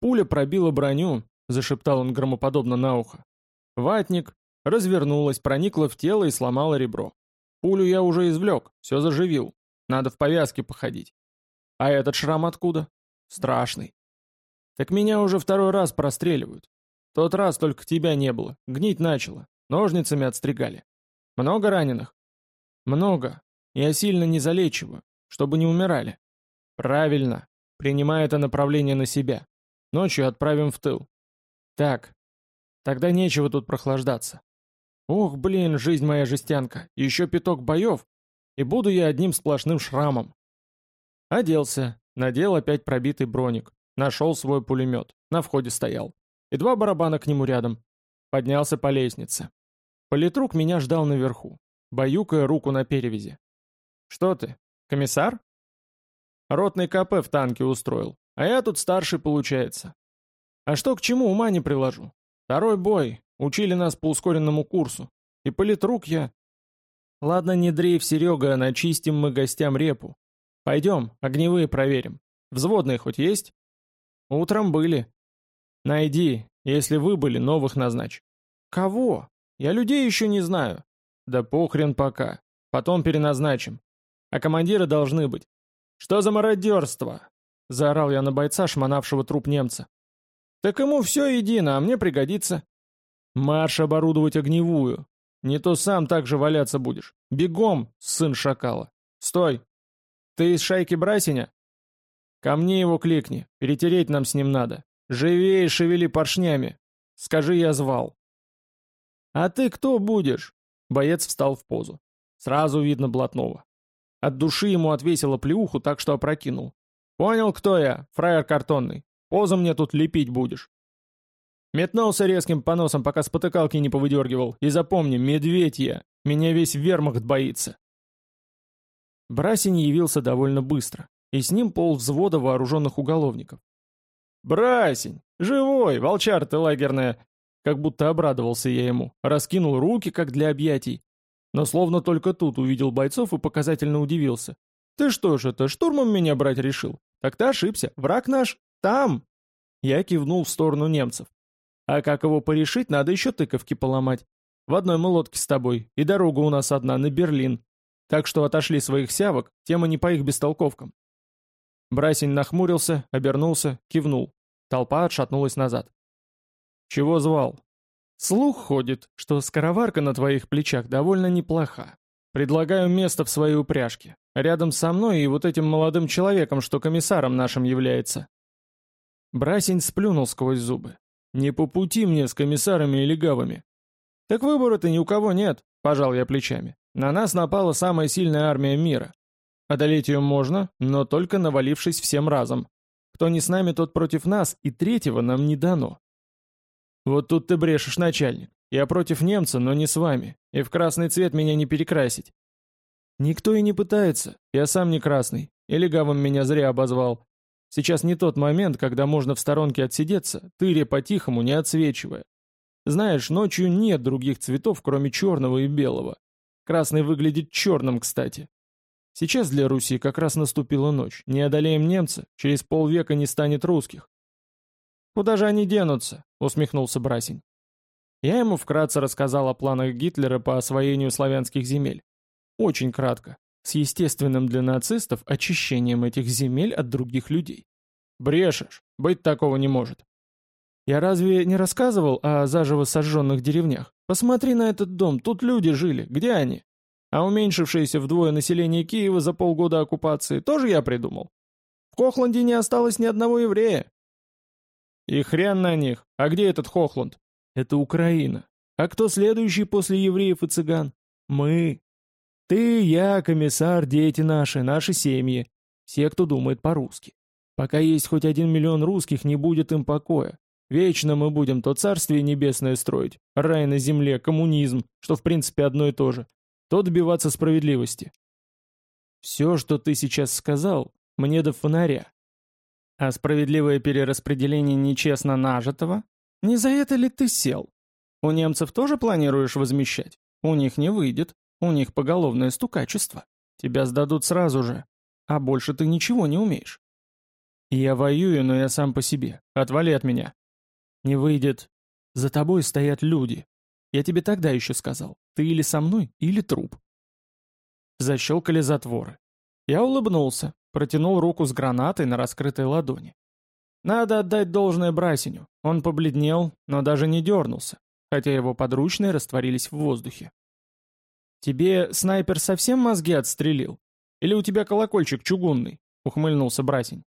Пуля пробила броню, зашептал он громоподобно на ухо. Ватник, развернулась, проникла в тело и сломала ребро. Пулю я уже извлек, все заживил. Надо в повязке походить. А этот шрам откуда? Страшный. Так меня уже второй раз простреливают. Тот раз только тебя не было, гнить начало. Ножницами отстригали. Много раненых? Много. Я сильно не залечиваю, чтобы не умирали. Правильно. Принимай это направление на себя. Ночью отправим в тыл. Так. Тогда нечего тут прохлаждаться. Ох, блин, жизнь моя жестянка. Еще пяток боев, и буду я одним сплошным шрамом. Оделся, надел опять пробитый броник, нашел свой пулемет, на входе стоял. И два барабана к нему рядом. Поднялся по лестнице. Политрук меня ждал наверху, баюкая руку на перевязи. «Что ты, комиссар?» «Ротный КП в танке устроил, а я тут старший получается. А что к чему, ума не приложу. Второй бой, учили нас по ускоренному курсу. И политрук я...» «Ладно, не дрейф, Серега, начистим мы гостям репу. Пойдем, огневые проверим. Взводные хоть есть?» «Утром были». «Найди, если вы были, новых назначь». «Кого?» Я людей еще не знаю. Да похрен пока. Потом переназначим. А командиры должны быть. Что за мародерство? Заорал я на бойца, шмонавшего труп немца. Так ему все едино, а мне пригодится. Марш оборудовать огневую. Не то сам так же валяться будешь. Бегом, сын шакала. Стой. Ты из шайки Брасиня? Ко мне его кликни. Перетереть нам с ним надо. Живее шевели поршнями. Скажи, я звал. «А ты кто будешь?» Боец встал в позу. Сразу видно блатного. От души ему отвесило плеуху, так что опрокинул. «Понял, кто я, фраер картонный. Позу мне тут лепить будешь». Метнулся резким поносом, пока спотыкалки не повыдергивал. И запомни, медведь я. Меня весь вермахт боится. Брасень явился довольно быстро, и с ним пол взвода вооруженных уголовников. «Брасень! Живой, волчар ты лагерная! Как будто обрадовался я ему, раскинул руки, как для объятий. Но словно только тут увидел бойцов и показательно удивился. «Ты что ж это, штурмом меня брать решил? Так ты ошибся, враг наш там!» Я кивнул в сторону немцев. «А как его порешить, надо еще тыковки поломать. В одной мы лодке с тобой, и дорога у нас одна на Берлин. Так что отошли своих сявок, тема не по их бестолковкам». Брасень нахмурился, обернулся, кивнул. Толпа отшатнулась назад. «Чего звал?» «Слух ходит, что скороварка на твоих плечах довольно неплоха. Предлагаю место в своей упряжке, рядом со мной и вот этим молодым человеком, что комиссаром нашим является». Брасень сплюнул сквозь зубы. «Не по пути мне с комиссарами и легавыми». «Так выбора-то ни у кого нет», — пожал я плечами. «На нас напала самая сильная армия мира. Одолеть ее можно, но только навалившись всем разом. Кто не с нами, тот против нас, и третьего нам не дано. «Вот тут ты брешешь, начальник. Я против немца, но не с вами. И в красный цвет меня не перекрасить». «Никто и не пытается. Я сам не красный. И легавым меня зря обозвал. Сейчас не тот момент, когда можно в сторонке отсидеться, тыря по-тихому, не отсвечивая. Знаешь, ночью нет других цветов, кроме черного и белого. Красный выглядит черным, кстати. Сейчас для Руси как раз наступила ночь. Не одолеем немца, через полвека не станет русских. «Куда же они денутся?» — усмехнулся Брасень. Я ему вкратце рассказал о планах Гитлера по освоению славянских земель. Очень кратко, с естественным для нацистов очищением этих земель от других людей. Брешешь, быть такого не может. Я разве не рассказывал о заживо сожженных деревнях? Посмотри на этот дом, тут люди жили, где они? А уменьшившееся вдвое население Киева за полгода оккупации тоже я придумал. В Кохланде не осталось ни одного еврея, и хрен на них. А где этот Хохланд? Это Украина. А кто следующий после евреев и цыган? Мы. Ты, я, комиссар, дети наши, наши семьи. Все, кто думает по-русски. Пока есть хоть один миллион русских, не будет им покоя. Вечно мы будем то царствие небесное строить, рай на земле, коммунизм, что в принципе одно и то же, то добиваться справедливости. Все, что ты сейчас сказал, мне до фонаря. А справедливое перераспределение нечестно нажитого? Не за это ли ты сел? У немцев тоже планируешь возмещать? У них не выйдет, у них поголовное стукачество. Тебя сдадут сразу же, а больше ты ничего не умеешь. Я воюю, но я сам по себе. Отвали от меня. Не выйдет. За тобой стоят люди. Я тебе тогда еще сказал. Ты или со мной, или труп. Защелкали затворы. Я улыбнулся, протянул руку с гранатой на раскрытой ладони. Надо отдать должное Брасиню. Он побледнел, но даже не дернулся, хотя его подручные растворились в воздухе. «Тебе снайпер совсем мозги отстрелил? Или у тебя колокольчик чугунный?» — ухмыльнулся Брасень.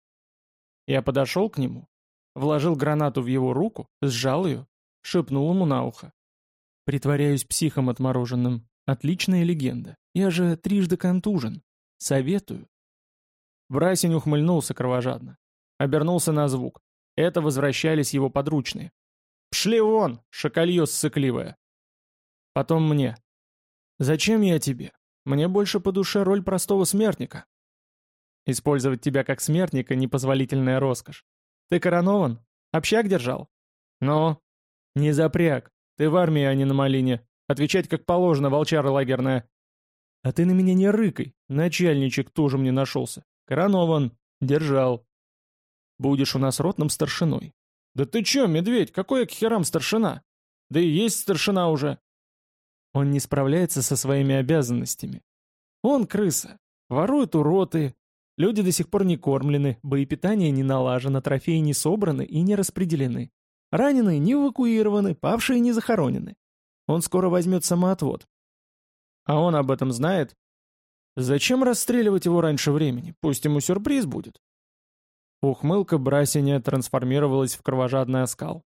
Я подошел к нему, вложил гранату в его руку, сжал ее, шепнул ему на ухо. «Притворяюсь психом отмороженным. Отличная легенда. Я же трижды контужен. Советую». Брасень ухмыльнулся кровожадно. Обернулся на звук. Это возвращались его подручные. «Пшли вон, шакалье ссыкливое!» Потом мне. «Зачем я тебе? Мне больше по душе роль простого смертника». Использовать тебя как смертника — непозволительная роскошь. Ты коронован? Общак держал? Ну? Не запряг. Ты в армии, а не на малине. Отвечать как положено, волчара лагерная. А ты на меня не рыкай. Начальничек тоже мне нашелся. Коронован. Держал. Будешь у нас ротным старшиной. Да ты чё, медведь, какой я к херам старшина? Да и есть старшина уже. Он не справляется со своими обязанностями. Он крыса. Ворует у роты, Люди до сих пор не кормлены, боепитание не налажено, трофеи не собраны и не распределены. Раненые не эвакуированы, павшие не захоронены. Он скоро возьмет самоотвод. А он об этом знает? Зачем расстреливать его раньше времени? Пусть ему сюрприз будет. Ухмылка Брасиня трансформировалась в кровожадный оскал.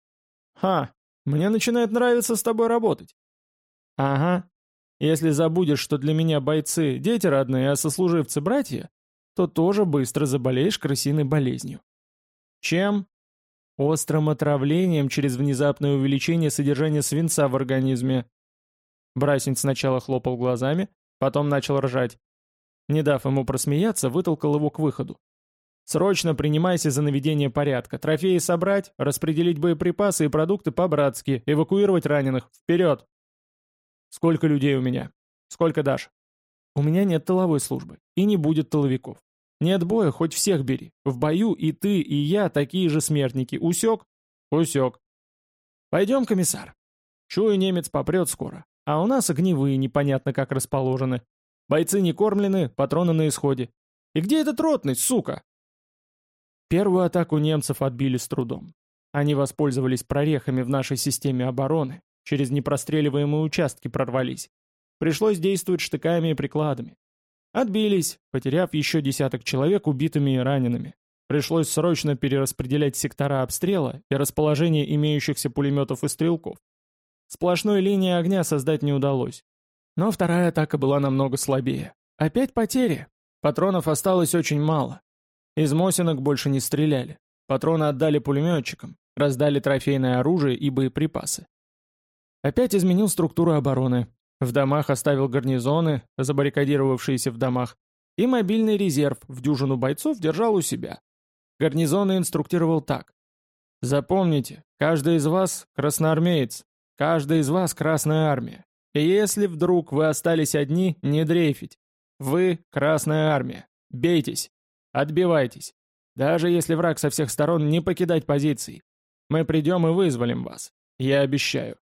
«Ха, мне начинает нравиться с тобой работать». «Ага. Если забудешь, что для меня бойцы — дети родные, а сослуживцы — братья, то тоже быстро заболеешь крысиной болезнью. Чем? Острым отравлением через внезапное увеличение содержания свинца в организме. Брасень сначала хлопал глазами, потом начал ржать. Не дав ему просмеяться, вытолкал его к выходу. «Срочно принимайся за наведение порядка. Трофеи собрать, распределить боеприпасы и продукты по-братски, эвакуировать раненых. Вперед!» «Сколько людей у меня? Сколько дашь?» «У меня нет тыловой службы. И не будет тыловиков. Нет боя, хоть всех бери. В бою и ты, и я такие же смертники. Усек? Усек. Пойдем, комиссар. Чую, немец попрет скоро. А у нас огневые непонятно как расположены. Бойцы не кормлены, патроны на исходе. И где этот ротный, сука? Первую атаку немцев отбили с трудом. Они воспользовались прорехами в нашей системе обороны, через непростреливаемые участки прорвались. Пришлось действовать штыками и прикладами. Отбились, потеряв еще десяток человек убитыми и ранеными. Пришлось срочно перераспределять сектора обстрела и расположение имеющихся пулеметов и стрелков. Сплошной линии огня создать не удалось. Но вторая атака была намного слабее. Опять потери. Патронов осталось очень мало. Из Мосинок больше не стреляли. Патроны отдали пулеметчикам, раздали трофейное оружие и боеприпасы. Опять изменил структуру обороны, в домах оставил гарнизоны, забаррикадировавшиеся в домах, и мобильный резерв в дюжину бойцов держал у себя. Гарнизоны инструктировал так. Запомните, каждый из вас красноармеец, каждый из вас Красная Армия. Если вдруг вы остались одни, не дрейфить. Вы Красная Армия. Бейтесь. Отбивайтесь. Даже если враг со всех сторон, не покидать позиций. Мы придем и вызволим вас. Я обещаю.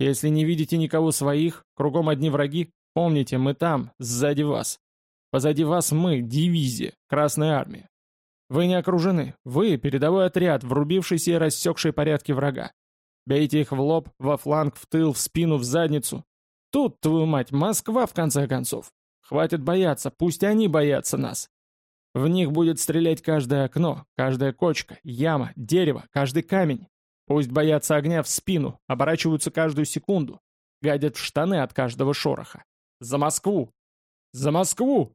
Если не видите никого своих, кругом одни враги, помните, мы там, сзади вас. Позади вас мы, дивизия, Красная Армия. Вы не окружены, вы передовой отряд, врубившийся и рассекший порядки врага. Бейте их в лоб, во фланг, в тыл, в спину, в задницу. Тут, твою мать, Москва в конце концов. Хватит бояться, пусть они боятся нас. В них будет стрелять каждое окно, каждая кочка, яма, дерево, каждый камень. Пусть боятся огня в спину, оборачиваются каждую секунду, гадят в штаны от каждого шороха. За Москву! За Москву!»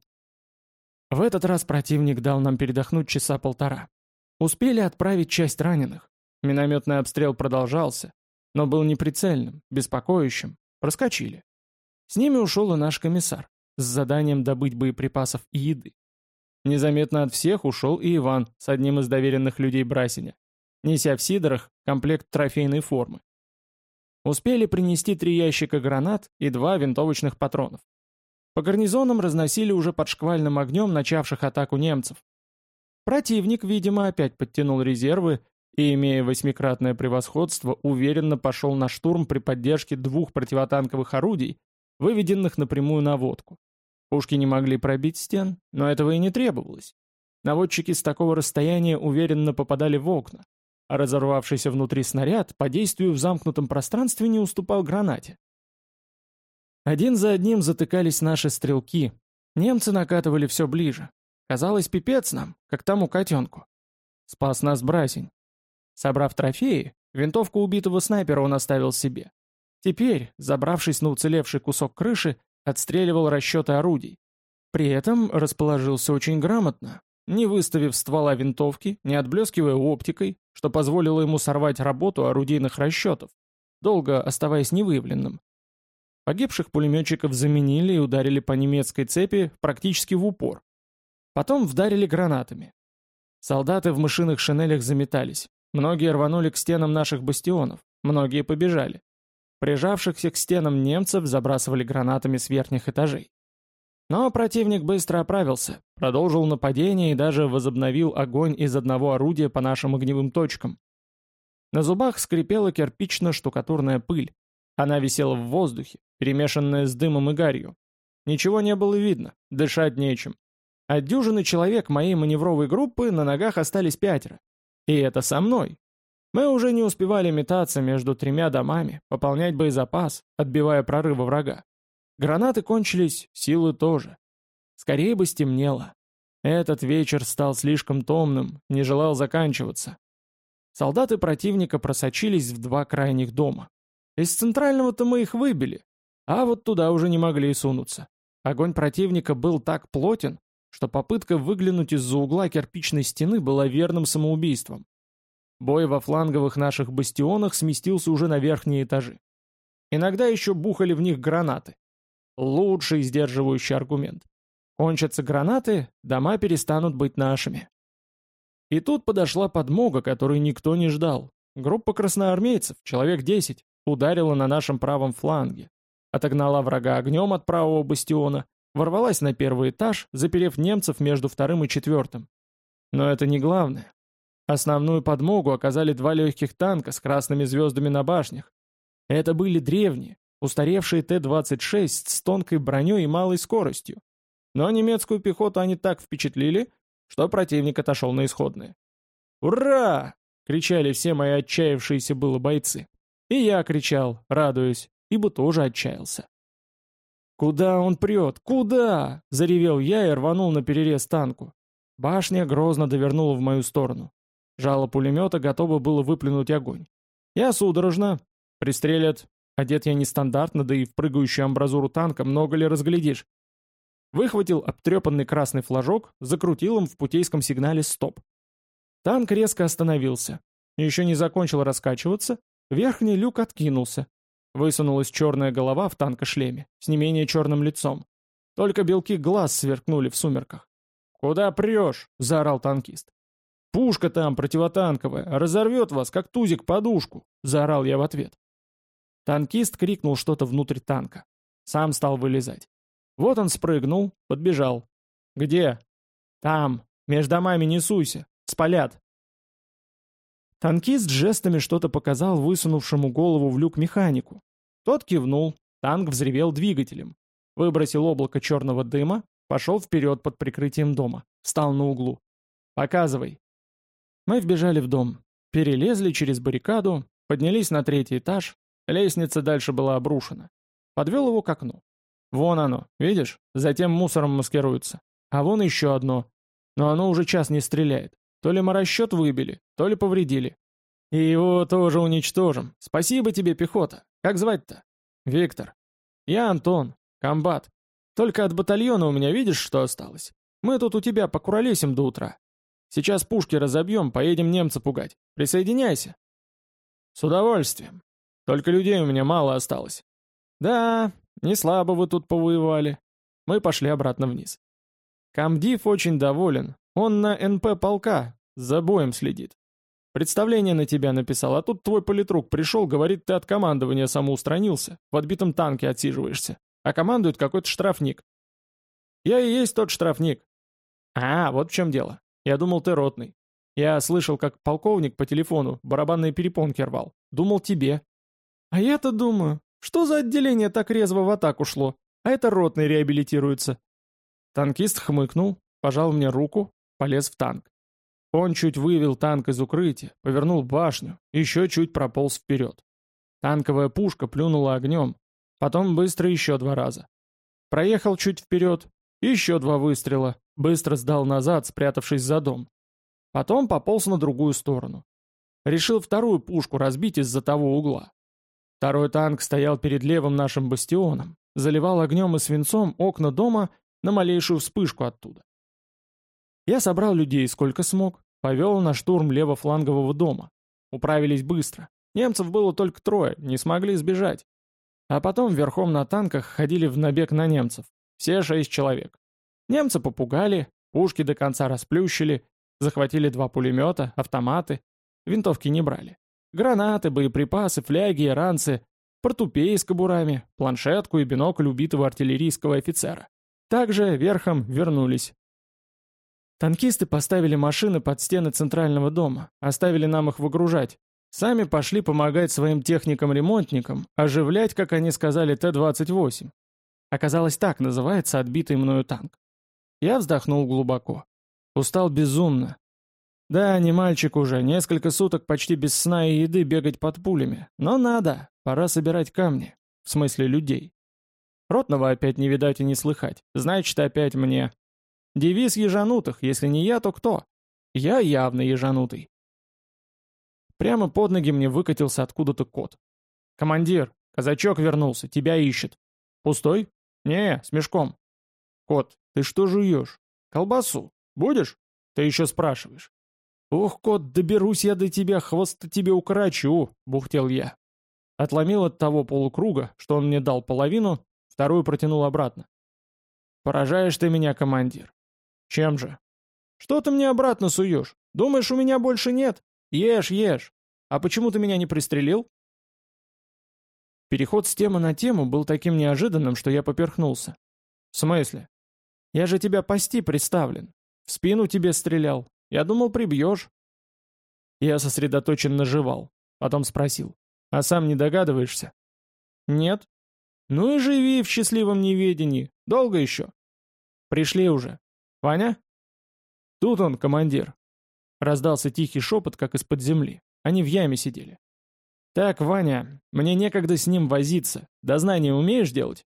В этот раз противник дал нам передохнуть часа полтора. Успели отправить часть раненых. Минометный обстрел продолжался, но был неприцельным, беспокоящим. Проскочили. С ними ушел и наш комиссар, с заданием добыть боеприпасов и еды. Незаметно от всех ушел и Иван с одним из доверенных людей Брасиня, неся в сидорах комплект трофейной формы. Успели принести три ящика гранат и два винтовочных патронов. По гарнизонам разносили уже под шквальным огнем начавших атаку немцев. Противник, видимо, опять подтянул резервы и, имея восьмикратное превосходство, уверенно пошел на штурм при поддержке двух противотанковых орудий, выведенных напрямую на водку. Пушки не могли пробить стен, но этого и не требовалось. Наводчики с такого расстояния уверенно попадали в окна, а разорвавшийся внутри снаряд по действию в замкнутом пространстве не уступал гранате. Один за одним затыкались наши стрелки. Немцы накатывали все ближе. Казалось, пипец нам, как тому котенку. Спас нас Брасень. Собрав трофеи, винтовку убитого снайпера он оставил себе. Теперь, забравшись на уцелевший кусок крыши, отстреливал расчеты орудий. При этом расположился очень грамотно, не выставив ствола винтовки, не отблескивая оптикой, что позволило ему сорвать работу орудийных расчетов, долго оставаясь невыявленным. Погибших пулеметчиков заменили и ударили по немецкой цепи практически в упор. Потом вдарили гранатами. Солдаты в мышиных шинелях заметались. Многие рванули к стенам наших бастионов, многие побежали. Прижавшихся к стенам немцев забрасывали гранатами с верхних этажей. Но противник быстро оправился, продолжил нападение и даже возобновил огонь из одного орудия по нашим огневым точкам. На зубах скрипела кирпично-штукатурная пыль. Она висела в воздухе, перемешанная с дымом и гарью. Ничего не было видно, дышать нечем. От дюжины человек моей маневровой группы на ногах остались пятеро. И это со мной, мы уже не успевали метаться между тремя домами, пополнять боезапас, отбивая прорывы врага. Гранаты кончились, силы тоже. Скорее бы стемнело. Этот вечер стал слишком томным, не желал заканчиваться. Солдаты противника просочились в два крайних дома. Из центрального-то мы их выбили, а вот туда уже не могли сунуться. Огонь противника был так плотен, что попытка выглянуть из-за угла кирпичной стены была верным самоубийством. Бой во фланговых наших бастионах сместился уже на верхние этажи. Иногда еще бухали в них гранаты. Лучший сдерживающий аргумент. Кончатся гранаты, дома перестанут быть нашими. И тут подошла подмога, которую никто не ждал. Группа красноармейцев, человек 10, ударила на нашем правом фланге. Отогнала врага огнем от правого бастиона, ворвалась на первый этаж, заперев немцев между вторым и четвертым. Но это не главное. Основную подмогу оказали два легких танка с красными звездами на башнях. Это были древние, устаревшие Т-26 с тонкой броней и малой скоростью. Но немецкую пехоту они так впечатлили, что противник отошел на исходные. «Ура!» — кричали все мои отчаявшиеся было бойцы. И я кричал, радуясь, ибо тоже отчаялся. «Куда он прет? Куда?» — заревел я и рванул на перерез танку. Башня грозно довернула в мою сторону. Жало пулемета готово было выплюнуть огонь. Я судорожно. Пристрелят. Одет я нестандартно, да и в прыгающую амбразуру танка много ли разглядишь. Выхватил обтрепанный красный флажок, закрутил им в путейском сигнале «Стоп». Танк резко остановился. Еще не закончил раскачиваться, верхний люк откинулся. Высунулась черная голова в танкошлеме, с не менее черным лицом. Только белки глаз сверкнули в сумерках. «Куда прешь?» — заорал танкист. «Пушка там противотанковая, разорвет вас, как тузик подушку!» — заорал я в ответ. Танкист крикнул что-то внутрь танка. Сам стал вылезать. Вот он спрыгнул, подбежал. «Где?» «Там. Между домами не суйся. Спалят». Танкист жестами что-то показал высунувшему голову в люк механику. Тот кивнул, танк взревел двигателем. Выбросил облако черного дыма, пошел вперед под прикрытием дома. Встал на углу. «Показывай». Мы вбежали в дом, перелезли через баррикаду, поднялись на третий этаж, лестница дальше была обрушена. Подвел его к окну. Вон оно, видишь? Затем мусором маскируется. А вон еще одно. Но оно уже час не стреляет. То ли мы расчет выбили, то ли повредили. И его тоже уничтожим. Спасибо тебе, пехота. Как звать-то? Виктор. Я Антон. комбат. Только от батальона у меня видишь, что осталось? Мы тут у тебя покуролесим до утра. Сейчас пушки разобьем, поедем немца пугать. Присоединяйся. С удовольствием. Только людей у меня мало осталось. Да, не слабо вы тут повоевали. Мы пошли обратно вниз. Камдив очень доволен. Он на НП полка, за боем следит. Представление на тебя написал, а тут твой политрук пришел, говорит, ты от командования самоустранился, в отбитом танке отсиживаешься, а командует какой-то штрафник. Я и есть тот штрафник. А, вот в чем дело. Я думал, ты ротный. Я слышал, как полковник по телефону барабанные перепонки рвал. Думал, тебе. А я-то думаю, что за отделение так резво в атаку шло? А это ротный реабилитируется. Танкист хмыкнул, пожал мне руку, полез в танк. Он чуть вывел танк из укрытия, повернул башню, еще чуть прополз вперед. Танковая пушка плюнула огнем, потом быстро еще два раза. Проехал чуть вперед, еще два выстрела, быстро сдал назад, спрятавшись за дом. Потом пополз на другую сторону. Решил вторую пушку разбить из-за того угла. Второй танк стоял перед левым нашим бастионом, заливал огнем и свинцом окна дома на малейшую вспышку оттуда. Я собрал людей сколько смог, повел на штурм левофлангового дома. Управились быстро. Немцев было только трое, не смогли сбежать. А потом верхом на танках ходили в набег на немцев. Все шесть человек. Немцы попугали, пушки до конца расплющили, захватили два пулемета, автоматы. Винтовки не брали. Гранаты, боеприпасы, фляги ранцы, портупеи с кобурами, планшетку и бинокль убитого артиллерийского офицера. Также верхом вернулись. Танкисты поставили машины под стены центрального дома, оставили нам их выгружать. Сами пошли помогать своим техникам-ремонтникам, оживлять, как они сказали, Т-28. Оказалось, так называется отбитый мною танк. Я вздохнул глубоко. Устал безумно. Да, не мальчик уже, несколько суток почти без сна и еды бегать под пулями. Но надо, пора собирать камни. В смысле людей. Ротного опять не видать и не слыхать. Значит, опять мне. Девиз ежанутых, если не я, то кто? Я явно ежанутый. Прямо под ноги мне выкатился откуда-то кот. «Командир, казачок вернулся, тебя ищет». «Пустой?» «Не, с мешком». «Кот, ты что жуешь?» «Колбасу. Будешь?» «Ты еще спрашиваешь». «Ох, кот, доберусь я до тебя, хвост тебе укорочу», — бухтел я. Отломил от того полукруга, что он мне дал половину, вторую протянул обратно. «Поражаешь ты меня, командир. Чем же? Что ты мне обратно суешь? Думаешь, у меня больше нет? Ешь, ешь. А почему ты меня не пристрелил? Переход с темы на тему был таким неожиданным, что я поперхнулся. В смысле? Я же тебя пасти представлен. В спину тебе стрелял. Я думал, прибьешь. Я сосредоточенно жевал. Потом спросил. А сам не догадываешься? Нет. Ну и живи в счастливом неведении. Долго еще? Пришли уже. «Ваня?» «Тут он, командир!» Раздался тихий шепот, как из-под земли. Они в яме сидели. «Так, Ваня, мне некогда с ним возиться. Дознание умеешь делать?»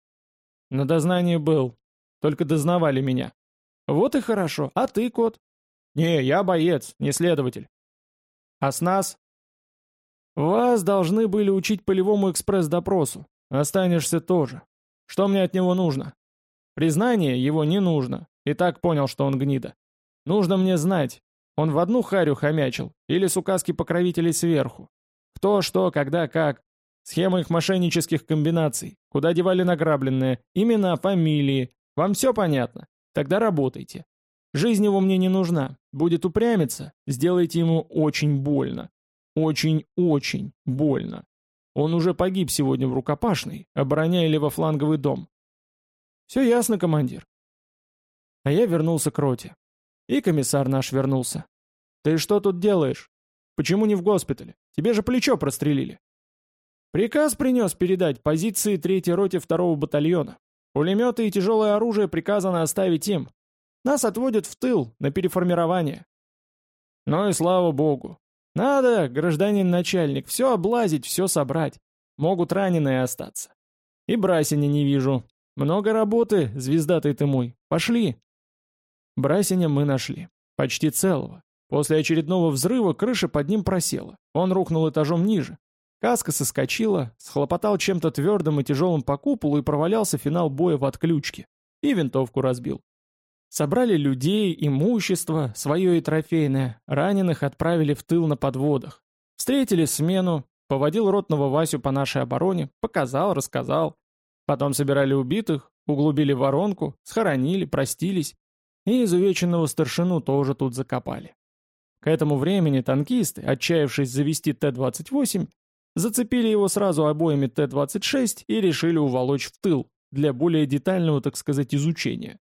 «На дознании был. Только дознавали меня». «Вот и хорошо. А ты, кот?» «Не, я боец, не следователь». «А с нас?» «Вас должны были учить полевому экспресс-допросу. Останешься тоже. Что мне от него нужно?» «Признание его не нужно. И так понял, что он гнида. Нужно мне знать, он в одну харю хомячил или с указки покровителей сверху. Кто, что, когда, как. Схема их мошеннических комбинаций. Куда девали награбленное. Имена, фамилии. Вам все понятно? Тогда работайте. Жизнь его мне не нужна. Будет упрямиться, сделайте ему очень больно. Очень-очень больно. Он уже погиб сегодня в рукопашной, обороняя левофланговый дом. Все ясно, командир. А я вернулся к роте. И комиссар наш вернулся. «Ты что тут делаешь? Почему не в госпитале? Тебе же плечо прострелили». Приказ принес передать позиции третьей роте второго батальона. Пулеметы и тяжелое оружие приказано оставить им. Нас отводят в тыл, на переформирование. Ну и слава богу. Надо, гражданин начальник, все облазить, все собрать. Могут раненые остаться. И Брасиня не вижу. Много работы, звездатый ты мой. Пошли. Брасиня мы нашли. Почти целого. После очередного взрыва крыша под ним просела. Он рухнул этажом ниже. Каска соскочила, схлопотал чем-то твердым и тяжелым по куполу и провалялся финал боя в отключке. И винтовку разбил. Собрали людей, имущество, свое и трофейное, раненых отправили в тыл на подводах. Встретили смену, поводил ротного Васю по нашей обороне, показал, рассказал. Потом собирали убитых, углубили воронку, схоронили, простились. И изувеченного старшину тоже тут закопали. К этому времени танкисты, отчаявшись завести Т-28, зацепили его сразу обоими Т-26 и решили уволочь в тыл для более детального, так сказать, изучения.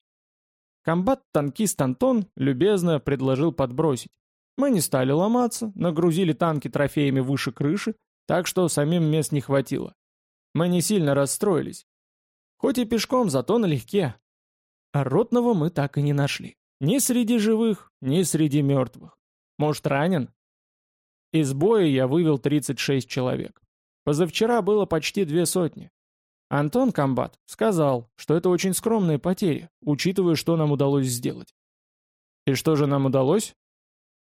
Комбат-танкист Антон любезно предложил подбросить. Мы не стали ломаться, нагрузили танки трофеями выше крыши, так что самим мест не хватило. Мы не сильно расстроились. Хоть и пешком, зато налегке. А ротного мы так и не нашли. Ни среди живых, ни среди мертвых. Может, ранен? Из боя я вывел 36 человек. Позавчера было почти две сотни. Антон Комбат сказал, что это очень скромные потери, учитывая, что нам удалось сделать. И что же нам удалось?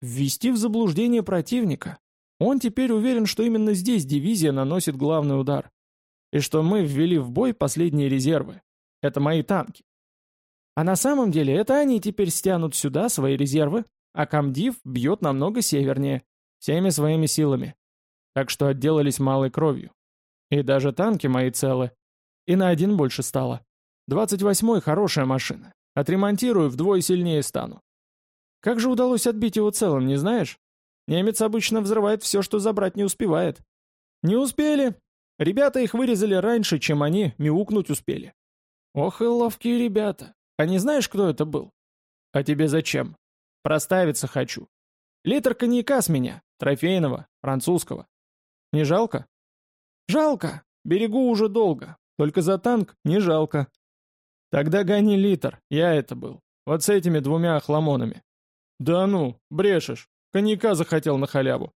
Ввести в заблуждение противника. Он теперь уверен, что именно здесь дивизия наносит главный удар. И что мы ввели в бой последние резервы. Это мои танки. А на самом деле это они теперь стянут сюда свои резервы, а комдив бьет намного севернее, всеми своими силами. Так что отделались малой кровью. И даже танки мои целы. И на один больше стало. 28-й хорошая машина. Отремонтирую, вдвое сильнее стану. Как же удалось отбить его целым, не знаешь? Немец обычно взрывает все, что забрать не успевает. Не успели. Ребята их вырезали раньше, чем они мяукнуть успели. Ох и ловкие ребята. А не знаешь, кто это был? А тебе зачем? Проставиться хочу. Литр коньяка с меня, трофейного, французского. Не жалко? Жалко. Берегу уже долго. Только за танк не жалко. Тогда гони литр, я это был. Вот с этими двумя охламонами. Да ну, брешешь. Коньяка захотел на халяву.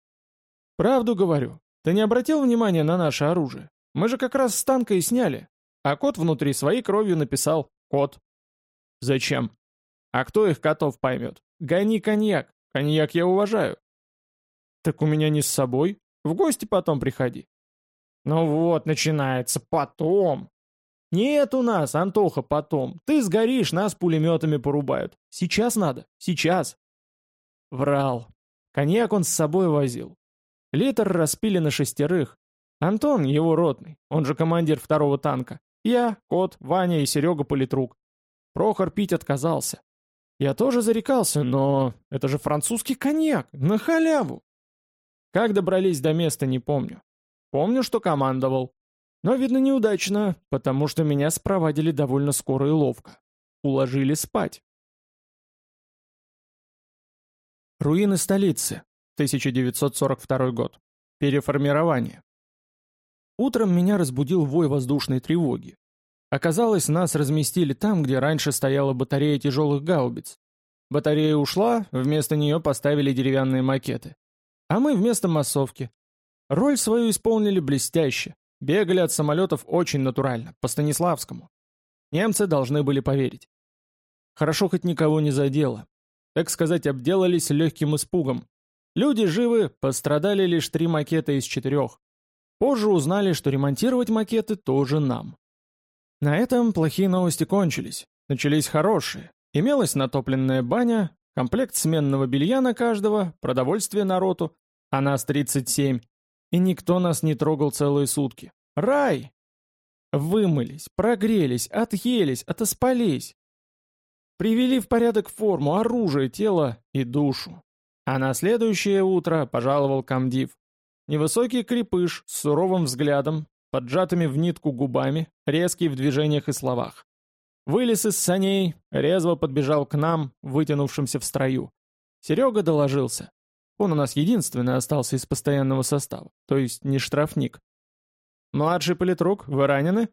Правду говорю. Ты не обратил внимания на наше оружие? Мы же как раз с танка и сняли. А кот внутри своей кровью написал «Кот». Зачем? А кто их котов поймет? Гони коньяк. Коньяк я уважаю. Так у меня не с собой. В гости потом приходи. Ну вот, начинается потом. Нет у нас, Антоха, потом. Ты сгоришь, нас пулеметами порубают. Сейчас надо, сейчас. Врал. Коньяк он с собой возил. Литр распили на шестерых. Антон, его ротный, он же командир второго танка. Я, Кот, Ваня и Серега политрук. Прохор пить отказался. Я тоже зарекался, но это же французский коньяк, на халяву. Как добрались до места, не помню. Помню, что командовал. Но, видно, неудачно, потому что меня спровадили довольно скоро и ловко. Уложили спать. Руины столицы. 1942 год. Переформирование. Утром меня разбудил вой воздушной тревоги. Оказалось, нас разместили там, где раньше стояла батарея тяжелых гаубиц. Батарея ушла, вместо нее поставили деревянные макеты. А мы вместо массовки. Роль свою исполнили блестяще. Бегали от самолетов очень натурально, по Станиславскому. Немцы должны были поверить. Хорошо хоть никого не задело. Так сказать, обделались легким испугом. Люди живы, пострадали лишь три макета из четырех. Позже узнали, что ремонтировать макеты тоже нам. На этом плохие новости кончились. Начались хорошие. Имелась натопленная баня, комплект сменного белья на каждого, продовольствие на роту, а нас 37, и никто нас не трогал целые сутки. Рай! Вымылись, прогрелись, отъелись, отоспались. Привели в порядок форму, оружие, тело и душу. А на следующее утро пожаловал комдив. Невысокий крепыш с суровым взглядом, поджатыми в нитку губами, резкий в движениях и словах. Вылез из саней, резво подбежал к нам, вытянувшимся в строю. Серега доложился. Он у нас единственный остался из постоянного состава, то есть не штрафник. «Младший политрук, вы ранены?»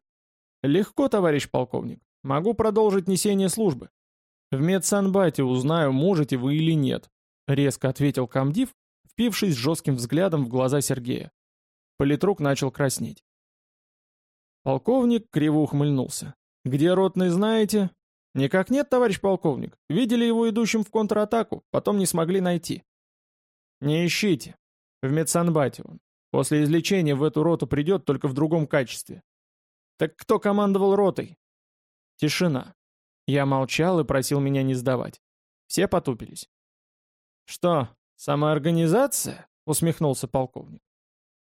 «Легко, товарищ полковник. Могу продолжить несение службы». «В медсанбате узнаю, можете вы или нет», — резко ответил комдив, впившись жестким взглядом в глаза Сергея. Политрук начал краснеть. Полковник криво ухмыльнулся. «Где ротный знаете?» «Никак нет, товарищ полковник. Видели его идущим в контратаку, потом не смогли найти». «Не ищите. В медсанбате он. После излечения в эту роту придет только в другом качестве. Так кто командовал ротой? Тишина. Я молчал и просил меня не сдавать. Все потупились. «Что, самоорганизация?» — усмехнулся полковник.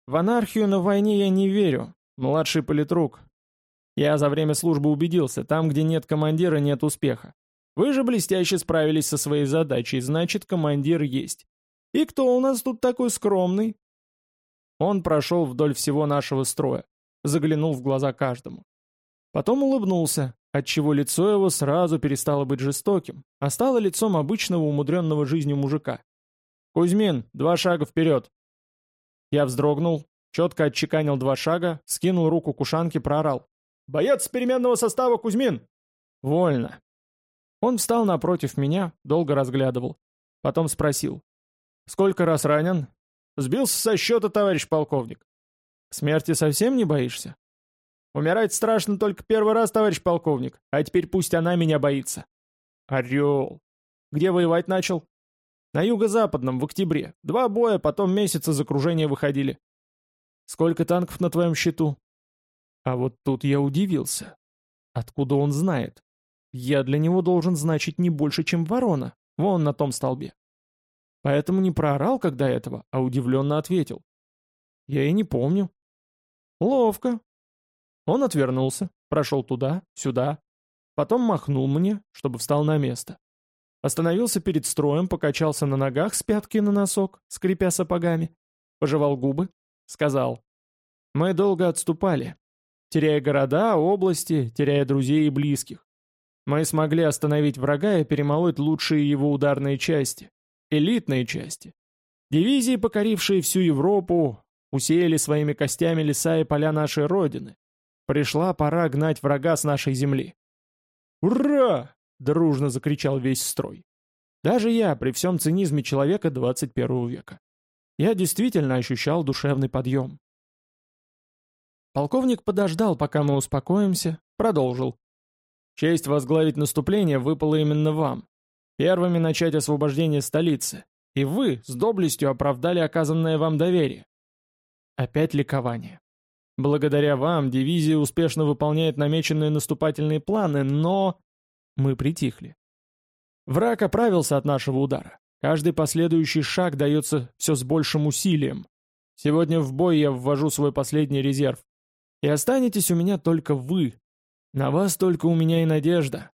«В анархию на войне я не верю, младший политрук. Я за время службы убедился, там, где нет командира, нет успеха. Вы же блестяще справились со своей задачей, значит, командир есть. И кто у нас тут такой скромный?» Он прошел вдоль всего нашего строя, заглянул в глаза каждому. Потом улыбнулся, отчего лицо его сразу перестало быть жестоким, а стало лицом обычного умудренного жизнью мужика. «Кузьмин, два шага вперед!» Я вздрогнул, четко отчеканил два шага, скинул руку к ушанке, проорал. «Боец переменного состава, Кузьмин!» «Вольно!» Он встал напротив меня, долго разглядывал. Потом спросил. «Сколько раз ранен?» «Сбился со счета, товарищ полковник». «Смерти совсем не боишься?» Умирать страшно только первый раз, товарищ полковник, а теперь пусть она меня боится. Орел. Где воевать начал? На юго-западном, в октябре. Два боя, потом месяца из окружения выходили. Сколько танков на твоем счету? А вот тут я удивился. Откуда он знает? Я для него должен значить не больше, чем ворона. Вон на том столбе. Поэтому не проорал, когда этого, а удивленно ответил. Я и не помню. Ловко, он отвернулся, прошел туда, сюда, потом махнул мне, чтобы встал на место. Остановился перед строем, покачался на ногах с пятки на носок, скрипя сапогами, пожевал губы, сказал. «Мы долго отступали, теряя города, области, теряя друзей и близких. Мы смогли остановить врага и перемолоть лучшие его ударные части, элитные части. Дивизии, покорившие всю Европу, усеяли своими костями леса и поля нашей Родины. Пришла пора гнать врага с нашей земли. «Ура!» — дружно закричал весь строй. Даже я, при всем цинизме человека 21 века. Я действительно ощущал душевный подъем. Полковник подождал, пока мы успокоимся, продолжил. Честь возглавить наступление выпала именно вам. Первыми начать освобождение столицы. И вы с доблестью оправдали оказанное вам доверие. Опять ликование. Благодаря вам дивизия успешно выполняет намеченные наступательные планы, но... Мы притихли. Враг оправился от нашего удара. Каждый последующий шаг дается все с большим усилием. Сегодня в бой я ввожу свой последний резерв. И останетесь у меня только вы. На вас только у меня и надежда.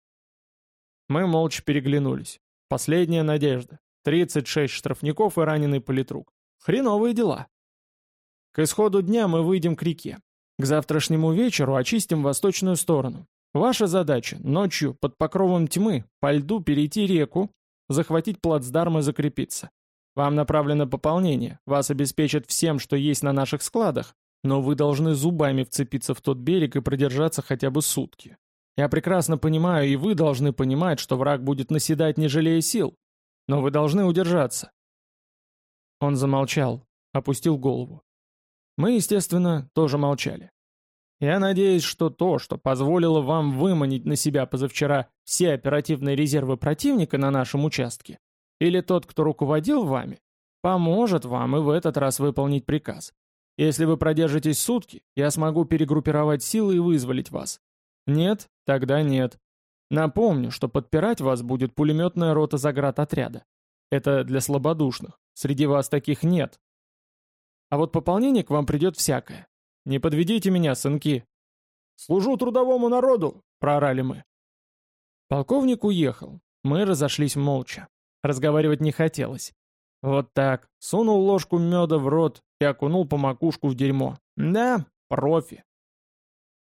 Мы молча переглянулись. Последняя надежда. 36 штрафников и раненый политрук. Хреновые дела. К исходу дня мы выйдем к реке. К завтрашнему вечеру очистим восточную сторону. Ваша задача – ночью под покровом тьмы по льду перейти реку, захватить плацдарм и закрепиться. Вам направлено пополнение, вас обеспечат всем, что есть на наших складах, но вы должны зубами вцепиться в тот берег и продержаться хотя бы сутки. Я прекрасно понимаю, и вы должны понимать, что враг будет наседать, не жалея сил. Но вы должны удержаться. Он замолчал, опустил голову. Мы, естественно, тоже молчали. Я надеюсь, что то, что позволило вам выманить на себя позавчера все оперативные резервы противника на нашем участке, или тот, кто руководил вами, поможет вам и в этот раз выполнить приказ. Если вы продержитесь сутки, я смогу перегруппировать силы и вызволить вас. Нет, тогда нет. Напомню, что подпирать вас будет пулеметная рота заградотряда. Это для слабодушных. Среди вас таких нет, а вот пополнение к вам придет всякое. Не подведите меня, сынки. Служу трудовому народу, проорали мы. Полковник уехал. Мы разошлись молча. Разговаривать не хотелось. Вот так, сунул ложку меда в рот и окунул по макушку в дерьмо. Да, профи.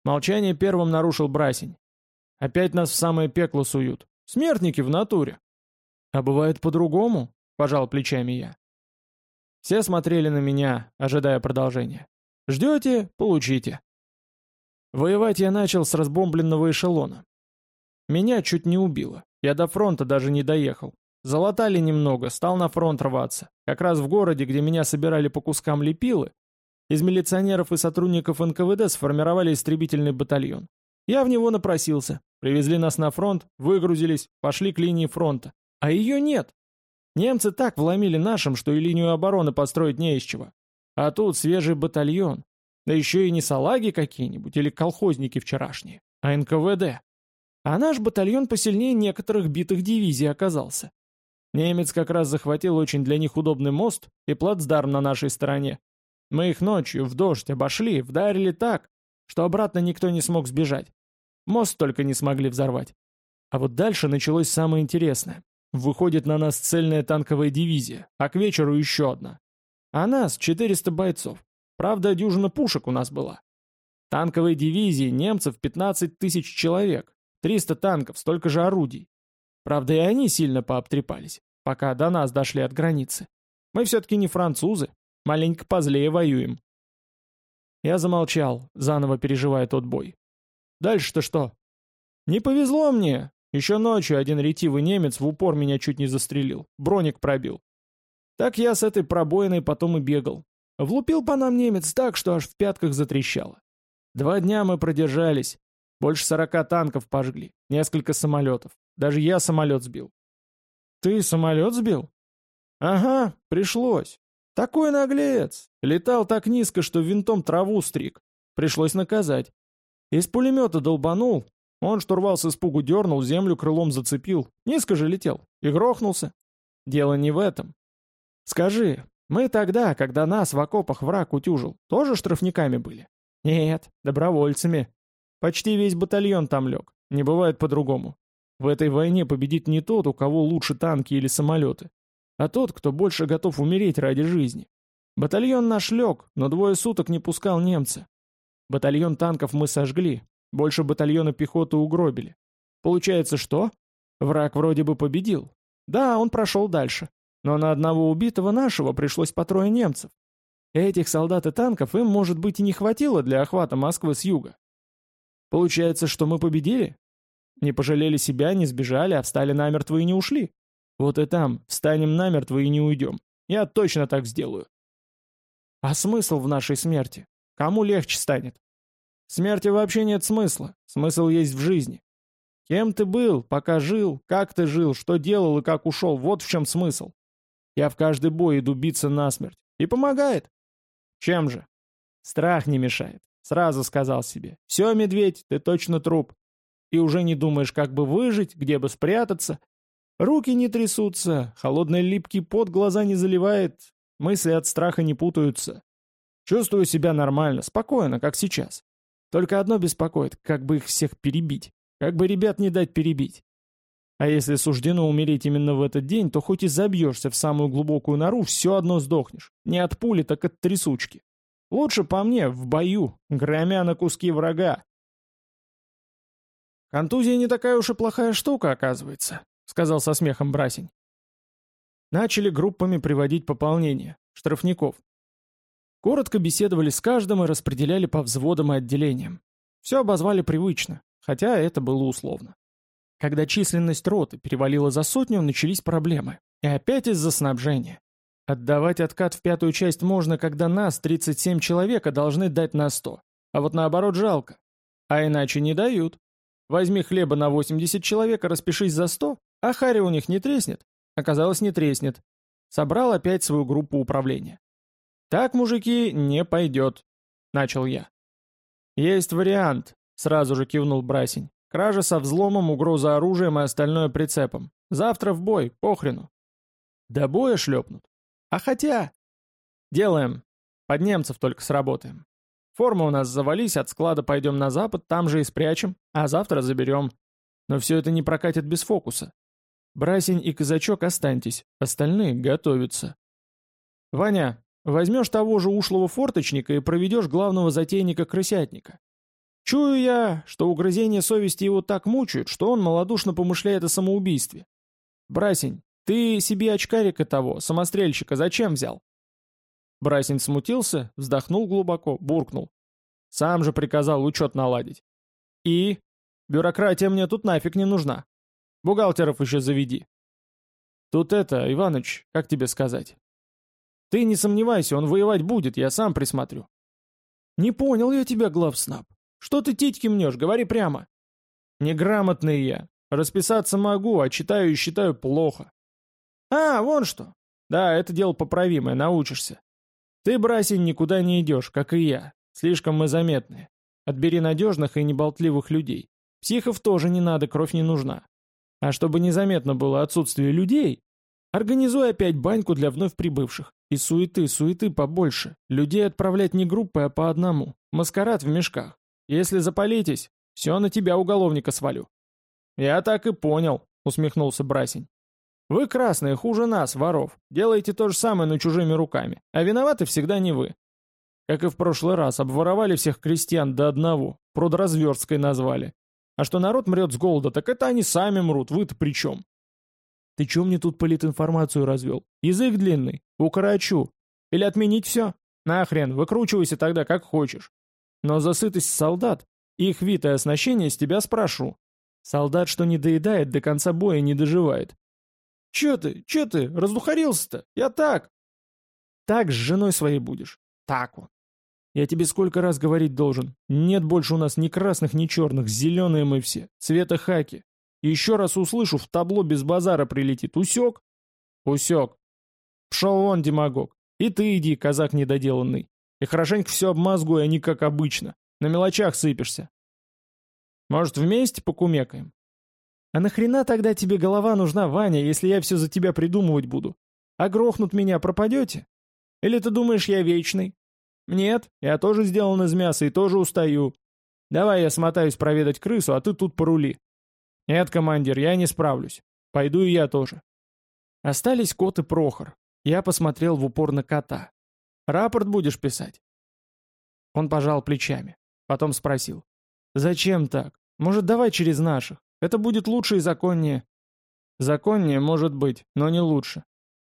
Молчание первым нарушил Брасень. Опять нас в самое пекло суют. Смертники в натуре. А бывает по-другому, пожал плечами я. Все смотрели на меня, ожидая продолжения. Ждете — получите. Воевать я начал с разбомбленного эшелона. Меня чуть не убило. Я до фронта даже не доехал. Залатали немного, стал на фронт рваться. Как раз в городе, где меня собирали по кускам лепилы, из милиционеров и сотрудников НКВД сформировали истребительный батальон. Я в него напросился. Привезли нас на фронт, выгрузились, пошли к линии фронта. А ее нет. Немцы так вломили нашим, что и линию обороны построить не из чего. А тут свежий батальон. Да еще и не салаги какие-нибудь или колхозники вчерашние, а НКВД. А наш батальон посильнее некоторых битых дивизий оказался. Немец как раз захватил очень для них удобный мост и плацдарм на нашей стороне. Мы их ночью в дождь обошли, вдарили так, что обратно никто не смог сбежать. Мост только не смогли взорвать. А вот дальше началось самое интересное. Выходит на нас цельная танковая дивизия, а к вечеру еще одна. А нас 400 бойцов. Правда, дюжина пушек у нас была. Танковой дивизии немцев 15 тысяч человек, 300 танков, столько же орудий. Правда, и они сильно пообтрепались, пока до нас дошли от границы. Мы все-таки не французы, маленько позлее воюем. Я замолчал, заново переживая тот бой. Дальше-то что? Не повезло мне. Еще ночью один ретивый немец в упор меня чуть не застрелил, броник пробил. Так я с этой пробоиной потом и бегал. Влупил по нам немец так, что аж в пятках затрещало. Два дня мы продержались. Больше сорока танков пожгли, несколько самолетов. Даже я самолет сбил. Ты самолет сбил? Ага, пришлось. Такой наглец. Летал так низко, что винтом траву стриг. Пришлось наказать. Из пулемета долбанул. Он штурвал с испугу дернул, землю крылом зацепил. Низко же летел. И грохнулся. Дело не в этом. Скажи, мы тогда, когда нас в окопах враг утюжил, тоже штрафниками были? Нет, добровольцами. Почти весь батальон там лег. Не бывает по-другому. В этой войне победит не тот, у кого лучше танки или самолеты, а тот, кто больше готов умереть ради жизни. Батальон наш лег, но двое суток не пускал немца. Батальон танков мы сожгли, больше батальона пехоты угробили. Получается что? Враг вроде бы победил. Да, он прошел дальше. Но на одного убитого нашего пришлось по трое немцев. Этих солдат и танков им, может быть, и не хватило для охвата Москвы с юга. Получается, что мы победили? Не пожалели себя, не сбежали, а встали намертво и не ушли. Вот и там встанем намертво и не уйдем. Я точно так сделаю. А смысл в нашей смерти? Кому легче станет? Смерти вообще нет смысла. Смысл есть в жизни. Кем ты был, пока жил, как ты жил, что делал и как ушел, вот в чем смысл. Я в каждый бой иду биться насмерть. И помогает. Чем же? Страх не мешает. Сразу сказал себе. Все, медведь, ты точно труп. И уже не думаешь, как бы выжить, где бы спрятаться. Руки не трясутся, холодный липкий пот глаза не заливает, мысли от страха не путаются. Чувствую себя нормально, спокойно, как сейчас. Только одно беспокоит, как бы их всех перебить. Как бы ребят не дать перебить. А если суждено умереть именно в этот день, то хоть и забьешься в самую глубокую нору, все одно сдохнешь. Не от пули, так от трясучки. Лучше по мне, в бою, громя на куски врага. Контузия не такая уж и плохая штука, оказывается, сказал со смехом Брасень. Начали группами приводить пополнение, штрафников. Коротко беседовали с каждым и распределяли по взводам и отделениям. Все обозвали привычно, хотя это было условно. Когда численность роты перевалила за сотню, начались проблемы. И опять из-за снабжения. Отдавать откат в пятую часть можно, когда нас, 37 человека, должны дать на 100. А вот наоборот жалко. А иначе не дают. Возьми хлеба на 80 человек и распишись за 100, а Харри у них не треснет. Оказалось, не треснет. Собрал опять свою группу управления. «Так, мужики, не пойдет», — начал я. «Есть вариант», — сразу же кивнул Брасень. Кража со взломом, угроза оружием и остальное прицепом. Завтра в бой, похрену. До боя шлепнут. А хотя... Делаем. Под немцев только сработаем. Форма у нас завались, от склада пойдем на запад, там же и спрячем, а завтра заберем. Но все это не прокатит без фокуса. Брасень и казачок останьтесь, остальные готовятся. Ваня, возьмешь того же ушлого форточника и проведешь главного затейника-крысятника. Чую я, что угрызения совести его так мучают, что он малодушно помышляет о самоубийстве. Брасень, ты себе очкарика того, самострельщика, зачем взял? Брасень смутился, вздохнул глубоко, буркнул. Сам же приказал учет наладить. И? Бюрократия мне тут нафиг не нужна. Бухгалтеров еще заведи. Тут это, Иваныч, как тебе сказать? Ты не сомневайся, он воевать будет, я сам присмотрю. Не понял я тебя, главснаб. Что ты титьки мнешь, говори прямо. Неграмотный я. Расписаться могу, а читаю и считаю плохо. А, вон что. Да, это дело поправимое, научишься. Ты, Брасин, никуда не идешь, как и я. Слишком мы заметны. Отбери надежных и неболтливых людей. Психов тоже не надо, кровь не нужна. А чтобы незаметно было отсутствие людей, организуй опять баньку для вновь прибывших. И суеты, суеты побольше. Людей отправлять не группой, а по одному. Маскарад в мешках. Если запалитесь, все на тебя уголовника свалю. Я так и понял, усмехнулся Брасень. Вы, красные, хуже нас, воров. Делаете то же самое, но чужими руками. А виноваты всегда не вы. Как и в прошлый раз, обворовали всех крестьян до одного. Продразверсткой назвали. А что народ мрет с голода, так это они сами мрут, вы-то при чем? Ты че мне тут политинформацию развел? Язык длинный, укорочу. Или отменить все? Нахрен, выкручивайся тогда как хочешь. Но за сытость солдат, их вид и оснащение с тебя спрошу. Солдат, что не доедает, до конца боя не доживает. Че ты, че ты, раздухарился-то? Я так. Так с женой своей будешь. Так вот. Я тебе сколько раз говорить должен. Нет больше у нас ни красных, ни черных, зеленые мы все, цвета хаки. Еще раз услышу, в табло без базара прилетит. Усек? Усек. Пшел вон, демагог. И ты иди, казак недоделанный. И хорошенько все обмазгуй, а не как обычно. На мелочах сыпешься. Может, вместе покумекаем? А нахрена тогда тебе голова нужна, Ваня, если я все за тебя придумывать буду? А грохнут меня пропадете? Или ты думаешь, я вечный? «Нет, я тоже сделан из мяса и тоже устаю. Давай я смотаюсь проведать крысу, а ты тут порули». «Нет, командир, я не справлюсь. Пойду и я тоже». Остались кот и Прохор. Я посмотрел в упор на кота. «Рапорт будешь писать?» Он пожал плечами. Потом спросил. «Зачем так? Может, давай через наших? Это будет лучше и законнее». «Законнее, может быть, но не лучше».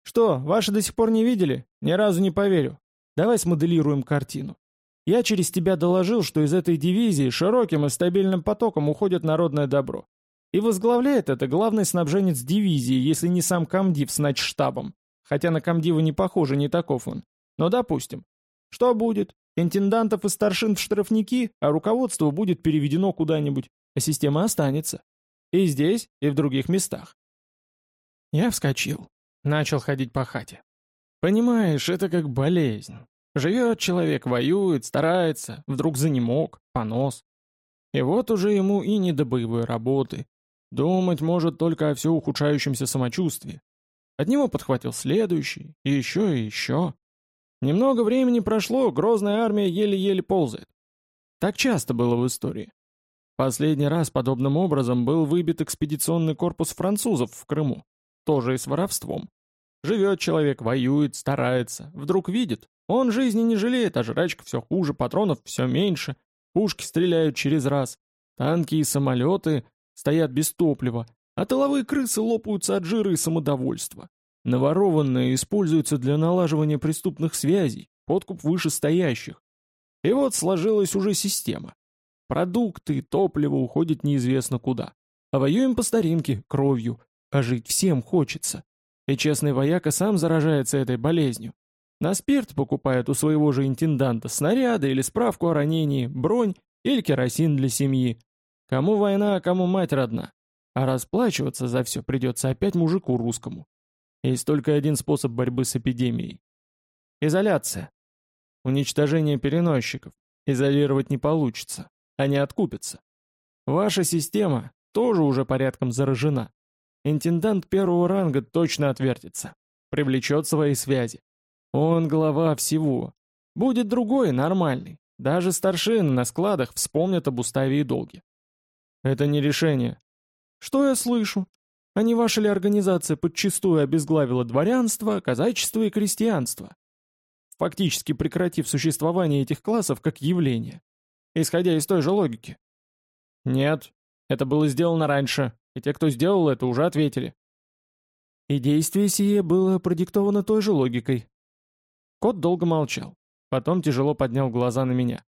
«Что, ваши до сих пор не видели? Ни разу не поверю. Давай смоделируем картину. Я через тебя доложил, что из этой дивизии широким и стабильным потоком уходит народное добро. И возглавляет это главный снабженец дивизии, если не сам комдив с начштабом. Хотя на комдива не похоже, не таков он. Но допустим. Что будет? Интендантов и старшин в штрафники, а руководство будет переведено куда-нибудь, а система останется. И здесь, и в других местах. Я вскочил. Начал ходить по хате. Понимаешь, это как болезнь. Живет человек, воюет, старается, вдруг занемог, понос. И вот уже ему и не до боевой работы. Думать может только о все ухудшающемся самочувствии. От него подхватил следующий, и еще, и еще. Немного времени прошло, грозная армия еле-еле ползает. Так часто было в истории. Последний раз подобным образом был выбит экспедиционный корпус французов в Крыму, тоже и с воровством. Живет человек, воюет, старается. Вдруг видит. Он жизни не жалеет, а жрачка все хуже, патронов все меньше. Пушки стреляют через раз. Танки и самолеты стоят без топлива. А тыловые крысы лопаются от жира и самодовольства. Наворованные используются для налаживания преступных связей, подкуп вышестоящих. И вот сложилась уже система. Продукты, топливо уходят неизвестно куда. А воюем по старинке, кровью. А жить всем хочется. И честный вояка сам заражается этой болезнью. На спирт покупает у своего же интенданта снаряды или справку о ранении, бронь или керосин для семьи. Кому война, а кому мать родна. А расплачиваться за все придется опять мужику русскому. Есть только один способ борьбы с эпидемией. Изоляция. Уничтожение переносчиков. Изолировать не получится. Они откупятся. Ваша система тоже уже порядком заражена. Интендант первого ранга точно отвертится. Привлечет свои связи. Он глава всего. Будет другой, нормальный. Даже старшины на складах вспомнят об уставе и долге. Это не решение. Что я слышу? А не ваша ли организация подчистую обезглавила дворянство, казачество и крестьянство? Фактически прекратив существование этих классов как явление. Исходя из той же логики. Нет, это было сделано раньше, и те, кто сделал это, уже ответили. И действие сие было продиктовано той же логикой. Кот долго молчал, потом тяжело поднял глаза на меня.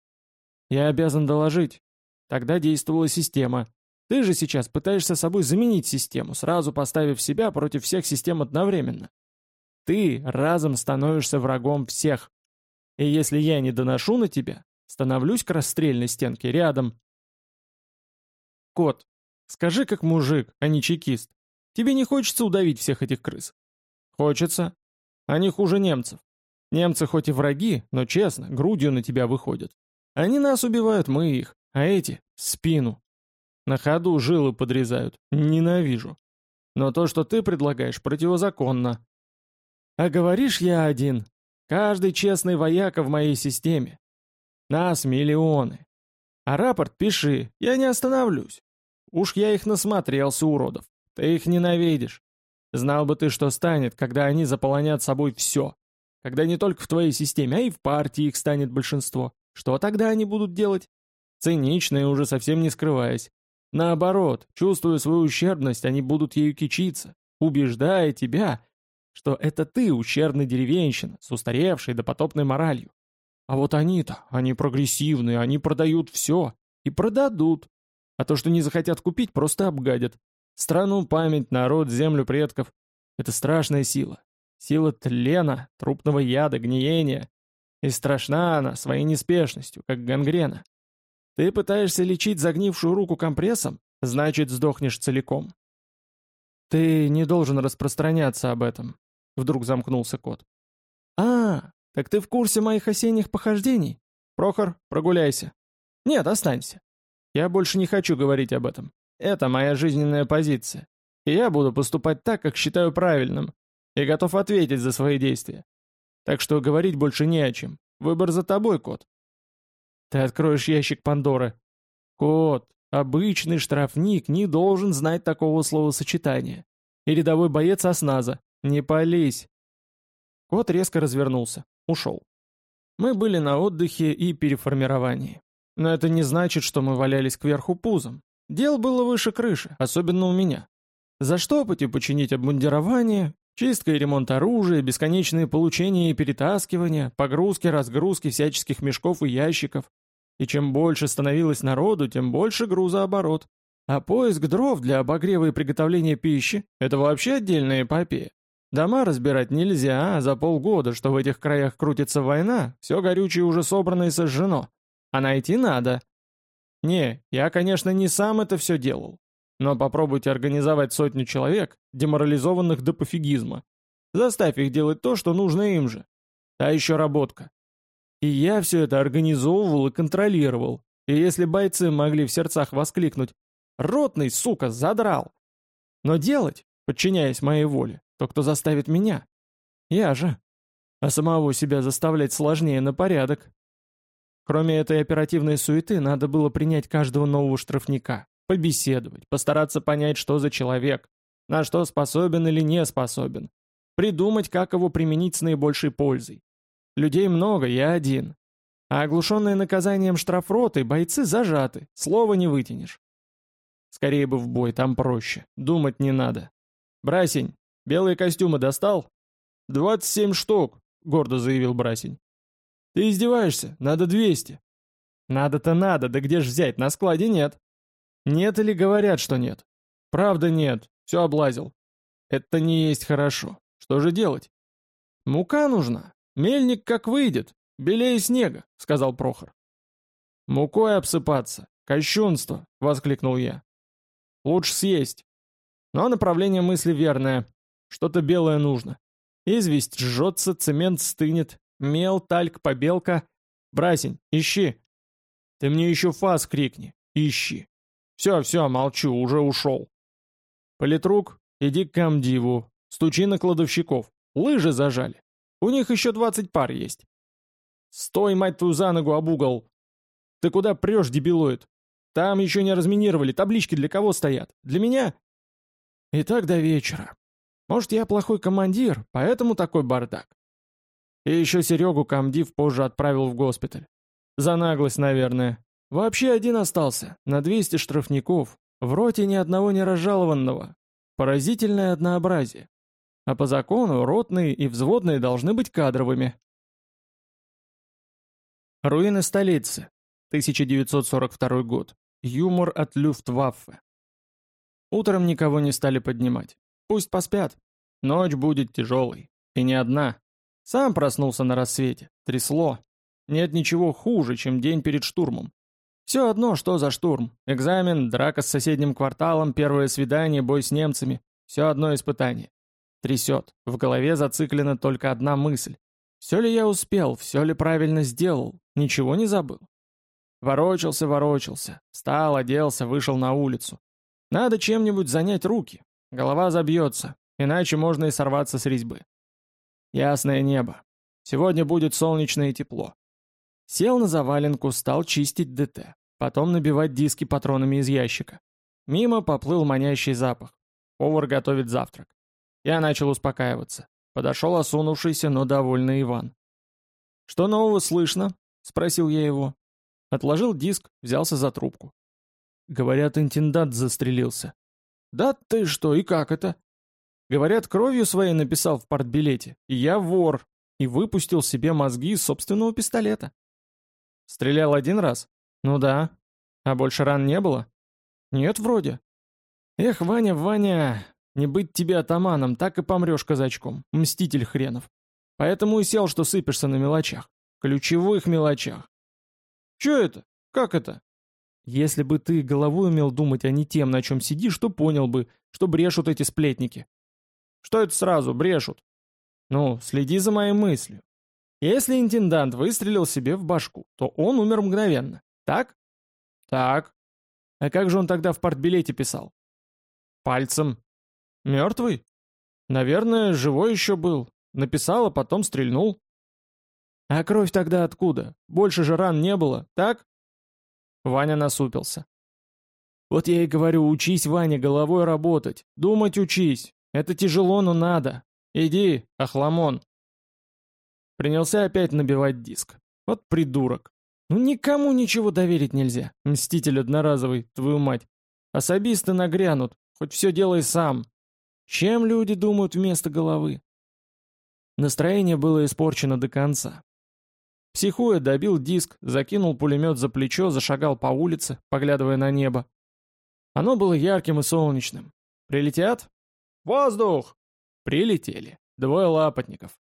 «Я обязан доложить. Тогда действовала система. Ты же сейчас пытаешься собой заменить систему, сразу поставив себя против всех систем одновременно. Ты разом становишься врагом всех. И если я не доношу на тебя, становлюсь к расстрельной стенке рядом. Кот, Скажи как мужик, а не чекист. Тебе не хочется удавить всех этих крыс? Хочется. Они хуже немцев. Немцы хоть и враги, но честно, грудью на тебя выходят. Они нас убивают, мы их, а эти — спину. На ходу жилы подрезают. Ненавижу. Но то, что ты предлагаешь, противозаконно. А говоришь я один. Каждый честный вояка в моей системе. Нас миллионы. А рапорт пиши, я не остановлюсь. Уж я их насмотрелся, уродов. Ты их ненавидишь. Знал бы ты, что станет, когда они заполонят собой все. Когда не только в твоей системе, а и в партии их станет большинство. Что тогда они будут делать? Цинично и уже совсем не скрываясь. Наоборот, чувствуя свою ущербность, они будут ею кичиться, убеждая тебя, что это ты ущербный деревенщина с устаревшей допотопной моралью. А вот они-то, они прогрессивные, они продают все. И продадут. А то, что не захотят купить, просто обгадят. Страну, память, народ, землю предков. Это страшная сила. Сила тлена, трупного яда, гниения. И страшна она своей неспешностью, как гангрена. Ты пытаешься лечить загнившую руку компрессом, значит, сдохнешь целиком. Ты не должен распространяться об этом. Вдруг замкнулся кот. А, так ты в курсе моих осенних похождений? Прохор, прогуляйся. Нет, останься. Я больше не хочу говорить об этом. Это моя жизненная позиция. И я буду поступать так, как считаю правильным. И готов ответить за свои действия. Так что говорить больше не о чем. Выбор за тобой, кот. Ты откроешь ящик Пандоры. Кот, обычный штрафник не должен знать такого словосочетания. И рядовой боец осназа. Не пались. Кот резко развернулся. Ушел. Мы были на отдыхе и переформировании. Но это не значит, что мы валялись кверху пузом. Дел было выше крыши, особенно у меня. Заштопать и починить обмундирование, чистка и ремонт оружия, бесконечные получения и перетаскивания, погрузки, разгрузки всяческих мешков и ящиков, и чем больше становилось народу, тем больше грузооборот. А поиск дров для обогрева и приготовления пищи – это вообще отдельная эпопея. Дома разбирать нельзя, а за полгода, что в этих краях крутится война, все горючее уже собрано и сожжено. А найти надо. Не, я, конечно, не сам это все делал. Но попробуйте организовать сотню человек, деморализованных до пофигизма. Заставь их делать то, что нужно им же. А еще работка. И я все это организовывал и контролировал. И если бойцы могли в сердцах воскликнуть «Ротный, сука, задрал!» Но делать, подчиняясь моей воле, то кто заставит меня? Я же. А самого себя заставлять сложнее на порядок. Кроме этой оперативной суеты, надо было принять каждого нового штрафника, побеседовать, постараться понять, что за человек, на что способен или не способен, придумать, как его применить с наибольшей пользой. Людей много, я один. А оглушенные наказанием штрафроты бойцы зажаты, слова не вытянешь. Скорее бы в бой, там проще. Думать не надо. Брасень, белые костюмы достал? «Двадцать семь штук», — гордо заявил Брасень. «Ты издеваешься? Надо двести». «Надо-то надо, да где ж взять? На складе нет». «Нет или говорят, что нет?» «Правда нет, все облазил». «Это не есть хорошо. Что же делать?» «Мука нужна. «Мельник как выйдет, белее снега», — сказал Прохор. «Мукой обсыпаться, кощунство», — воскликнул я. «Лучше съесть». Но направление мысли верное. Что-то белое нужно. Известь жжется, цемент стынет, мел, тальк, побелка. Брасень, ищи. Ты мне еще фас крикни. Ищи. Все, все, молчу, уже ушел. Политрук, иди к комдиву. Стучи на кладовщиков. Лыжи зажали. У них еще двадцать пар есть. Стой, мать твою, за ногу об угол. Ты куда прешь, дебилоид? Там еще не разминировали, таблички для кого стоят? Для меня? И так до вечера. Может, я плохой командир, поэтому такой бардак. И еще Серегу комдив позже отправил в госпиталь. За наглость, наверное. Вообще один остался, на 200 штрафников. В роте ни одного не разжалованного. Поразительное однообразие. А по закону ротные и взводные должны быть кадровыми. Руины столицы. 1942 год. Юмор от Люфтваффе. Утром никого не стали поднимать. Пусть поспят. Ночь будет тяжелой. И не одна. Сам проснулся на рассвете. Трясло. Нет ничего хуже, чем день перед штурмом. Все одно, что за штурм. Экзамен, драка с соседним кварталом, первое свидание, бой с немцами. Все одно испытание. Трясет. В голове зациклена только одна мысль. Все ли я успел, все ли правильно сделал, ничего не забыл? Ворочался, ворочался, встал, оделся, вышел на улицу. Надо чем-нибудь занять руки, голова забьется, иначе можно и сорваться с резьбы. Ясное небо. Сегодня будет солнечное тепло. Сел на заваленку, стал чистить ДТ, потом набивать диски патронами из ящика. Мимо поплыл манящий запах. Повар готовит завтрак. Я начал успокаиваться. Подошел осунувшийся, но довольный Иван. «Что нового слышно?» — спросил я его. Отложил диск, взялся за трубку. Говорят, интендант застрелился. «Да ты что, и как это?» Говорят, кровью своей написал в партбилете. И я вор. И выпустил себе мозги из собственного пистолета. Стрелял один раз? Ну да. А больше ран не было? Нет, вроде. Эх, Ваня, Ваня, не быть тебе атаманом, так и помрешь казачком. Мститель хренов. Поэтому и сел, что сыпешься на мелочах. Ключевых мелочах. Че это? Как это? Если бы ты головой умел думать, а не тем, на чем сидишь, то понял бы, что брешут эти сплетники. Что это сразу, брешут? Ну, следи за моей мыслью. Если интендант выстрелил себе в башку, то он умер мгновенно. Так? Так. А как же он тогда в партбилете писал? Пальцем. Мертвый? Наверное, живой еще был. Написал, а потом стрельнул. А кровь тогда откуда? Больше же ран не было, так? Ваня насупился. Вот я и говорю, учись, Ваня, головой работать. Думать учись. Это тяжело, но надо. Иди, охламон. Принялся опять набивать диск. Вот придурок. Ну никому ничего доверить нельзя. Мститель одноразовый, твою мать. Особисты нагрянут. Хоть все делай сам. Чем люди думают вместо головы? Настроение было испорчено до конца. Психуя добил диск, закинул пулемет за плечо, зашагал по улице, поглядывая на небо. Оно было ярким и солнечным. Прилетят? «Воздух!» Прилетели. Двое лапотников.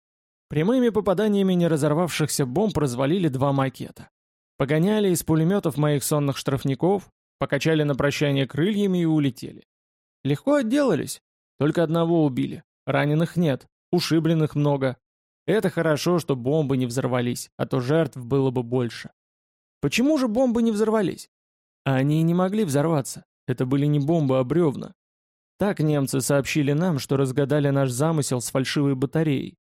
Прямыми попаданиями не разорвавшихся бомб развалили два макета. Погоняли из пулеметов моих сонных штрафников, покачали на прощание крыльями и улетели. Легко отделались. Только одного убили. Раненых нет. Ушибленных много. Это хорошо, что бомбы не взорвались, а то жертв было бы больше. Почему же бомбы не взорвались? Они не могли взорваться. Это были не бомбы, а бревна. Так немцы сообщили нам, что разгадали наш замысел с фальшивой батареей.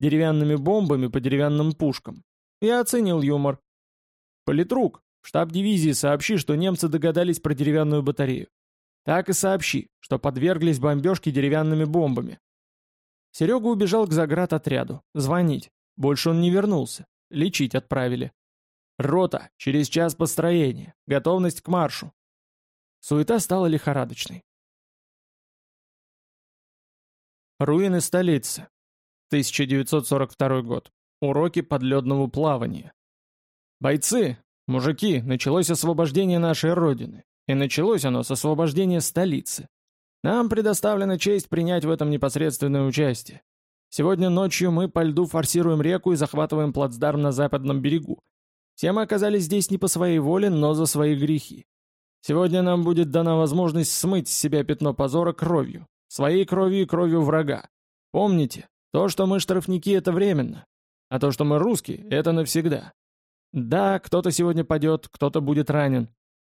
Деревянными бомбами по деревянным пушкам. Я оценил юмор. Политрук, штаб дивизии сообщи, что немцы догадались про деревянную батарею. Так и сообщи, что подверглись бомбежке деревянными бомбами. Серега убежал к заградотряду. Звонить. Больше он не вернулся. Лечить отправили. Рота, через час построения. Готовность к маршу. Суета стала лихорадочной. Руины столицы. 1942 год. Уроки подледного плавания. Бойцы, мужики, началось освобождение нашей Родины. И началось оно с освобождения столицы. Нам предоставлена честь принять в этом непосредственное участие. Сегодня ночью мы по льду форсируем реку и захватываем плацдарм на западном берегу. Все мы оказались здесь не по своей воле, но за свои грехи. Сегодня нам будет дана возможность смыть с себя пятно позора кровью. Своей кровью и кровью врага. Помните, то, что мы штрафники, это временно. А то, что мы русские, это навсегда. Да, кто-то сегодня падет, кто-то будет ранен.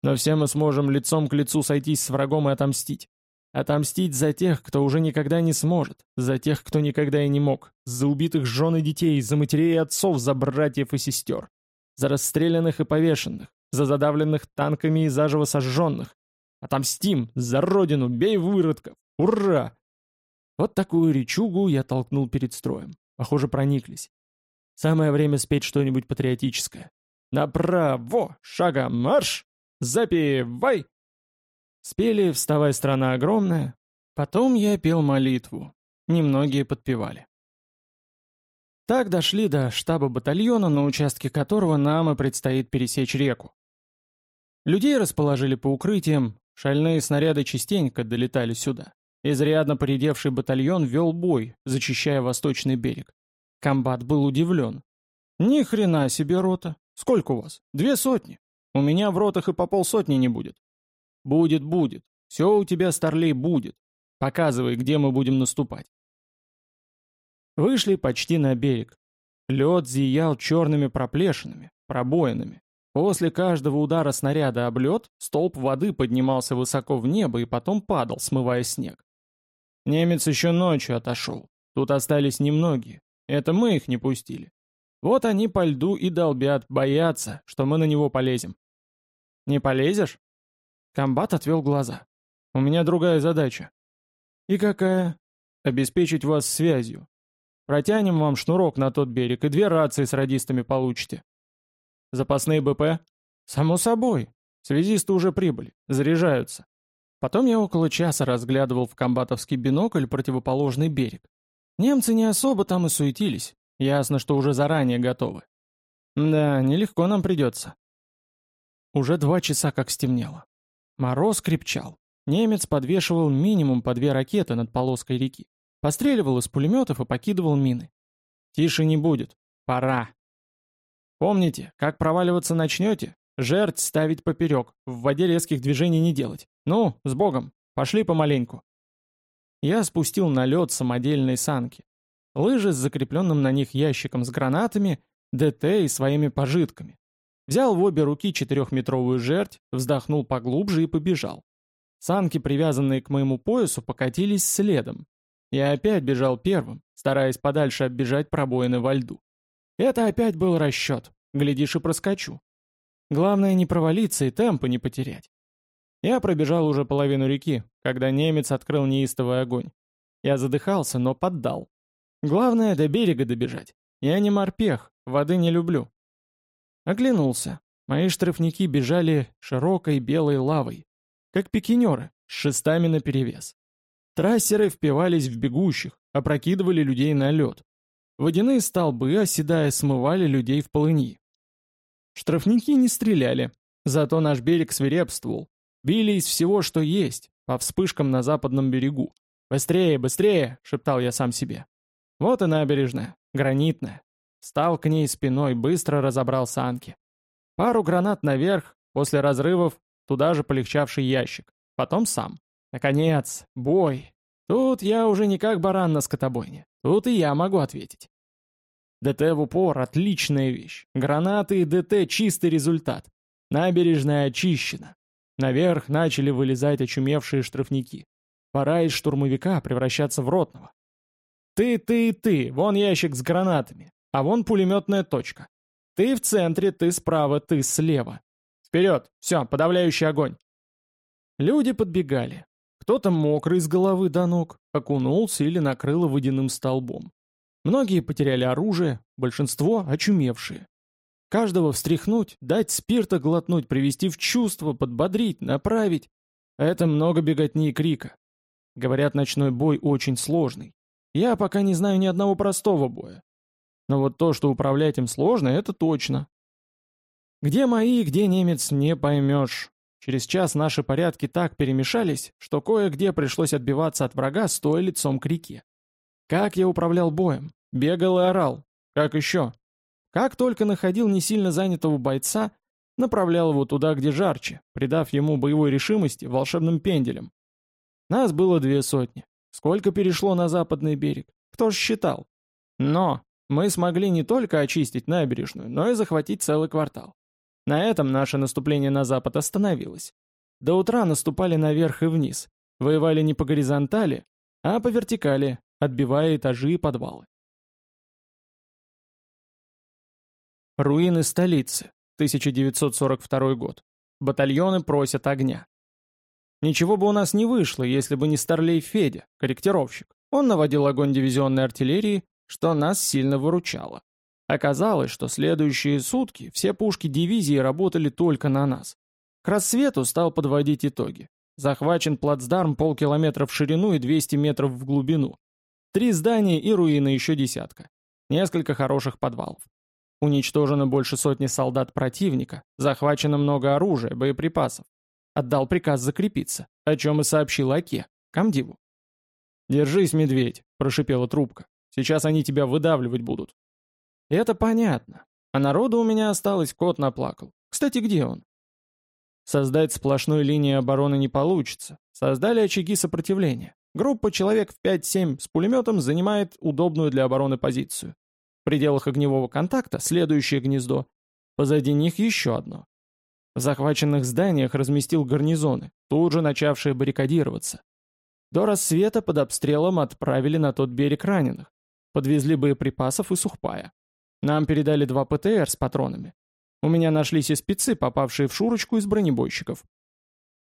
Но все мы сможем лицом к лицу сойтись с врагом и отомстить. Отомстить за тех, кто уже никогда не сможет, за тех, кто никогда и не мог, за убитых жен и детей, за матерей и отцов, за братьев и сестер, за расстрелянных и повешенных, за задавленных танками и заживо сожженных. Отомстим! За родину! Бей выродков! Ура! Вот такую речугу я толкнул перед строем. Похоже, прониклись. Самое время спеть что-нибудь патриотическое. Направо! Шага марш! Запивай! Спели «Вставай, страна огромная». Потом я пел молитву. Немногие подпевали. Так дошли до штаба батальона, на участке которого нам и предстоит пересечь реку. Людей расположили по укрытиям, шальные снаряды частенько долетали сюда. Изрядно поредевший батальон вел бой, зачищая восточный берег. Комбат был удивлен. «Ни хрена себе рота! Сколько у вас? Две сотни! У меня в ротах и по полсотни не будет!» «Будет, будет! Все у тебя, старлей, будет! Показывай, где мы будем наступать!» Вышли почти на берег. Лед зиял черными проплешинами, пробоинами. После каждого удара снаряда об лед столб воды поднимался высоко в небо и потом падал, смывая снег. Немец еще ночью отошел. Тут остались немногие. Это мы их не пустили. Вот они по льду и долбят, боятся, что мы на него полезем. Не полезешь? Комбат отвел глаза. У меня другая задача. И какая? Обеспечить вас связью. Протянем вам шнурок на тот берег, и две рации с радистами получите. Запасные БП? Само собой. Связисты уже прибыли, заряжаются. Потом я около часа разглядывал в комбатовский бинокль противоположный берег. Немцы не особо там и суетились. Ясно, что уже заранее готовы. Да, нелегко нам придется. Уже два часа как стемнело. Мороз крепчал. Немец подвешивал минимум по две ракеты над полоской реки. Постреливал из пулеметов и покидывал мины. Тише не будет. Пора. Помните, как проваливаться начнете? Жертв ставить поперек, в воде резких движений не делать. Ну, с Богом, пошли помаленьку. Я спустил на лед самодельные санки. Лыжи с закрепленным на них ящиком с гранатами, ДТ и своими пожитками. Взял в обе руки четырехметровую жерть, вздохнул поглубже и побежал. Санки, привязанные к моему поясу, покатились следом. Я опять бежал первым, стараясь подальше оббежать пробоины во льду. Это опять был расчет. Глядишь и проскочу. Главное не провалиться и темпа не потерять. Я пробежал уже половину реки, когда немец открыл неистовый огонь. Я задыхался, но поддал. Главное до берега добежать. Я не морпех, воды не люблю. Оглянулся. Мои штрафники бежали широкой белой лавой, как пикинеры, с шестами наперевес. Трассеры впивались в бегущих, опрокидывали людей на лед. Водяные столбы, оседая, смывали людей в полыни. Штрафники не стреляли, зато наш берег свирепствовал. Били из всего, что есть, по вспышкам на западном берегу. «Быстрее, быстрее!» — шептал я сам себе. Вот и набережная, гранитная. Стал к ней спиной, быстро разобрал санки. Пару гранат наверх, после разрывов туда же полегчавший ящик. Потом сам. Наконец, бой. Тут я уже не как баран на скотобойне. Тут и я могу ответить. ДТ в упор — отличная вещь. Гранаты и ДТ — чистый результат. Набережная очищена. Наверх начали вылезать очумевшие штрафники. Пора из штурмовика превращаться в ротного. Ты, ты, ты, вон ящик с гранатами, а вон пулеметная точка. Ты в центре, ты справа, ты слева. Вперед, все, подавляющий огонь. Люди подбегали. Кто-то мокрый с головы до ног, окунулся или накрыло водяным столбом. Многие потеряли оружие, большинство очумевшие. Каждого встряхнуть, дать спирта глотнуть, привести в чувство, подбодрить, направить. Это много беготни и крика. Говорят, ночной бой очень сложный. Я пока не знаю ни одного простого боя. Но вот то, что управлять им сложно, это точно. Где мои, где немец, не поймешь. Через час наши порядки так перемешались, что кое-где пришлось отбиваться от врага, стоя лицом к реке. Как я управлял боем? Бегал и орал. Как еще? Как только находил не сильно занятого бойца, направлял его туда, где жарче, придав ему боевой решимости волшебным пенделем. Нас было две сотни. Сколько перешло на западный берег? Кто ж считал? Но мы смогли не только очистить набережную, но и захватить целый квартал. На этом наше наступление на запад остановилось. До утра наступали наверх и вниз. Воевали не по горизонтали, а по вертикали, отбивая этажи и подвалы. Руины столицы, 1942 год. Батальоны просят огня. Ничего бы у нас не вышло, если бы не Старлей Федя, корректировщик. Он наводил огонь дивизионной артиллерии, что нас сильно выручало. Оказалось, что следующие сутки все пушки дивизии работали только на нас. К рассвету стал подводить итоги. Захвачен плацдарм полкилометра в ширину и 200 метров в глубину. Три здания и руины еще десятка. Несколько хороших подвалов. Уничтожено больше сотни солдат противника, захвачено много оружия, боеприпасов. Отдал приказ закрепиться, о чем и сообщил Оке, комдиву. «Держись, медведь», — прошипела трубка. «Сейчас они тебя выдавливать будут». Это понятно. А народу у меня осталось, кот наплакал. Кстати, где он? Создать сплошной линии обороны не получится. Создали очаги сопротивления. Группа человек в 5-7 с пулеметом занимает удобную для обороны позицию. В пределах огневого контакта следующее гнездо, позади них еще одно. В захваченных зданиях разместил гарнизоны, тут же начавшие баррикадироваться. До рассвета под обстрелом отправили на тот берег раненых, подвезли боеприпасов и сухпая. Нам передали два ПТР с патронами. У меня нашлись и спецы, попавшие в шурочку из бронебойщиков.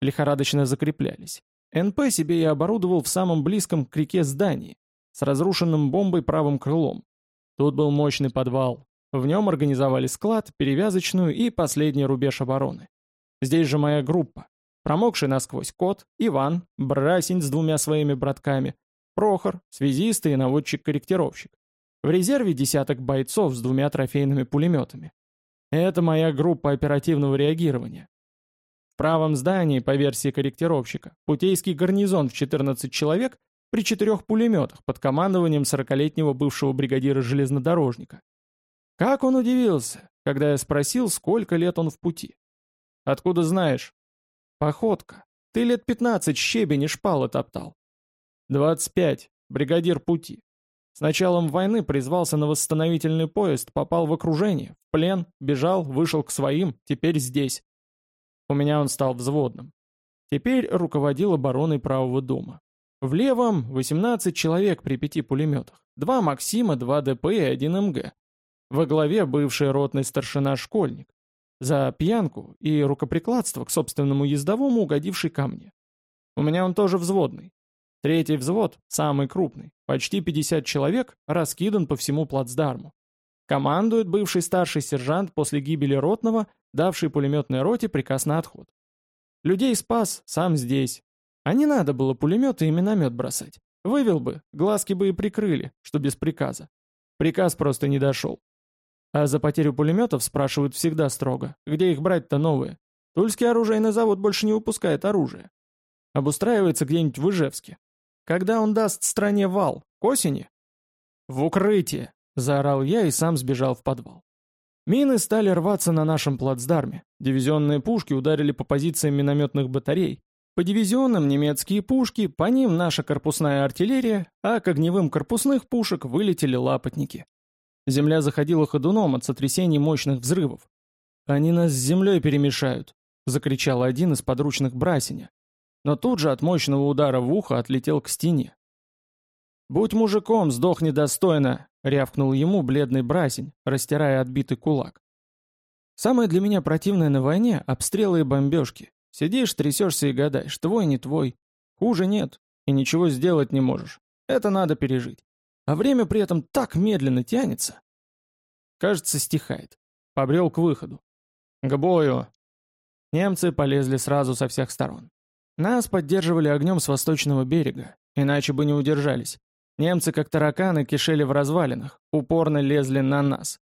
Лихорадочно закреплялись. НП себе я оборудовал в самом близком к реке здании, с разрушенным бомбой правым крылом. Тут был мощный подвал, в нем организовали склад, перевязочную и последний рубеж обороны. Здесь же моя группа. Промокший насквозь кот, Иван, Брасень с двумя своими братками, Прохор, связист и наводчик-корректировщик. В резерве десяток бойцов с двумя трофейными пулеметами. Это моя группа оперативного реагирования. В правом здании, по версии корректировщика, путейский гарнизон в 14 человек при четырех пулеметах под командованием 40-летнего бывшего бригадира железнодорожника. Как он удивился, когда я спросил, сколько лет он в пути. «Откуда знаешь?» «Походка. Ты лет пятнадцать щебень и шпалы топтал». «Двадцать пять. Бригадир пути. С началом войны призвался на восстановительный поезд, попал в окружение, в плен, бежал, вышел к своим, теперь здесь. У меня он стал взводным. Теперь руководил обороной правого дома. В левом 18 человек при пяти пулеметах. Два Максима, два ДП и один МГ. Во главе бывший ротный старшина-школьник. За пьянку и рукоприкладство к собственному ездовому, угодивший ко мне. У меня он тоже взводный. Третий взвод, самый крупный, почти 50 человек, раскидан по всему плацдарму. Командует бывший старший сержант после гибели ротного, давший пулеметной роте приказ на отход. Людей спас, сам здесь. А не надо было пулеметы и миномет бросать. Вывел бы, глазки бы и прикрыли, что без приказа. Приказ просто не дошел. А за потерю пулеметов спрашивают всегда строго. Где их брать-то новые? Тульский оружейный завод больше не выпускает оружие. Обустраивается где-нибудь в Ижевске. Когда он даст стране вал? К осени? В укрытие! Заорал я и сам сбежал в подвал. Мины стали рваться на нашем плацдарме. Дивизионные пушки ударили по позициям минометных батарей. По дивизионам немецкие пушки, по ним наша корпусная артиллерия, а к огневым корпусных пушек вылетели лапотники. Земля заходила ходуном от сотрясений мощных взрывов. «Они нас с землей перемешают», — закричал один из подручных Брасиня. Но тут же от мощного удара в ухо отлетел к стене. «Будь мужиком, сдохни достойно!» — рявкнул ему бледный Брасень, растирая отбитый кулак. «Самое для меня противное на войне — обстрелы и бомбежки. Сидишь, трясешься и гадаешь, твой, не твой. Хуже нет, и ничего сделать не можешь. Это надо пережить. А время при этом так медленно тянется. Кажется, стихает. Побрел к выходу. К бою. Немцы полезли сразу со всех сторон. Нас поддерживали огнем с восточного берега, иначе бы не удержались. Немцы, как тараканы, кишели в развалинах, упорно лезли на нас.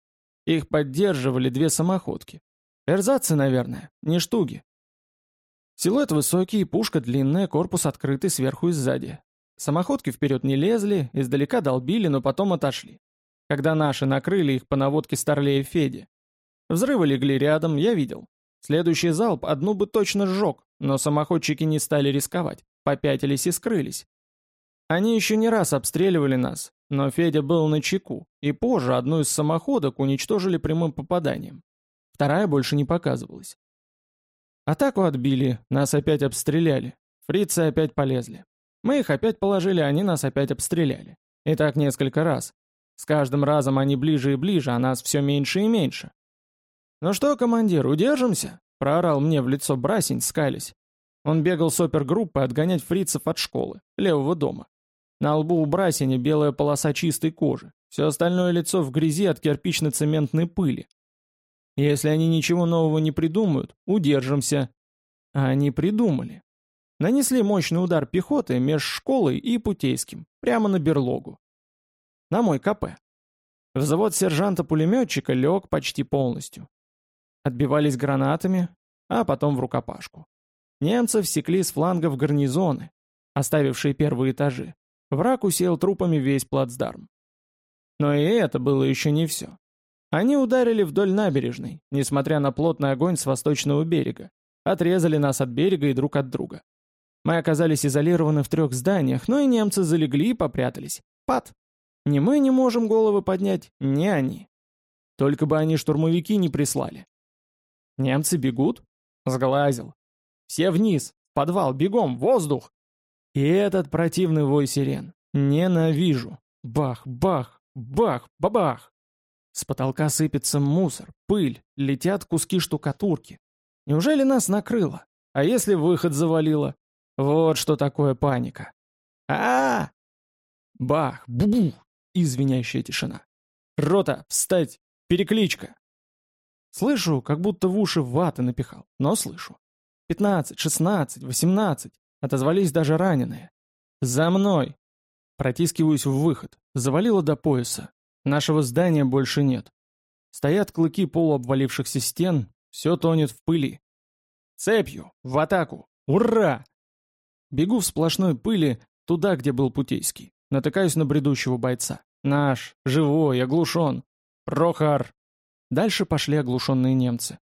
Их поддерживали две самоходки. Эрзацы, наверное, не штуги. Силуэт высокий, пушка длинная, корпус открытый сверху и сзади. Самоходки вперед не лезли, издалека долбили, но потом отошли. Когда наши накрыли их по наводке Старлея Феди. Взрывы легли рядом, я видел. Следующий залп одну бы точно сжег, но самоходчики не стали рисковать, попятились и скрылись. Они еще не раз обстреливали нас, но Федя был на чеку, и позже одну из самоходок уничтожили прямым попаданием. Вторая больше не показывалась. Атаку отбили, нас опять обстреляли, фрицы опять полезли. Мы их опять положили, они нас опять обстреляли. И так несколько раз. С каждым разом они ближе и ближе, а нас все меньше и меньше. «Ну что, командир, удержимся?» — проорал мне в лицо Брасень, скались. Он бегал с опергруппой отгонять фрицев от школы, левого дома. На лбу у Брасиня белая полоса чистой кожи, все остальное лицо в грязи от кирпично-цементной пыли. Если они ничего нового не придумают, удержимся. А они придумали. Нанесли мощный удар пехоты меж школой и Путейским, прямо на берлогу. На мой КП. Взвод сержанта-пулеметчика лег почти полностью. Отбивались гранатами, а потом в рукопашку. Немцы всекли с флангов гарнизоны, оставившие первые этажи. Враг усеял трупами весь плацдарм. Но и это было еще не все. Они ударили вдоль набережной, несмотря на плотный огонь с восточного берега. Отрезали нас от берега и друг от друга. Мы оказались изолированы в трех зданиях, но и немцы залегли и попрятались. Пад. Ни мы не можем головы поднять, ни они. Только бы они штурмовики не прислали. Немцы бегут? Сглазил. Все вниз, подвал, бегом, воздух! И этот противный вой сирен. Ненавижу. Бах, бах, бах, бабах. С потолка сыпется мусор, пыль, летят куски штукатурки. Неужели нас накрыло? А если выход завалило? Вот что такое паника. а а, -а! Бах, бу-бу, извиняющая тишина. Рота, встать, перекличка. Слышу, как будто в уши ваты напихал, но слышу. Пятнадцать, шестнадцать, восемнадцать. Отозвались даже раненые. «За мной!» Протискиваюсь в выход. Завалило до пояса. Нашего здания больше нет. Стоят клыки полуобвалившихся стен, все тонет в пыли. Цепью! В атаку! Ура! Бегу в сплошной пыли туда, где был Путейский. Натыкаюсь на бредущего бойца. Наш, живой, оглушен. Прохор! Дальше пошли оглушенные немцы.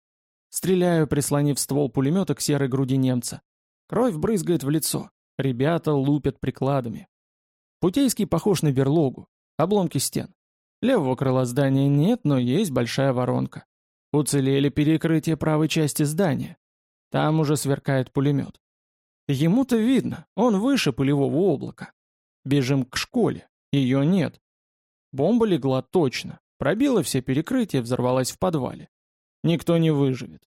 Стреляю, прислонив ствол пулемета к серой груди немца. Кровь брызгает в лицо. Ребята лупят прикладами. Путейский похож на берлогу. Обломки стен. Левого крыла здания нет, но есть большая воронка. Уцелели перекрытия правой части здания. Там уже сверкает пулемет. Ему-то видно, он выше пылевого облака. Бежим к школе. Ее нет. Бомба легла точно. Пробила все перекрытия, взорвалась в подвале. Никто не выживет.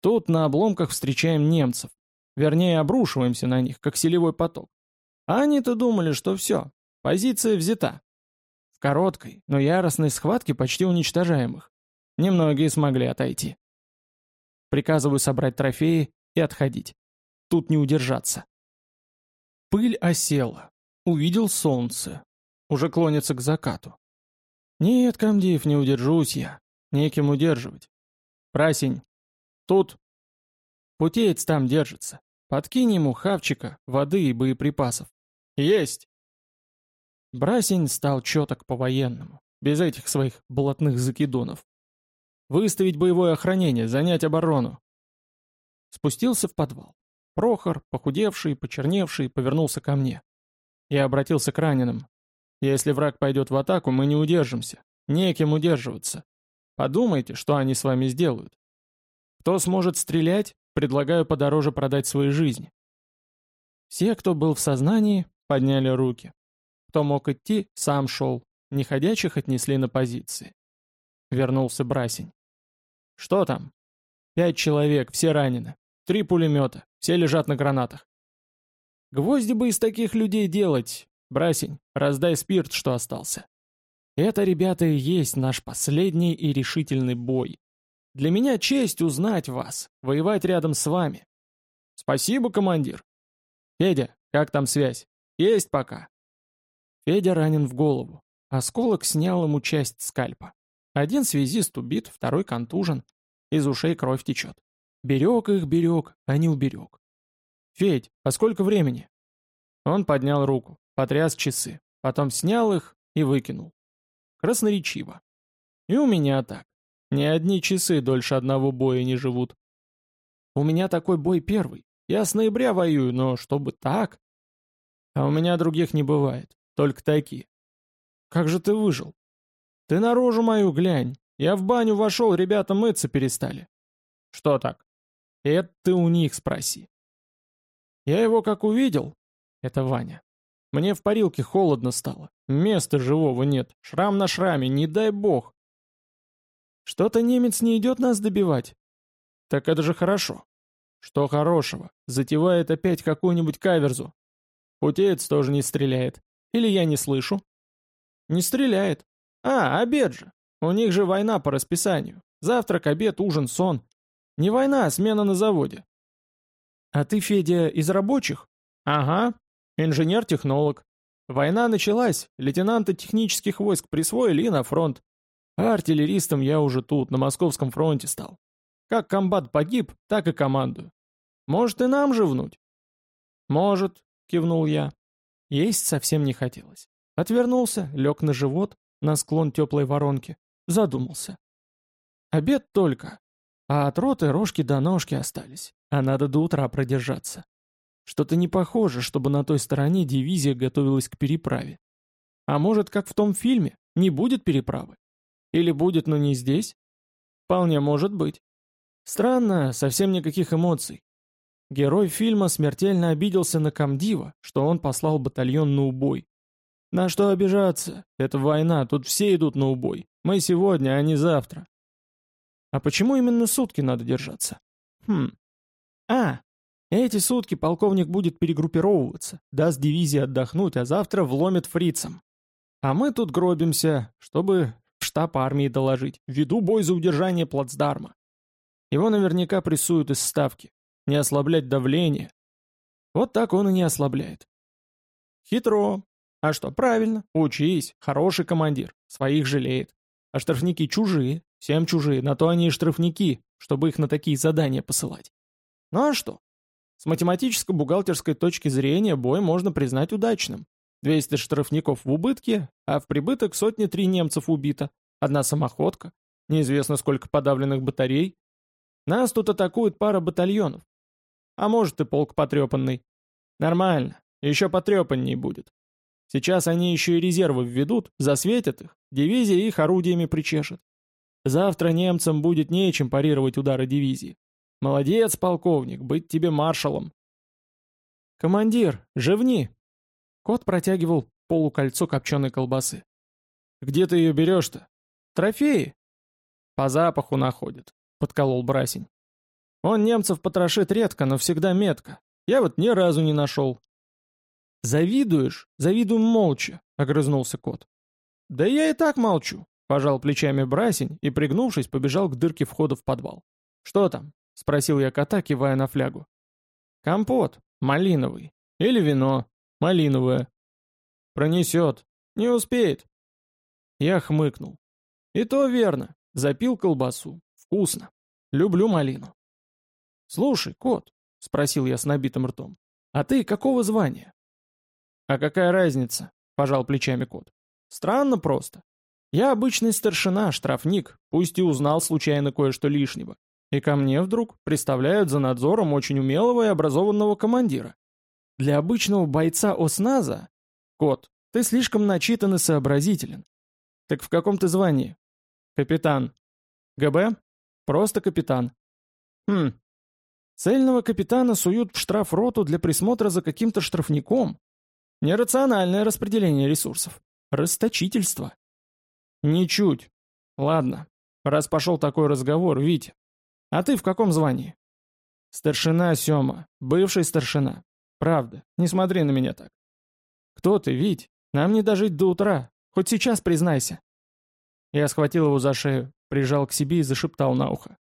Тут на обломках встречаем немцев. Вернее, обрушиваемся на них, как селевой поток. А они-то думали, что все, позиция взята. В короткой, но яростной схватке почти уничтожаем их. Немногие смогли отойти. Приказываю собрать трофеи и отходить. Тут не удержаться. Пыль осела. Увидел солнце. Уже клонится к закату. Нет, комдив, не удержусь я. Неким удерживать. Прасень. Тут Путеец там держится. Подкинь ему хавчика, воды и боеприпасов. Есть! Брасень стал четок по-военному, без этих своих блатных закидонов. Выставить боевое охранение, занять оборону. Спустился в подвал. Прохор, похудевший, почерневший, повернулся ко мне. Я обратился к раненым. Если враг пойдет в атаку, мы не удержимся. Некем удерживаться. Подумайте, что они с вами сделают. Кто сможет стрелять, Предлагаю подороже продать свои жизни. Все, кто был в сознании, подняли руки. Кто мог идти, сам шел. Неходячих отнесли на позиции. Вернулся Брасень. Что там? Пять человек, все ранены. Три пулемета, все лежат на гранатах. Гвозди бы из таких людей делать. Брасень, раздай спирт, что остался. Это, ребята, и есть наш последний и решительный бой. Для меня честь узнать вас, воевать рядом с вами. Спасибо, командир. Федя, как там связь? Есть пока. Федя ранен в голову. Осколок снял ему часть скальпа. Один связист убит, второй контужен. Из ушей кровь течет. Берег их, берег, а не уберег. «Федь, а сколько времени?» Он поднял руку, потряс часы, потом снял их и выкинул. Красноречиво. И у меня так. Ни одни часы дольше одного боя не живут. У меня такой бой первый. Я с ноября воюю, но чтобы так... А у меня других не бывает, только такие. Как же ты выжил? Ты на рожу мою глянь. Я в баню вошел, ребята мыться перестали. Что так? Это ты у них спроси. Я его как увидел... Это Ваня. Мне в парилке холодно стало. Места живого нет. Шрам на шраме, не дай бог. Что-то немец не идет нас добивать. Так это же хорошо. Что хорошего? Затевает опять какую-нибудь каверзу. Путеец тоже не стреляет. Или я не слышу? Не стреляет. А, обед же. У них же война по расписанию. Завтрак, обед, ужин, сон. Не война, а смена на заводе. А ты, Федя, из рабочих? Ага. Инженер-технолог. Война началась, лейтенанта технических войск присвоили на фронт. А артиллеристом я уже тут, на Московском фронте стал. Как комбат погиб, так и командую. Может, и нам же внуть? Может, кивнул я. Есть совсем не хотелось. Отвернулся, лег на живот, на склон теплой воронки. Задумался. Обед только. А от роты рожки до ножки остались. А надо до утра продержаться. Что-то не похоже, чтобы на той стороне дивизия готовилась к переправе. А может, как в том фильме, не будет переправы? Или будет, но не здесь? Вполне может быть. Странно, совсем никаких эмоций. Герой фильма смертельно обиделся на Камдива, что он послал батальон на убой. На что обижаться? Это война, тут все идут на убой. Мы сегодня, а не завтра. А почему именно сутки надо держаться? Хм. А, эти сутки полковник будет перегруппировываться, даст дивизии отдохнуть, а завтра вломит фрицам. А мы тут гробимся, чтобы в штаб армии доложить. Веду бой за удержание плацдарма. Его наверняка прессуют из ставки. Не ослаблять давление. Вот так он и не ослабляет. Хитро. А что, правильно, учись, хороший командир, своих жалеет. А штрафники чужие, всем чужие, на то они и штрафники, чтобы их на такие задания посылать. Ну а что? С математическо-бухгалтерской точки зрения бой можно признать удачным. 200 штрафников в убытке, а в прибыток сотни три немцев убито, одна самоходка, неизвестно сколько подавленных батарей. Нас тут атакует пара батальонов. А может и полк потрепанный. Нормально, еще потрепанней будет. Сейчас они еще и резервы введут, засветят их, дивизия их орудиями причешет. Завтра немцам будет нечем парировать удары дивизии. Молодец, полковник, быть тебе маршалом. Командир, живни. Кот протягивал полукольцо копченой колбасы. Где ты ее берешь-то? Трофеи. По запаху находят, подколол Брасень. Он немцев потрошит редко, но всегда метко. Я вот ни разу не нашел. Завидуешь? Завидуем молча, огрызнулся кот. Да я и так молчу, пожал плечами Брасень и, пригнувшись, побежал к дырке входа в подвал. Что там? — спросил я кота, кивая на флягу. «Компот. Малиновый. Или вино. Малиновое». «Пронесет. Не успеет». Я хмыкнул. «И то верно. Запил колбасу. Вкусно. Люблю малину». «Слушай, кот», — спросил я с набитым ртом, — «а ты какого звания?» «А какая разница?» — пожал плечами кот. «Странно просто. Я обычный старшина, штрафник, пусть и узнал случайно кое-что лишнего. И ко мне вдруг представляют за надзором очень умелого и образованного командира. Для обычного бойца ОСНАЗа... Кот, ты слишком начитан и сообразителен. Так в каком ты звании? Капитан. ГБ? Просто капитан. Хм. Цельного капитана суют в штрафроту для присмотра за каким-то штрафником. Нерациональное распределение ресурсов. Расточительство. Ничуть. Ладно, раз пошел такой разговор, Витя, а ты в каком звании? Старшина, Сёма. Бывший старшина. Правда. Не смотри на меня так. Кто ты, Вить? Нам не дожить до утра. Хоть сейчас признайся. Я схватил его за шею, прижал к себе и зашептал на ухо.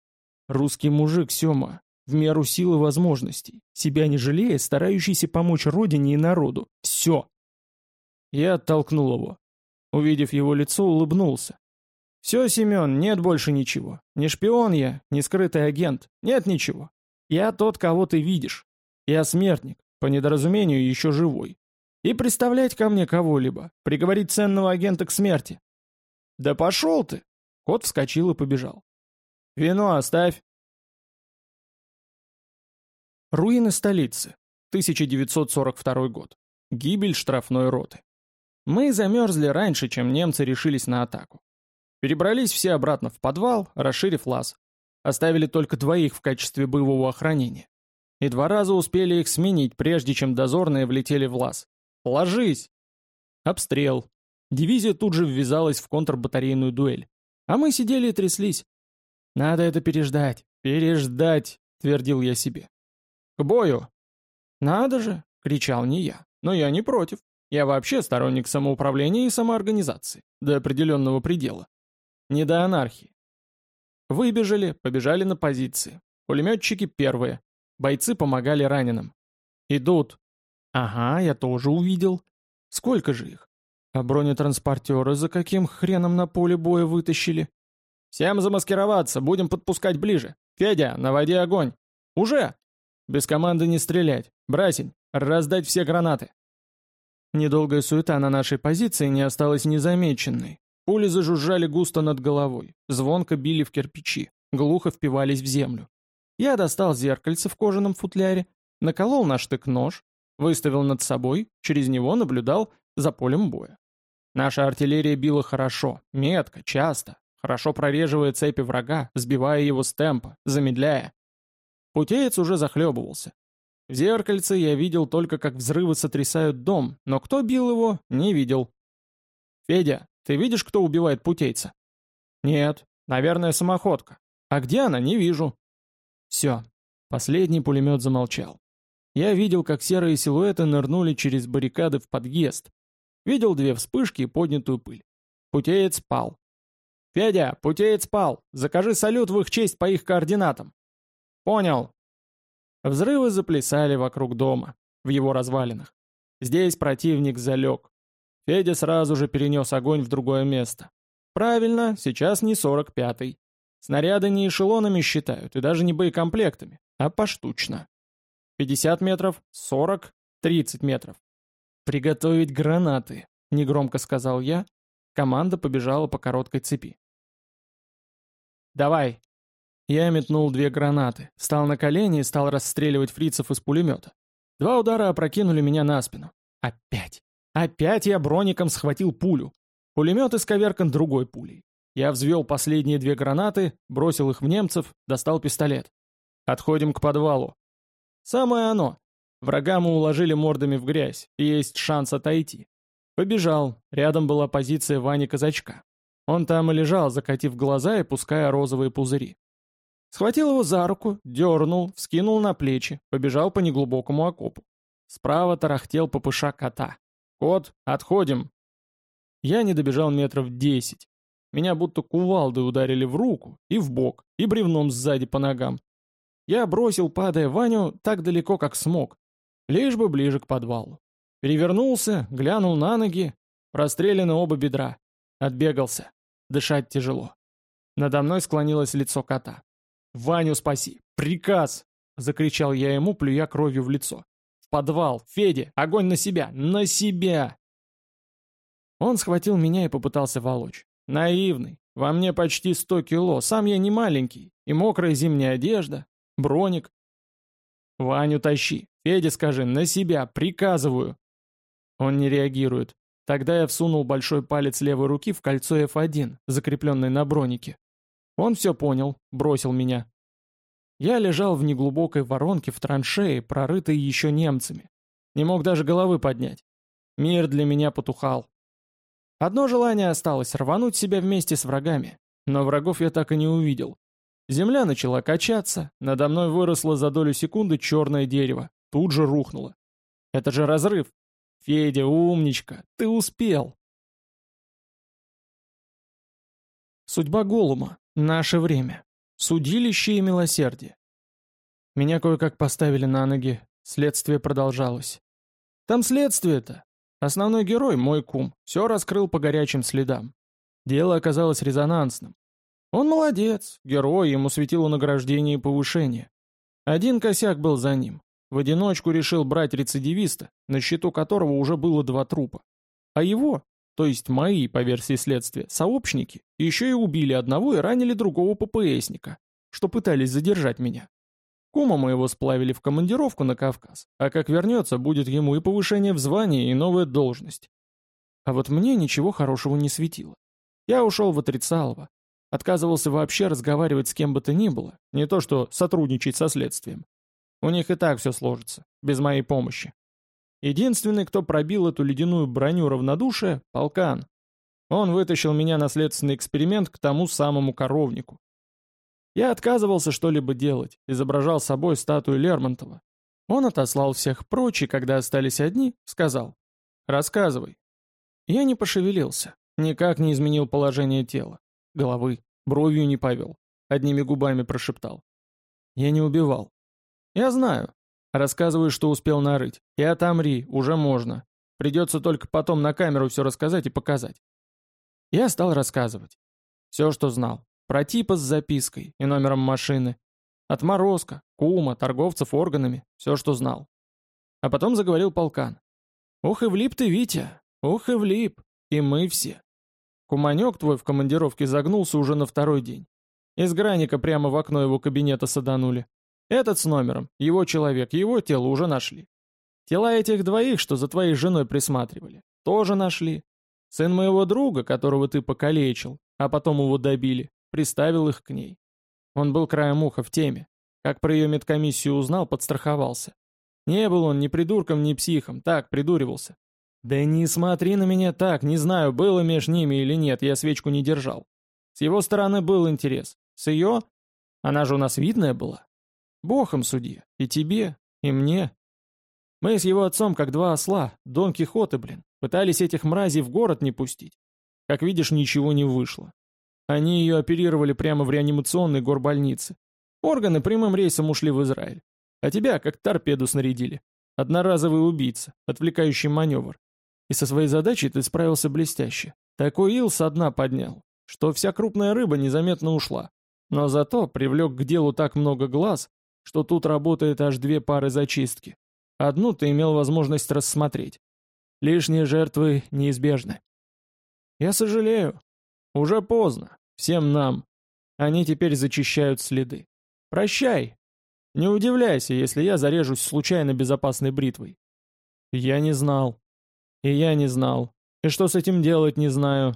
Русский мужик, Сёма. В меру сил и возможностей. Себя не жалея, старающийся помочь родине и народу. Все. Я оттолкнул его. Увидев его лицо, улыбнулся. «Все, Семен, нет больше ничего. Не шпион я, не скрытый агент. Нет ничего. Я тот, кого ты видишь. Я смертник, по недоразумению еще живой. И представлять ко мне кого-либо, приговорить ценного агента к смерти». «Да пошел ты!» Кот вскочил и побежал. «Вино оставь!» Руины столицы. 1942 год. Гибель штрафной роты. Мы замерзли раньше, чем немцы решились на атаку. Перебрались все обратно в подвал, расширив лаз. Оставили только двоих в качестве боевого охранения. И два раза успели их сменить, прежде чем дозорные влетели в лаз. «Ложись!» Обстрел. Дивизия тут же ввязалась в контрбатарейную дуэль. А мы сидели и тряслись. «Надо это переждать, переждать», — твердил я себе. «К бою!» «Надо же!» — кричал не я. «Но я не против. Я вообще сторонник самоуправления и самоорганизации. До определенного предела. Не до анархии. Выбежали, побежали на позиции. Пулеметчики первые. Бойцы помогали раненым. Идут. Ага, я тоже увидел. Сколько же их? А бронетранспортеры за каким хреном на поле боя вытащили? Всем замаскироваться, будем подпускать ближе. Федя, наводи огонь. Уже! Без команды не стрелять. Брасень, раздать все гранаты. Недолгая суета на нашей позиции не осталась незамеченной. Пули зажужжали густо над головой, звонко били в кирпичи, глухо впивались в землю. Я достал зеркальце в кожаном футляре, наколол на штык нож, выставил над собой, через него наблюдал за полем боя. Наша артиллерия била хорошо, метко, часто, хорошо прореживая цепи врага, сбивая его с темпа, замедляя. Путеец уже захлебывался. В зеркальце я видел только, как взрывы сотрясают дом, но кто бил его, не видел. «Федя, ты видишь, кто убивает путейца?» «Нет, наверное, самоходка. А где она, не вижу». Все, последний пулемет замолчал. Я видел, как серые силуэты нырнули через баррикады в подъезд. Видел две вспышки и поднятую пыль. Путеец спал. «Федя, путеец спал. Закажи салют в их честь по их координатам». «Понял». Взрывы заплясали вокруг дома, в его развалинах. Здесь противник залег. Федя сразу же перенес огонь в другое место. Правильно, сейчас не 45-й. Снаряды не эшелонами считают, и даже не боекомплектами, а поштучно. 50 метров, 40, 30 метров. «Приготовить гранаты», — негромко сказал я. Команда побежала по короткой цепи. «Давай!» Я метнул две гранаты, встал на колени и стал расстреливать фрицев из пулемета. Два удара опрокинули меня на спину. Опять. Опять я броником схватил пулю. Пулемет исковеркан другой пулей. Я взвел последние две гранаты, бросил их в немцев, достал пистолет. Отходим к подвалу. Самое оно. Врага мы уложили мордами в грязь, есть шанс отойти. Побежал, рядом была позиция Вани Казачка. Он там и лежал, закатив глаза и пуская розовые пузыри. Схватил его за руку, дернул, вскинул на плечи, побежал по неглубокому окопу. Справа тарахтел попыша кота. «Кот, отходим!» Я не добежал метров десять. Меня будто кувалды ударили в руку и в бок, и бревном сзади по ногам. Я бросил, падая Ваню, так далеко, как смог. Лишь бы ближе к подвалу. Перевернулся, глянул на ноги. Прострелены оба бедра. Отбегался. Дышать тяжело. Надо мной склонилось лицо кота. «Ваню спаси! Приказ!» — закричал я ему, плюя кровью в лицо. «В подвал! Федя! Огонь на себя! На себя!» Он схватил меня и попытался волочь. Наивный. Во мне почти сто кило, сам я не маленький. И мокрая зимняя одежда, Броник. Ваню тащи. Федя скажи, на себя, приказываю. Он не реагирует. Тогда я всунул большой палец левой руки в кольцо F1, закрепленное на бронике. Он все понял, бросил меня. Я лежал в неглубокой воронке в траншее, прорытой еще немцами. Не мог даже головы поднять. Мир для меня потухал. Одно желание осталось — рвануть себя вместе с врагами. Но врагов я так и не увидел. Земля начала качаться, надо мной выросло за долю секунды черное дерево, тут же рухнуло. Это же разрыв. Федя, умничка, ты успел. Судьба Голума. Наше время. Судилище и милосердие. Меня кое-как поставили на ноги. Следствие продолжалось. Там следствие-то. Основной герой, мой кум, все раскрыл по горячим следам. Дело оказалось резонансным. Он молодец, герой, ему светило награждение и повышение. Один косяк был за ним. В одиночку решил брать рецидивиста, на счету которого уже было два трупа. А его, то есть мои, по версии следствия, сообщники, еще и убили одного и ранили другого ППСника, что пытались задержать меня. Кума моего сплавили в командировку на Кавказ, а как вернется, будет ему и повышение в звании, и новая должность. А вот мне ничего хорошего не светило. Я ушел в отрицалово, Отказывался вообще разговаривать с кем бы то ни было, не то что сотрудничать со следствием. У них и так все сложится, без моей помощи. Единственный, кто пробил эту ледяную броню равнодушия — полкан. Он вытащил меня на следственный эксперимент к тому самому коровнику. Я отказывался что-либо делать, изображал собой статую Лермонтова. Он отослал всех прочь, и когда остались одни, сказал «Рассказывай». Я не пошевелился, никак не изменил положение тела головы, бровью не повел, одними губами прошептал. Я не убивал. Я знаю. Рассказываю, что успел нарыть. И отомри, уже можно. Придется только потом на камеру все рассказать и показать. Я стал рассказывать. Все, что знал. Про типа с запиской и номером машины. Отморозка, кума, торговцев органами. Все, что знал. А потом заговорил полкан. «Ух и влип ты, Витя! Ух и влип! И мы все. Куманек твой в командировке загнулся уже на второй день. Из граника прямо в окно его кабинета саданули. Этот с номером, его человек, его тело уже нашли. Тела этих двоих, что за твоей женой присматривали, тоже нашли. Сын моего друга, которого ты покалечил, а потом его добили, приставил их к ней. Он был краем уха в теме. Как про ее медкомиссию узнал, подстраховался. Не был он ни придурком, ни психом, так, придуривался. Да не смотри на меня так, не знаю, было меж ними или нет, я свечку не держал. С его стороны был интерес. С ее? Она же у нас видная была. Богом суди, и тебе, и мне. Мы с его отцом как два осла, Дон Кихоты, блин, пытались этих мразей в город не пустить. Как видишь, ничего не вышло. Они ее оперировали прямо в реанимационной горбольнице. Органы прямым рейсом ушли в Израиль. А тебя как торпеду снарядили. Одноразовый убийца, отвлекающий маневр. И со своей задачей ты справился блестяще. Такой ил со дна поднял, что вся крупная рыба незаметно ушла. Но зато привлек к делу так много глаз, что тут работает аж две пары зачистки. Одну ты имел возможность рассмотреть. Лишние жертвы неизбежны. Я сожалею. Уже поздно. Всем нам. Они теперь зачищают следы. Прощай. Не удивляйся, если я зарежусь случайно безопасной бритвой. Я не знал. И я не знал. И что с этим делать, не знаю.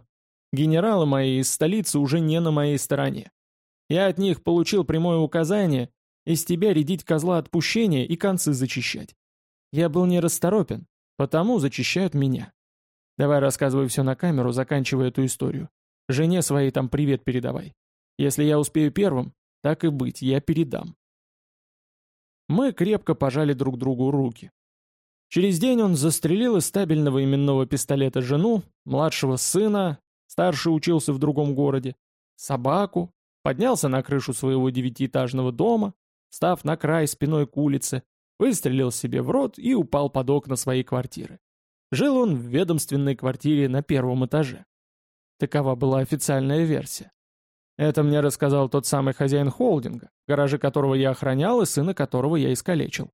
Генералы мои из столицы уже не на моей стороне. Я от них получил прямое указание из тебя рядить козла отпущения и концы зачищать. Я был нерасторопен, потому зачищают меня. Давай рассказывай все на камеру, заканчивая эту историю. Жене своей там привет передавай. Если я успею первым, так и быть, я передам. Мы крепко пожали друг другу руки. Через день он застрелил из стабильного именного пистолета жену, младшего сына, старший учился в другом городе, собаку, поднялся на крышу своего девятиэтажного дома, став на край спиной к улице, выстрелил себе в рот и упал под окна своей квартиры. Жил он в ведомственной квартире на первом этаже. Такова была официальная версия. Это мне рассказал тот самый хозяин холдинга, гаражи которого я охранял и сына которого я искалечил.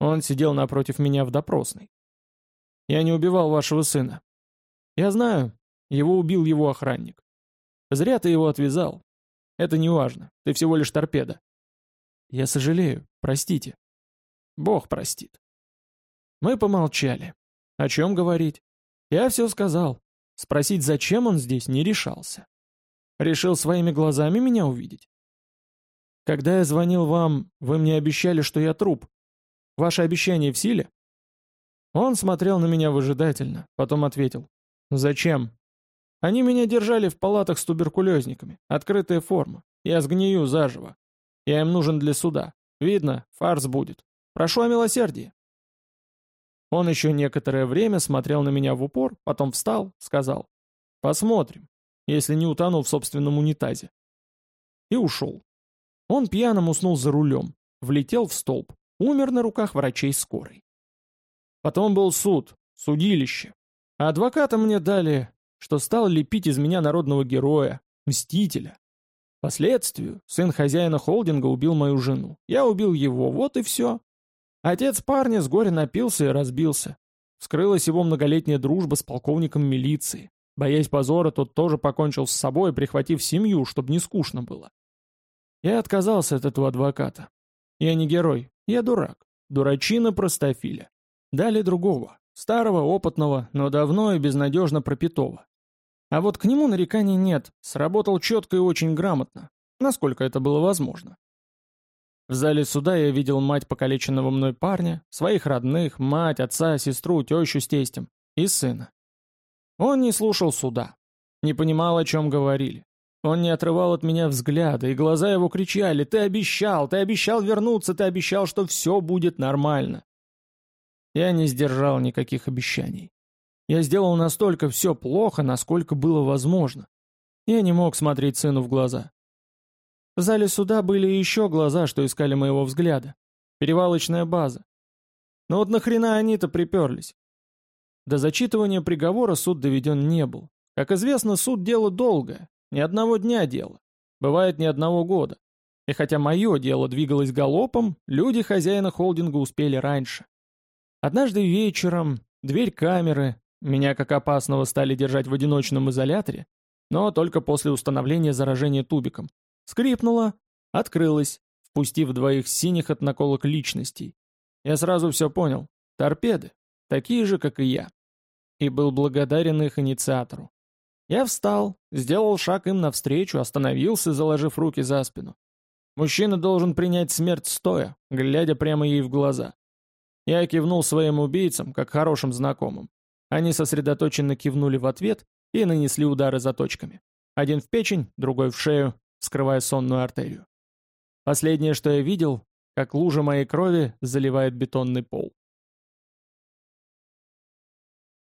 Он сидел напротив меня в допросной. «Я не убивал вашего сына». «Я знаю. Его убил его охранник». «Зря ты его отвязал. Это не важно. Ты всего лишь торпеда». «Я сожалею. Простите». «Бог простит». Мы помолчали. О чем говорить? Я все сказал. Спросить, зачем он здесь, не решался. Решил своими глазами меня увидеть. Когда я звонил вам, вы мне обещали, что я труп. Ваше обещание в силе? Он смотрел на меня выжидательно, потом ответил. Зачем? Они меня держали в палатах с туберкулезниками. Открытая форма. Я сгнию заживо. Я им нужен для суда. Видно, фарс будет. Прошу о милосердии. Он еще некоторое время смотрел на меня в упор, потом встал, сказал «Посмотрим, если не утону в собственном унитазе». И ушел. Он пьяным уснул за рулем, влетел в столб, умер на руках врачей скорой. Потом был суд, судилище. А адвоката мне дали, что стал лепить из меня народного героя, мстителя. Последствию сын хозяина холдинга убил мою жену. Я убил его, вот и все. Отец парня с горя напился и разбился. Вскрылась его многолетняя дружба с полковником милиции. Боясь позора, тот тоже покончил с собой, прихватив семью, чтобы не скучно было. Я отказался от этого адвоката. Я не герой, я дурак. Дурачина простофиля. Дали другого, старого, опытного, но давно и безнадежно пропитого. А вот к нему нареканий нет, сработал четко и очень грамотно, насколько это было возможно. В зале суда я видел мать покалеченного мной парня, своих родных, мать, отца, сестру, тещу с тестем и сына. Он не слушал суда, не понимал, о чем говорили. Он не отрывал от меня взгляда, и глаза его кричали «Ты обещал! Ты обещал вернуться! Ты обещал, что все будет нормально!» Я не сдержал никаких обещаний. Я сделал настолько все плохо, насколько было возможно. Я не мог смотреть сыну в глаза. В зале суда были еще глаза, что искали моего взгляда. Перевалочная база. Но вот нахрена они-то приперлись? До зачитывания приговора суд доведен не был. Как известно, суд дело долгое, ни одного дня дело. Бывает ни одного года. И хотя мое дело двигалось галопом, люди хозяина холдинга успели раньше. Однажды вечером дверь камеры, меня как опасного стали держать в одиночном изоляторе, но только после установления заражения тубиком. Скрипнула, открылась, впустив двоих синих от наколок личностей. Я сразу все понял. Торпеды. Такие же, как и я. и был благодарен их инициатору. Я встал, сделал шаг им навстречу, остановился, заложив руки за спину. Мужчина должен принять смерть стоя, глядя прямо ей в глаза. Я кивнул своим убийцам, как хорошим знакомым. Они сосредоточенно кивнули в ответ и нанесли удары заточками. Один в печень, другой в шею, скрывая сонную артерию. Последнее, что я видел, как лужа моей крови заливает бетонный пол.